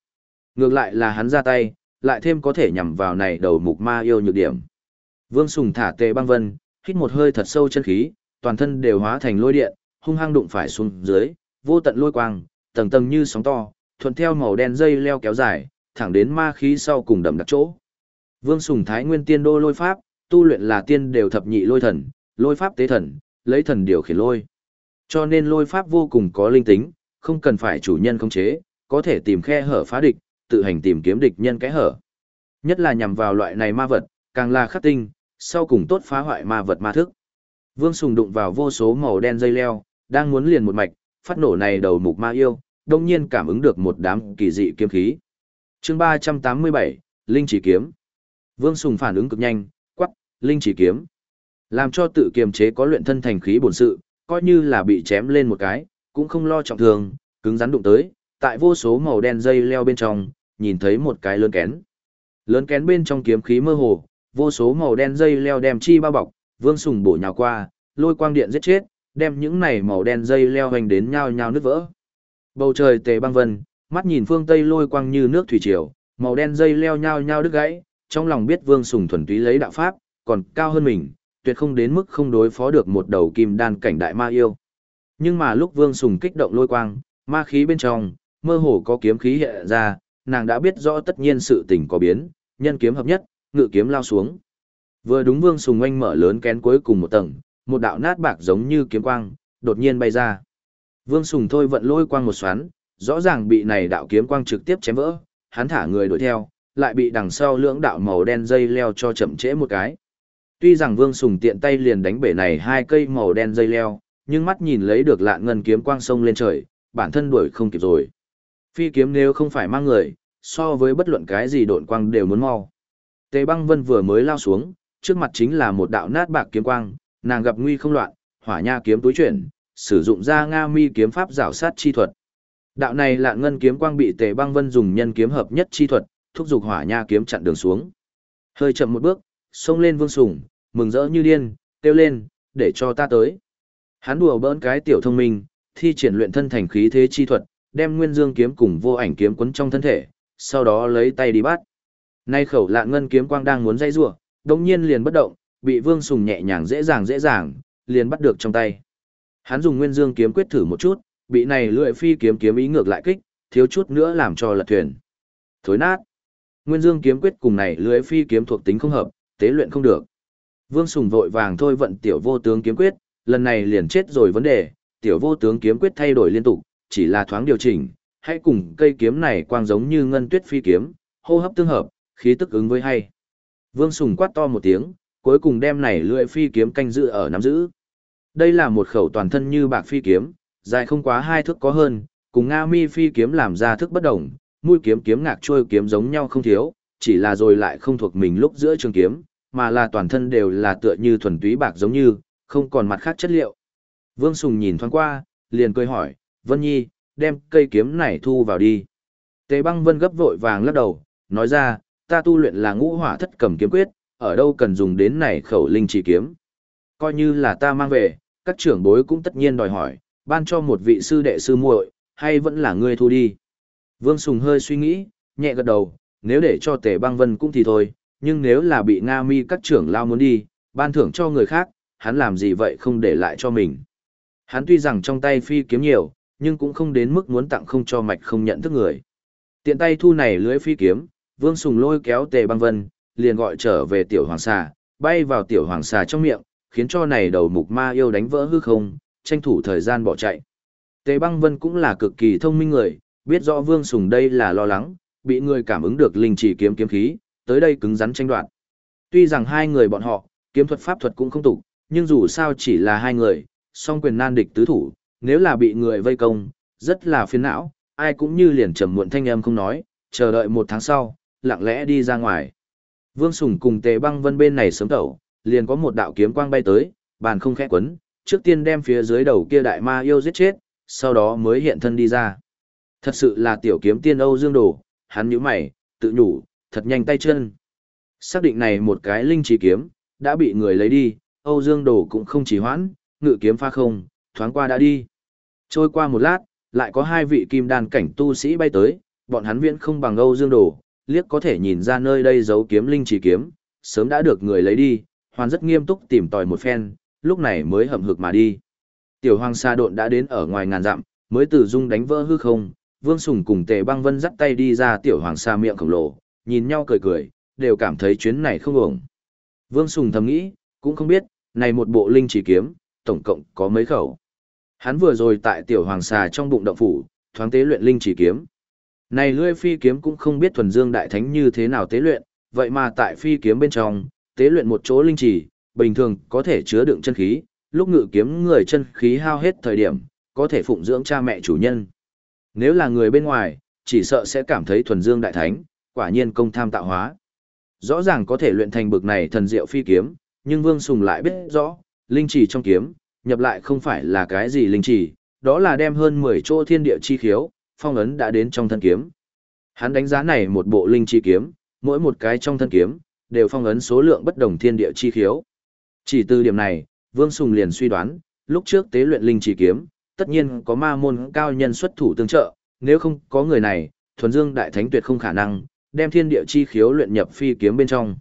Ngược lại là hắn ra tay, lại thêm có thể nhằm vào này đầu mục ma yêu nhược điểm. Vương Sùng thả tề băng vân, hít một hơi thật sâu chân khí, toàn thân đều hóa thành lôi điện, hung hăng đụng phải xuống dưới, vô tận lôi quang, tầng tầng như sóng to, thuận theo màu đen dây leo kéo dài, thẳng đến ma khí sau cùng đậm đặc chỗ. Vương Sùng Thái Nguyên Tiên Đô lôi pháp, tu luyện là tiên đều thập nhị lôi thần, lôi pháp tế thần, lấy thần điều khiển lôi. Cho nên lôi pháp vô cùng có linh tính, không cần phải chủ nhân khống chế, có thể tìm khe hở phá địch, tự hành tìm kiếm địch nhân kẽ hở. Nhất là nhằm vào loại này ma vật, càng là khắc tinh, sau cùng tốt phá hoại ma vật ma thức. Vương Sùng đụng vào vô số màu đen dây leo, đang muốn liền một mạch, phát nổ này đầu mục ma yêu, đồng nhiên cảm ứng được một đám kỳ dị kiếm khí. chương 387, Linh chỉ kiếm. Vương Sùng phản ứng cực nhanh, quắc, Linh chỉ kiếm. Làm cho tự kiềm chế có luyện thân thành khí bổn sự, coi như là bị chém lên một cái, cũng không lo trọng thương, cứng rắn đụng tới, tại vô số màu đen dây leo bên trong, nhìn thấy một cái lớn kén. Lớn kén bên trong kiếm khí mơ hồ, vô số màu đen dây leo đem chi bao bọc, Vương Sùng bổ nhào qua, lôi quang điện giết chết, đem những này màu đen dây leo hành đến nhau nhau nứt vỡ. Bầu trời tề băng vân, mắt nhìn phương tây lôi quang như nước thủy triều, màu đen dây leo nhau nhau đứt gãy, trong lòng biết Vương Sùng thuần túy lấy đạo pháp, còn cao hơn mình, tuyệt không đến mức không đối phó được một đầu kim đan cảnh đại ma yêu. Nhưng mà lúc Vương Sùng kích động lôi quang, ma khí bên trong, mơ hồ có kiếm khí hiện ra, nàng đã biết rõ tất nhiên sự tình có biến, nhân kiếm hợp nhất, ngự kiếm lao xuống. Vừa đúng Vương Sùng Oanh mở lớn kén cuối cùng một tầng, một đạo nát bạc giống như kiếm quang, đột nhiên bay ra. Vương Sùng thôi vận lôi quang một xoắn, rõ ràng bị này đạo kiếm quang trực tiếp chém vỡ, hắn thả người đuổi theo, lại bị đằng sau lưỡng đạo màu đen dây leo cho chậm trễ một cái. Tuy rằng Vương Sùng tiện tay liền đánh bể này hai cây màu đen dây leo, nhưng mắt nhìn lấy được lạ ngân kiếm quang sông lên trời, bản thân đuổi không kịp rồi. Phi kiếm nếu không phải mang người, so với bất luận cái gì độn quang đều muốn mau. Tề băng vân vừa mới lao xuống, trước mặt chính là một đạo nát bạc kiếm quang, nàng gặp nguy không loạn, hỏa nha kiếm túi chuyển, sử dụng ra Nga mi kiếm pháp rảo sát chi thuật. Đạo này là ngân kiếm quang bị Tề Băng Vân dùng nhân kiếm hợp nhất chi thuật, thúc giục hỏa nha kiếm chặn đường xuống. Hơi chậm một bước, xông lên Vương Sùng, mừng rỡ như điên, kêu lên, để cho ta tới. Hắn đùa bỡn cái tiểu thông minh, thi triển luyện thân thành khí thế chi thuật, đem Nguyên Dương kiếm cùng vô ảnh kiếm quấn trong thân thể, sau đó lấy tay đi bắt. Nay khẩu lạ ngân kiếm quang đang muốn dây rủa, đồng nhiên liền bất động, bị Vương Sùng nhẹ nhàng dễ dàng dễ dàng, liền bắt được trong tay. Hắn dùng Nguyên Dương kiếm quyết thử một chút, bị này lưỡi phi kiếm kiếm ý ngược lại kích, thiếu chút nữa làm cho lật thuyền. Thối nát. Nguyên Dương kiếm quyết cùng này lưỡi phi kiếm thuộc tính không hợp, tế luyện không được. Vương Sùng vội vàng thôi vận tiểu vô tướng kiếm quyết, lần này liền chết rồi vấn đề, tiểu vô tướng kiếm quyết thay đổi liên tục, chỉ là thoáng điều chỉnh, hãy cùng cây kiếm này quang giống như ngân tuyết phi kiếm, hô hấp tương hợp, khí tức ứng với hay. Vương Sùng quát to một tiếng, cuối cùng đem này lưỡi phi kiếm canh giữ ở nắm giữ. Đây là một khẩu toàn thân như bạc phi kiếm, dài không quá hai thước có hơn, cùng Nga mi phi kiếm làm ra thức bất đồng, mũi kiếm kiếm ngạc trôi kiếm giống nhau không thiếu, chỉ là rồi lại không thuộc mình lúc giữa trường kiếm, mà là toàn thân đều là tựa như thuần túy bạc giống như, không còn mặt khác chất liệu. Vương Sùng nhìn thoáng qua, liền cười hỏi, Vân Nhi, đem cây kiếm này thu vào đi. Tề băng vân gấp vội vàng lắc đầu, nói ra, ta tu luyện là ngũ hỏa thất cầm kiếm quyết, ở đâu cần dùng đến này khẩu linh chỉ kiếm. Coi như là ta mang về, các trưởng bối cũng tất nhiên đòi hỏi, ban cho một vị sư đệ sư muội, hay vẫn là ngươi thu đi. Vương Sùng hơi suy nghĩ, nhẹ gật đầu, nếu để cho tề băng vân cũng thì thôi, nhưng nếu là bị Nga mi các trưởng lao muốn đi, ban thưởng cho người khác, hắn làm gì vậy không để lại cho mình. Hắn tuy rằng trong tay phi kiếm nhiều, nhưng cũng không đến mức muốn tặng không cho mạch không nhận thức người. Tiện tay thu này lưới phi kiếm, Vương Sùng lôi kéo Tề Băng Vân, liền gọi trở về tiểu hoàng xà, bay vào tiểu hoàng xà trong miệng, khiến cho này đầu mục ma yêu đánh vỡ hư không, tranh thủ thời gian bỏ chạy. Tề Băng Vân cũng là cực kỳ thông minh người, biết rõ Vương Sùng đây là lo lắng, bị người cảm ứng được linh chỉ kiếm kiếm khí, tới đây cứng rắn tranh đoạt. Tuy rằng hai người bọn họ, kiếm thuật pháp thuật cũng không tục, nhưng dù sao chỉ là hai người, song quyền nan địch tứ thủ, nếu là bị người vây công, rất là phiền não, ai cũng như liền trầm muộn thanh âm không nói, chờ đợi một tháng sau, lặng lẽ đi ra ngoài. Vương Sùng cùng Tề Băng Vân bên này sớm tẩu, liền có một đạo kiếm quang bay tới, bàn không khẽ quấn, trước tiên đem phía dưới đầu kia đại ma yêu giết chết, sau đó mới hiện thân đi ra. Thật sự là tiểu kiếm tiên Âu Dương Đồ, hắn nhíu mày, tự nhủ, thật nhanh tay chân. Xác định này một cái linh chỉ kiếm, đã bị người lấy đi, Âu Dương Đồ cũng không chỉ hoãn, ngự kiếm pha không, thoáng qua đã đi. Trôi qua một lát, lại có hai vị kim đan cảnh tu sĩ bay tới, bọn hắn viễn không bằng Âu Dương Đồ, liếc có thể nhìn ra nơi đây giấu kiếm linh chỉ kiếm, sớm đã được người lấy đi, hoàn rất nghiêm túc tìm tòi một phen, lúc này mới hậm hực mà đi. Tiểu Hoàng Sa Độn đã đến ở ngoài ngàn dặm, mới từ dung đánh vỡ hư không, Vương Sùng cùng Tề Băng Vân dắt tay đi ra Tiểu Hoàng Sa miệng khổng lồ, nhìn nhau cười cười, đều cảm thấy chuyến này không ổng. Vương Sùng thầm nghĩ, cũng không biết, này một bộ linh chỉ kiếm, tổng cộng có mấy khẩu. Hắn vừa rồi tại Tiểu Hoàng xà trong bụng động phủ, thoáng tế luyện linh chỉ kiếm. Này lưỡi phi kiếm cũng không biết thuần dương đại thánh như thế nào tế luyện, vậy mà tại phi kiếm bên trong, tế luyện một chỗ linh chỉ, bình thường có thể chứa đựng chân khí, lúc ngự kiếm người chân khí hao hết thời điểm, có thể phụng dưỡng cha mẹ chủ nhân. Nếu là người bên ngoài, chỉ sợ sẽ cảm thấy thuần dương đại thánh, quả nhiên công tham tạo hóa. Rõ ràng có thể luyện thành bực này thần diệu phi kiếm, nhưng Vương Sùng lại biết rõ, linh chỉ trong kiếm, nhập lại không phải là cái gì linh chỉ, đó là đem hơn 10 chỗ thiên địa chi khiếu, phong ấn đã đến trong thân kiếm. Hắn đánh giá này một bộ linh chi kiếm, mỗi một cái trong thân kiếm, đều phong ấn số lượng bất đồng thiên địa chi khiếu. Chỉ từ điểm này, Vương Sùng liền suy đoán, lúc trước tế luyện linh chỉ kiếm, tất nhiên có ma môn cao nhân xuất thủ tương trợ, nếu không có người này, thuần dương đại thánh tuyệt không khả năng, đem thiên địa chi khiếu luyện nhập phi kiếm bên trong.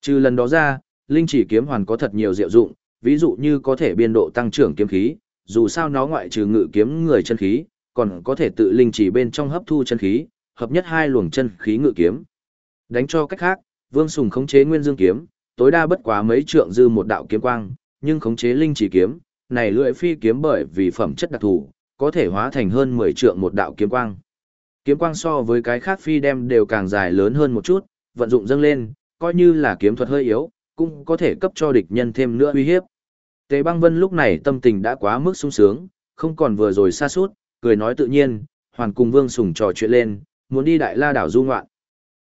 Trừ lần đó ra, linh chỉ kiếm hoàn có thật nhiều diệu dụng, ví dụ như có thể biên độ tăng trưởng kiếm khí, dù sao nó ngoại trừ ngự kiếm người chân khí, còn có thể tự linh chỉ bên trong hấp thu chân khí, hợp nhất hai luồng chân khí ngự kiếm. Đánh cho cách khác, Vương Sùng khống chế Nguyên Dương kiếm, tối đa bất quá mấy trượng dư một đạo kiếm quang, nhưng khống chế linh chỉ kiếm, này lưỡi phi kiếm bởi vì phẩm chất đặc thù, có thể hóa thành hơn 10 trượng một đạo kiếm quang. Kiếm quang so với cái khác phi đem đều càng dài lớn hơn một chút, vận dụng dâng lên, coi như là kiếm thuật hơi yếu, cũng có thể cấp cho địch nhân thêm nữa uy hiếp. Tề Băng Vân lúc này tâm tình đã quá mức sung sướng, không còn vừa rồi xa suốt, cười nói tự nhiên, hoàn cùng Vương Sùng trò chuyện lên, muốn đi Đại La đảo du ngoạn.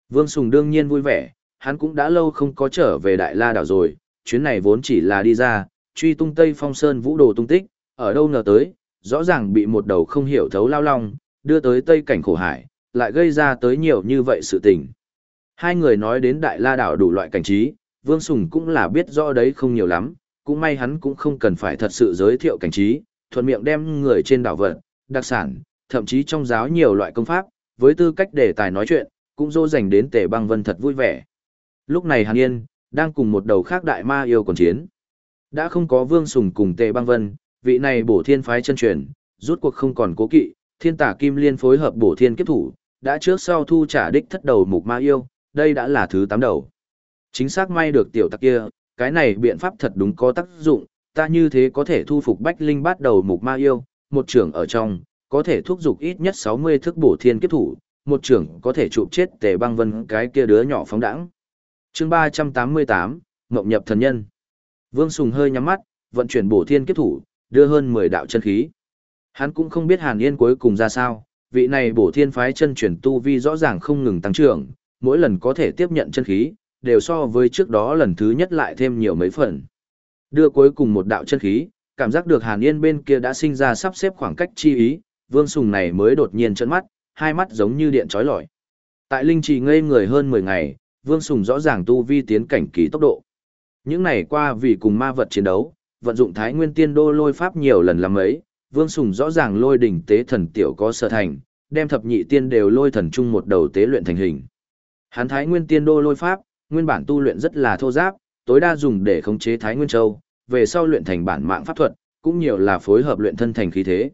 Vương Sùng đương nhiên vui vẻ, hắn cũng đã lâu không có trở về Đại La đảo rồi, chuyến này vốn chỉ là đi ra, truy tung Tây Phong Sơn vũ đồ tung tích, ở đâu ngờ tới, rõ ràng bị một đầu không hiểu thấu lao long, đưa tới Tây cảnh khổ hải, lại gây ra tới nhiều như vậy sự tình. Hai người nói đến Đại La đảo đủ loại cảnh trí, Vương Sùng cũng là biết rõ đấy không nhiều lắm, cũng may hắn cũng không cần phải thật sự giới thiệu cảnh trí, thuận miệng đem người trên đảo vật, đặc sản, thậm chí trong giáo nhiều loại công pháp, với tư cách đề tài nói chuyện, cũng dỗ dành đến tề băng vân thật vui vẻ. Lúc này Hàn Yên, đang cùng một đầu khác đại ma yêu còn chiến. Đã không có vương sùng cùng tề băng vân, vị này bổ thiên phái chân truyền, rút cuộc không còn cố kỵ, thiên tả kim liên phối hợp bổ thiên kiếp thủ, đã trước sau thu trả đích thất đầu mục ma yêu, đây đã là thứ tám đầu. Chính xác may được tiểu tặc kia, cái này biện pháp thật đúng có tác dụng, ta như thế có thể thu phục bách linh bắt đầu mục ma yêu, một trưởng ở trong, có thể thúc giục ít nhất 60 thức bổ thiên kiếp thủ, một trưởng có thể chụp chết tề băng vân cái kia đứa nhỏ phóng đẳng. chương 388, Ngộng nhập thần nhân. Vương Sùng hơi nhắm mắt, vận chuyển bổ thiên kiếp thủ, đưa hơn 10 đạo chân khí. Hắn cũng không biết Hàn Yên cuối cùng ra sao, vị này bổ thiên phái chân chuyển tu vi rõ ràng không ngừng tăng trưởng, mỗi lần có thể tiếp nhận chân khí, đều so với trước đó lần thứ nhất lại thêm nhiều mấy phần. Đưa cuối cùng một đạo chân khí, cảm giác được Hàn Yên bên kia đã sinh ra sắp xếp khoảng cách chi ý, Vương Sùng này mới đột nhiên trợn mắt, hai mắt giống như điện chói lọi. Tại linh trì ngây người hơn 10 ngày, Vương Sùng rõ ràng tu vi tiến cảnh kỳ tốc độ. Những ngày qua vì cùng ma vật chiến đấu, vận dụng Thái Nguyên Tiên Đô lôi pháp nhiều lần lắm ấy, Vương Sùng rõ ràng lôi đỉnh tế thần tiểu có sở thành, đem thập nhị tiên đều lôi thần chung một đầu tế luyện thành hình. Hán Thái Nguyên Tiên Đô lôi pháp, nguyên bản tu luyện rất là thô giáp, tối đa dùng để khống chế Thái Nguyên Châu, về sau luyện thành bản mạng pháp thuật, cũng nhiều là phối hợp luyện thân thành khí thế.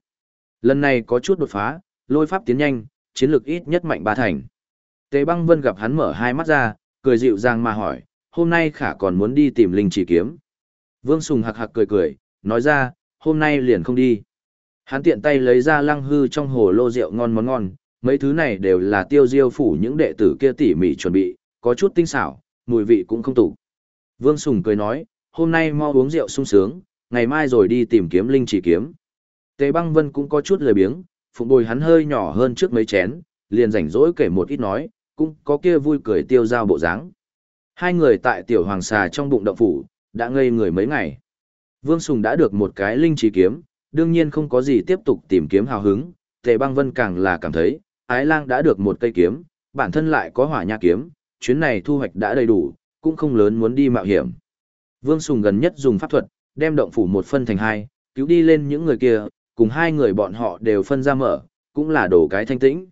Lần này có chút đột phá, lôi pháp tiến nhanh, chiến lược ít nhất mạnh ba thành. Tề băng vân gặp hắn mở hai mắt ra, cười dịu dàng mà hỏi, hôm nay khả còn muốn đi tìm linh chỉ kiếm. Vương Sùng hạc hạc cười cười, nói ra, hôm nay liền không đi. Hắn tiện tay lấy ra lăng hư trong hồ lô rượu ngon món ngon, mấy thứ này đều là tiêu diêu phủ những đệ tử kia tỉ mỉ chuẩn bị, có chút tinh xảo, mùi vị cũng không tủ. Vương Sùng cười nói, hôm nay mau uống rượu sung sướng, ngày mai rồi đi tìm kiếm linh chỉ kiếm. Tề băng vân cũng có chút lười biếng, phụng bồi hắn hơi nhỏ hơn trước mấy chén, liền rảnh rỗi kể một ít nói, cũng có kia vui cười tiêu giao bộ dáng. Hai người tại tiểu hoàng xà trong bụng động phủ, đã ngây người mấy ngày. Vương Sùng đã được một cái linh chỉ kiếm, đương nhiên không có gì tiếp tục tìm kiếm hào hứng, Tề băng vân càng là cảm thấy, ái lang đã được một cây kiếm, bản thân lại có hỏa nha kiếm, chuyến này thu hoạch đã đầy đủ, cũng không lớn muốn đi mạo hiểm. Vương Sùng gần nhất dùng pháp thuật, đem động phủ một phân thành hai, cứu đi lên những người kia, cùng hai người bọn họ đều phân ra mở, cũng là đổ cái thanh tĩnh.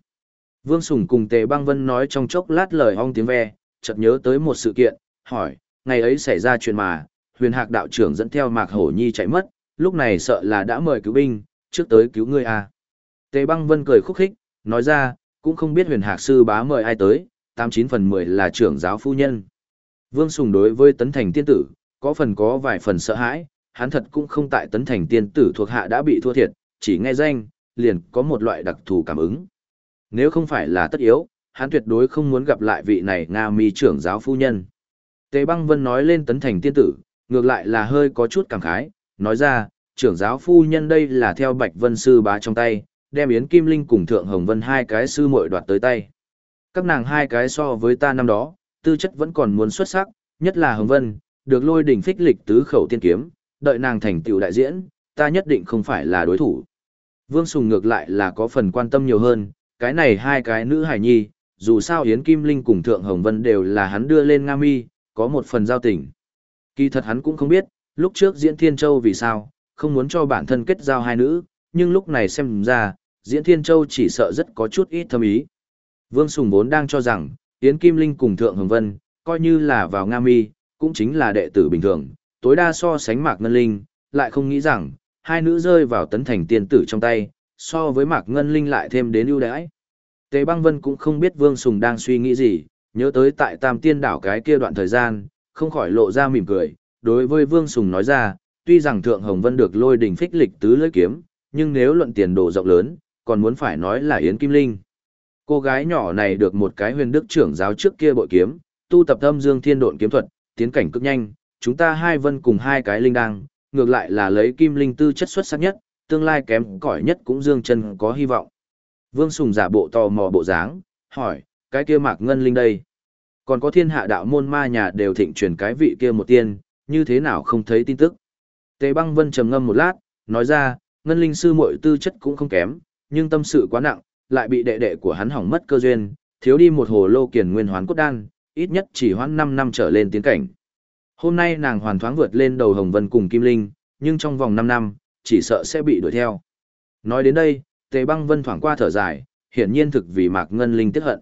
Vương Sùng cùng Tề Băng Vân nói trong chốc lát lời ong tiếng ve, chợt nhớ tới một sự kiện, hỏi, ngày ấy xảy ra chuyện mà, huyền hạc đạo trưởng dẫn theo Mạc Hổ Nhi chạy mất, lúc này sợ là đã mời cứu binh, trước tới cứu ngươi à. Tề Băng Vân cười khúc khích, nói ra, cũng không biết huyền hạc sư bá mời ai tới, 89 phần 10 là trưởng giáo phu nhân. Vương Sùng đối với tấn thành tiên tử, có phần có vài phần sợ hãi, hắn thật cũng không tại tấn thành tiên tử thuộc hạ đã bị thua thiệt, chỉ nghe danh, liền có một loại đặc thù cảm ứng. Nếu không phải là tất yếu, hắn tuyệt đối không muốn gặp lại vị này Nga mi trưởng giáo phu nhân. Tề băng vân nói lên tấn thành tiên tử, ngược lại là hơi có chút cảm khái, nói ra, trưởng giáo phu nhân đây là theo bạch vân sư bá trong tay, đem Yến Kim Linh cùng Thượng Hồng Vân hai cái sư muội đoạt tới tay. Các nàng hai cái so với ta năm đó, tư chất vẫn còn muốn xuất sắc, nhất là Hồng Vân, được lôi đỉnh phích lịch tứ khẩu tiên kiếm, đợi nàng thành tựu đại diễn, ta nhất định không phải là đối thủ. Vương Sùng ngược lại là có phần quan tâm nhiều hơn, cái này hai cái nữ hải nhi, dù sao Yến Kim Linh cùng Thượng Hồng Vân đều là hắn đưa lên Nga Mi, có một phần giao tình. Kỳ thật hắn cũng không biết, lúc trước Diễn Thiên Châu vì sao, không muốn cho bản thân kết giao hai nữ, nhưng lúc này xem ra, Diễn Thiên Châu chỉ sợ rất có chút ít thâm ý. Vương Sùng vốn đang cho rằng, Yến Kim Linh cùng Thượng Hồng Vân, coi như là vào Nga Mi, cũng chính là đệ tử bình thường, tối đa so sánh Mạc Ngân Linh, lại không nghĩ rằng, hai nữ rơi vào tấn thành tiên tử trong tay, so với Mạc Ngân Linh lại thêm đến ưu đãi. Tề Băng Vân cũng không biết Vương Sùng đang suy nghĩ gì, nhớ tới tại Tam Tiên đảo cái kia đoạn thời gian, không khỏi lộ ra mỉm cười, đối với Vương Sùng nói ra, tuy rằng Thượng Hồng Vân được lôi đỉnh phích lịch tứ lưỡi kiếm, nhưng nếu luận tiền đồ rộng lớn, còn muốn phải nói là Yến Kim Linh. Cô gái nhỏ này được một cái huyền đức trưởng giáo trước kia bội kiếm, tu tập âm dương thiên độn kiếm thuật, tiến cảnh cực nhanh, chúng ta hai vân cùng hai cái linh đăng, ngược lại là lấy kim linh tư chất xuất sắc nhất, tương lai kém cỏi nhất cũng dương chân có hy vọng. Vương Sùng giả bộ tò mò bộ dáng, hỏi, cái kia mạc ngân linh đây. Còn có thiên hạ đạo môn ma nhà đều thịnh truyền cái vị kia một tiên, như thế nào không thấy tin tức. Tề băng vân trầm ngâm một lát, nói ra, ngân linh sư muội tư chất cũng không kém, nhưng tâm sự quá nặng, lại bị đệ đệ của hắn hỏng mất cơ duyên, thiếu đi một hồ lô kiền nguyên hoán cốt đan, ít nhất chỉ hoãn 5 năm trở lên tiến cảnh. Hôm nay nàng hoàn thoáng vượt lên đầu Hồng Vân cùng Kim Linh, nhưng trong vòng 5 năm, chỉ sợ sẽ bị đuổi theo. Nói đến đây, Tề Băng Vân thoảng qua thở dài, hiển nhiên thực vì Mạc Ngân Linh tiếc hận.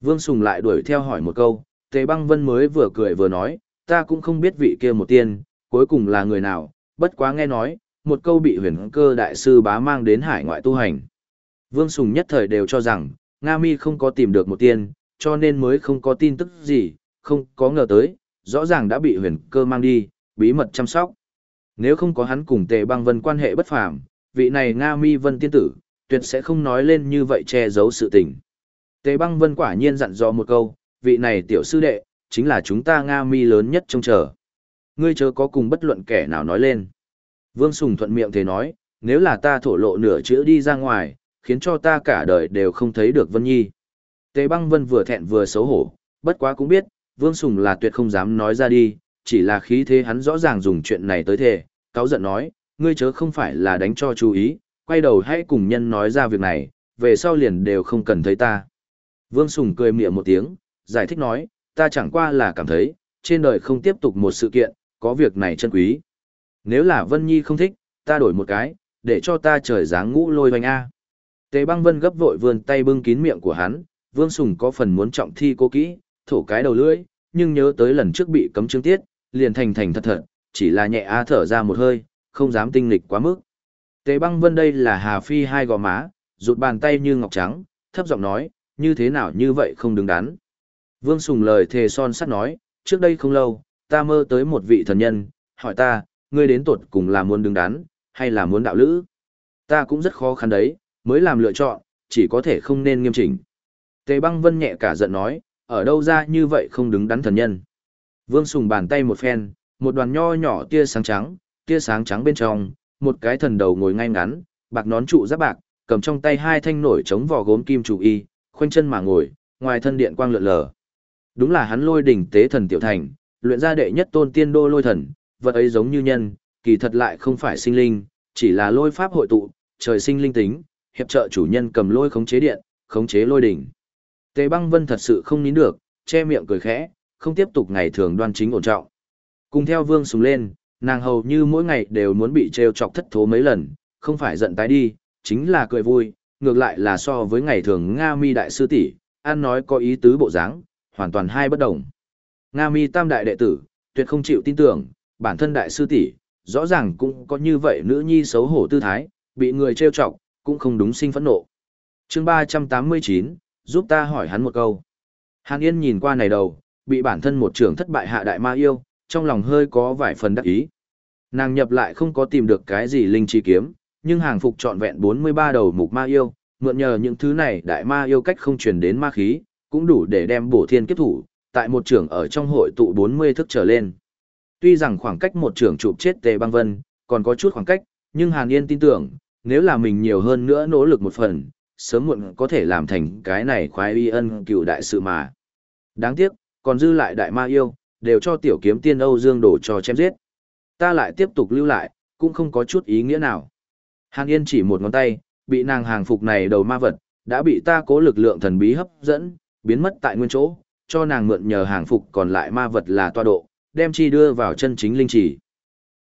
Vương Sùng lại đuổi theo hỏi một câu, Tề Băng Vân mới vừa cười vừa nói, ta cũng không biết vị kia một tiên, cuối cùng là người nào, bất quá nghe nói, một câu bị huyền cơ đại sư bá mang đến hải ngoại tu hành. Vương Sùng nhất thời đều cho rằng, Nga Mi không có tìm được một tiên, cho nên mới không có tin tức gì, không có ngờ tới, rõ ràng đã bị huyền cơ mang đi, bí mật chăm sóc. Nếu không có hắn cùng tề băng vân quan hệ bất phàm, vị này Nga Mi Vân tiên tử, tuyệt sẽ không nói lên như vậy che giấu sự tình. Tề băng vân quả nhiên dặn dò một câu, vị này tiểu sư đệ, chính là chúng ta Nga Mi lớn nhất trong chờ. Ngươi chớ có cùng bất luận kẻ nào nói lên. Vương Sùng thuận miệng thế nói, nếu là ta thổ lộ nửa chữ đi ra ngoài, khiến cho ta cả đời đều không thấy được Vân Nhi. Tề băng vân vừa thẹn vừa xấu hổ, bất quá cũng biết, Vương Sùng là tuyệt không dám nói ra đi, chỉ là khí thế hắn rõ ràng dùng chuyện này tới thề, cáo giận nói, ngươi chớ không phải là đánh cho chú ý, quay đầu hãy cùng nhân nói ra việc này, về sau liền đều không cần thấy ta. Vương Sùng cười miệng một tiếng, giải thích nói, ta chẳng qua là cảm thấy, trên đời không tiếp tục một sự kiện, có việc này chân quý. Nếu là Vân Nhi không thích, ta đổi một cái, để cho ta trời dáng ngũ lôi hoành A. Tề băng vân gấp vội vươn tay bưng kín miệng của hắn, Vương Sùng có phần muốn trọng thi cô kỹ, thổ cái đầu lưỡi, nhưng nhớ tới lần trước bị cấm chương tiết, liền thành thành thật thật, chỉ là nhẹ á thở ra một hơi, không dám tinh lịch quá mức. Tề băng vân đây là Hà Phi hai gò má, rụt bàn tay như ngọc trắng, thấp giọng nói, như thế nào như vậy không đứng đắn. Vương Sùng lời thề son sắt nói, trước đây không lâu, ta mơ tới một vị thần nhân, hỏi ta, ngươi đến tuột cùng là muốn đứng đắn, hay là muốn đạo lữ? Ta cũng rất khó khăn đấy, mới làm lựa chọn, chỉ có thể không nên nghiêm chỉnh. Tề băng vân nhẹ cả giận nói, ở đâu ra như vậy không đứng đắn thần nhân. Vương Sùng bàn tay một phen, một đoàn nho nhỏ tia sáng trắng, tia sáng trắng bên trong, một cái thần đầu ngồi ngay ngắn, bạc nón trụ giáp bạc, cầm trong tay hai thanh nổi chống vỏ gốm kim trụ y, khoanh chân mà ngồi, ngoài thân điện quang lượn lờ. Đúng là hắn lôi đỉnh tế thần tiểu thành, luyện ra đệ nhất tôn tiên đô lôi thần, vật ấy giống như nhân, kỳ thật lại không phải sinh linh, chỉ là lôi pháp hội tụ, trời sinh linh tính, hiệp trợ chủ nhân cầm lôi khống chế điện, khống chế lôi đỉnh. Tề băng vân thật sự không nín được, che miệng cười khẽ, không tiếp tục ngày thường đoan chính ổn trọng. Cùng theo vương sùng lên, nàng hầu như mỗi ngày đều muốn bị trêu chọc thất thố mấy lần, không phải giận tái đi, chính là cười vui, ngược lại là so với ngày thường Nga mi đại sư tỷ, ăn nói có ý tứ bộ dáng, hoàn toàn hai bất đồng. Nga mi tam đại đệ tử, tuyệt không chịu tin tưởng, bản thân đại sư tỷ, rõ ràng cũng có như vậy nữ nhi xấu hổ tư thái, bị người trêu chọc, cũng không đúng sinh phẫn nộ. chương 389, giúp ta hỏi hắn một câu. Hàn Yên nhìn qua này đầu, bị bản thân một trưởng thất bại hạ đại ma yêu, trong lòng hơi có vài phần đắc ý. Nàng nhập lại không có tìm được cái gì linh chi kiếm, nhưng hàng phục trọn vẹn 43 đầu mục ma yêu, mượn nhờ những thứ này đại ma yêu cách không truyền đến ma khí, cũng đủ để đem bổ thiên kiếp thủ, tại một trưởng ở trong hội tụ 40 thức trở lên. Tuy rằng khoảng cách một trưởng chụp chết tề băng vân, còn có chút khoảng cách, nhưng Hàn Yên tin tưởng, nếu là mình nhiều hơn nữa nỗ lực một phần, sớm muộn có thể làm thành cái này khoái y ân cựu đại sự mà. Đáng tiếc, còn dư lại đại ma yêu, đều cho tiểu kiếm tiên Âu Dương đổ cho chém giết. Ta lại tiếp tục lưu lại, cũng không có chút ý nghĩa nào. Hàn Yên chỉ một ngón tay, bị nàng hàng phục này đầu ma vật, đã bị ta cố lực lượng thần bí hấp dẫn, biến mất tại nguyên chỗ, cho nàng mượn nhờ hàng phục còn lại ma vật là toa độ, đem chi đưa vào chân chính linh chỉ.